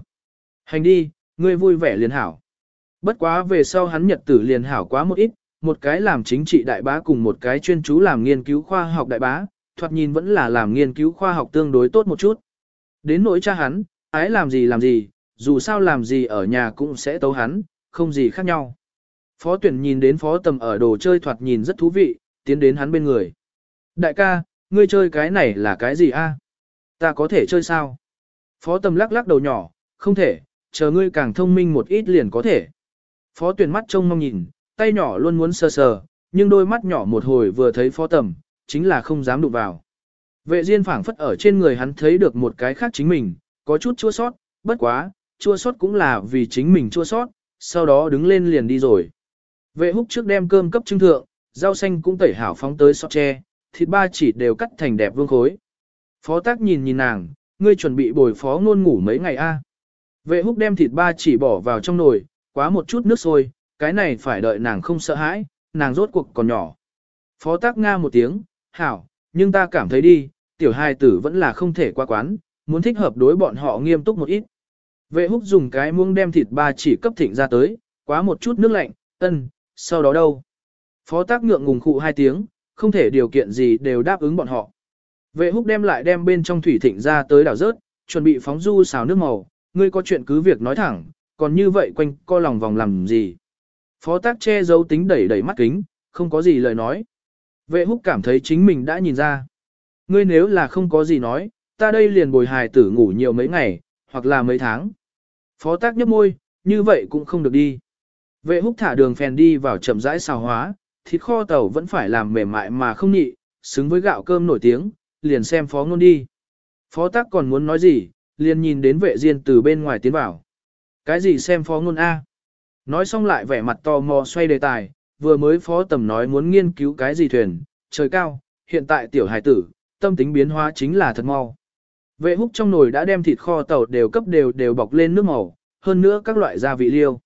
Hành đi, ngươi vui vẻ liền hảo. Bất quá về sau hắn nhật tử liền hảo quá một ít, một cái làm chính trị đại bá cùng một cái chuyên chú làm nghiên cứu khoa học đại bá, thoạt nhìn vẫn là làm nghiên cứu khoa học tương đối tốt một chút. Đến nỗi cha hắn, ái làm gì làm gì, dù sao làm gì ở nhà cũng sẽ tấu hắn, không gì khác nhau. Phó tuyển nhìn đến phó tầm ở đồ chơi thoạt nhìn rất thú vị, tiến đến hắn bên người. Đại ca, ngươi chơi cái này là cái gì a? Ta có thể chơi sao? Phó tầm lắc lắc đầu nhỏ, không thể, chờ ngươi càng thông minh một ít liền có thể. Phó tuyển mắt trông mong nhìn, tay nhỏ luôn muốn sờ sờ, nhưng đôi mắt nhỏ một hồi vừa thấy phó tầm, chính là không dám đụng vào. Vệ diên phảng phất ở trên người hắn thấy được một cái khác chính mình, có chút chua sót, bất quá, chua sót cũng là vì chính mình chua sót, sau đó đứng lên liền đi rồi. Vệ húc trước đem cơm cấp trưng thượng, rau xanh cũng tẩy hảo phóng tới sọt tre, thịt ba chỉ đều cắt thành đẹp vương khối. Phó tác nhìn nhìn nàng, ngươi chuẩn bị bồi phó ngôn ngủ mấy ngày a? Vệ húc đem thịt ba chỉ bỏ vào trong nồi, quá một chút nước sôi, cái này phải đợi nàng không sợ hãi, nàng rốt cuộc còn nhỏ. Phó tác nga một tiếng, hảo, nhưng ta cảm thấy đi, tiểu hai tử vẫn là không thể qua quán, muốn thích hợp đối bọn họ nghiêm túc một ít. Vệ húc dùng cái muông đem thịt ba chỉ cấp thịnh ra tới, quá một chút nước lạnh, ân, sau đó đâu? Phó tác ngượng ngùng khụ hai tiếng, không thể điều kiện gì đều đáp ứng bọn họ. Vệ húc đem lại đem bên trong thủy thịnh ra tới đảo rớt, chuẩn bị phóng du xào nước màu, ngươi có chuyện cứ việc nói thẳng, còn như vậy quanh co lòng vòng làm gì. Phó tác che giấu tính đẩy đẩy mắt kính, không có gì lời nói. Vệ húc cảm thấy chính mình đã nhìn ra. Ngươi nếu là không có gì nói, ta đây liền bồi hài tử ngủ nhiều mấy ngày, hoặc là mấy tháng. Phó tác nhấp môi, như vậy cũng không được đi. Vệ húc thả đường phèn đi vào chậm rãi xào hóa, thịt kho tàu vẫn phải làm mềm mại mà không nhị, xứng với gạo cơm nổi tiếng, liền xem phó ngôn đi. Phó tác còn muốn nói gì, liền nhìn đến vệ diên từ bên ngoài tiến vào. Cái gì xem phó ngôn A? Nói xong lại vẻ mặt tò mò xoay đề tài, vừa mới phó tầm nói muốn nghiên cứu cái gì thuyền, trời cao, hiện tại tiểu hải tử, tâm tính biến hóa chính là thật mau. Vệ húc trong nồi đã đem thịt kho tàu đều cấp đều đều bọc lên nước màu, hơn nữa các loại gia vị liêu.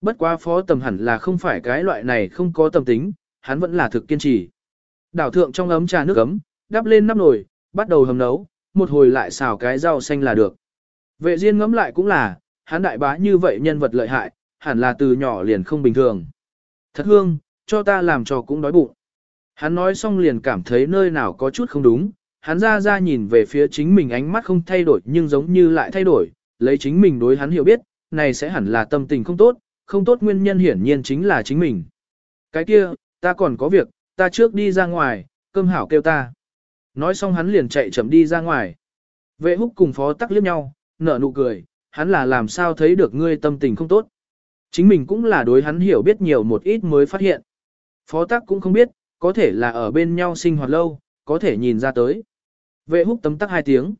Bất quá phó tầm hẳn là không phải cái loại này không có tâm tính, hắn vẫn là thực kiên trì. Đảo thượng trong ấm trà nước ấm, đắp lên nắp nồi, bắt đầu hầm nấu, một hồi lại xào cái rau xanh là được. Vệ Diên ngẫm lại cũng là, hắn đại bá như vậy nhân vật lợi hại, hẳn là từ nhỏ liền không bình thường. Thật hương, cho ta làm cho cũng đói bụng. Hắn nói xong liền cảm thấy nơi nào có chút không đúng, hắn ra ra nhìn về phía chính mình ánh mắt không thay đổi nhưng giống như lại thay đổi, lấy chính mình đối hắn hiểu biết, này sẽ hẳn là tâm tình không tốt, không tốt nguyên nhân hiển nhiên chính là chính mình. Cái kia, ta còn có việc, ta trước đi ra ngoài, cơm hảo kêu ta. Nói xong hắn liền chạy chậm đi ra ngoài. Vệ húc cùng phó tắc liếc nhau, nở nụ cười, hắn là làm sao thấy được ngươi tâm tình không tốt. Chính mình cũng là đối hắn hiểu biết nhiều một ít mới phát hiện. Phó tắc cũng không biết, có thể là ở bên nhau sinh hoạt lâu, có thể nhìn ra tới. Vệ húc tấm tắc hai tiếng.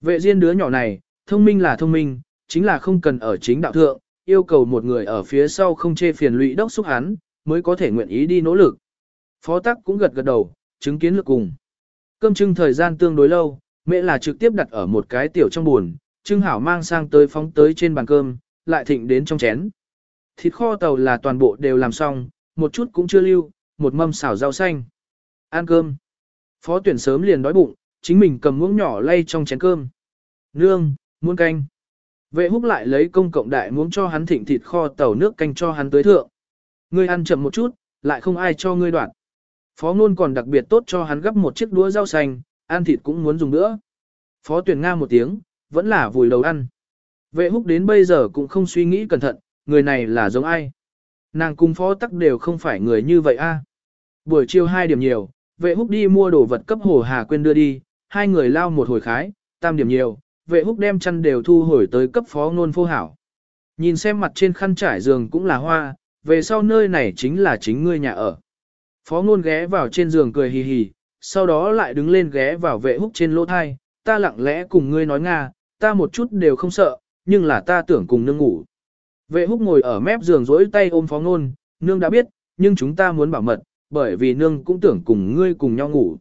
Vệ riêng đứa nhỏ này, thông minh là thông minh, chính là không cần ở chính đạo thượng, yêu cầu một người ở phía sau không chê phiền lụy đốc xúc hắn, mới có thể nguyện ý đi nỗ lực. Phó tắc cũng gật gật đầu, chứng kiến lực cùng. Cơm trưng thời gian tương đối lâu, mẹ là trực tiếp đặt ở một cái tiểu trong buồn, trưng hảo mang sang tới phóng tới trên bàn cơm, lại thịnh đến trong chén. Thịt kho tàu là toàn bộ đều làm xong, một chút cũng chưa lưu, một mâm xào rau xanh. Ăn cơm. Phó tuyển sớm liền đói bụng, chính mình cầm muỗng nhỏ lay trong chén cơm. Nương, muôn canh. Vệ húc lại lấy công cộng đại muỗng cho hắn thịnh thịt kho tàu nước canh cho hắn tới thượng. Ngươi ăn chậm một chút, lại không ai cho ngươi đoạn. Phó ngôn còn đặc biệt tốt cho hắn gấp một chiếc đũa rau xanh, ăn thịt cũng muốn dùng nữa. Phó tuyển nga một tiếng, vẫn là vùi đầu ăn. Vệ húc đến bây giờ cũng không suy nghĩ cẩn thận, người này là giống ai. Nàng cùng phó tắc đều không phải người như vậy a. À? Buổi chiều hai điểm nhiều, vệ húc đi mua đồ vật cấp hồ hà quên đưa đi, hai người lao một hồi khái, tam điểm nhiều, vệ húc đem chăn đều thu hồi tới cấp phó ngôn phô hảo. Nhìn xem mặt trên khăn trải giường cũng là hoa, về sau nơi này chính là chính ngươi nhà ở. Phó ngôn ghé vào trên giường cười hì hì, sau đó lại đứng lên ghé vào vệ húc trên lỗ thai, ta lặng lẽ cùng ngươi nói Nga, ta một chút đều không sợ, nhưng là ta tưởng cùng nương ngủ. Vệ húc ngồi ở mép giường rỗi tay ôm phó ngôn, nương đã biết, nhưng chúng ta muốn bảo mật, bởi vì nương cũng tưởng cùng ngươi cùng nhau ngủ.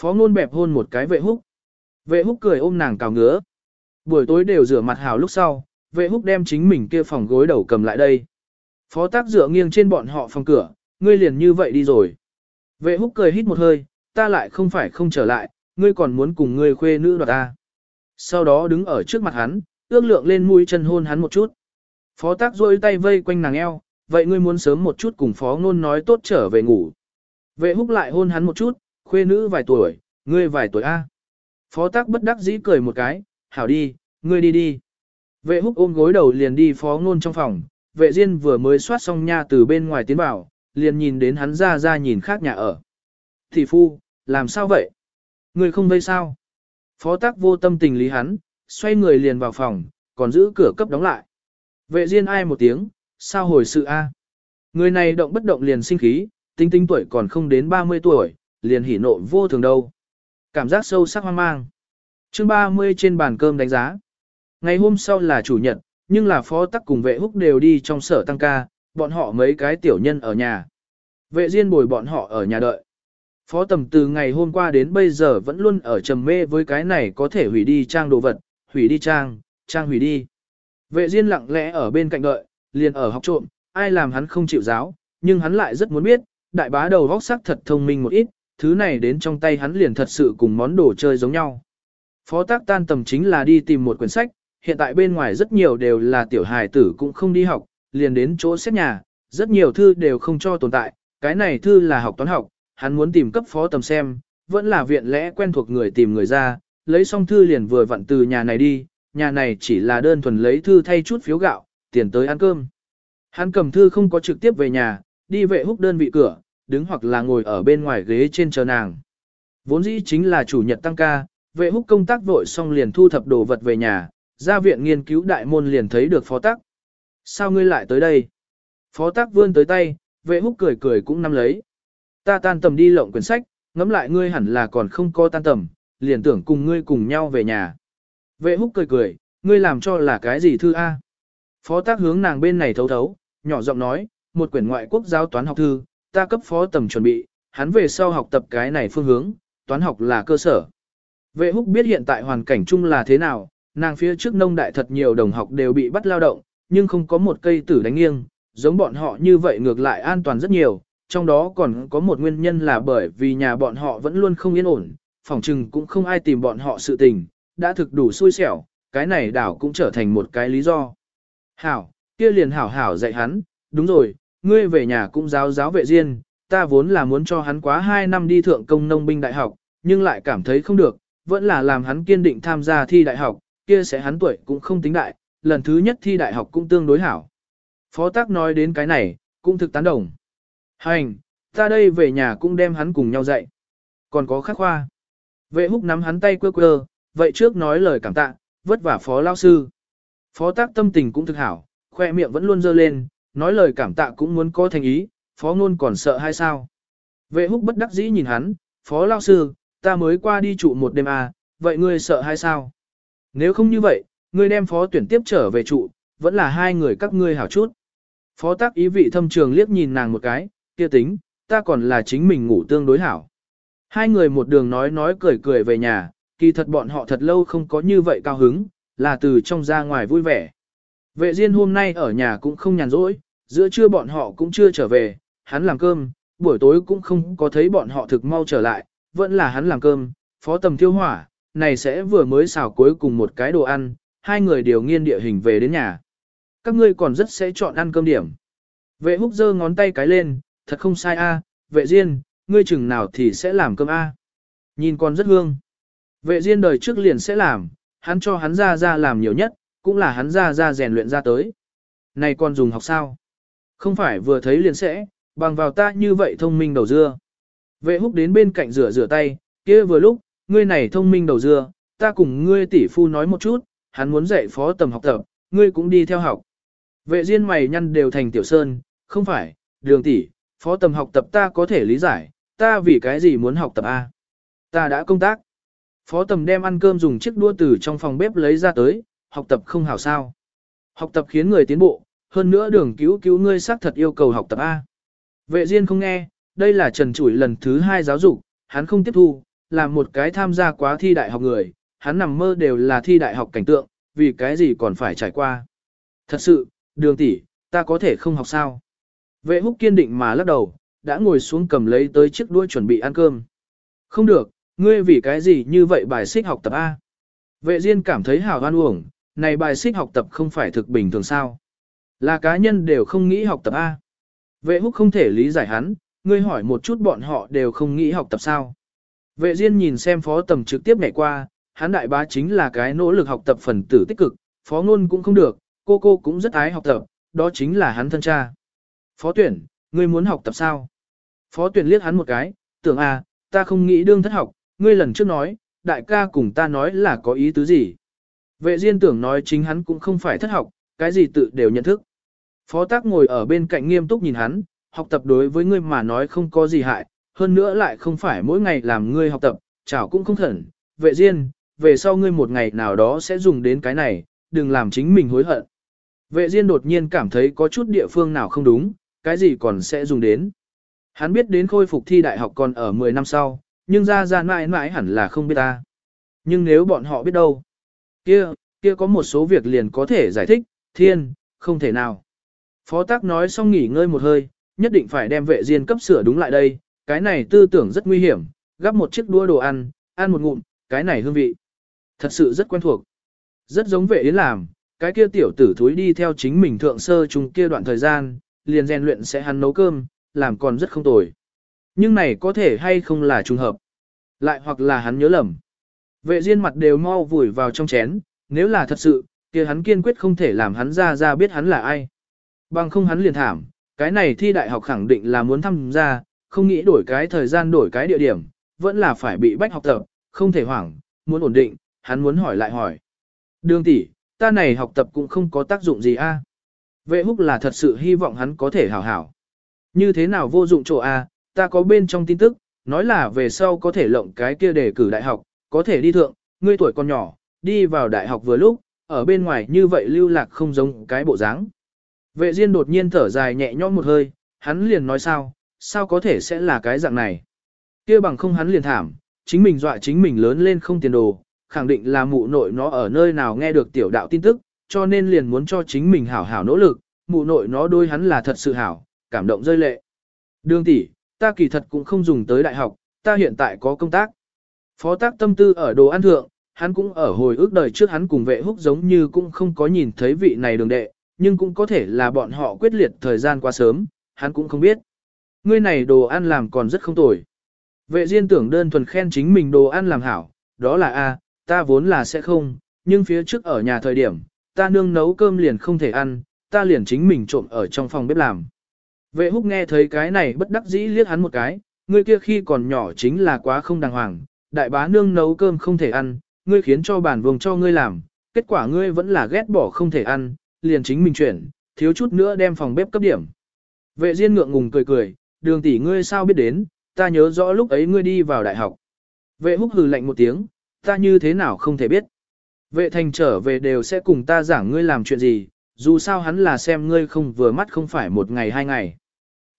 Phó ngôn bẹp hôn một cái vệ húc. Vệ húc cười ôm nàng cào ngứa. Buổi tối đều rửa mặt hào lúc sau, vệ húc đem chính mình kia phòng gối đầu cầm lại đây. Phó tác dựa nghiêng trên bọn họ phòng cửa, ngươi liền như vậy đi rồi. Vệ húc cười hít một hơi, ta lại không phải không trở lại, ngươi còn muốn cùng ngươi khuê nữ đoạt ta. Sau đó đứng ở trước mặt hắn, ước lượng lên mũi chân hôn hắn một chút. Phó tác rôi tay vây quanh nàng eo, vậy ngươi muốn sớm một chút cùng phó ngôn nói tốt trở về ngủ. Vệ húc lại hôn hắn một chút, khuê nữ vài tuổi, ngươi vài tuổi A. Phó tác bất đắc dĩ cười một cái, hảo đi, ngươi đi đi. Vệ húc ôm gối đầu liền đi phó ngôn trong phòng, vệ diên vừa mới soát xong nha từ bên ngoài tiến vào, liền nhìn đến hắn ra ra nhìn khác nhà ở. Thị phu, làm sao vậy? người không vây sao? Phó tác vô tâm tình lý hắn, xoay người liền vào phòng, còn giữ cửa cấp đóng lại. Vệ diên ai một tiếng, sao hồi sự a? Người này động bất động liền sinh khí, tinh tinh tuổi còn không đến 30 tuổi, liền hỉ nộ vô thường đâu. Cảm giác sâu sắc hoang mang. chương 30 trên bàn cơm đánh giá. Ngày hôm sau là chủ nhật, nhưng là phó tắc cùng vệ húc đều đi trong sở tăng ca, bọn họ mấy cái tiểu nhân ở nhà. Vệ diên bồi bọn họ ở nhà đợi. Phó tầm từ ngày hôm qua đến bây giờ vẫn luôn ở trầm mê với cái này có thể hủy đi trang đồ vật, hủy đi trang, trang hủy đi. Vệ Diên lặng lẽ ở bên cạnh đợi, liền ở học trộm, ai làm hắn không chịu giáo, nhưng hắn lại rất muốn biết, đại bá đầu vóc sắc thật thông minh một ít, thứ này đến trong tay hắn liền thật sự cùng món đồ chơi giống nhau. Phó tác tan tầm chính là đi tìm một quyển sách, hiện tại bên ngoài rất nhiều đều là tiểu hài tử cũng không đi học, liền đến chỗ xét nhà, rất nhiều thư đều không cho tồn tại, cái này thư là học toán học, hắn muốn tìm cấp phó tầm xem, vẫn là viện lẽ quen thuộc người tìm người ra, lấy xong thư liền vừa vặn từ nhà này đi, nhà này chỉ là đơn thuần lấy thư thay chút phiếu gạo, tiền tới ăn cơm. Hắn cầm thư không có trực tiếp về nhà, đi vệ húc đơn vị cửa, đứng hoặc là ngồi ở bên ngoài ghế trên chờ nàng. Vốn dĩ chính là chủ nhật tăng ca, vệ húc công tác vội xong liền thu thập đồ vật về nhà, ra viện nghiên cứu đại môn liền thấy được phó tắc. Sao ngươi lại tới đây? Phó Tác vươn tới tay, vệ húc cười cười cũng nắm lấy. Ta tan tầm đi lộng quyển sách, ngẫm lại ngươi hẳn là còn không có tan tầm, liền tưởng cùng ngươi cùng nhau về nhà. Vệ húc cười cười, ngươi làm cho là cái gì thư A? Phó tác hướng nàng bên này thấu thấu, nhỏ giọng nói, một quyển ngoại quốc giáo toán học thư, ta cấp phó tầm chuẩn bị, hắn về sau học tập cái này phương hướng, toán học là cơ sở. Vệ húc biết hiện tại hoàn cảnh chung là thế nào, nàng phía trước nông đại thật nhiều đồng học đều bị bắt lao động, nhưng không có một cây tử đánh nghiêng, giống bọn họ như vậy ngược lại an toàn rất nhiều, trong đó còn có một nguyên nhân là bởi vì nhà bọn họ vẫn luôn không yên ổn, phòng trừng cũng không ai tìm bọn họ sự tình, đã thực đủ xui xẻo, cái này đảo cũng trở thành một cái lý do. Hảo, kia liền hảo hảo dạy hắn, đúng rồi, ngươi về nhà cũng giáo giáo vệ riêng, ta vốn là muốn cho hắn quá 2 năm đi thượng công nông binh đại học, nhưng lại cảm thấy không được, vẫn là làm hắn kiên định tham gia thi đại học, kia sẽ hắn tuổi cũng không tính đại, lần thứ nhất thi đại học cũng tương đối hảo. Phó tác nói đến cái này, cũng thực tán đồng. Hành, ta đây về nhà cũng đem hắn cùng nhau dạy. Còn có khắc khoa. Vệ húc nắm hắn tay quơ quơ, vậy trước nói lời cảm tạ, vất vả phó lao sư. Phó tác tâm tình cũng thực hảo, khoe miệng vẫn luôn dơ lên, nói lời cảm tạ cũng muốn có thành ý, phó ngôn còn sợ hay sao. Vệ húc bất đắc dĩ nhìn hắn, phó lao sư, ta mới qua đi trụ một đêm à, vậy ngươi sợ hay sao? Nếu không như vậy, ngươi đem phó tuyển tiếp trở về trụ, vẫn là hai người các ngươi hảo chút. Phó tác ý vị thâm trường liếc nhìn nàng một cái, kia tính, ta còn là chính mình ngủ tương đối hảo. Hai người một đường nói nói cười cười về nhà, kỳ thật bọn họ thật lâu không có như vậy cao hứng, là từ trong ra ngoài vui vẻ. Vệ Diên hôm nay ở nhà cũng không nhàn rỗi, giữa trưa bọn họ cũng chưa trở về, hắn làm cơm, buổi tối cũng không có thấy bọn họ thực mau trở lại, vẫn là hắn làm cơm, phó tầm thiêu hỏa, này sẽ vừa mới xào cuối cùng một cái đồ ăn, hai người đều nghiên địa hình về đến nhà. Các ngươi còn rất sẽ chọn ăn cơm điểm. Vệ húc giơ ngón tay cái lên, thật không sai a, vệ Diên, ngươi chừng nào thì sẽ làm cơm a. Nhìn còn rất hương. Vệ Diên đời trước liền sẽ làm, hắn cho hắn ra ra làm nhiều nhất, cũng là hắn ra ra rèn luyện ra tới. Này còn dùng học sao? Không phải vừa thấy liền sẽ, bằng vào ta như vậy thông minh đầu dưa. Vệ húc đến bên cạnh rửa rửa tay, kia vừa lúc, ngươi này thông minh đầu dưa, ta cùng ngươi tỷ phu nói một chút, hắn muốn dạy phó tầm học tập, ngươi cũng đi theo học. Vệ diên mày nhăn đều thành tiểu sơn, không phải, đường tỷ, phó tầm học tập ta có thể lý giải, ta vì cái gì muốn học tập A. Ta đã công tác. Phó tầm đem ăn cơm dùng chiếc đũa từ trong phòng bếp lấy ra tới, học tập không hảo sao. Học tập khiến người tiến bộ, hơn nữa đường cứu cứu ngươi xác thật yêu cầu học tập A. Vệ Diên không nghe, đây là trần chủi lần thứ hai giáo dục, hắn không tiếp thu, làm một cái tham gia quá thi đại học người, hắn nằm mơ đều là thi đại học cảnh tượng, vì cái gì còn phải trải qua. Thật sự, đường tỷ, ta có thể không học sao. Vệ húc kiên định mà lắc đầu, đã ngồi xuống cầm lấy tới chiếc đuôi chuẩn bị ăn cơm. Không được, ngươi vì cái gì như vậy bài xích học tập A. Vệ Diên cảm thấy hào hoan uổng, này bài xích học tập không phải thực bình thường sao. Là cá nhân đều không nghĩ học tập A. Vệ húc không thể lý giải hắn, ngươi hỏi một chút bọn họ đều không nghĩ học tập sao. Vệ Diên nhìn xem phó tầm trực tiếp ngày qua, hắn đại bá chính là cái nỗ lực học tập phần tử tích cực, phó ngôn cũng không được, cô cô cũng rất ái học tập, đó chính là hắn thân cha. Phó tuyển, ngươi muốn học tập sao? Phó tuyển liếc hắn một cái, tưởng à, ta không nghĩ đương thất học, ngươi lần trước nói, đại ca cùng ta nói là có ý tứ gì. Vệ diên tưởng nói chính hắn cũng không phải thất học, cái gì tự đều nhận thức. Phó tác ngồi ở bên cạnh nghiêm túc nhìn hắn, học tập đối với ngươi mà nói không có gì hại, hơn nữa lại không phải mỗi ngày làm ngươi học tập, chảo cũng không thần. Vệ diên, về sau ngươi một ngày nào đó sẽ dùng đến cái này, đừng làm chính mình hối hận. Vệ diên đột nhiên cảm thấy có chút địa phương nào không đúng, cái gì còn sẽ dùng đến. Hắn biết đến khôi phục thi đại học còn ở 10 năm sau, nhưng ra ra mãi mãi hẳn là không biết ta. Nhưng nếu bọn họ biết đâu, kia, kia có một số việc liền có thể giải thích, thiên, không thể nào. Phó tác nói xong nghỉ ngơi một hơi, nhất định phải đem vệ diên cấp sửa đúng lại đây, cái này tư tưởng rất nguy hiểm, gắp một chiếc đũa đồ ăn, ăn một ngụm, cái này hương vị. Thật sự rất quen thuộc. Rất giống vệ yến làm, cái kia tiểu tử thúi đi theo chính mình thượng sơ chung kia đoạn thời gian, liền rèn luyện sẽ hắn nấu cơm, làm còn rất không tồi. Nhưng này có thể hay không là trùng hợp. Lại hoặc là hắn nhớ lầm. Vệ diên mặt đều mau vùi vào trong chén, nếu là thật sự, kia hắn kiên quyết không thể làm hắn ra ra biết hắn là ai. Bằng không hắn liền thảm, cái này thi đại học khẳng định là muốn tham gia, không nghĩ đổi cái thời gian đổi cái địa điểm, vẫn là phải bị bách học tập, không thể hoảng, muốn ổn định, hắn muốn hỏi lại hỏi. Đường tỷ, ta này học tập cũng không có tác dụng gì a. Vệ húc là thật sự hy vọng hắn có thể hảo hảo. Như thế nào vô dụng chỗ a, ta có bên trong tin tức, nói là về sau có thể lộng cái kia để cử đại học, có thể đi thượng, ngươi tuổi còn nhỏ, đi vào đại học vừa lúc, ở bên ngoài như vậy lưu lạc không giống cái bộ dáng. Vệ Diên đột nhiên thở dài nhẹ nhõm một hơi, hắn liền nói sao, sao có thể sẽ là cái dạng này. kia bằng không hắn liền thảm, chính mình dọa chính mình lớn lên không tiền đồ, khẳng định là mụ nội nó ở nơi nào nghe được tiểu đạo tin tức, cho nên liền muốn cho chính mình hảo hảo nỗ lực, mụ nội nó đôi hắn là thật sự hảo, cảm động rơi lệ. Đường tỷ, ta kỳ thật cũng không dùng tới đại học, ta hiện tại có công tác. Phó tác tâm tư ở đồ ăn thượng, hắn cũng ở hồi ước đời trước hắn cùng vệ húc giống như cũng không có nhìn thấy vị này đường đệ, nhưng cũng có thể là bọn họ quyết liệt thời gian quá sớm, hắn cũng không biết. Ngươi này đồ ăn làm còn rất không tồi. Vệ diên tưởng đơn thuần khen chính mình đồ ăn làm hảo, đó là A, ta vốn là sẽ không, nhưng phía trước ở nhà thời điểm, ta nương nấu cơm liền không thể ăn, ta liền chính mình trộm ở trong phòng bếp làm. Vệ húc nghe thấy cái này bất đắc dĩ liếc hắn một cái, ngươi kia khi còn nhỏ chính là quá không đàng hoàng, đại bá nương nấu cơm không thể ăn, ngươi khiến cho bản vùng cho ngươi làm, kết quả ngươi vẫn là ghét bỏ không thể ăn, liền chính mình chuyển, thiếu chút nữa đem phòng bếp cấp điểm. Vệ Diên ngượng ngùng cười cười, đường tỷ ngươi sao biết đến, ta nhớ rõ lúc ấy ngươi đi vào đại học. Vệ húc hừ lạnh một tiếng, ta như thế nào không thể biết. Vệ thành trở về đều sẽ cùng ta giảng ngươi làm chuyện gì, dù sao hắn là xem ngươi không vừa mắt không phải một ngày hai ngày.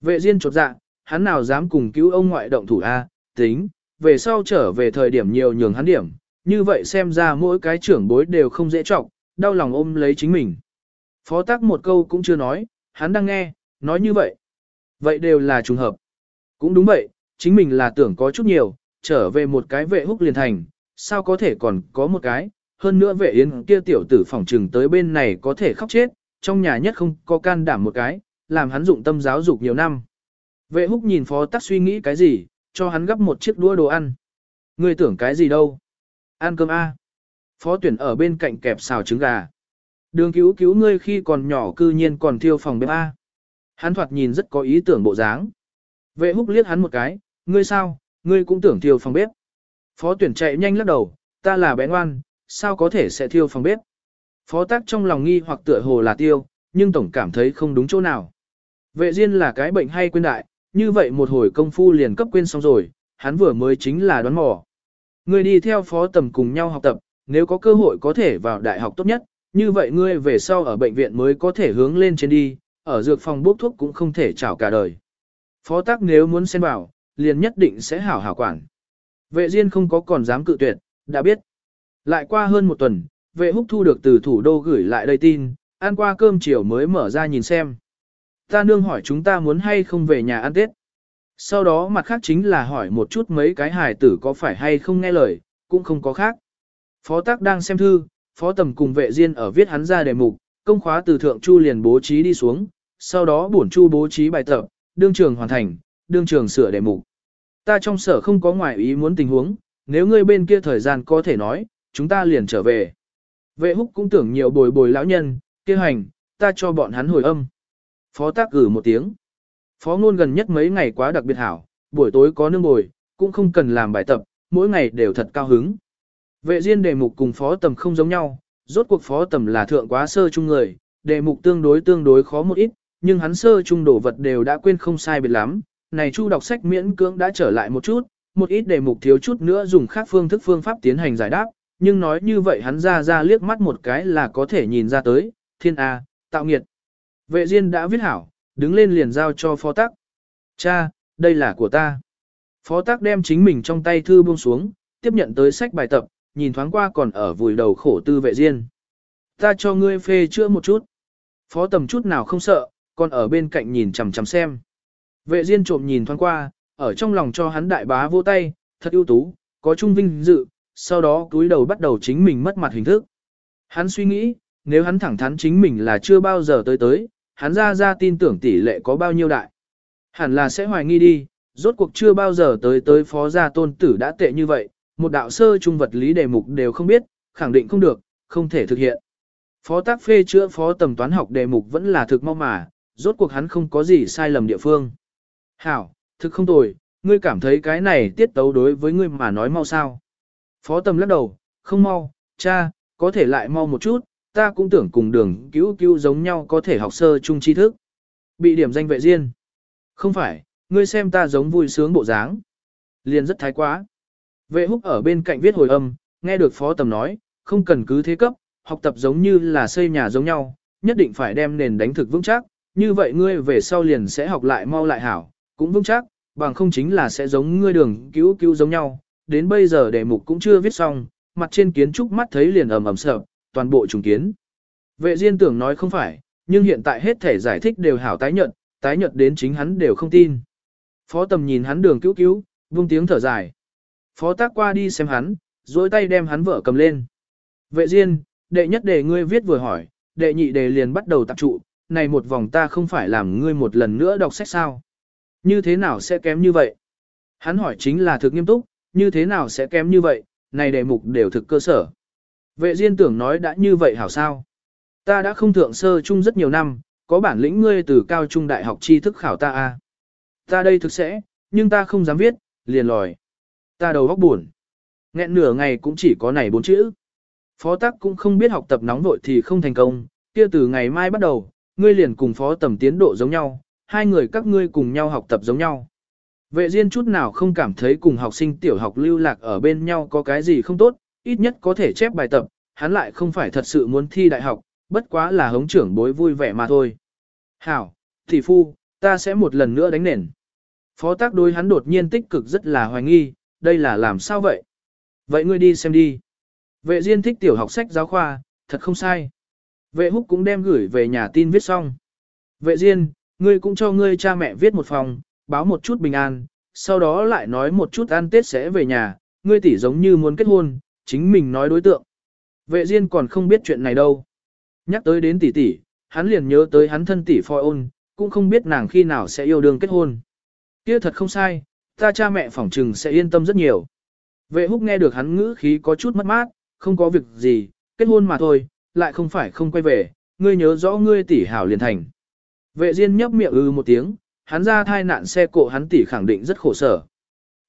Vệ Diên chột dạ, hắn nào dám cùng cứu ông ngoại động thủ A, tính, về sau trở về thời điểm nhiều nhường hắn điểm, như vậy xem ra mỗi cái trưởng bối đều không dễ trọng, đau lòng ôm lấy chính mình. Phó tác một câu cũng chưa nói, hắn đang nghe, nói như vậy. Vậy đều là trùng hợp. Cũng đúng vậy, chính mình là tưởng có chút nhiều, trở về một cái vệ húc liền thành, sao có thể còn có một cái, hơn nữa vệ yến kia tiểu tử phỏng trừng tới bên này có thể khóc chết, trong nhà nhất không có can đảm một cái, làm hắn dụng tâm giáo dục nhiều năm. Vệ húc nhìn phó tắc suy nghĩ cái gì, cho hắn gấp một chiếc đũa đồ ăn. Ngươi tưởng cái gì đâu? Ăn cơm A. Phó tuyển ở bên cạnh kẹp xào trứng gà. Đường cứu cứu ngươi khi còn nhỏ cư nhiên còn thiêu phòng bếp A. Hắn thoạt nhìn rất có ý tưởng bộ dáng. Vệ húc liếc hắn một cái, ngươi sao, ngươi cũng tưởng thiêu phòng bếp. Phó tuyển chạy nhanh lắc đầu, ta là bé ngoan, sao có thể sẽ thiêu phòng bếp. Phó tác trong lòng nghi hoặc tựa hồ là tiêu, nhưng tổng cảm thấy không đúng chỗ nào. Vệ diên là cái bệnh hay quên đại, như vậy một hồi công phu liền cấp quên xong rồi, hắn vừa mới chính là đoán mò. Ngươi đi theo phó tầm cùng nhau học tập, nếu có cơ hội có thể vào đại học tốt nhất, như vậy ngươi về sau ở bệnh viện mới có thể hướng lên trên đi, ở dược phòng bốc thuốc cũng không thể chảo cả đời. Phó tác nếu muốn xen vào, liền nhất định sẽ hảo hảo quản. Vệ Diên không có còn dám cự tuyệt, đã biết. Lại qua hơn một tuần, vệ húc thu được từ thủ đô gửi lại đây tin, ăn qua cơm chiều mới mở ra nhìn xem. Ta nương hỏi chúng ta muốn hay không về nhà ăn Tết. Sau đó mặt khác chính là hỏi một chút mấy cái hài tử có phải hay không nghe lời, cũng không có khác. Phó tác đang xem thư, phó tầm cùng vệ diên ở viết hắn ra đề mục, công khóa từ thượng chu liền bố trí đi xuống, sau đó bổn chu bố trí bài tập, đương trường hoàn thành, đương trường sửa đề mục. Ta trong sở không có ngoại ý muốn tình huống, nếu ngươi bên kia thời gian có thể nói, chúng ta liền trở về. Vệ húc cũng tưởng nhiều bồi bồi lão nhân, kia hành, ta cho bọn hắn hồi âm. Phó tác gửi một tiếng. Phó ngôn gần nhất mấy ngày quá đặc biệt hảo, buổi tối có nương bồi, cũng không cần làm bài tập, mỗi ngày đều thật cao hứng. Vệ diên đề mục cùng phó tầm không giống nhau, rốt cuộc phó tầm là thượng quá sơ chung người, đề mục tương đối tương đối khó một ít, nhưng hắn sơ chung đồ vật đều đã quên không sai biệt lắm. Này chu đọc sách miễn cưỡng đã trở lại một chút, một ít đề mục thiếu chút nữa dùng khác phương thức phương pháp tiến hành giải đáp, nhưng nói như vậy hắn ra ra liếc mắt một cái là có thể nhìn ra tới, thiên A, tạo nghiệt. Vệ Diên đã viết hảo, đứng lên liền giao cho phó tắc. Cha, đây là của ta. Phó tắc đem chính mình trong tay thư buông xuống, tiếp nhận tới sách bài tập, nhìn thoáng qua còn ở vùi đầu khổ tư vệ Diên. Ta cho ngươi phê chữa một chút. Phó tầm chút nào không sợ, còn ở bên cạnh nhìn chằm chằm xem. Vệ Diên trộm nhìn thoáng qua, ở trong lòng cho hắn đại bá vô tay, thật ưu tú, có trung vinh dự, sau đó cúi đầu bắt đầu chính mình mất mặt hình thức. Hắn suy nghĩ, nếu hắn thẳng thắn chính mình là chưa bao giờ tới tới, hắn ra ra tin tưởng tỷ lệ có bao nhiêu đại. Hẳn là sẽ hoài nghi đi, rốt cuộc chưa bao giờ tới tới phó gia tôn tử đã tệ như vậy, một đạo sơ trung vật lý đề mục đều không biết, khẳng định không được, không thể thực hiện. Phó tác phê chữa phó tầm toán học đề mục vẫn là thực mau mà, rốt cuộc hắn không có gì sai lầm địa phương. Hảo, thực không tồi, ngươi cảm thấy cái này tiết tấu đối với ngươi mà nói mau sao. Phó tầm lắc đầu, không mau, cha, có thể lại mau một chút, ta cũng tưởng cùng đường cứu cứu giống nhau có thể học sơ chung tri thức. Bị điểm danh vệ riêng. Không phải, ngươi xem ta giống vui sướng bộ dáng. Liền rất thái quá. Vệ húc ở bên cạnh viết hồi âm, nghe được phó tầm nói, không cần cứ thế cấp, học tập giống như là xây nhà giống nhau, nhất định phải đem nền đánh thực vững chắc, như vậy ngươi về sau liền sẽ học lại mau lại hảo, cũng vững chắc, bằng không chính là sẽ giống ngươi đường cứu cứu giống nhau, đến bây giờ đề mục cũng chưa viết xong, mặt trên kiến trúc mắt thấy liền ầm ầm sợ, toàn bộ trùng kiến. Vệ Diên tưởng nói không phải, nhưng hiện tại hết thể giải thích đều hảo tái nhận, tái nhận đến chính hắn đều không tin. Phó tầm nhìn hắn đường cứu cứu, vung tiếng thở dài. Phó tác qua đi xem hắn, duỗi tay đem hắn vợ cầm lên. Vệ Diên, đệ nhất đề ngươi viết vừa hỏi, đệ nhị đề liền bắt đầu tập trụ, này một vòng ta không phải làm ngươi một lần nữa đọc sách sao. Như thế nào sẽ kém như vậy? Hắn hỏi chính là thực nghiêm túc, như thế nào sẽ kém như vậy, này đề mục đều thực cơ sở. Vệ Diên tưởng nói đã như vậy hảo sao? Ta đã không thượng sơ chung rất nhiều năm, có bản lĩnh ngươi từ cao trung đại học tri thức khảo ta a. À? Ta đây thực sẽ, nhưng ta không dám viết, liền lòi. Ta đầu óc buồn. Nghẹn nửa ngày cũng chỉ có này bốn chữ. Phó tắc cũng không biết học tập nóng vội thì không thành công, kia từ ngày mai bắt đầu, ngươi liền cùng phó tầm tiến độ giống nhau, hai người các ngươi cùng nhau học tập giống nhau. Vệ Diên chút nào không cảm thấy cùng học sinh tiểu học lưu lạc ở bên nhau có cái gì không tốt, ít nhất có thể chép bài tập, hắn lại không phải thật sự muốn thi đại học, bất quá là hống trưởng bối vui vẻ mà thôi. Hảo, thị phu, ta sẽ một lần nữa đánh nền. Phó tác đối hắn đột nhiên tích cực rất là hoài nghi, đây là làm sao vậy? Vậy ngươi đi xem đi. Vệ Diên thích tiểu học sách giáo khoa, thật không sai. Vệ húc cũng đem gửi về nhà tin viết xong. Vệ Diên, ngươi cũng cho ngươi cha mẹ viết một phòng, báo một chút bình an, sau đó lại nói một chút ăn tết sẽ về nhà, ngươi tỷ giống như muốn kết hôn, chính mình nói đối tượng. Vệ Diên còn không biết chuyện này đâu. Nhắc tới đến tỷ tỷ, hắn liền nhớ tới hắn thân tỷ phoi ôn, cũng không biết nàng khi nào sẽ yêu đương kết hôn. Kia thật không sai, ta cha mẹ phỏng trừng sẽ yên tâm rất nhiều. Vệ húc nghe được hắn ngữ khí có chút mất mát, không có việc gì, kết hôn mà thôi, lại không phải không quay về, ngươi nhớ rõ ngươi tỷ hảo liền thành. Vệ Diên nhấp miệng ư một tiếng, hắn ra thai nạn xe cộ hắn tỷ khẳng định rất khổ sở.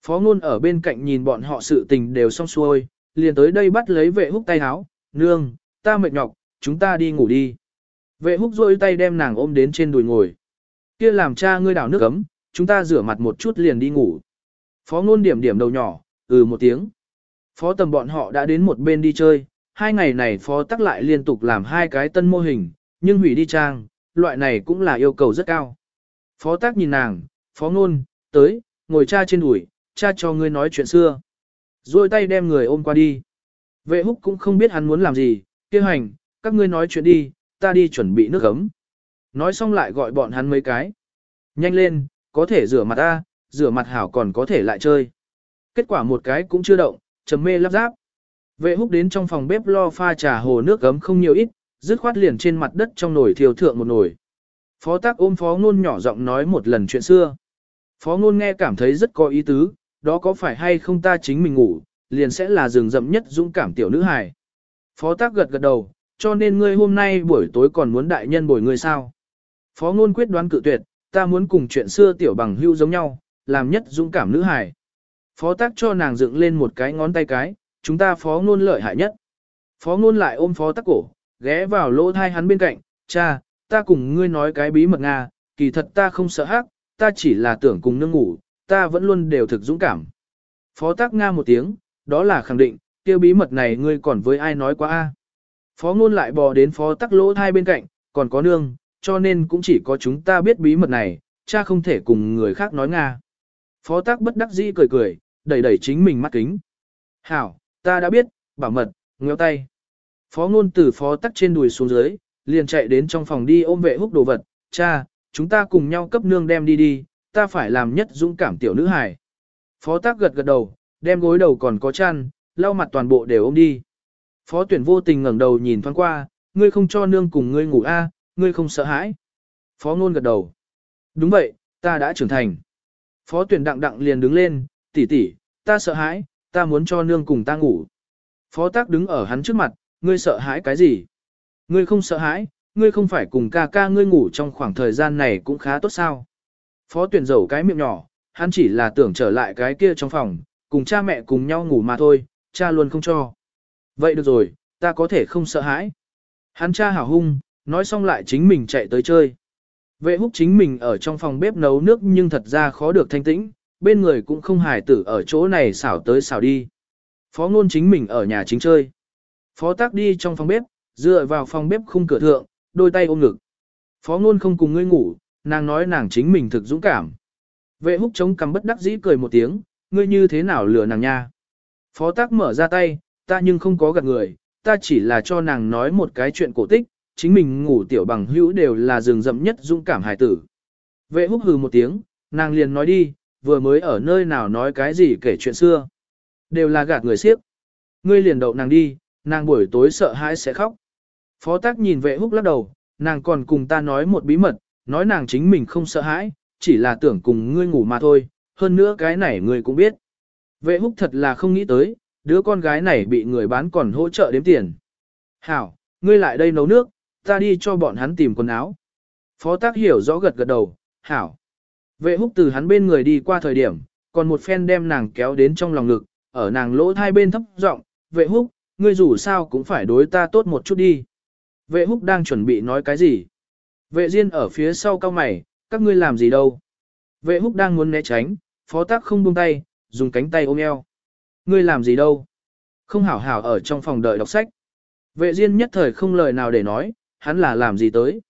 Phó ngôn ở bên cạnh nhìn bọn họ sự tình đều xong xuôi, liền tới đây bắt lấy vệ húc tay háo, nương, ta mệt nhọc, chúng ta đi ngủ đi. Vệ húc rôi tay đem nàng ôm đến trên đùi ngồi. kia làm cha ngươi đảo nước ấm, chúng ta rửa mặt một chút liền đi ngủ. Phó ngôn điểm điểm đầu nhỏ, ừ một tiếng. Phó tầm bọn họ đã đến một bên đi chơi, hai ngày này phó tắc lại liên tục làm hai cái tân mô hình, nhưng hủy đi trang, loại này cũng là yêu cầu rất cao. Phó tác nhìn nàng, phó ngôn, tới, ngồi cha trên đùi, cha cho ngươi nói chuyện xưa. Rồi tay đem người ôm qua đi. Vệ húc cũng không biết hắn muốn làm gì, kêu hành, các ngươi nói chuyện đi, ta đi chuẩn bị nước ấm. Nói xong lại gọi bọn hắn mấy cái. Nhanh lên, có thể rửa mặt ta, rửa mặt hảo còn có thể lại chơi. Kết quả một cái cũng chưa động, trầm mê lắp ráp. Vệ húc đến trong phòng bếp lo pha trà hồ nước gấm không nhiều ít, dứt khoát liền trên mặt đất trong nồi thiêu thượng một nồi. Phó tác ôm phó ngôn nhỏ giọng nói một lần chuyện xưa. Phó ngôn nghe cảm thấy rất có ý tứ, đó có phải hay không ta chính mình ngủ, liền sẽ là rừng rậm nhất dũng cảm tiểu nữ hài. Phó tác gật gật đầu, cho nên ngươi hôm nay buổi tối còn muốn đại nhân bồi ngươi sao. Phó ngôn quyết đoán cự tuyệt, ta muốn cùng chuyện xưa tiểu bằng hưu giống nhau, làm nhất dũng cảm nữ hài. Phó tác cho nàng dựng lên một cái ngón tay cái, chúng ta phó ngôn lợi hại nhất. Phó ngôn lại ôm phó tác cổ, ghé vào lỗ thai hắn bên cạnh, cha, ta cùng ngươi nói cái bí mật Nga, kỳ thật ta không sợ hắc, ta chỉ là tưởng cùng nương ngủ, ta vẫn luôn đều thực dũng cảm. Phó tác Nga một tiếng, đó là khẳng định, kêu bí mật này ngươi còn với ai nói quá a? Phó ngôn lại bò đến phó tắc lỗ thai bên cạnh, còn có nương, cho nên cũng chỉ có chúng ta biết bí mật này, cha không thể cùng người khác nói Nga. Phó tác bất đắc dĩ cười cười, đẩy đẩy chính mình mắt kính. Hảo, ta đã biết, bảo mật, ngéo tay. Phó ngôn từ phó tắc trên đùi xuống dưới, liền chạy đến trong phòng đi ôm vệ húc đồ vật, cha, chúng ta cùng nhau cấp nương đem đi đi, ta phải làm nhất dũng cảm tiểu nữ hài. Phó tác gật gật đầu, đem gối đầu còn có chăn, lau mặt toàn bộ đều ôm đi. Phó tuyển vô tình ngẩng đầu nhìn thoáng qua, ngươi không cho nương cùng ngươi ngủ a, ngươi không sợ hãi. Phó ngôn gật đầu. Đúng vậy, ta đã trưởng thành. Phó tuyển đặng đặng liền đứng lên, tỷ tỷ, ta sợ hãi, ta muốn cho nương cùng ta ngủ. Phó tác đứng ở hắn trước mặt, ngươi sợ hãi cái gì? Ngươi không sợ hãi, ngươi không phải cùng ca ca ngươi ngủ trong khoảng thời gian này cũng khá tốt sao? Phó tuyển dầu cái miệng nhỏ, hắn chỉ là tưởng trở lại cái kia trong phòng, cùng cha mẹ cùng nhau ngủ mà thôi, cha luôn không cho. Vậy được rồi, ta có thể không sợ hãi. Hắn cha hảo hung, nói xong lại chính mình chạy tới chơi. Vệ húc chính mình ở trong phòng bếp nấu nước nhưng thật ra khó được thanh tĩnh, bên người cũng không hài tử ở chỗ này xảo tới xảo đi. Phó ngôn chính mình ở nhà chính chơi. Phó tác đi trong phòng bếp, dựa vào phòng bếp khung cửa thượng, đôi tay ôm ngực. Phó ngôn không cùng ngươi ngủ, nàng nói nàng chính mình thực dũng cảm. Vệ húc chống cằm bất đắc dĩ cười một tiếng, ngươi như thế nào lừa nàng nha. Phó tác mở ra tay, ta nhưng không có gạt người, ta chỉ là cho nàng nói một cái chuyện cổ tích, chính mình ngủ tiểu bằng hữu đều là rừng rậm nhất dũng cảm hải tử. Vệ húc hừ một tiếng, nàng liền nói đi, vừa mới ở nơi nào nói cái gì kể chuyện xưa. Đều là gạt người siếp. Ngươi liền đậu nàng đi, nàng buổi tối sợ hãi sẽ khóc. Phó tác nhìn vệ húc lắc đầu, nàng còn cùng ta nói một bí mật, nói nàng chính mình không sợ hãi, chỉ là tưởng cùng ngươi ngủ mà thôi, hơn nữa cái này ngươi cũng biết. Vệ húc thật là không nghĩ tới, đứa con gái này bị người bán còn hỗ trợ đếm tiền. Hảo, ngươi lại đây nấu nước, ta đi cho bọn hắn tìm quần áo. Phó tác hiểu rõ gật gật đầu, hảo. Vệ húc từ hắn bên người đi qua thời điểm, còn một phen đem nàng kéo đến trong lòng ngực, ở nàng lỗ thai bên thấp giọng, vệ húc, ngươi dù sao cũng phải đối ta tốt một chút đi. Vệ húc đang chuẩn bị nói cái gì? Vệ Diên ở phía sau cao mày, các ngươi làm gì đâu? Vệ húc đang muốn né tránh, phó tác không buông tay, dùng cánh tay ôm eo. Ngươi làm gì đâu? Không hảo hảo ở trong phòng đợi đọc sách. Vệ Diên nhất thời không lời nào để nói, hắn là làm gì tới?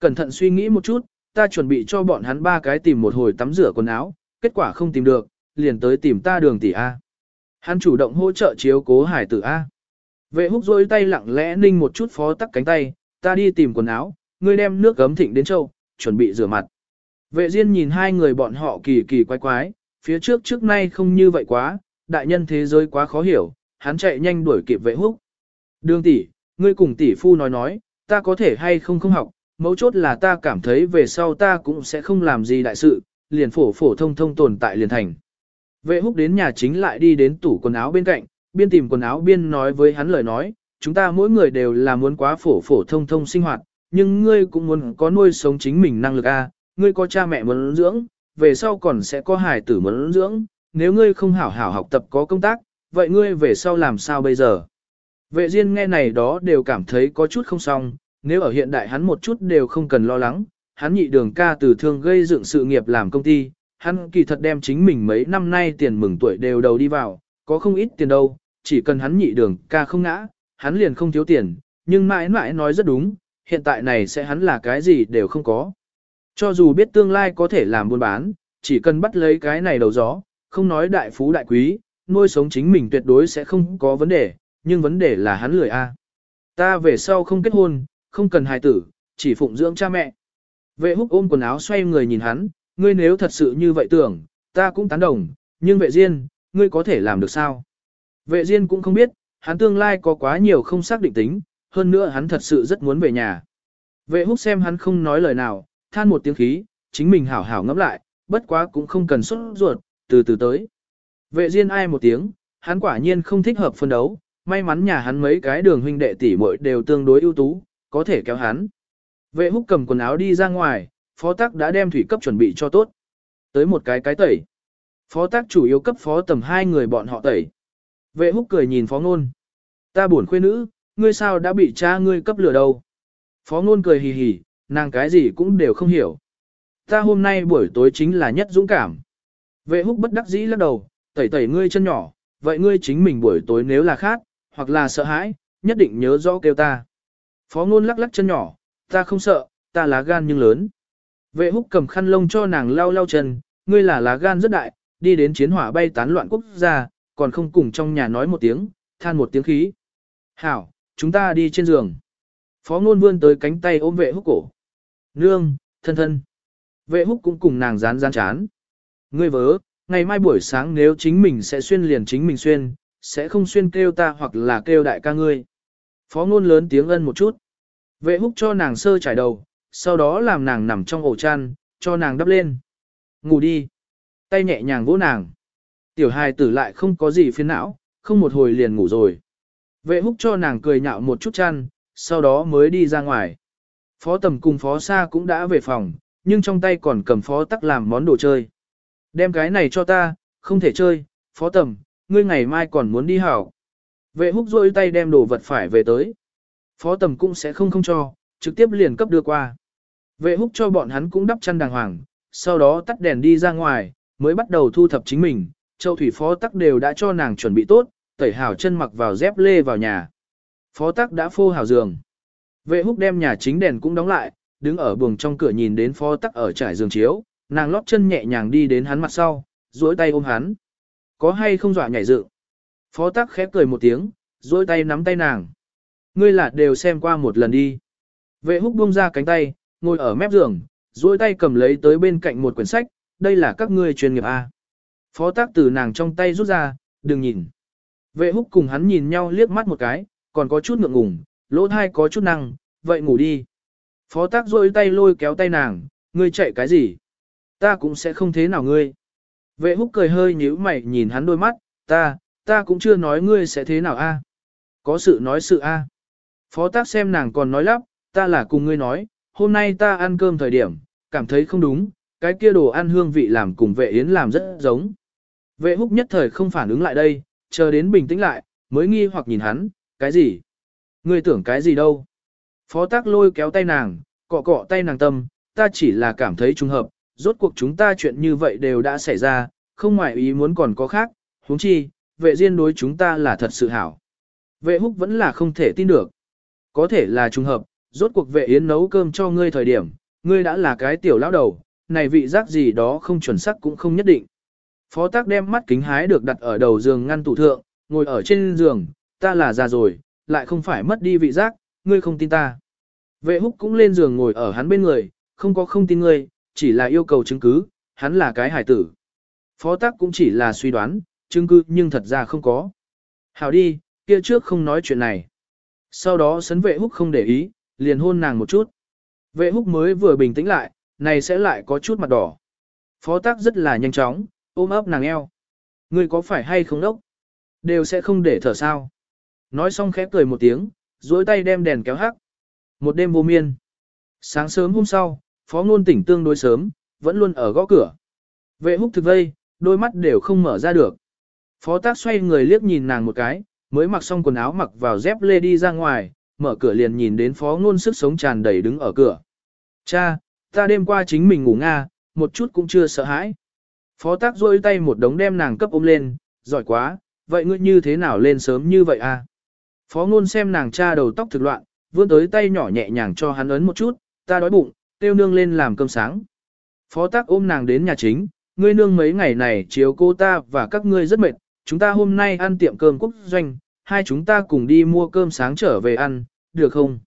Cẩn thận suy nghĩ một chút, ta chuẩn bị cho bọn hắn ba cái tìm một hồi tắm rửa quần áo, kết quả không tìm được, liền tới tìm ta đường tỷ A. Hắn chủ động hỗ trợ chiếu cố hải tử A. Vệ húc rôi tay lặng lẽ ninh một chút phó tắc cánh tay, ta đi tìm quần áo, ngươi đem nước gấm thịnh đến châu, chuẩn bị rửa mặt. Vệ Diên nhìn hai người bọn họ kỳ kỳ quái quái, phía trước trước nay không như vậy quá, đại nhân thế giới quá khó hiểu, hắn chạy nhanh đuổi kịp vệ húc. Đường tỷ, ngươi cùng tỷ phu nói nói, ta có thể hay không không học, mấu chốt là ta cảm thấy về sau ta cũng sẽ không làm gì đại sự, liền phổ phổ thông thông tồn tại liền thành. Vệ húc đến nhà chính lại đi đến tủ quần áo bên cạnh, biên tìm quần áo biên nói với hắn lời nói, chúng ta mỗi người đều là muốn quá phổ phổ thông thông sinh hoạt, nhưng ngươi cũng muốn có nuôi sống chính mình năng lực a, ngươi có cha mẹ muốn dưỡng, về sau còn sẽ có hài tử muốn dưỡng, nếu ngươi không hảo hảo học tập có công tác, vậy ngươi về sau làm sao bây giờ? Vệ Diên nghe này đó đều cảm thấy có chút không xong, nếu ở hiện đại hắn một chút đều không cần lo lắng, hắn nhị đường ca từ thương gây dựng sự nghiệp làm công ty, hắn kỳ thật đem chính mình mấy năm nay tiền mừng tuổi đều đầu đi vào, có không ít tiền đâu, chỉ cần hắn nhị đường ca không ngã, hắn liền không thiếu tiền, nhưng mãi mãi nói rất đúng, hiện tại này sẽ hắn là cái gì đều không có. Cho dù biết tương lai có thể làm buôn bán, chỉ cần bắt lấy cái này đầu gió, không nói đại phú đại quý, nuôi sống chính mình tuyệt đối sẽ không có vấn đề, nhưng vấn đề là hắn lười a. À. Ta về sau không kết hôn, không cần hài tử, chỉ phụng dưỡng cha mẹ. Vệ húc ôm quần áo xoay người nhìn hắn, ngươi nếu thật sự như vậy tưởng, ta cũng tán đồng, nhưng vệ diên, ngươi có thể làm được sao? Vệ diên cũng không biết, hắn tương lai có quá nhiều không xác định tính, hơn nữa hắn thật sự rất muốn về nhà. Vệ húc xem hắn không nói lời nào, than một tiếng khí, chính mình hảo hảo ngẫm lại, bất quá cũng không cần xuất ruột, từ từ tới. Vệ diên ai một tiếng, hắn quả nhiên không thích hợp phân đấu, may mắn nhà hắn mấy cái đường huynh đệ tỷ muội đều tương đối ưu tú, có thể kéo hắn. Vệ húc cầm quần áo đi ra ngoài, phó tác đã đem thủy cấp chuẩn bị cho tốt. Tới một cái cái tẩy. Phó tác chủ yếu cấp phó tầm hai người bọn họ tẩy. Vệ húc cười nhìn phó ngôn. Ta buồn khuê nữ, ngươi sao đã bị cha ngươi cấp lửa đâu. Phó ngôn cười hì hì, nàng cái gì cũng đều không hiểu. Ta hôm nay buổi tối chính là nhất dũng cảm. Vệ húc bất đắc dĩ lắc đầu, tẩy tẩy ngươi chân nhỏ, vậy ngươi chính mình buổi tối nếu là khác, hoặc là sợ hãi, nhất định nhớ rõ kêu ta. Phó ngôn lắc lắc chân nhỏ, ta không sợ, ta lá gan nhưng lớn. Vệ húc cầm khăn lông cho nàng lau lau chân, ngươi là lá gan rất đại, đi đến chiến hỏa bay tán loạn quốc gia, còn không cùng trong nhà nói một tiếng, than một tiếng khí. Hảo, chúng ta đi trên giường. Phó ngôn vươn tới cánh tay ôm vệ húc cổ. Nương, thân thân. Vệ húc cũng cùng nàng rán rán chán. Ngươi vớ, ngày mai buổi sáng nếu chính mình sẽ xuyên liền chính mình xuyên, sẽ không xuyên kêu ta hoặc là kêu đại ca ngươi. Phó ngôn lớn tiếng ân một chút. Vệ húc cho nàng sơ trải đầu, sau đó làm nàng nằm trong ổ chăn, cho nàng đắp lên. Ngủ đi. Tay nhẹ nhàng vỗ nàng. Tiểu hài tử lại không có gì phiền não, không một hồi liền ngủ rồi. Vệ húc cho nàng cười nhạo một chút chăn, sau đó mới đi ra ngoài. Phó tầm cùng phó xa cũng đã về phòng, nhưng trong tay còn cầm phó tắc làm món đồ chơi. Đem cái này cho ta, không thể chơi, phó tầm, ngươi ngày mai còn muốn đi hảo. Vệ húc rôi tay đem đồ vật phải về tới. Phó tầm cũng sẽ không không cho, trực tiếp liền cấp đưa qua. Vệ húc cho bọn hắn cũng đắp chăn đàng hoàng, sau đó tắt đèn đi ra ngoài, mới bắt đầu thu thập chính mình. Châu thủy phó tắc đều đã cho nàng chuẩn bị tốt, tẩy hảo chân mặc vào dép lê vào nhà. Phó tắc đã phô hảo giường. Vệ húc đem nhà chính đèn cũng đóng lại, đứng ở buồng trong cửa nhìn đến phó tắc ở trải giường chiếu, nàng lóp chân nhẹ nhàng đi đến hắn mặt sau, duỗi tay ôm hắn. Có hay không dọa nhảy dựng? Phó tắc khép cười một tiếng, duỗi tay nắm tay nàng. Ngươi là đều xem qua một lần đi. Vệ húc buông ra cánh tay, ngồi ở mép giường, duỗi tay cầm lấy tới bên cạnh một quyển sách, đây là các ngươi chuyên nghiệp A. Phó tác từ nàng trong tay rút ra, đừng nhìn. Vệ húc cùng hắn nhìn nhau liếc mắt một cái, còn có chút ngượng ngùng, lỗ thai có chút năng, vậy ngủ đi. Phó tác rôi tay lôi kéo tay nàng, ngươi chạy cái gì? Ta cũng sẽ không thế nào ngươi. Vệ húc cười hơi nhíu mày nhìn hắn đôi mắt, ta, ta cũng chưa nói ngươi sẽ thế nào a. Có sự nói sự a. Phó tác xem nàng còn nói lắp, ta là cùng ngươi nói, hôm nay ta ăn cơm thời điểm, cảm thấy không đúng, cái kia đồ ăn hương vị làm cùng vệ yến làm rất giống. Vệ húc nhất thời không phản ứng lại đây, chờ đến bình tĩnh lại, mới nghi hoặc nhìn hắn, cái gì? Ngươi tưởng cái gì đâu? Phó tác lôi kéo tay nàng, cọ cọ tay nàng tâm, ta chỉ là cảm thấy trùng hợp, rốt cuộc chúng ta chuyện như vậy đều đã xảy ra, không ngoài ý muốn còn có khác, huống chi, vệ riêng đối chúng ta là thật sự hảo. Vệ húc vẫn là không thể tin được. Có thể là trùng hợp, rốt cuộc vệ yến nấu cơm cho ngươi thời điểm, ngươi đã là cái tiểu lão đầu, này vị giác gì đó không chuẩn xác cũng không nhất định. Phó tác đem mắt kính hái được đặt ở đầu giường ngăn tủ thượng, ngồi ở trên giường, ta là già rồi, lại không phải mất đi vị giác, ngươi không tin ta. Vệ húc cũng lên giường ngồi ở hắn bên người, không có không tin ngươi, chỉ là yêu cầu chứng cứ, hắn là cái hải tử. Phó tác cũng chỉ là suy đoán, chứng cứ nhưng thật ra không có. Hảo đi, kia trước không nói chuyện này. Sau đó sấn vệ húc không để ý, liền hôn nàng một chút. Vệ húc mới vừa bình tĩnh lại, này sẽ lại có chút mặt đỏ. Phó tác rất là nhanh chóng, ôm ấp nàng eo. Ngươi có phải hay không đốc? Đều sẽ không để thở sao. Nói xong khẽ cười một tiếng, duỗi tay đem đèn kéo hắc. Một đêm vô miên. Sáng sớm hôm sau, phó ngôn tỉnh tương đối sớm, vẫn luôn ở gõ cửa. Vệ húc thực vây, đôi mắt đều không mở ra được. Phó tác xoay người liếc nhìn nàng một cái, mới mặc xong quần áo mặc vào dép lê đi ra ngoài, mở cửa liền nhìn đến phó ngôn sức sống tràn đầy đứng ở cửa. Cha, ta đêm qua chính mình ngủ nga, một chút cũng chưa sợ hãi. Phó tác rôi tay một đống đem nàng cấp ôm lên, giỏi quá, vậy ngươi như thế nào lên sớm như vậy à? Phó ngôn xem nàng cha đầu tóc thực loạn, vươn tới tay nhỏ nhẹ nhàng cho hắn ấn một chút, ta đói bụng, tiêu nương lên làm cơm sáng. Phó tác ôm nàng đến nhà chính, ngươi nương mấy ngày này chiếu cô ta và các ngươi rất mệt, chúng ta hôm nay ăn tiệm cơm quốc doanh, hai chúng ta cùng đi mua cơm sáng trở về ăn, được không?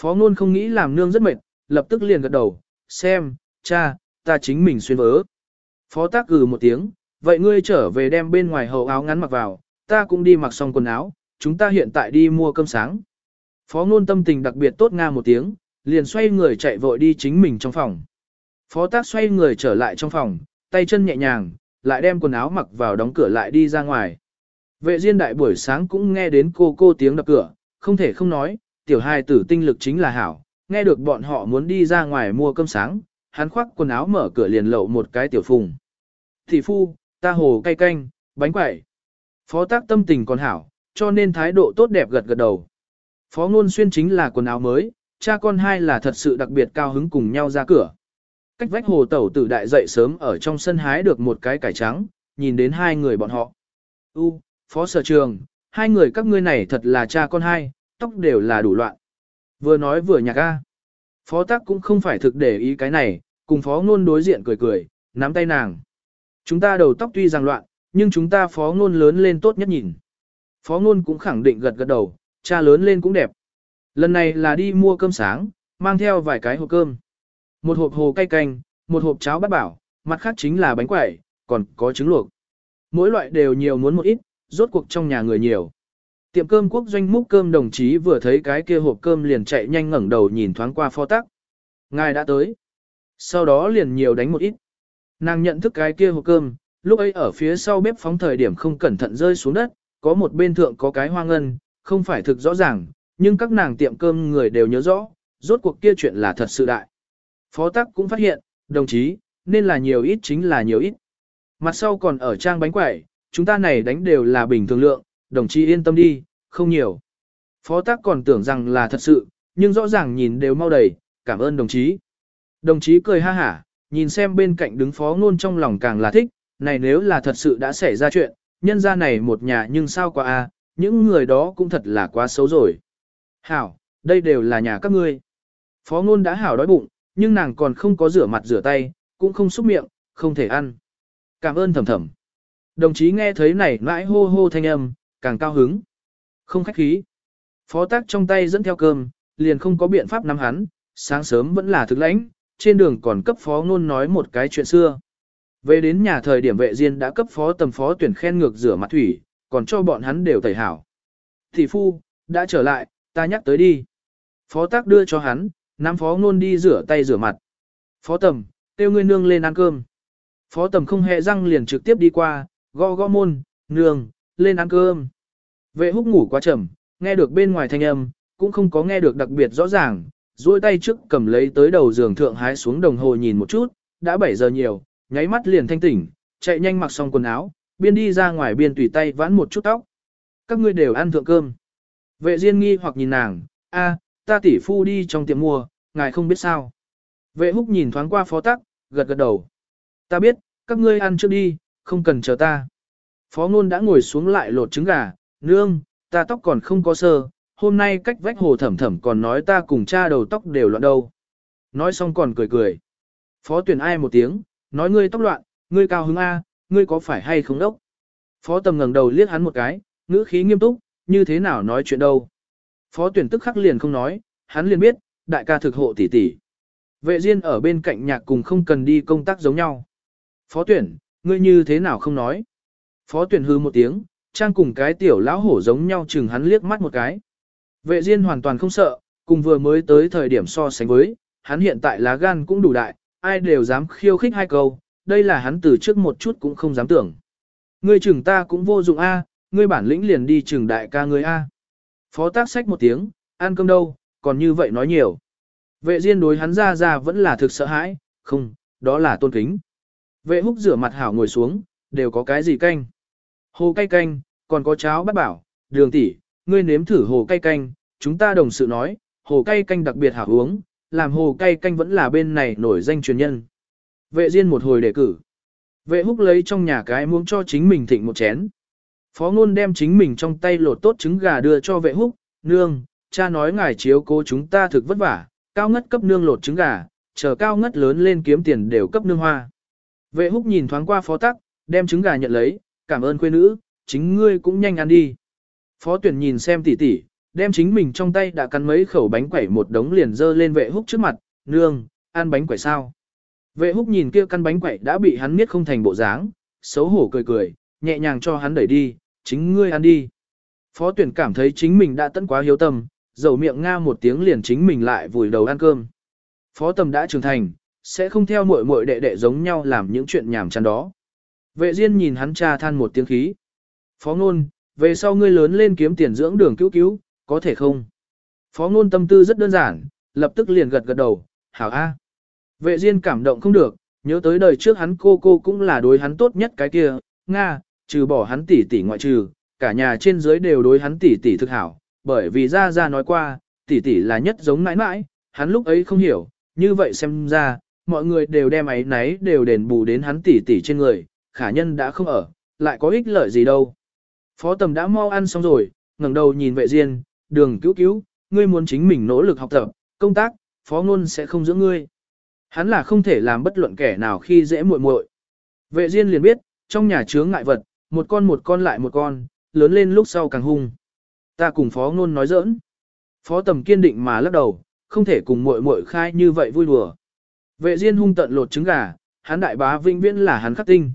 Phó ngôn không nghĩ làm nương rất mệt, lập tức liền gật đầu, xem, cha, ta chính mình xuyên vớ. Phó tác gừ một tiếng, vậy ngươi trở về đem bên ngoài hậu áo ngắn mặc vào, ta cũng đi mặc xong quần áo, chúng ta hiện tại đi mua cơm sáng. Phó ngôn tâm tình đặc biệt tốt nga một tiếng, liền xoay người chạy vội đi chính mình trong phòng. Phó tác xoay người trở lại trong phòng, tay chân nhẹ nhàng, lại đem quần áo mặc vào đóng cửa lại đi ra ngoài. Vệ diên đại buổi sáng cũng nghe đến cô cô tiếng đập cửa, không thể không nói, tiểu hài tử tinh lực chính là hảo, nghe được bọn họ muốn đi ra ngoài mua cơm sáng, hắn khoác quần áo mở cửa liền lậu một cái tiểu phùng. Thị phu, ta hồ cay canh, bánh quẩy. Phó tác tâm tình còn hảo, cho nên thái độ tốt đẹp gật gật đầu. Phó ngôn xuyên chính là quần áo mới, cha con hai là thật sự đặc biệt cao hứng cùng nhau ra cửa. Cách vách hồ tẩu tử đại dậy sớm ở trong sân hái được một cái cải trắng, nhìn đến hai người bọn họ. U, phó sở trường, hai người các ngươi này thật là cha con hai, tóc đều là đủ loạn. Vừa nói vừa nhạc a. Phó tác cũng không phải thực để ý cái này, cùng phó ngôn đối diện cười cười, nắm tay nàng. Chúng ta đầu tóc tuy rằng loạn, nhưng chúng ta phó ngôn lớn lên tốt nhất nhìn. Phó ngôn cũng khẳng định gật gật đầu, cha lớn lên cũng đẹp. Lần này là đi mua cơm sáng, mang theo vài cái hộp cơm. Một hộp hồ cay canh, một hộp cháo bát bảo, mặt khác chính là bánh quẩy, còn có trứng luộc. Mỗi loại đều nhiều muốn một ít, rốt cuộc trong nhà người nhiều. Tiệm cơm quốc doanh múc cơm đồng chí vừa thấy cái kia hộp cơm liền chạy nhanh ngẩng đầu nhìn thoáng qua phó tắc. Ngài đã tới. Sau đó liền nhiều đánh một ít. Nàng nhận thức cái kia hộp cơm, lúc ấy ở phía sau bếp phóng thời điểm không cẩn thận rơi xuống đất, có một bên thượng có cái hoa ngân, không phải thực rõ ràng, nhưng các nàng tiệm cơm người đều nhớ rõ, rốt cuộc kia chuyện là thật sự đại. Phó tắc cũng phát hiện, đồng chí, nên là nhiều ít chính là nhiều ít. Mặt sau còn ở trang bánh quẩy, chúng ta này đánh đều là bình thường lượng, đồng chí yên tâm đi, không nhiều. Phó tác còn tưởng rằng là thật sự, nhưng rõ ràng nhìn đều mau đầy, cảm ơn đồng chí. Đồng chí cười ha hả, nhìn xem bên cạnh đứng phó ngôn trong lòng càng là thích, này nếu là thật sự đã xảy ra chuyện, nhân ra này một nhà nhưng sao quá a những người đó cũng thật là quá xấu rồi. Hảo, đây đều là nhà các ngươi. Phó ngôn đã hảo đói bụng, nhưng nàng còn không có rửa mặt rửa tay, cũng không xúc miệng, không thể ăn. Cảm ơn thầm thầm. Đồng chí nghe thấy này mãi hô hô thanh âm, càng cao hứng. Không khách khí. Phó tác trong tay dẫn theo cơm, liền không có biện pháp nắm hắn, sáng sớm vẫn là thực lãnh, trên đường còn cấp phó ngôn nói một cái chuyện xưa. Về đến nhà thời điểm vệ diên đã cấp phó tầm phó tuyển khen ngược rửa mặt thủy, còn cho bọn hắn đều tẩy hảo. Thị phu, đã trở lại, ta nhắc tới đi. Phó tác đưa cho hắn, nắm phó ngôn đi rửa tay rửa mặt. Phó tầm, kêu ngươi nương lên ăn cơm. Phó tầm không hề răng liền trực tiếp đi qua, gõ gõ môn, nương, lên ăn cơm. Vệ húc ngủ quá trầm, nghe được bên ngoài thanh âm, cũng không có nghe được đặc biệt rõ ràng, duỗi tay trước cầm lấy tới đầu giường thượng hái xuống đồng hồ nhìn một chút, đã 7 giờ nhiều, nháy mắt liền thanh tỉnh, chạy nhanh mặc xong quần áo, biên đi ra ngoài biên tùy tay vãn một chút tóc. Các ngươi đều ăn thượng cơm. Vệ Diên nghi hoặc nhìn nàng, a, ta tỷ phu đi trong tiệm mua, ngài không biết sao. Vệ húc nhìn thoáng qua phó tắc, gật gật đầu. Ta biết, các ngươi ăn trước đi, không cần chờ ta. Phó ngôn đã ngồi xuống lại lột trứng gà, nương, ta tóc còn không có sơ, hôm nay cách vách hồ thẩm thẩm còn nói ta cùng cha đầu tóc đều loạn đâu. Nói xong còn cười cười. Phó tuyển ai một tiếng, nói ngươi tóc loạn, ngươi cao hứng A, ngươi có phải hay không đốc. Phó tầm ngẩng đầu liếc hắn một cái, ngữ khí nghiêm túc, như thế nào nói chuyện đâu. Phó tuyển tức khắc liền không nói, hắn liền biết, đại ca thực hộ tỷ tỷ. Vệ Diên ở bên cạnh nhạc cùng không cần đi công tác giống nhau. Phó tuyển, ngươi như thế nào không nói? Phó tuyển hư một tiếng, trang cùng cái tiểu lão hổ giống nhau chừng hắn liếc mắt một cái. Vệ Diên hoàn toàn không sợ, cùng vừa mới tới thời điểm so sánh với, hắn hiện tại lá gan cũng đủ đại, ai đều dám khiêu khích hai câu, đây là hắn từ trước một chút cũng không dám tưởng. Ngươi chừng ta cũng vô dụng A, ngươi bản lĩnh liền đi chừng đại ca ngươi A. Phó tác sách một tiếng, ăn cơm đâu, còn như vậy nói nhiều. Vệ Diên đối hắn ra ra vẫn là thực sợ hãi, không, đó là tôn kính. Vệ húc rửa mặt hảo ngồi xuống, đều có cái gì canh. Hồ cay canh, còn có cháo bắt bảo, đường tỷ, ngươi nếm thử hồ cay canh, chúng ta đồng sự nói, hồ cay canh đặc biệt hảo uống, làm hồ cay canh vẫn là bên này nổi danh truyền nhân. Vệ Diên một hồi đề cử. Vệ húc lấy trong nhà cái muỗng cho chính mình thịnh một chén. Phó ngôn đem chính mình trong tay lột tốt trứng gà đưa cho vệ húc, nương, cha nói ngài chiếu cố chúng ta thực vất vả, cao ngất cấp nương lột trứng gà, chờ cao ngất lớn lên kiếm tiền đều cấp nương hoa. Vệ húc nhìn thoáng qua phó tắc, đem trứng gà nhận lấy, cảm ơn quê nữ, chính ngươi cũng nhanh ăn đi. Phó tuyển nhìn xem tỷ tỷ, đem chính mình trong tay đã cắn mấy khẩu bánh quẩy một đống liền dơ lên vệ húc trước mặt, nương, ăn bánh quẩy sao. Vệ húc nhìn kia căn bánh quẩy đã bị hắn miết không thành bộ dáng, xấu hổ cười cười, nhẹ nhàng cho hắn đẩy đi, chính ngươi ăn đi. Phó tuyển cảm thấy chính mình đã tận quá hiếu tâm, dầu miệng nga một tiếng liền chính mình lại vùi đầu ăn cơm. Phó tầm đã trưởng thành, sẽ không theo muội muội đệ đệ giống nhau làm những chuyện nhảm chán đó. Vệ Diên nhìn hắn cha than một tiếng khí. Phó ngôn, về sau ngươi lớn lên kiếm tiền dưỡng đường cứu cứu, có thể không? Phó ngôn tâm tư rất đơn giản, lập tức liền gật gật đầu, hảo a. Vệ Diên cảm động không được, nhớ tới đời trước hắn cô cô cũng là đối hắn tốt nhất cái kia, Nga, trừ bỏ hắn tỷ tỷ ngoại trừ, cả nhà trên dưới đều đối hắn tỷ tỷ thực hảo, bởi vì ra ra nói qua, tỷ tỷ là nhất giống nãi nãi, hắn lúc ấy không hiểu, như vậy xem ra, mọi người đều đem ấy nấy đều đền bù đến hắn tỷ tỷ trên người, khả nhân đã không ở, lại có ích lợi gì đâu. Phó tầm đã mau ăn xong rồi, ngẩng đầu nhìn vệ diên, đường cứu cứu, ngươi muốn chính mình nỗ lực học tập, công tác, phó ngôn sẽ không giữ ngươi. Hắn là không thể làm bất luận kẻ nào khi dễ muội muội. Vệ diên liền biết, trong nhà chướng ngại vật, một con một con lại một con, lớn lên lúc sau càng hung. Ta cùng phó ngôn nói giỡn. Phó tầm kiên định mà lắc đầu, không thể cùng muội muội khai như vậy vui đùa. Vệ Diên hung tận lột trứng gà, hắn đại bá vinh viễn là hắn khắc tinh.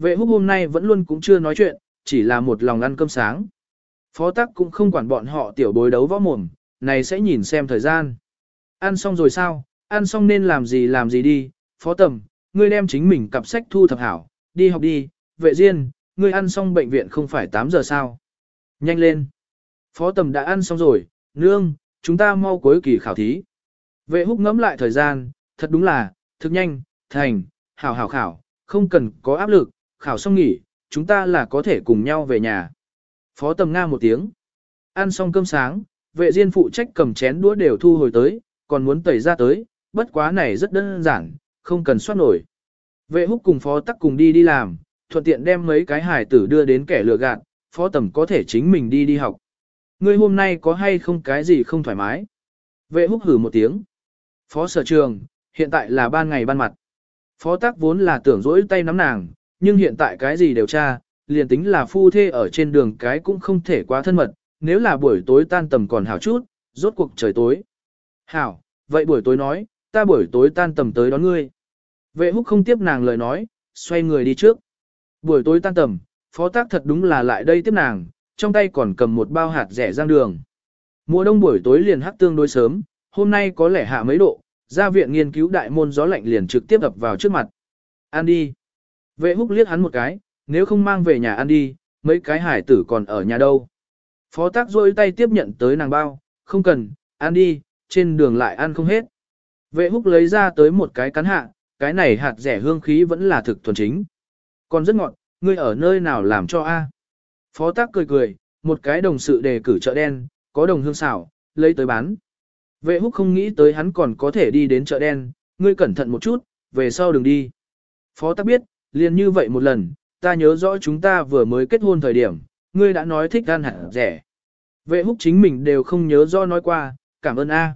Vệ húc hôm nay vẫn luôn cũng chưa nói chuyện, chỉ là một lòng ăn cơm sáng. Phó tắc cũng không quản bọn họ tiểu bối đấu võ mồm, này sẽ nhìn xem thời gian. Ăn xong rồi sao, ăn xong nên làm gì làm gì đi, phó tầm, ngươi đem chính mình cặp sách thu thập hảo, đi học đi, vệ diên, ngươi ăn xong bệnh viện không phải 8 giờ sao. Nhanh lên. Phó tầm đã ăn xong rồi, nương, chúng ta mau cuối kỳ khảo thí. Vệ húc ngẫm lại thời gian, thật đúng là, thực nhanh, thành, hảo hảo khảo, không cần có áp lực, khảo xong nghỉ, chúng ta là có thể cùng nhau về nhà. Phó tầm nga một tiếng. Ăn xong cơm sáng, vệ diên phụ trách cầm chén đũa đều thu hồi tới, còn muốn tẩy ra tới, bất quá này rất đơn giản, không cần soát nổi. Vệ húc cùng phó tắc cùng đi đi làm, thuận tiện đem mấy cái hải tử đưa đến kẻ lừa gạt, phó tầm có thể chính mình đi đi học. Ngươi hôm nay có hay không cái gì không thoải mái? Vệ húc hử một tiếng. Phó sở trường, hiện tại là ban ngày ban mặt. Phó tắc vốn là tưởng dỗi tay nắm nàng, nhưng hiện tại cái gì đều tra, liền tính là phu thê ở trên đường cái cũng không thể quá thân mật, nếu là buổi tối tan tầm còn hảo chút, rốt cuộc trời tối. Hảo, vậy buổi tối nói, ta buổi tối tan tầm tới đón ngươi. Vệ húc không tiếp nàng lời nói, xoay người đi trước. Buổi tối tan tầm, phó tác thật đúng là lại đây tiếp nàng, trong tay còn cầm một bao hạt rẻ rang đường. Mùa đông buổi tối liền hắc tương đối sớm, hôm nay có lẽ hạ mấy độ, ra viện nghiên cứu đại môn gió lạnh liền trực tiếp ập vào trước mặt. Ăn đi. Vệ húc liếc hắn một cái, nếu không mang về nhà ăn đi, mấy cái hải tử còn ở nhà đâu. Phó tác rôi tay tiếp nhận tới nàng bao, không cần, ăn đi, trên đường lại ăn không hết. Vệ húc lấy ra tới một cái cắn hạ, cái này hạt rẻ hương khí vẫn là thực thuần chính. Còn rất ngọt, ngươi ở nơi nào làm cho a? Phó tác cười cười, một cái đồng sự đề cử chợ đen, có đồng hương xảo, lấy tới bán. Vệ húc không nghĩ tới hắn còn có thể đi đến chợ đen, ngươi cẩn thận một chút, về sau đừng đi. Phó tác biết, liền như vậy một lần, ta nhớ rõ chúng ta vừa mới kết hôn thời điểm, ngươi đã nói thích ăn hạt rẻ. Vệ húc chính mình đều không nhớ rõ nói qua, cảm ơn A.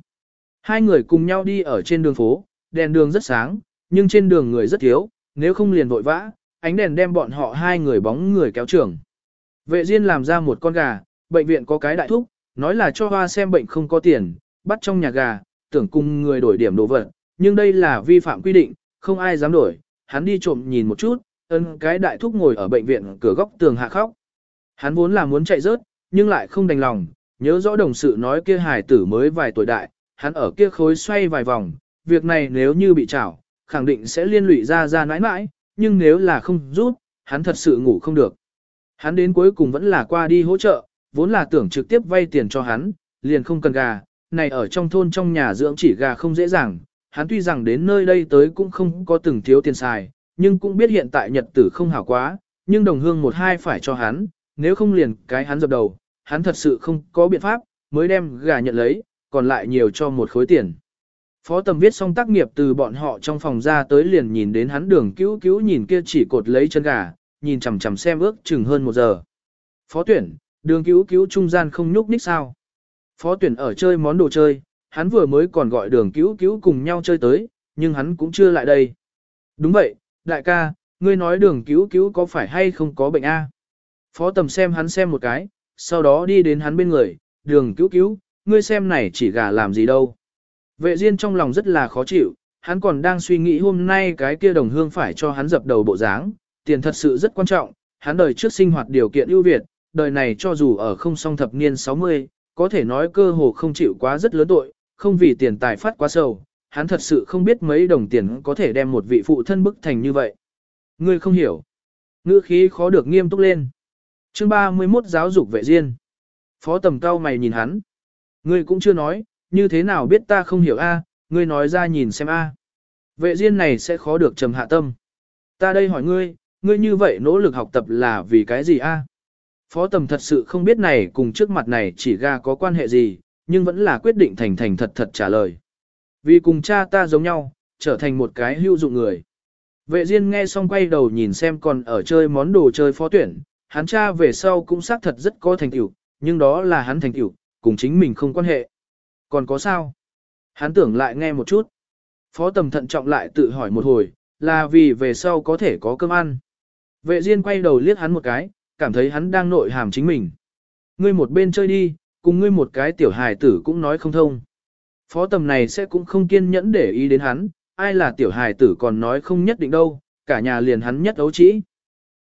Hai người cùng nhau đi ở trên đường phố, đèn đường rất sáng, nhưng trên đường người rất thiếu, nếu không liền vội vã, ánh đèn đem bọn họ hai người bóng người kéo trường. Vệ Diên làm ra một con gà, bệnh viện có cái đại thúc, nói là cho hoa xem bệnh không có tiền, bắt trong nhà gà, tưởng cùng người đổi điểm đồ vật, nhưng đây là vi phạm quy định, không ai dám đổi, hắn đi trộm nhìn một chút, ân cái đại thúc ngồi ở bệnh viện cửa góc tường hạ khóc. Hắn vốn là muốn chạy rớt, nhưng lại không đành lòng, nhớ rõ đồng sự nói kia hài tử mới vài tuổi đại, hắn ở kia khối xoay vài vòng, việc này nếu như bị trảo, khẳng định sẽ liên lụy ra ra nãi nãi, nhưng nếu là không rút, hắn thật sự ngủ không được. Hắn đến cuối cùng vẫn là qua đi hỗ trợ, vốn là tưởng trực tiếp vay tiền cho hắn, liền không cần gà, này ở trong thôn trong nhà dưỡng chỉ gà không dễ dàng, hắn tuy rằng đến nơi đây tới cũng không có từng thiếu tiền xài, nhưng cũng biết hiện tại nhật tử không hảo quá, nhưng đồng hương một hai phải cho hắn, nếu không liền cái hắn dập đầu, hắn thật sự không có biện pháp, mới đem gà nhận lấy, còn lại nhiều cho một khối tiền. Phó tầm viết xong tác nghiệp từ bọn họ trong phòng ra tới liền nhìn đến hắn đường cứu cứu nhìn kia chỉ cột lấy chân gà, nhìn chằm chằm xem ước chừng hơn một giờ. Phó tuyển, đường cứu cứu trung gian không nhúc ních sao. Phó tuyển ở chơi món đồ chơi, hắn vừa mới còn gọi đường cứu cứu cùng nhau chơi tới, nhưng hắn cũng chưa lại đây. Đúng vậy, đại ca, ngươi nói đường cứu cứu có phải hay không có bệnh a? Phó tầm xem hắn xem một cái, sau đó đi đến hắn bên người, đường cứu cứu, ngươi xem này chỉ gà làm gì đâu. Vệ Diên trong lòng rất là khó chịu, hắn còn đang suy nghĩ hôm nay cái kia đồng hương phải cho hắn dập đầu bộ dáng, tiền thật sự rất quan trọng, hắn đời trước sinh hoạt điều kiện ưu việt, đời này cho dù ở không song thập niên 60, có thể nói cơ hồ không chịu quá rất lớn tội, không vì tiền tài phát quá sầu, hắn thật sự không biết mấy đồng tiền có thể đem một vị phụ thân bức thành như vậy. Ngươi không hiểu. Ngữ khí khó được nghiêm túc lên. Chương 31 giáo dục vệ riêng. Phó tầm cao mày nhìn hắn. Ngươi cũng chưa nói, như thế nào biết ta không hiểu a? ngươi nói ra nhìn xem a. Vệ riêng này sẽ khó được trầm hạ tâm. Ta đây hỏi ngươi, ngươi như vậy nỗ lực học tập là vì cái gì a? Phó tầm thật sự không biết này cùng trước mặt này chỉ ga có quan hệ gì, nhưng vẫn là quyết định thành thành thật thật trả lời. Vì cùng cha ta giống nhau, trở thành một cái hữu dụng người. Vệ Diên nghe xong quay đầu nhìn xem còn ở chơi món đồ chơi phó tuyển, hắn cha về sau cũng xác thật rất có thành tựu, nhưng đó là hắn thành tựu, cùng chính mình không quan hệ. Còn có sao? Hắn tưởng lại nghe một chút. Phó tầm thận trọng lại tự hỏi một hồi, là vì về sau có thể có cơm ăn. Vệ Diên quay đầu liếc hắn một cái, cảm thấy hắn đang nội hàm chính mình. Ngươi một bên chơi đi, cùng ngươi một cái tiểu hài tử cũng nói không thông. Phó tầm này sẽ cũng không kiên nhẫn để ý đến hắn, ai là tiểu hài tử còn nói không nhất định đâu, cả nhà liền hắn nhất ấu trĩ.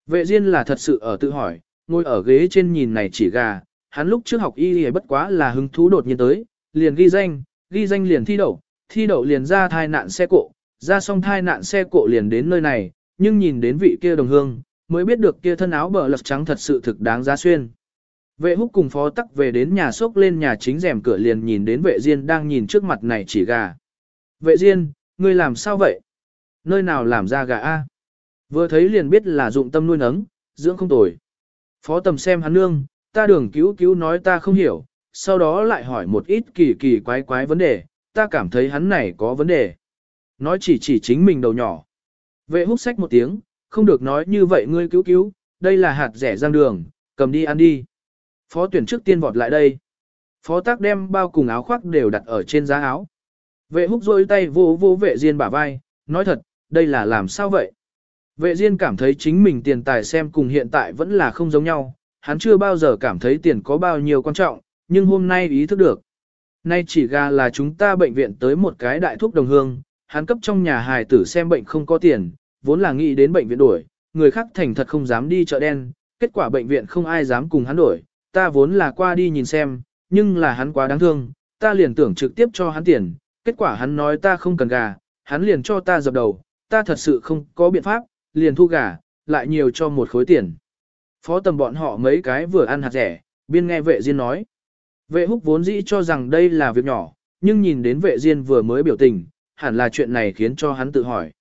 Vệ Diên là thật sự ở tự hỏi, ngồi ở ghế trên nhìn này chỉ gà, hắn lúc trước học y y bất quá là hứng thú đột nhiên tới, liền ghi danh, ghi danh liền thi đậu, thi đậu liền ra thai nạn xe cộ, ra xong thai nạn xe cộ liền đến nơi này, nhưng nhìn đến vị kia đồng hương, mới biết được kia thân áo bờ lật trắng thật sự thực đáng giá xuyên. Vệ húc cùng phó tắc về đến nhà sốc lên nhà chính rèm cửa liền nhìn đến vệ diên đang nhìn trước mặt này chỉ gà. Vệ diên, ngươi làm sao vậy? Nơi nào làm ra gà a? Vừa thấy liền biết là dụng tâm nuôi nấng, dưỡng không tồi. Phó tầm xem hắn nương, ta đường cứu cứu nói ta không hiểu, sau đó lại hỏi một ít kỳ kỳ quái quái vấn đề, ta cảm thấy hắn này có vấn đề. Nói chỉ chỉ chính mình đầu nhỏ. Vệ Húc sách một tiếng, không được nói như vậy ngươi cứu cứu, đây là hạt rẻ giang đường, cầm đi ăn đi. Phó tuyển trước tiên vọt lại đây. Phó tác đem bao cùng áo khoác đều đặt ở trên giá áo. Vệ húc rôi tay vô vô vệ diên bả vai, nói thật, đây là làm sao vậy? Vệ Diên cảm thấy chính mình tiền tài xem cùng hiện tại vẫn là không giống nhau, hắn chưa bao giờ cảm thấy tiền có bao nhiêu quan trọng, nhưng hôm nay ý thức được. Nay chỉ gà là chúng ta bệnh viện tới một cái đại thuốc đồng hương, hắn cấp trong nhà hài tử xem bệnh không có tiền, vốn là nghĩ đến bệnh viện đổi, người khác thành thật không dám đi chợ đen, kết quả bệnh viện không ai dám cùng hắn đổi, ta vốn là qua đi nhìn xem, nhưng là hắn quá đáng thương, ta liền tưởng trực tiếp cho hắn tiền, kết quả hắn nói ta không cần gà, hắn liền cho ta dập đầu, ta thật sự không có biện pháp, liền thu gà, lại nhiều cho một khối tiền. Phó tầm bọn họ mấy cái vừa ăn hạt rẻ, biên nghe vệ diên nói. Vệ húc vốn dĩ cho rằng đây là việc nhỏ, nhưng nhìn đến vệ diên vừa mới biểu tình, hẳn là chuyện này khiến cho hắn tự hỏi.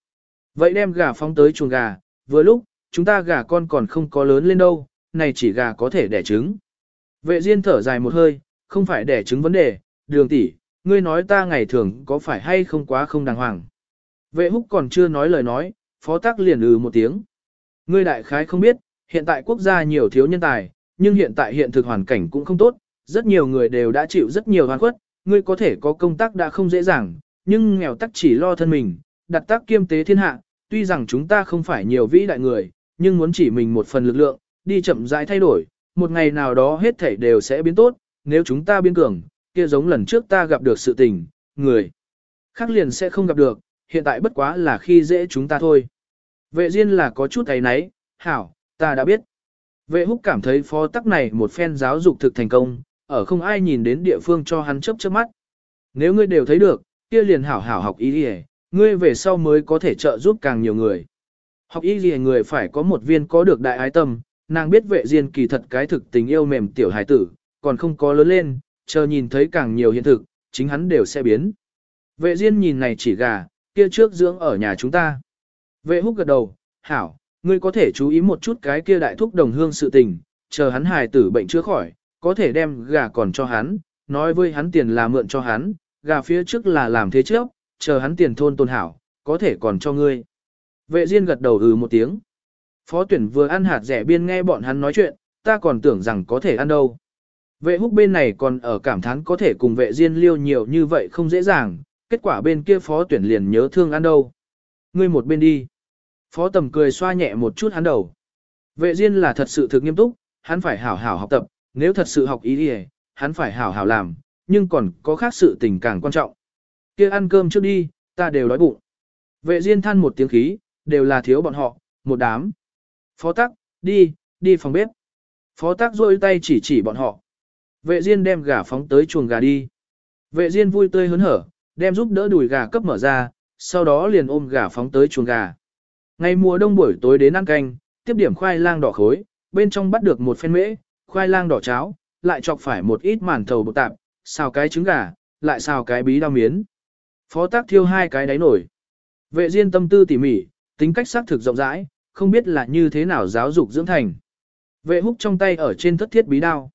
Vậy đem gà phóng tới chuồng gà, vừa lúc, chúng ta gà con còn không có lớn lên đâu, này chỉ gà có thể đẻ trứng. Vệ diên thở dài một hơi, không phải đẻ trứng vấn đề, đường tỷ, ngươi nói ta ngày thường có phải hay không quá không đàng hoàng. Vệ húc còn chưa nói lời nói, phó tác liền ừ một tiếng. Ngươi đại khái không biết, hiện tại quốc gia nhiều thiếu nhân tài, nhưng hiện tại hiện thực hoàn cảnh cũng không tốt, rất nhiều người đều đã chịu rất nhiều hoàn khuất, ngươi có thể có công tác đã không dễ dàng, nhưng nghèo tắc chỉ lo thân mình, đặt tác kiêm tế thiên hạ, tuy rằng chúng ta không phải nhiều vĩ đại người, nhưng muốn chỉ mình một phần lực lượng, đi chậm rãi thay đổi, một ngày nào đó hết thảy đều sẽ biến tốt, nếu chúng ta biến cường, kia giống lần trước ta gặp được sự tình, người khác liền sẽ không gặp được, hiện tại bất quá là khi dễ chúng ta thôi. Vệ Diên là có chút thấy nấy, hảo, ta đã biết. Vệ húc cảm thấy phó tắc này một phen giáo dục thực thành công, ở không ai nhìn đến địa phương cho hắn chớp chớp mắt. Nếu ngươi đều thấy được, kia liền hảo hảo học ý đi ngươi về sau mới có thể trợ giúp càng nhiều người. Học ý gì người phải có một viên có được đại ái tâm, nàng biết vệ diên kỳ thật cái thực tình yêu mềm tiểu hài tử, còn không có lớn lên, chờ nhìn thấy càng nhiều hiện thực, chính hắn đều sẽ biến. Vệ diên nhìn này chỉ gà, kia trước dưỡng ở nhà chúng ta. Vệ húc gật đầu, hảo, ngươi có thể chú ý một chút cái kia đại thúc đồng hương sự tình, chờ hắn hài tử bệnh chữa khỏi, có thể đem gà còn cho hắn, nói với hắn tiền là mượn cho hắn, gà phía trước là làm thế trước, chờ hắn tiền thôn tôn hảo, có thể còn cho ngươi. Vệ Diên gật đầu ừ một tiếng. Phó tuyển vừa ăn hạt rẻ biên nghe bọn hắn nói chuyện, ta còn tưởng rằng có thể ăn đâu. Vệ húc bên này còn ở cảm thán có thể cùng vệ Diên liêu nhiều như vậy không dễ dàng, kết quả bên kia phó tuyển liền nhớ thương ăn đâu. Ngươi một bên đi. Phó tầm cười xoa nhẹ một chút hắn đầu. Vệ Diên là thật sự thực nghiêm túc, hắn phải hảo hảo học tập, nếu thật sự học ý đi hắn phải hảo hảo làm, nhưng còn có khác sự tình càng quan trọng. kia ăn cơm trước đi, ta đều đói bụng. Vệ Diên than một tiếng khí, đều là thiếu bọn họ, một đám. Phó tắc, đi, đi phòng bếp. Phó tắc rôi tay chỉ chỉ bọn họ. Vệ Diên đem gà phóng tới chuồng gà đi. Vệ Diên vui tươi hớn hở, đem giúp đỡ đùi gà cấp mở ra, sau đó liền ôm gà phóng tới chuồng gà. Ngày mùa đông buổi tối đến ăn canh, tiếp điểm khoai lang đỏ khối, bên trong bắt được một phen mễ, khoai lang đỏ cháo, lại chọc phải một ít màn thầu bột tạp, xào cái trứng gà, lại xào cái bí đao miến. Phó tác thiêu hai cái đáy nổi. Vệ diên tâm tư tỉ mỉ, tính cách xác thực rộng rãi, không biết là như thế nào giáo dục dưỡng thành. Vệ húc trong tay ở trên thất thiết bí đao.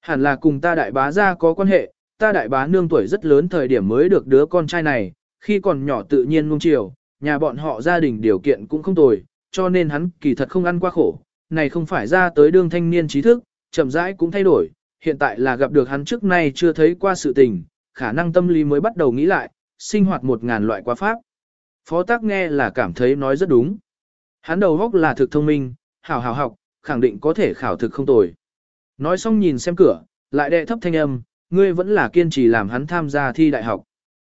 Hẳn là cùng ta đại bá gia có quan hệ, ta đại bá nương tuổi rất lớn thời điểm mới được đứa con trai này, khi còn nhỏ tự nhiên nuông chiều, nhà bọn họ gia đình điều kiện cũng không tồi, cho nên hắn kỳ thật không ăn qua khổ, này không phải ra tới đương thanh niên trí thức, chậm rãi cũng thay đổi, hiện tại là gặp được hắn trước nay chưa thấy qua sự tình, khả năng tâm lý mới bắt đầu nghĩ lại, sinh hoạt một ngàn loại quá pháp. Phó tác nghe là cảm thấy nói rất đúng. Hắn đầu góc là thực thông minh, hảo hảo học, khẳng định có thể khảo thực không tồi. Nói xong nhìn xem cửa, lại đệ thấp thanh âm, ngươi vẫn là kiên trì làm hắn tham gia thi đại học.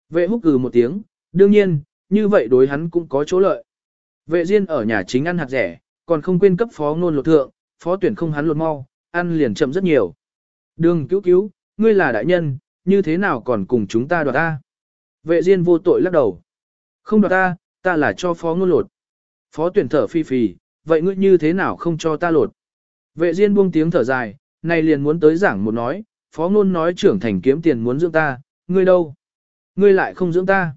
Vệ húc cừ một tiếng, đương nhiên, như vậy đối hắn cũng có chỗ lợi. Vệ Diên ở nhà chính ăn hạt rẻ, còn không quên cấp phó ngôn lột thượng, phó tuyển không hắn lột mau, ăn liền chậm rất nhiều. Đường cứu cứu, ngươi là đại nhân, như thế nào còn cùng chúng ta đoạt ta? Vệ Diên vô tội lắc đầu. Không đoạt ta, ta là cho phó ngôn lột. Phó tuyển thở phi phì, vậy ngươi như thế nào không cho ta lột? Vệ Diên buông tiếng thở dài, này liền muốn tới giảng một nói, phó ngôn nói trưởng thành kiếm tiền muốn dưỡng ta, ngươi đâu? Ngươi lại không dưỡng ta.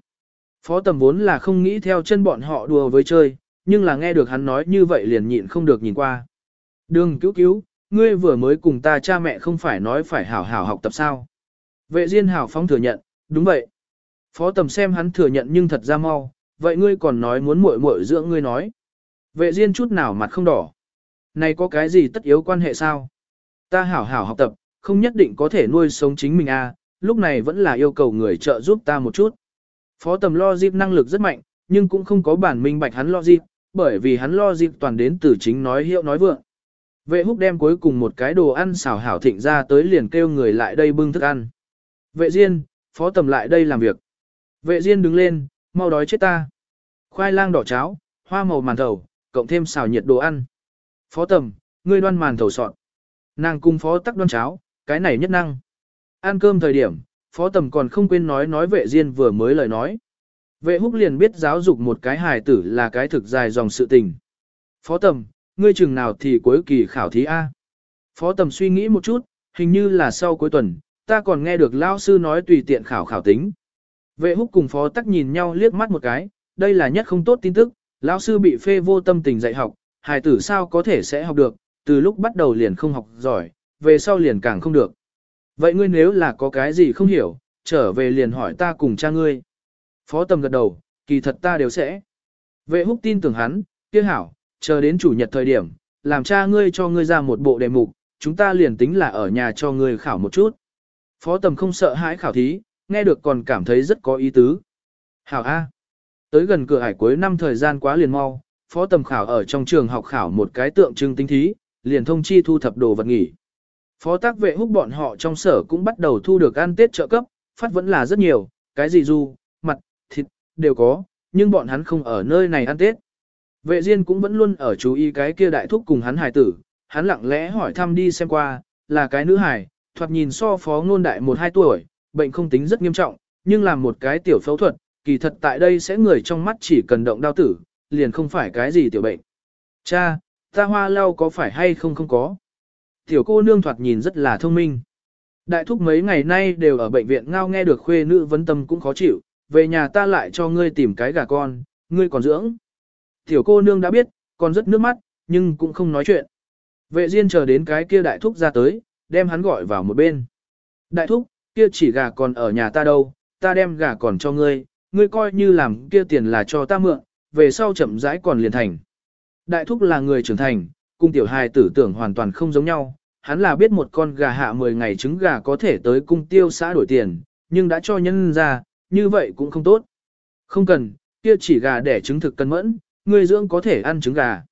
Phó tầm vốn là không nghĩ theo chân bọn họ đùa với chơi, nhưng là nghe được hắn nói như vậy liền nhịn không được nhìn qua. Đường cứu cứu, ngươi vừa mới cùng ta cha mẹ không phải nói phải hảo hảo học tập sao. Vệ Diên hảo phóng thừa nhận, đúng vậy. Phó tầm xem hắn thừa nhận nhưng thật ra mau, vậy ngươi còn nói muốn muội muội dưỡng ngươi nói. Vệ Diên chút nào mặt không đỏ. Này có cái gì tất yếu quan hệ sao? Ta hảo hảo học tập, không nhất định có thể nuôi sống chính mình a, à, lúc này vẫn là yêu cầu người trợ giúp ta một chút. Phó tầm lo dịp năng lực rất mạnh, nhưng cũng không có bản minh bạch hắn lo dịp, bởi vì hắn lo dịp toàn đến từ chính nói hiệu nói vượng. Vệ húc đem cuối cùng một cái đồ ăn xào hảo thịnh ra tới liền kêu người lại đây bưng thức ăn. Vệ Diên, phó tầm lại đây làm việc. Vệ Diên đứng lên, mau đói chết ta. Khoai lang đỏ cháo, hoa màu màn thầu, cộng thêm xào nhiệt đồ ăn. Phó tầm, ngươi đoan màn thầu sọn. Nàng cung phó tắc đoan cháo, cái này nhất năng. Ăn cơm thời điểm, phó tầm còn không quên nói nói vệ Diên vừa mới lời nói. Vệ húc liền biết giáo dục một cái hài tử là cái thực dài dòng sự tình. Phó tầm, ngươi chừng nào thì cuối kỳ khảo thí A. Phó tầm suy nghĩ một chút, hình như là sau cuối tuần, ta còn nghe được lao sư nói tùy tiện khảo khảo tính. Vệ húc cùng phó tắc nhìn nhau liếc mắt một cái, đây là nhất không tốt tin tức, lão sư bị phê vô tâm tình dạy học, hài tử sao có thể sẽ học được, từ lúc bắt đầu liền không học giỏi, về sau liền càng không được. Vậy ngươi nếu là có cái gì không hiểu, trở về liền hỏi ta cùng cha ngươi. Phó tầm gật đầu, kỳ thật ta đều sẽ. Vệ húc tin tưởng hắn, kia hảo, chờ đến chủ nhật thời điểm, làm cha ngươi cho ngươi ra một bộ đề mục, chúng ta liền tính là ở nhà cho ngươi khảo một chút. Phó tầm không sợ hãi khảo thí, nghe được còn cảm thấy rất có ý tứ. Hảo A. Tới gần cửa hải cuối năm thời gian quá liền mau, phó tầm khảo ở trong trường học khảo một cái tượng trưng tính thí, liền thông chi thu thập đồ vật nghỉ. Phó tác vệ húc bọn họ trong sở cũng bắt đầu thu được ăn tết trợ cấp, phát vẫn là rất nhiều, cái gì du, mặt, thịt, đều có, nhưng bọn hắn không ở nơi này ăn tết. Vệ Diên cũng vẫn luôn ở chú ý cái kia đại thúc cùng hắn hài tử, hắn lặng lẽ hỏi thăm đi xem qua, là cái nữ hài, thoạt nhìn so phó ngôn đại một hai tuổi, bệnh không tính rất nghiêm trọng, nhưng làm một cái tiểu phẫu thuật, kỳ thật tại đây sẽ người trong mắt chỉ cần động đau tử, liền không phải cái gì tiểu bệnh. Cha, ta hoa lau có phải hay không không có? Tiểu cô nương thoạt nhìn rất là thông minh. Đại thúc mấy ngày nay đều ở bệnh viện ngao nghe được khuê nữ vấn tâm cũng khó chịu, về nhà ta lại cho ngươi tìm cái gà con, ngươi còn dưỡng. Tiểu cô nương đã biết, còn rất nước mắt, nhưng cũng không nói chuyện. Vệ Diên chờ đến cái kia đại thúc ra tới, đem hắn gọi vào một bên. Đại thúc, kia chỉ gà còn ở nhà ta đâu, ta đem gà còn cho ngươi, ngươi coi như làm kia tiền là cho ta mượn, về sau chậm rãi còn liền thành. Đại thúc là người trưởng thành, cung tiểu hài tử tưởng hoàn toàn không giống nhau, hắn là biết một con gà hạ 10 ngày trứng gà có thể tới cung tiêu xã đổi tiền, nhưng đã cho nhân ra, như vậy cũng không tốt. Không cần, kia chỉ gà để trứng thực cân mẫn, người dưỡng có thể ăn trứng gà.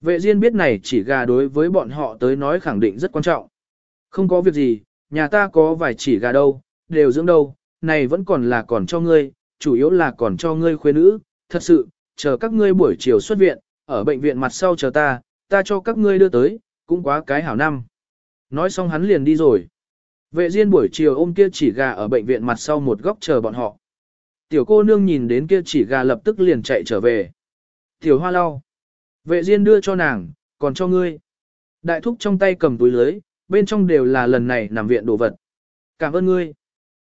Vệ Diên biết này chỉ gà đối với bọn họ tới nói khẳng định rất quan trọng. Không có việc gì, nhà ta có vài chỉ gà đâu, đều dưỡng đâu, này vẫn còn là còn cho ngươi, chủ yếu là còn cho ngươi khuê nữ, thật sự, chờ các ngươi buổi chiều xuất viện, ở bệnh viện mặt sau chờ ta, ta cho các ngươi đưa tới, cũng quá cái hảo năm. Nói xong hắn liền đi rồi. Vệ Diên buổi chiều ôm kia chỉ gà ở bệnh viện mặt sau một góc chờ bọn họ. Tiểu cô nương nhìn đến kia chỉ gà lập tức liền chạy trở về. Tiểu hoa lau. Vệ Diên đưa cho nàng, còn cho ngươi. Đại thúc trong tay cầm túi lưới, bên trong đều là lần này nằm viện đồ vật. Cảm ơn ngươi.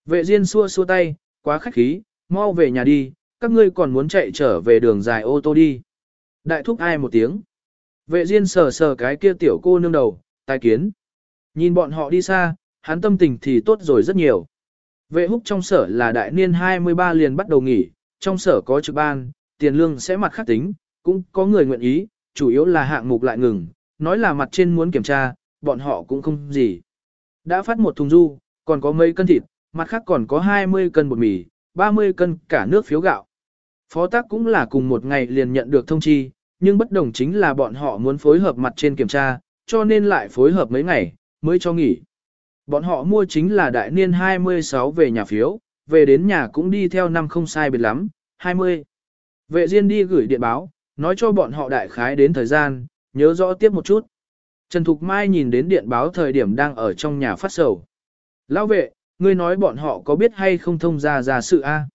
Vệ Diên xua xua tay, quá khách khí, mau về nhà đi, các ngươi còn muốn chạy trở về đường dài ô tô đi. Đại thúc ai một tiếng. Vệ Diên sờ sờ cái kia tiểu cô nương đầu, tai kiến. Nhìn bọn họ đi xa, hắn tâm tình thì tốt rồi rất nhiều. Vệ húc trong sở là đại niên 23 liền bắt đầu nghỉ, trong sở có trực ban, tiền lương sẽ mặt khác tính, cũng có người nguyện ý, chủ yếu là hạng mục lại ngừng, nói là mặt trên muốn kiểm tra, bọn họ cũng không gì. Đã phát một thùng du, còn có mấy cân thịt, mặt khác còn có 20 cân bột mì, 30 cân cả nước phiếu gạo. Phó tác cũng là cùng một ngày liền nhận được thông chi, nhưng bất đồng chính là bọn họ muốn phối hợp mặt trên kiểm tra, cho nên lại phối hợp mấy ngày, mới cho nghỉ. Bọn họ mua chính là đại niên 26 về nhà phiếu, về đến nhà cũng đi theo năm không sai biệt lắm, 20. Vệ Diên đi gửi điện báo, nói cho bọn họ đại khái đến thời gian, nhớ rõ tiếp một chút. Trần Thục Mai nhìn đến điện báo thời điểm đang ở trong nhà phát sầu. Lão vệ, ngươi nói bọn họ có biết hay không thông ra ra sự a?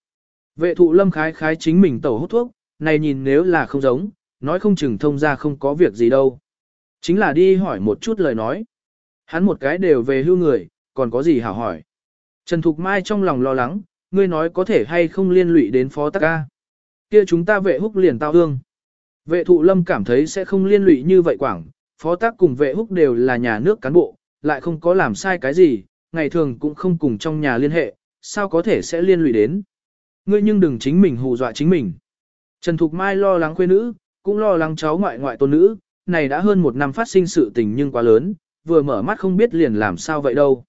Vệ thụ lâm khái khái chính mình tẩu hút thuốc, này nhìn nếu là không giống, nói không chừng thông ra không có việc gì đâu. Chính là đi hỏi một chút lời nói. Hắn một cái đều về hưu người, còn có gì hảo hỏi. Trần Thục Mai trong lòng lo lắng, ngươi nói có thể hay không liên lụy đến phó tắc ca. Kia chúng ta vệ húc liền tao hương. Vệ thụ lâm cảm thấy sẽ không liên lụy như vậy quảng, phó tác cùng vệ húc đều là nhà nước cán bộ, lại không có làm sai cái gì, ngày thường cũng không cùng trong nhà liên hệ, sao có thể sẽ liên lụy đến. Ngươi nhưng đừng chính mình hù dọa chính mình. Trần Thục Mai lo lắng quê nữ, cũng lo lắng cháu ngoại ngoại tôn nữ, này đã hơn một năm phát sinh sự tình nhưng quá lớn, vừa mở mắt không biết liền làm sao vậy đâu.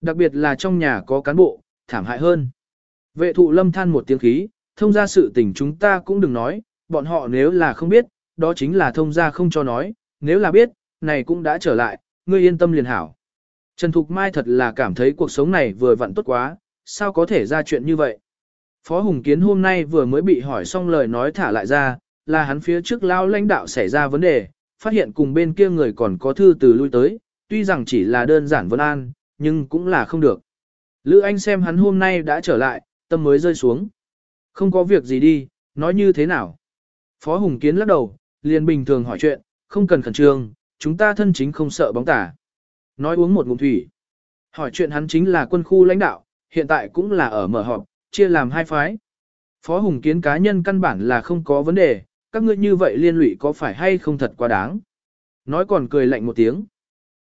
Đặc biệt là trong nhà có cán bộ, thảm hại hơn. Vệ thụ lâm than một tiếng khí, thông ra sự tình chúng ta cũng đừng nói, bọn họ nếu là không biết, đó chính là thông ra không cho nói, nếu là biết, này cũng đã trở lại, ngươi yên tâm liền hảo. Trần Thục Mai thật là cảm thấy cuộc sống này vừa vặn tốt quá, sao có thể ra chuyện như vậy. Phó Hùng Kiến hôm nay vừa mới bị hỏi xong lời nói thả lại ra, là hắn phía trước lao lãnh đạo xảy ra vấn đề, phát hiện cùng bên kia người còn có thư từ lui tới, tuy rằng chỉ là đơn giản vấn an, nhưng cũng là không được. Lữ Anh xem hắn hôm nay đã trở lại, tâm mới rơi xuống. Không có việc gì đi, nói như thế nào. Phó Hùng Kiến lắc đầu, liền bình thường hỏi chuyện, không cần khẩn trương, chúng ta thân chính không sợ bóng tả. Nói uống một ngụm thủy. Hỏi chuyện hắn chính là quân khu lãnh đạo, hiện tại cũng là ở mở họp, chia làm hai phái. Phó Hùng Kiến cá nhân căn bản là không có vấn đề, các ngươi như vậy liên lụy có phải hay không thật quá đáng. Nói còn cười lạnh một tiếng.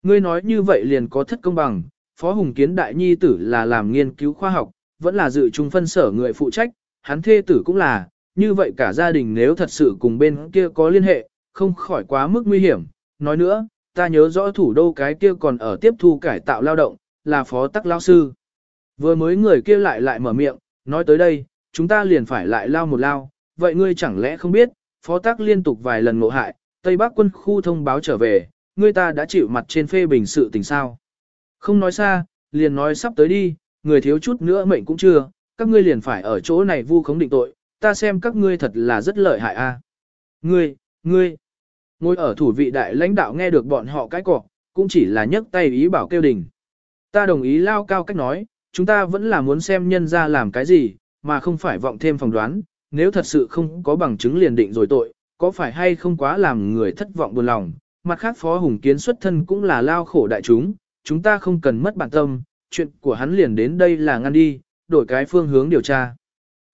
Ngươi nói như vậy liền có thất công bằng, Phó Hùng Kiến đại nhi tử là làm nghiên cứu khoa học, vẫn là dự trung phân sở người phụ trách, hắn thê tử cũng là, như vậy cả gia đình nếu thật sự cùng bên kia có liên hệ, không khỏi quá mức nguy hiểm. Nói nữa, ta nhớ rõ thủ đô cái kia còn ở tiếp thu cải tạo lao động, là phó tắc lao sư. Vừa mới người kia lại lại mở miệng, nói tới đây, chúng ta liền phải lại lao một lao, vậy ngươi chẳng lẽ không biết, phó tắc liên tục vài lần ngộ hại, Tây Bắc quân khu thông báo trở về, ngươi ta đã chịu mặt trên phê bình sự tình sao. Không nói xa, liền nói sắp tới đi, người thiếu chút nữa mệnh cũng chưa, các ngươi liền phải ở chỗ này vu khống định tội, ta xem các ngươi thật là rất lợi hại a. Ngươi, ngươi, ngồi ở thủ vị đại lãnh đạo nghe được bọn họ cái cọ, cũng chỉ là nhấc tay ý bảo kêu đình. Ta đồng ý lao cao cách nói, chúng ta vẫn là muốn xem nhân ra làm cái gì, mà không phải vọng thêm phỏng đoán, nếu thật sự không có bằng chứng liền định rồi tội, có phải hay không quá làm người thất vọng buồn lòng. Mặt khác Phó Hùng Kiến xuất thân cũng là lao khổ đại chúng, chúng ta không cần mất bản tâm, chuyện của hắn liền đến đây là ngăn đi, đổi cái phương hướng điều tra.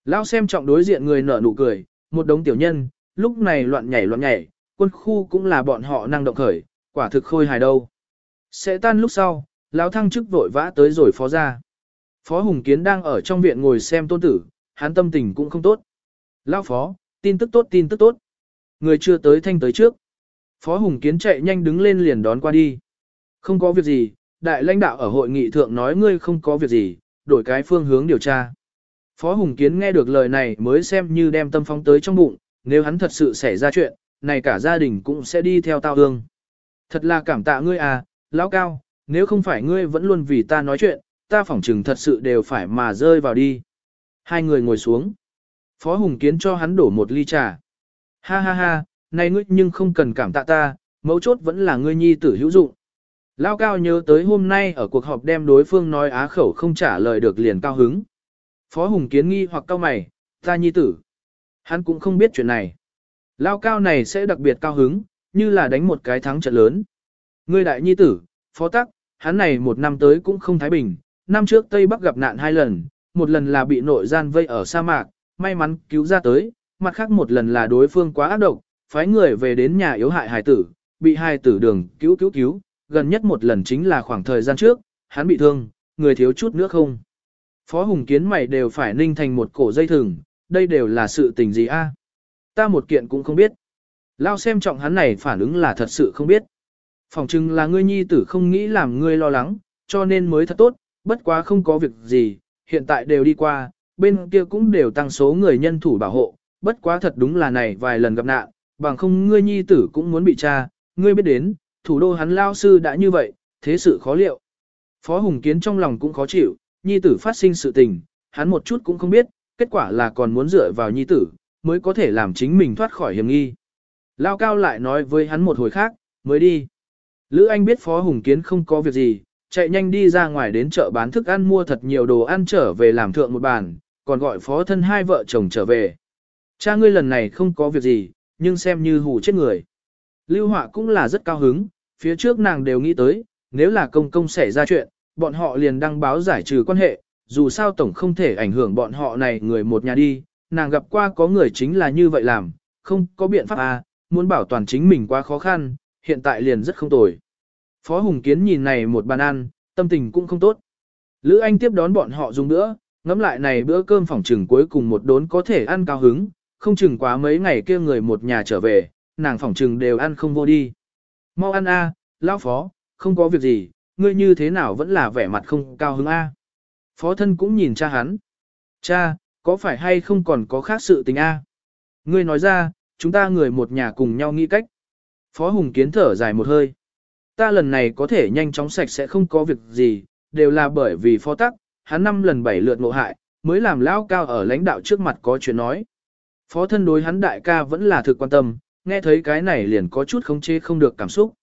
Lao xem trọng đối diện người nở nụ cười, một đống tiểu nhân, lúc này loạn nhảy loạn nhảy, quân khu cũng là bọn họ năng động khởi, quả thực khôi hài đâu. Sẽ tan lúc sau, lão thăng chức vội vã tới rồi phó ra. Phó Hùng Kiến đang ở trong viện ngồi xem tôn tử, hắn tâm tình cũng không tốt. Lão phó, tin tức tốt tin tức tốt. Người chưa tới thanh tới trước. Phó Hùng Kiến chạy nhanh đứng lên liền đón qua đi. Không có việc gì, đại lãnh đạo ở hội nghị thượng nói ngươi không có việc gì, đổi cái phương hướng điều tra. Phó Hùng Kiến nghe được lời này mới xem như đem tâm phóng tới trong bụng, nếu hắn thật sự xảy ra chuyện, này cả gia đình cũng sẽ đi theo tao hương. Thật là cảm tạ ngươi à, lão cao, nếu không phải ngươi vẫn luôn vì ta nói chuyện, ta phỏng chừng thật sự đều phải mà rơi vào đi. Hai người ngồi xuống. Phó Hùng Kiến cho hắn đổ một ly trà. Ha ha ha, này ngươi nhưng không cần cảm tạ ta, mấu chốt vẫn là ngươi nhi tử hữu dụng. Lao cao nhớ tới hôm nay ở cuộc họp đem đối phương nói á khẩu không trả lời được liền cao hứng. Phó Hùng Kiến nghi hoặc cao mày, ta nhi tử. Hắn cũng không biết chuyện này. Lao cao này sẽ đặc biệt cao hứng, như là đánh một cái thắng trận lớn. Ngươi đại nhi tử, phó tắc, hắn này một năm tới cũng không thái bình. Năm trước Tây Bắc gặp nạn hai lần, một lần là bị nội gian vây ở sa mạc, may mắn cứu ra tới, mặt khác một lần là đối phương quá ác độc, phái người về đến nhà yếu hại hài tử, bị hài tử đường cứu cứu cứu, gần nhất một lần chính là khoảng thời gian trước, hắn bị thương, người thiếu chút nữa không. Phó Hùng Kiến mày đều phải ninh thành một cổ dây thừng, đây đều là sự tình gì a? Ta một kiện cũng không biết. Lao xem trọng hắn này phản ứng là thật sự không biết. Phòng chừng là ngươi nhi tử không nghĩ làm ngươi lo lắng, cho nên mới thật tốt, bất quá không có việc gì, hiện tại đều đi qua, bên kia cũng đều tăng số người nhân thủ bảo hộ, bất quá thật đúng là này vài lần gặp nạn, bằng không ngươi nhi tử cũng muốn bị tra, ngươi biết đến, thủ đô hắn lao sư đã như vậy, thế sự khó liệu. Phó Hùng Kiến trong lòng cũng khó chịu, nhi tử phát sinh sự tình, hắn một chút cũng không biết, kết quả là còn muốn dựa vào nhi tử, mới có thể làm chính mình thoát khỏi hiểm nghi. Lao cao lại nói với hắn một hồi khác, mới đi. Lữ Anh biết Phó Hùng Kiến không có việc gì, chạy nhanh đi ra ngoài đến chợ bán thức ăn mua thật nhiều đồ ăn trở về làm thượng một bàn, còn gọi Phó thân hai vợ chồng trở về. Cha ngươi lần này không có việc gì, nhưng xem như hù chết người. Lưu Họa cũng là rất cao hứng, phía trước nàng đều nghĩ tới, nếu là công công xảy ra chuyện, bọn họ liền đăng báo giải trừ quan hệ, dù sao tổng không thể ảnh hưởng bọn họ này người một nhà đi, nàng gặp qua có người chính là như vậy làm, không có biện pháp à, muốn bảo toàn chính mình quá khó khăn, hiện tại liền rất không tồi. Phó Hùng Kiến nhìn này một bàn ăn, tâm tình cũng không tốt. Lữ Anh tiếp đón bọn họ dùng nữa, ngắm lại này bữa cơm phòng trừng cuối cùng một đốn có thể ăn cao hứng, không chừng quá mấy ngày kia người một nhà trở về, nàng phòng trừng đều ăn không vô đi. Mau ăn a, lão phó, không có việc gì, ngươi như thế nào vẫn là vẻ mặt không cao hứng a. Phó thân cũng nhìn cha hắn. Cha, có phải hay không còn có khác sự tình a? Ngươi nói ra, chúng ta người một nhà cùng nhau nghĩ cách. Phó Hùng Kiến thở dài một hơi. Ta lần này có thể nhanh chóng sạch sẽ không có việc gì, đều là bởi vì phó tắc, hắn năm lần bảy lượt ngộ hại, mới làm lão cao ở lãnh đạo trước mặt có chuyện nói. Phó thân đối hắn đại ca vẫn là thực quan tâm, nghe thấy cái này liền có chút khống chế không được cảm xúc.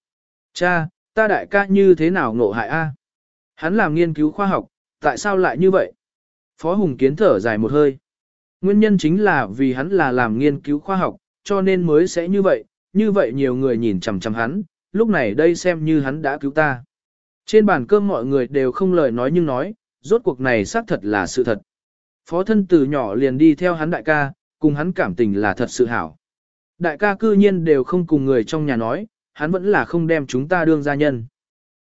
Cha, ta đại ca như thế nào ngộ hại a? Hắn làm nghiên cứu khoa học, tại sao lại như vậy? Phó Hùng Kiến thở dài một hơi. Nguyên nhân chính là vì hắn là làm nghiên cứu khoa học, cho nên mới sẽ như vậy, như vậy nhiều người nhìn chằm chằm hắn, lúc này đây xem như hắn đã cứu ta. Trên bàn cơm mọi người đều không lời nói nhưng nói, rốt cuộc này xác thật là sự thật. Phó thân từ nhỏ liền đi theo hắn đại ca, cùng hắn cảm tình là thật sự hảo. Đại ca cư nhiên đều không cùng người trong nhà nói, hắn vẫn là không đem chúng ta đương gia nhân.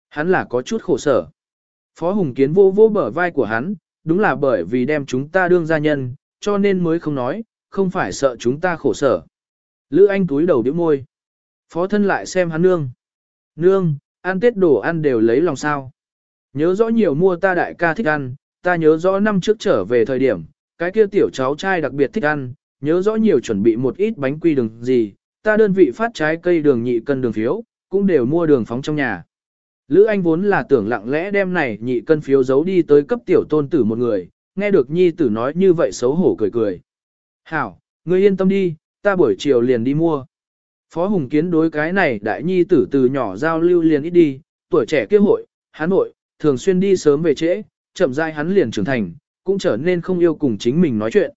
Hắn là có chút khổ sở. Phó Hùng Kiến vô vô bờ vai của hắn, đúng là bởi vì đem chúng ta đương gia nhân, cho nên mới không nói, không phải sợ chúng ta khổ sở. Lữ Anh túi đầu điếu môi. Phó thân lại xem hắn nương. Nương, ăn tết đồ ăn đều lấy lòng sao. Nhớ rõ nhiều mua ta đại ca thích ăn, ta nhớ rõ năm trước trở về thời điểm, cái kia tiểu cháu trai đặc biệt thích ăn, nhớ rõ nhiều chuẩn bị một ít bánh quy đường gì, ta đơn vị phát trái cây đường nhị cân đường phiếu, cũng đều mua đường phóng trong nhà. Lữ Anh vốn là tưởng lặng lẽ đem này nhị cân phiếu giấu đi tới cấp tiểu tôn tử một người, nghe được nhi tử nói như vậy xấu hổ cười cười. Hảo, ngươi yên tâm đi, ta buổi chiều liền đi mua. Phó Hùng Kiến đối cái này đại nhi tử từ nhỏ giao lưu liền ít đi, tuổi trẻ kia hội, hắn nội, thường xuyên đi sớm về trễ, chậm rãi hắn liền trưởng thành, cũng trở nên không yêu cùng chính mình nói chuyện.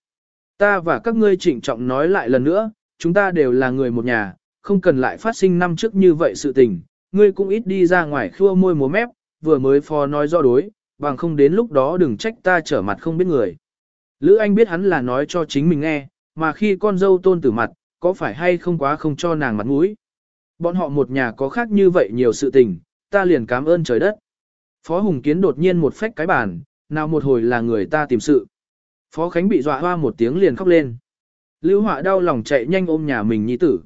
Ta và các ngươi trịnh trọng nói lại lần nữa, chúng ta đều là người một nhà, không cần lại phát sinh năm trước như vậy sự tình, ngươi cũng ít đi ra ngoài khua môi múa mép, vừa mới phò nói do đối, bằng không đến lúc đó đừng trách ta trở mặt không biết người. Lữ Anh biết hắn là nói cho chính mình nghe, mà khi con dâu tôn tử mặt, có phải hay không quá không cho nàng mặt mũi. Bọn họ một nhà có khác như vậy nhiều sự tình, ta liền cảm ơn trời đất. Phó Hùng Kiến đột nhiên một phách cái bàn, nào một hồi là người ta tìm sự. Phó Khánh bị dọa hoa một tiếng liền khóc lên. Lưu Họa đau lòng chạy nhanh ôm nhà mình nhi tử.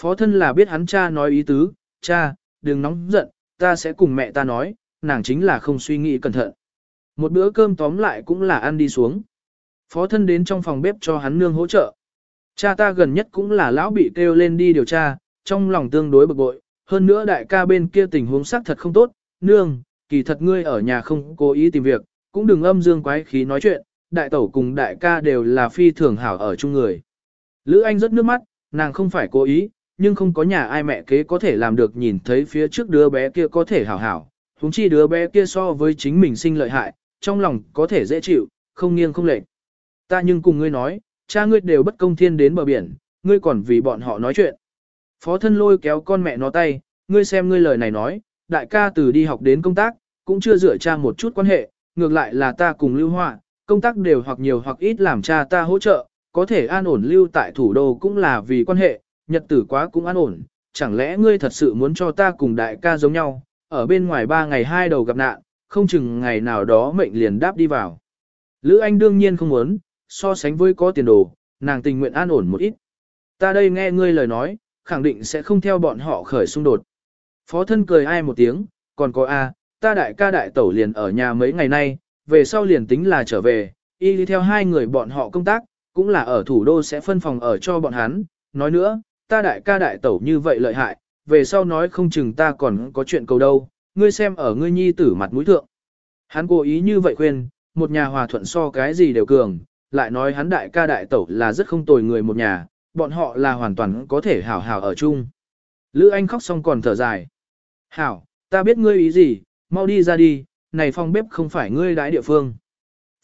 Phó thân là biết hắn cha nói ý tứ, cha, đừng nóng giận, ta sẽ cùng mẹ ta nói, nàng chính là không suy nghĩ cẩn thận. Một bữa cơm tóm lại cũng là ăn đi xuống. Phó thân đến trong phòng bếp cho hắn nương hỗ trợ. Cha ta gần nhất cũng là lão bị kêu lên đi điều tra, trong lòng tương đối bực bội, hơn nữa đại ca bên kia tình huống xác thật không tốt, nương, kỳ thật ngươi ở nhà không cố ý tìm việc, cũng đừng âm dương quái khí nói chuyện, đại tẩu cùng đại ca đều là phi thường hảo ở chung người. Lữ Anh rất nước mắt, nàng không phải cố ý, nhưng không có nhà ai mẹ kế có thể làm được nhìn thấy phía trước đứa bé kia có thể hảo hảo, huống chi đứa bé kia so với chính mình sinh lợi hại, trong lòng có thể dễ chịu, không nghiêng không lệch. Ta nhưng cùng ngươi nói, cha ngươi đều bất công thiên đến bờ biển, ngươi còn vì bọn họ nói chuyện. Phó thân lôi kéo con mẹ nó tay, ngươi xem ngươi lời này nói, đại ca từ đi học đến công tác, cũng chưa dựa cha một chút quan hệ, ngược lại là ta cùng lưu họa, công tác đều hoặc nhiều hoặc ít làm cha ta hỗ trợ, có thể an ổn lưu tại thủ đô cũng là vì quan hệ, nhật tử quá cũng an ổn, chẳng lẽ ngươi thật sự muốn cho ta cùng đại ca giống nhau, ở bên ngoài ba ngày hai đầu gặp nạn, không chừng ngày nào đó mệnh liền đáp đi vào. Lữ Anh đương nhiên không muốn, so sánh với có tiền đồ, nàng tình nguyện an ổn một ít. Ta đây nghe ngươi lời nói, khẳng định sẽ không theo bọn họ khởi xung đột. Phó thân cười ai một tiếng, còn có A, ta đại ca đại tẩu liền ở nhà mấy ngày nay, về sau liền tính là trở về, y đi theo hai người bọn họ công tác, cũng là ở thủ đô sẽ phân phòng ở cho bọn hắn. Nói nữa, ta đại ca đại tẩu như vậy lợi hại, về sau nói không chừng ta còn có chuyện cầu đâu, ngươi xem ở ngươi nhi tử mặt mũi thượng, Hắn cố ý như vậy khuyên, một nhà hòa thuận so cái gì đều cường, lại nói hắn đại ca đại tẩu là rất không tồi người một nhà, bọn họ là hoàn toàn có thể hảo hảo ở chung. Lữ Anh khóc xong còn thở dài. Hảo, ta biết ngươi ý gì, mau đi ra đi, này phòng bếp không phải ngươi đái địa phương.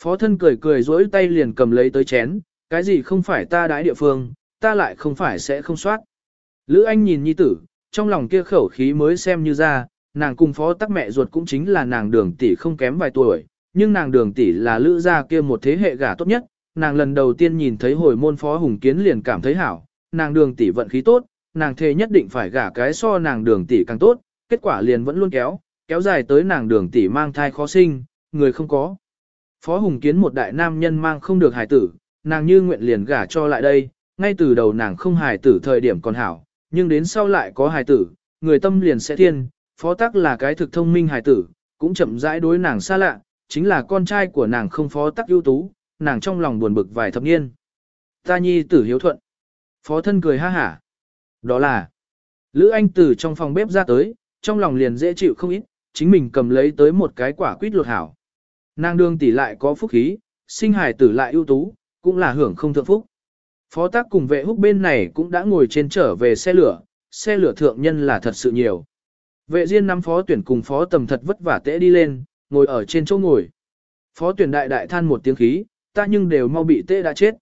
Phó thân cười cười dỗi tay liền cầm lấy tới chén, cái gì không phải ta đái địa phương, ta lại không phải sẽ không soát. Lữ Anh nhìn nhi tử, trong lòng kia khẩu khí mới xem như ra, nàng cùng phó tắc mẹ ruột cũng chính là nàng đường tỷ không kém vài tuổi, nhưng nàng đường tỷ là lữ gia kia một thế hệ gả tốt nhất, nàng lần đầu tiên nhìn thấy hồi môn phó hùng kiến liền cảm thấy hảo, nàng đường tỷ vận khí tốt, nàng thề nhất định phải gả cái so nàng đường tỷ càng tốt, kết quả liền vẫn luôn kéo, kéo dài tới nàng đường tỷ mang thai khó sinh, người không có. Phó hùng kiến một đại nam nhân mang không được hài tử, nàng như nguyện liền gả cho lại đây, ngay từ đầu nàng không hài tử thời điểm còn hảo, nhưng đến sau lại có hài tử, người tâm liền sẽ thiên, phó tắc là cái thực thông minh hài tử, cũng chậm rãi đối nàng xa lạ, chính là con trai của nàng không phó tắc ưu tú, nàng trong lòng buồn bực vài thập niên. Ta nhi tử hiếu thuận. Phó thân cười ha hả. Đó là, Lữ Anh từ trong phòng bếp ra tới, trong lòng liền dễ chịu không ít, chính mình cầm lấy tới một cái quả quýt lột hảo. Nàng đương tỷ lại có phúc khí, sinh hài tử lại ưu tú, cũng là hưởng không thượng phúc. Phó tác cùng vệ húc bên này cũng đã ngồi trên trở về xe lửa, xe lửa thượng nhân là thật sự nhiều. Vệ riêng năm phó tuyển cùng phó tầm thật vất vả tễ đi lên, ngồi ở trên chỗ ngồi. Phó tuyển đại đại than một tiếng khí, ta nhưng đều mau bị tê đã chết.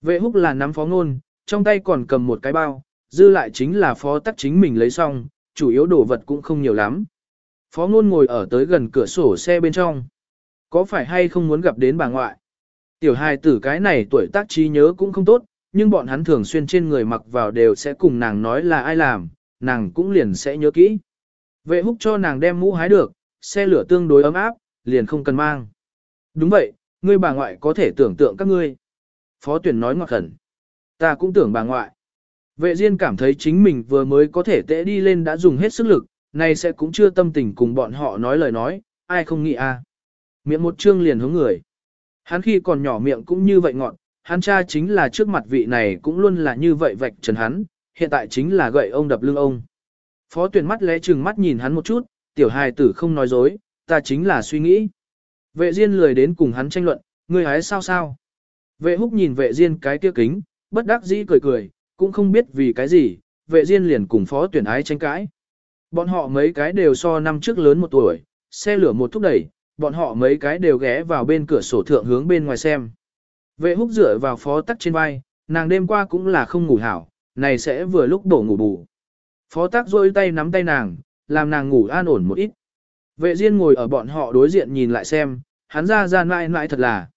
Vệ húc là nắm phó ngôn, trong tay còn cầm một cái bao, dư lại chính là phó tắc chính mình lấy xong, chủ yếu đồ vật cũng không nhiều lắm. Phó ngôn ngồi ở tới gần cửa sổ xe bên trong. Có phải hay không muốn gặp đến bà ngoại? Tiểu hài tử cái này tuổi tác trí nhớ cũng không tốt, nhưng bọn hắn thường xuyên trên người mặc vào đều sẽ cùng nàng nói là ai làm, nàng cũng liền sẽ nhớ kỹ. Vệ húc cho nàng đem mũ hái được, xe lửa tương đối ấm áp, liền không cần mang. Đúng vậy, ngươi bà ngoại có thể tưởng tượng các ngươi. Phó tuyển nói ngọt khẩn. Ta cũng tưởng bà ngoại. Vệ Diên cảm thấy chính mình vừa mới có thể tễ đi lên đã dùng hết sức lực, nay sẽ cũng chưa tâm tình cùng bọn họ nói lời nói, ai không nghĩ a? À. Miệng một chương liền hướng người. Hắn khi còn nhỏ miệng cũng như vậy ngọn, hắn cha chính là trước mặt vị này cũng luôn là như vậy vạch trần hắn, hiện tại chính là gậy ông đập lưng ông. Phó tuyển mắt lẽ chừng mắt nhìn hắn một chút, tiểu hài tử không nói dối, ta chính là suy nghĩ. Vệ Diên lười đến cùng hắn tranh luận, ngươi hái sao sao. Vệ húc nhìn vệ Diên cái kia kính, bất đắc dĩ cười cười, cũng không biết vì cái gì, vệ Diên liền cùng phó tuyển ái tranh cãi. Bọn họ mấy cái đều so năm trước lớn một tuổi, xe lửa một thúc đẩy, bọn họ mấy cái đều ghé vào bên cửa sổ thượng hướng bên ngoài xem. Vệ húc dựa vào phó tắc trên vai, nàng đêm qua cũng là không ngủ hảo, này sẽ vừa lúc đổ ngủ bù. Phó tắc rôi tay nắm tay nàng, làm nàng ngủ an ổn một ít. Vệ Diên ngồi ở bọn họ đối diện nhìn lại xem, hắn ra ra mãi mãi thật là.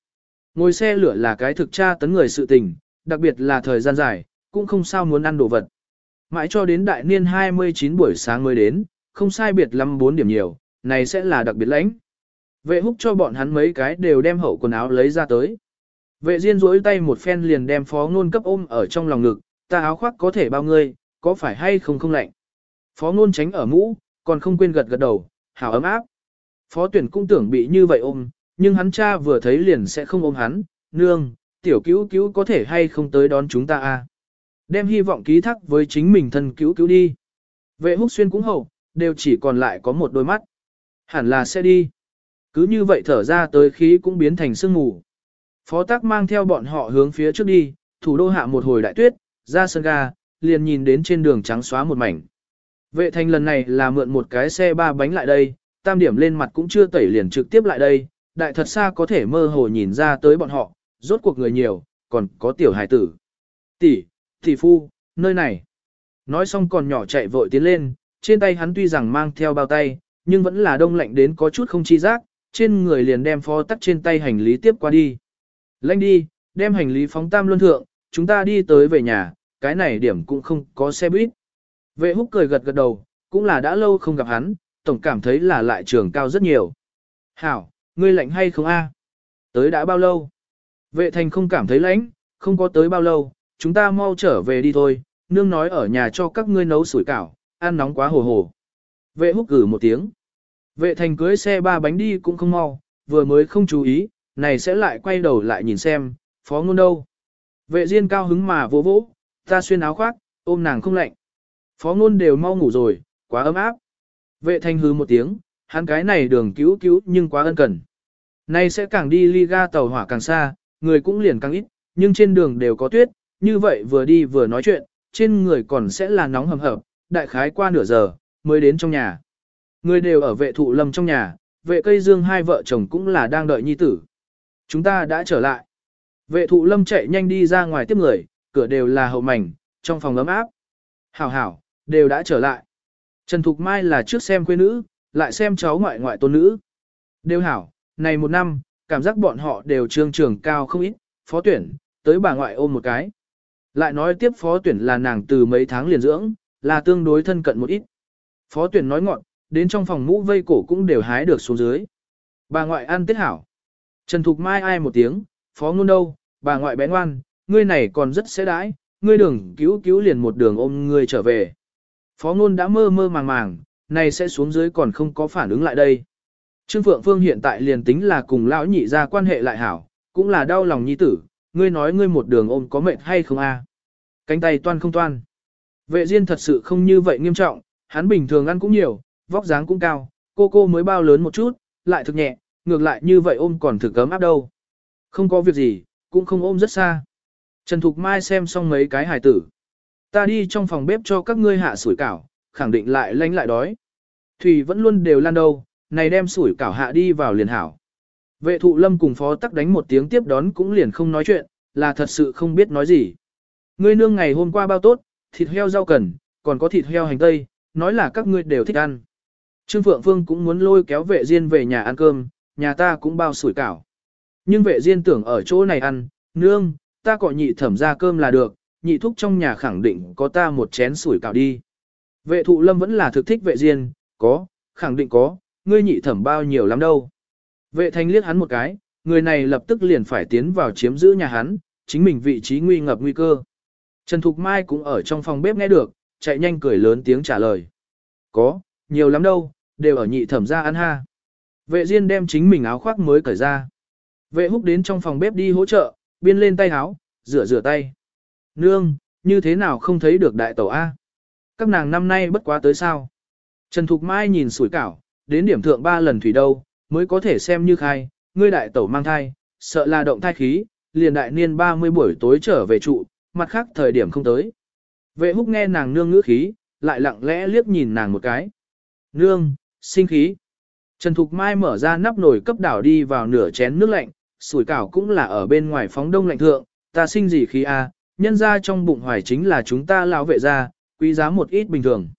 Ngồi xe lửa là cái thực tra tấn người sự tình, đặc biệt là thời gian dài, cũng không sao muốn ăn đồ vật. Mãi cho đến đại niên 29 buổi sáng mới đến, không sai biệt lắm 4 điểm nhiều, này sẽ là đặc biệt lãnh. Vệ húc cho bọn hắn mấy cái đều đem hậu quần áo lấy ra tới. Vệ Diên duỗi tay một phen liền đem phó ngôn cấp ôm ở trong lòng ngực, ta áo khoác có thể bao ngươi, có phải hay không không lạnh. Phó ngôn tránh ở mũ, còn không quên gật gật đầu, hảo ấm áp. Phó tuyển cũng tưởng bị như vậy ôm, nhưng hắn cha vừa thấy liền sẽ không ôm hắn, nương, tiểu cứu cứu có thể hay không tới đón chúng ta a à? Đem hy vọng ký thác với chính mình thân cứu cứu đi. Vệ húc xuyên cũng hậu, đều chỉ còn lại có một đôi mắt. Hẳn là sẽ đi. Cứ như vậy thở ra tới khí cũng biến thành sương mù. Phó tác mang theo bọn họ hướng phía trước đi, thủ đô hạ một hồi đại tuyết, ra sân ga, liền nhìn đến trên đường trắng xóa một mảnh. Vệ thành lần này là mượn một cái xe ba bánh lại đây, tam điểm lên mặt cũng chưa tẩy liền trực tiếp lại đây, đại thật xa có thể mơ hồ nhìn ra tới bọn họ, rốt cuộc người nhiều, còn có tiểu hài tử. Tỷ, tỷ phu, nơi này. Nói xong còn nhỏ chạy vội tiến lên, trên tay hắn tuy rằng mang theo bao tay, nhưng vẫn là đông lạnh đến có chút không chi giác, trên người liền đem phó tắc trên tay hành lý tiếp qua đi. Lanh đi, đem hành lý phóng tam luân thượng, chúng ta đi tới về nhà, cái này điểm cũng không có xe buýt. Vệ húc cười gật gật đầu, cũng là đã lâu không gặp hắn, tổng cảm thấy là lại trường cao rất nhiều. Hảo, ngươi lạnh hay không a? Tới đã bao lâu? Vệ thành không cảm thấy lạnh, không có tới bao lâu, chúng ta mau trở về đi thôi, nương nói ở nhà cho các ngươi nấu sủi cảo, ăn nóng quá hồ hồ. Vệ húc gử một tiếng. Vệ thành cưới xe ba bánh đi cũng không mau, vừa mới không chú ý, này sẽ lại quay đầu lại nhìn xem, phó ngôn đâu. Vệ diên cao hứng mà vỗ vỗ, ta xuyên áo khoác, ôm nàng không lạnh. Phó ngôn đều mau ngủ rồi, quá ấm áp. Vệ thanh hứ một tiếng, hắn cái này đường cứu cứu nhưng quá ân cần. Nay sẽ càng đi ly ga tàu hỏa càng xa, người cũng liền càng ít, nhưng trên đường đều có tuyết, như vậy vừa đi vừa nói chuyện, trên người còn sẽ là nóng hầm hập, đại khái qua nửa giờ, mới đến trong nhà. Người đều ở vệ thụ lâm trong nhà, vệ cây dương hai vợ chồng cũng là đang đợi nhi tử. Chúng ta đã trở lại. Vệ thụ lâm chạy nhanh đi ra ngoài tiếp người, cửa đều là hậu mảnh, trong phòng ấm áp. Hảo hảo, đều đã trở lại. Trần Thục Mai là trước xem quê nữ, lại xem cháu ngoại ngoại tôn nữ. Đều hảo, này một năm, cảm giác bọn họ đều trương trường cao không ít, phó tuyển, tới bà ngoại ôm một cái. Lại nói tiếp phó tuyển là nàng từ mấy tháng liền dưỡng, là tương đối thân cận một ít. Phó tuyển nói ngọn, đến trong phòng mũ vây cổ cũng đều hái được xuống dưới. Bà ngoại ăn tiết hảo. Trần Thục Mai ai một tiếng, phó ngôn đâu, bà ngoại bé ngoan, ngươi này còn rất sẽ đãi, ngươi đường cứu cứu liền một đường ôm ngươi trở về. Phó ngôn đã mơ mơ màng màng, này sẽ xuống dưới còn không có phản ứng lại đây. Trương Phượng Phương hiện tại liền tính là cùng lão nhị ra quan hệ lại hảo, cũng là đau lòng nhi tử, ngươi nói ngươi một đường ôm có mệt hay không a? Cánh tay toan không toan. Vệ Diên thật sự không như vậy nghiêm trọng, hắn bình thường ăn cũng nhiều, vóc dáng cũng cao, cô cô mới bao lớn một chút, lại thực nhẹ, ngược lại như vậy ôm còn thử cấm áp đâu. Không có việc gì, cũng không ôm rất xa. Trần Thục Mai xem xong mấy cái hài tử. Ta đi trong phòng bếp cho các ngươi hạ sủi cảo, khẳng định lại lánh lại đói. Thủy vẫn luôn đều lan đâu, này đem sủi cảo hạ đi vào liền hảo. Vệ thụ lâm cùng phó tắc đánh một tiếng tiếp đón cũng liền không nói chuyện, là thật sự không biết nói gì. Ngươi nương ngày hôm qua bao tốt, thịt heo rau cần, còn có thịt heo hành tây, nói là các ngươi đều thích ăn. Trương Phượng Phương cũng muốn lôi kéo vệ diên về nhà ăn cơm, nhà ta cũng bao sủi cảo. Nhưng vệ diên tưởng ở chỗ này ăn, nương, ta gọi nhị thẩm ra cơm là được, nhị thúc trong nhà khẳng định có ta một chén sủi cảo đi. Vệ thụ lâm vẫn là thực thích vệ diên, có, khẳng định có, ngươi nhị thẩm bao nhiêu lắm đâu. Vệ thanh liếc hắn một cái, người này lập tức liền phải tiến vào chiếm giữ nhà hắn, chính mình vị trí nguy ngập nguy cơ. Trần Thục Mai cũng ở trong phòng bếp nghe được, chạy nhanh cười lớn tiếng trả lời. Có, nhiều lắm đâu, đều ở nhị thẩm ra ăn ha. Vệ Diên đem chính mình áo khoác mới cởi ra. Vệ húc đến trong phòng bếp đi hỗ trợ, biên lên tay áo, rửa rửa tay. Nương, như thế nào không thấy được đại tẩu A? Các nàng năm nay bất quá tới sao? Trần Thục Mai nhìn sủi cảo, đến điểm thượng ba lần thủy đâu, mới có thể xem như khai, ngươi đại tẩu mang thai, sợ là động thai khí, liền đại niên 30 buổi tối trở về trụ, mặt khác thời điểm không tới. Vệ húc nghe nàng nương ngữ khí, lại lặng lẽ liếc nhìn nàng một cái. Nương, sinh khí. Trần Thục Mai mở ra nắp nồi cấp đảo đi vào nửa chén nước lạnh, sủi cảo cũng là ở bên ngoài phóng đông lạnh thượng, ta sinh gì khí a, nhân ra trong bụng hoài chính là chúng ta lão vệ ra, quý giá một ít bình thường.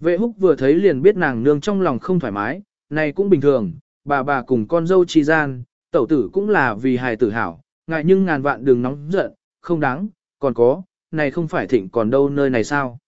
Vệ húc vừa thấy liền biết nàng nương trong lòng không thoải mái, này cũng bình thường, bà bà cùng con dâu chi gian, tẩu tử cũng là vì hài tử hảo, ngại nhưng ngàn vạn đừng nóng giận, không đáng, còn có, này không phải thịnh còn đâu nơi này sao.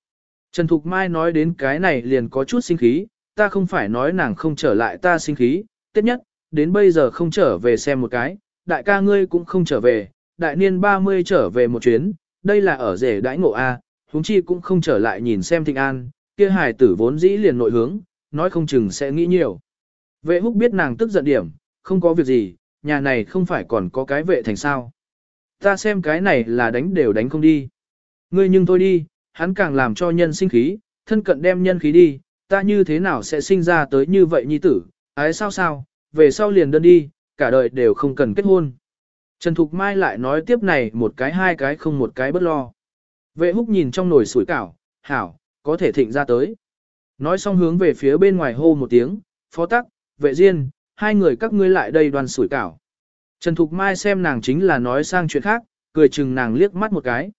Trần Thục Mai nói đến cái này liền có chút sinh khí, ta không phải nói nàng không trở lại ta sinh khí, tiếp nhất, đến bây giờ không trở về xem một cái, đại ca ngươi cũng không trở về, đại niên 30 trở về một chuyến, đây là ở rể đãi ngộ A, huống chi cũng không trở lại nhìn xem thịnh an, kia hài tử vốn dĩ liền nội hướng, nói không chừng sẽ nghĩ nhiều. Vệ húc biết nàng tức giận điểm, không có việc gì, nhà này không phải còn có cái vệ thành sao. Ta xem cái này là đánh đều đánh không đi. Ngươi nhưng thôi đi, hắn càng làm cho nhân sinh khí, thân cận đem nhân khí đi, ta như thế nào sẽ sinh ra tới như vậy nhi tử, ái sao sao, về sau liền đơn đi, cả đời đều không cần kết hôn. Trần Thục Mai lại nói tiếp này một cái hai cái không một cái bất lo. Vệ húc nhìn trong nồi sủi cảo, hảo, có thể thịnh ra tới. Nói xong hướng về phía bên ngoài hô một tiếng, phó tắc, vệ diên, hai người các ngươi lại đây đoàn sủi cảo. Trần Thục Mai xem nàng chính là nói sang chuyện khác, cười chừng nàng liếc mắt một cái.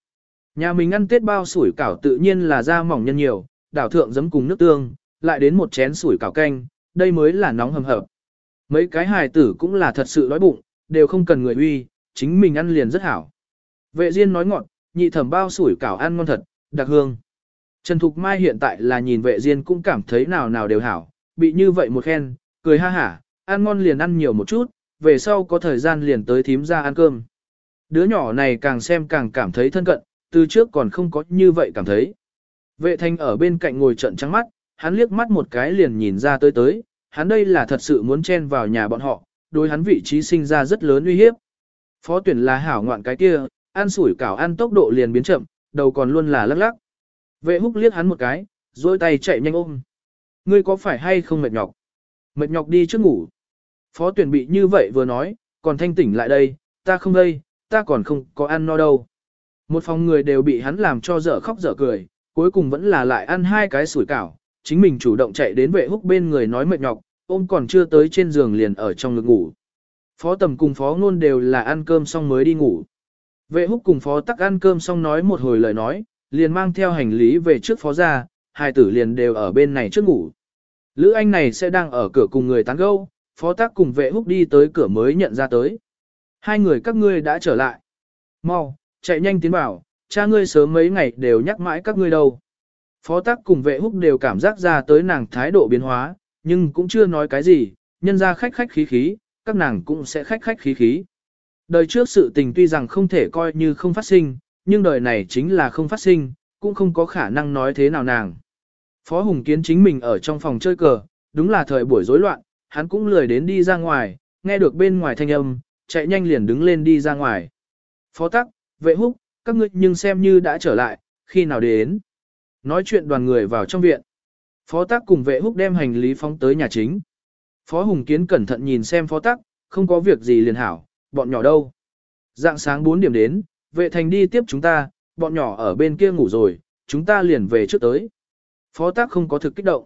Nhà mình ăn tết bao sủi cảo tự nhiên là da mỏng nhân nhiều, đảo thượng giấm cùng nước tương, lại đến một chén sủi cảo canh, đây mới là nóng hầm hập. Mấy cái hài tử cũng là thật sự đói bụng, đều không cần người uy, chính mình ăn liền rất hảo. Vệ Diên nói ngọn, nhị thẩm bao sủi cảo ăn ngon thật, đặc hương. Trần Thục Mai hiện tại là nhìn vệ Diên cũng cảm thấy nào nào đều hảo, bị như vậy một khen, cười ha hả, ăn ngon liền ăn nhiều một chút, về sau có thời gian liền tới thím ra ăn cơm. Đứa nhỏ này càng xem càng cảm thấy thân cận, từ trước còn không có như vậy cảm thấy. Vệ thanh ở bên cạnh ngồi trận trắng mắt, hắn liếc mắt một cái liền nhìn ra tới tới, hắn đây là thật sự muốn chen vào nhà bọn họ, đối hắn vị trí sinh ra rất lớn uy hiếp. Phó tuyển là hảo ngoạn cái kia, ăn sủi cảo ăn tốc độ liền biến chậm, đầu còn luôn là lắc lắc. Vệ húc liếc hắn một cái, dôi tay chạy nhanh ôm. Ngươi có phải hay không mệt nhọc? Mệt nhọc đi trước ngủ. Phó tuyển bị như vậy vừa nói, còn thanh tỉnh lại đây, ta không đây, ta còn không có ăn no đâu. Một phòng người đều bị hắn làm cho dở khóc dở cười, cuối cùng vẫn là lại ăn hai cái sủi cảo, chính mình chủ động chạy đến vệ húc bên người nói mệt nhọc, ôm còn chưa tới trên giường liền ở trong ngực ngủ. Phó tầm cùng phó ngôn đều là ăn cơm xong mới đi ngủ. Vệ húc cùng phó tắc ăn cơm xong nói một hồi lời nói, liền mang theo hành lý về trước phó ra, hai tử liền đều ở bên này trước ngủ. Lữ anh này sẽ đang ở cửa cùng người tán gẫu, phó tắc cùng vệ húc đi tới cửa mới nhận ra tới. Hai người các ngươi đã trở lại. Mau, chạy nhanh tiến vào, cha ngươi sớm mấy ngày đều nhắc mãi các ngươi đâu. Phó tác cùng vệ húc đều cảm giác ra tới nàng thái độ biến hóa, nhưng cũng chưa nói cái gì, nhân ra khách khách khí khí, các nàng cũng sẽ khách khách khí khí. Đời trước sự tình tuy rằng không thể coi như không phát sinh, nhưng đời này chính là không phát sinh, cũng không có khả năng nói thế nào nàng. Phó Hùng Kiến chính mình ở trong phòng chơi cờ, đúng là thời buổi rối loạn, hắn cũng lười đến đi ra ngoài, nghe được bên ngoài thanh âm, chạy nhanh liền đứng lên đi ra ngoài. Phó Tắc, vệ húc, các ngươi nhưng xem như đã trở lại, khi nào đến. Nói chuyện đoàn người vào trong viện. Phó tác cùng vệ húc đem hành lý phóng tới nhà chính. Phó Hùng Kiến cẩn thận nhìn xem Phó tác, không có việc gì liền hảo, bọn nhỏ đâu. Dạng sáng 4 điểm đến, vệ thành đi tiếp chúng ta, bọn nhỏ ở bên kia ngủ rồi, chúng ta liền về trước tới. Phó tác không có thực kích động.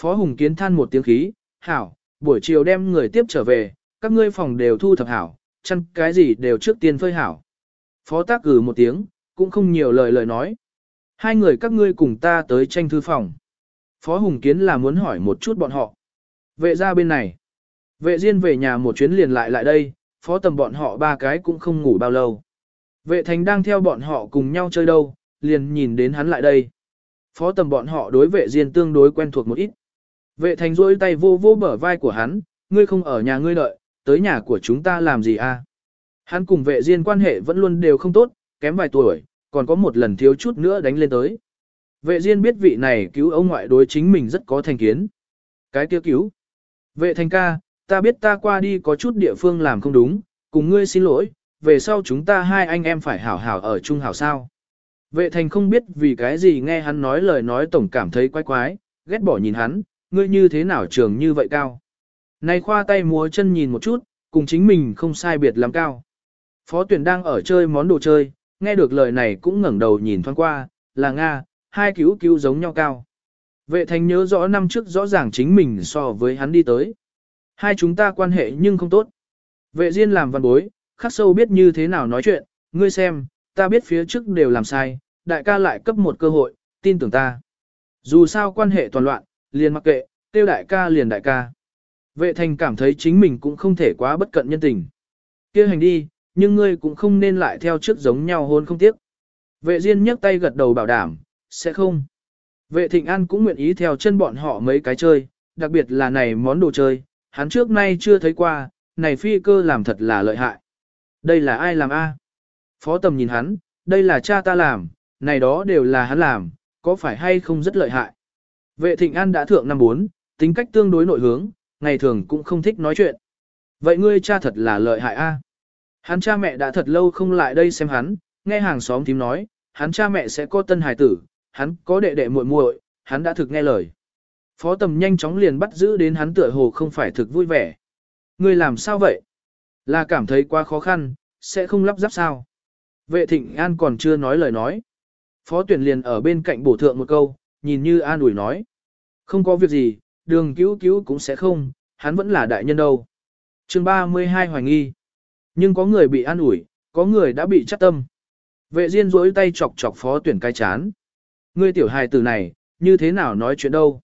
Phó Hùng Kiến than một tiếng khí, hảo, buổi chiều đem người tiếp trở về, các ngươi phòng đều thu thập hảo, chăn cái gì đều trước tiên phơi hảo. Phó tác cử ừ một tiếng, cũng không nhiều lời lời nói. Hai người các ngươi cùng ta tới tranh thư phòng. Phó Hùng Kiến là muốn hỏi một chút bọn họ. Vệ ra bên này. Vệ Diên về nhà một chuyến liền lại lại đây, phó tầm bọn họ ba cái cũng không ngủ bao lâu. Vệ thành đang theo bọn họ cùng nhau chơi đâu, liền nhìn đến hắn lại đây. Phó tầm bọn họ đối vệ Diên tương đối quen thuộc một ít. Vệ thành rôi tay vô vô bờ vai của hắn, ngươi không ở nhà ngươi đợi, tới nhà của chúng ta làm gì à? Hắn cùng vệ Diên quan hệ vẫn luôn đều không tốt, kém vài tuổi, còn có một lần thiếu chút nữa đánh lên tới. Vệ Diên biết vị này cứu ông ngoại đối chính mình rất có thành kiến. Cái kia cứu. Vệ thành ca, ta biết ta qua đi có chút địa phương làm không đúng, cùng ngươi xin lỗi, về sau chúng ta hai anh em phải hảo hảo ở chung hảo sao. Vệ thành không biết vì cái gì nghe hắn nói lời nói tổng cảm thấy quái quái, ghét bỏ nhìn hắn, ngươi như thế nào trường như vậy cao. Này khoa tay múa chân nhìn một chút, cùng chính mình không sai biệt lắm cao. Phó tuyển đang ở chơi món đồ chơi, nghe được lời này cũng ngẩng đầu nhìn thoáng qua, là Nga, hai cứu cứu giống nhau cao. Vệ thành nhớ rõ năm trước rõ ràng chính mình so với hắn đi tới. Hai chúng ta quan hệ nhưng không tốt. Vệ Diên làm văn bối, khắc sâu biết như thế nào nói chuyện, ngươi xem, ta biết phía trước đều làm sai, đại ca lại cấp một cơ hội, tin tưởng ta. Dù sao quan hệ toàn loạn, liền mặc kệ, tiêu đại ca liền đại ca. Vệ thành cảm thấy chính mình cũng không thể quá bất cận nhân tình. kia hành đi, nhưng ngươi cũng không nên lại theo trước giống nhau hôn không tiếc. Vệ Diên nhấc tay gật đầu bảo đảm, sẽ không. Vệ Thịnh An cũng nguyện ý theo chân bọn họ mấy cái chơi, đặc biệt là này món đồ chơi, hắn trước nay chưa thấy qua, này phi cơ làm thật là lợi hại. Đây là ai làm a? Phó tầm nhìn hắn, đây là cha ta làm, này đó đều là hắn làm, có phải hay không rất lợi hại. Vệ thịnh an đã thượng năm bốn, tính cách tương đối nội hướng, ngày thường cũng không thích nói chuyện. Vậy ngươi cha thật là lợi hại a. Hắn cha mẹ đã thật lâu không lại đây xem hắn, nghe hàng xóm tím nói, hắn cha mẹ sẽ có tân hài tử, hắn có đệ đệ muội muội, hắn đã thực nghe lời. Phó tầm nhanh chóng liền bắt giữ đến hắn tựa hồ không phải thực vui vẻ. Ngươi làm sao vậy? Là cảm thấy quá khó khăn, sẽ không lắp ráp sao? Vệ thịnh an còn chưa nói lời nói. Phó tuyển liền ở bên cạnh bổ thượng một câu, nhìn như an ủi nói. Không có việc gì, đường cứu cứu cũng sẽ không, hắn vẫn là đại nhân đâu. chương 32 hoài nghi. Nhưng có người bị an ủi, có người đã bị chắc tâm. Vệ Diên rối tay chọc chọc phó tuyển cai chán. Ngươi tiểu hài tử này, như thế nào nói chuyện đâu?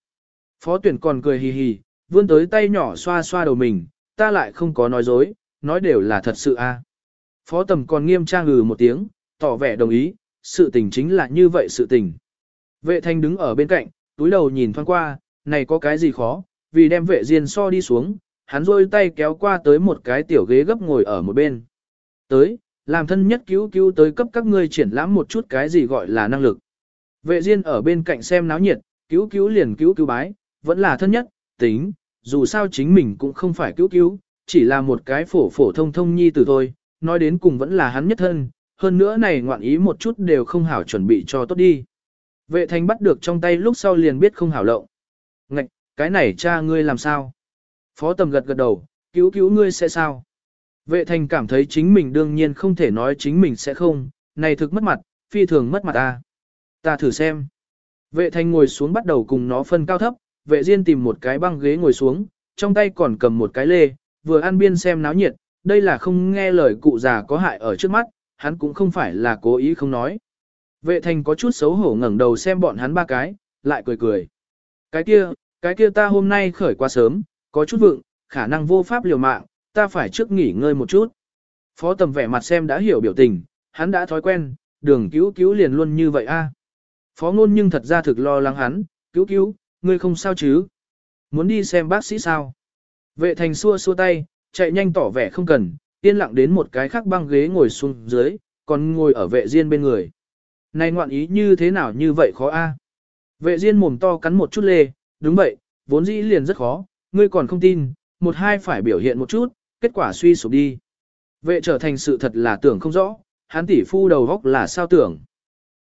Phó tuyển còn cười hì hì, vươn tới tay nhỏ xoa xoa đầu mình, ta lại không có nói dối, nói đều là thật sự a. Phó tầm còn nghiêm trang ngừ một tiếng, tỏ vẻ đồng ý, sự tình chính là như vậy sự tình. Vệ thanh đứng ở bên cạnh, túi đầu nhìn thoáng qua, này có cái gì khó, vì đem vệ diên so đi xuống, hắn rôi tay kéo qua tới một cái tiểu ghế gấp ngồi ở một bên. Tới, làm thân nhất cứu cứu tới cấp các ngươi triển lãm một chút cái gì gọi là năng lực. Vệ diên ở bên cạnh xem náo nhiệt, cứu cứu liền cứu cứu bái, vẫn là thân nhất, tính, dù sao chính mình cũng không phải cứu cứu, chỉ là một cái phổ phổ thông thông nhi từ thôi, nói đến cùng vẫn là hắn nhất thân, hơn nữa này ngoạn ý một chút đều không hảo chuẩn bị cho tốt đi. Vệ thành bắt được trong tay lúc sau liền biết không hảo lộng. Ngạch, cái này cha ngươi làm sao? Phó tầm gật gật đầu, cứu cứu ngươi sẽ sao? Vệ thành cảm thấy chính mình đương nhiên không thể nói chính mình sẽ không, này thực mất mặt, phi thường mất mặt ta. Ta thử xem. Vệ thành ngồi xuống bắt đầu cùng nó phân cao thấp, vệ diên tìm một cái băng ghế ngồi xuống, trong tay còn cầm một cái lê, vừa ăn biên xem náo nhiệt, đây là không nghe lời cụ già có hại ở trước mắt, hắn cũng không phải là cố ý không nói. Vệ thành có chút xấu hổ ngẩng đầu xem bọn hắn ba cái, lại cười cười. Cái kia, cái kia ta hôm nay khởi quá sớm, có chút vượng, khả năng vô pháp liều mạng, ta phải trước nghỉ ngơi một chút. Phó tầm vẻ mặt xem đã hiểu biểu tình, hắn đã thói quen, đường cứu cứu liền luôn như vậy a. Phó ngôn nhưng thật ra thực lo lắng hắn, cứu cứu, ngươi không sao chứ? Muốn đi xem bác sĩ sao? Vệ thành xua xua tay, chạy nhanh tỏ vẻ không cần, yên lặng đến một cái khác băng ghế ngồi xuống dưới, còn ngồi ở vệ diên bên người. Này ngoạn ý như thế nào như vậy khó a? Vệ diên mồm to cắn một chút lê, đúng vậy, vốn dĩ liền rất khó, ngươi còn không tin, một hai phải biểu hiện một chút, kết quả suy sụp đi. Vệ trở thành sự thật là tưởng không rõ, hắn tỷ phu đầu góc là sao tưởng.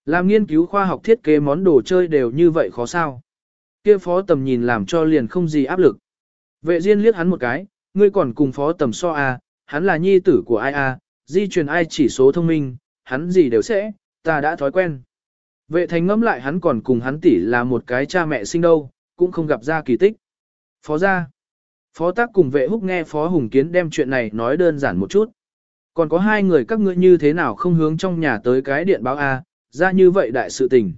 Làm nghiên cứu khoa học thiết kế món đồ chơi đều như vậy khó sao. Kia phó tầm nhìn làm cho liền không gì áp lực. Vệ diên liếc hắn một cái, ngươi còn cùng phó tầm so a, à, hắn là nhi tử của ai a, à, di truyền ai chỉ số thông minh, hắn gì đều sẽ, ta đã thói quen. Vệ thành ngẫm lại hắn còn cùng hắn tỷ là một cái cha mẹ sinh đâu, cũng không gặp ra kỳ tích. Phó gia. Phó tác cùng vệ húc nghe Phó Hùng Kiến đem chuyện này nói đơn giản một chút. Còn có hai người các ngươi như thế nào không hướng trong nhà tới cái điện báo A, ra như vậy đại sự tình.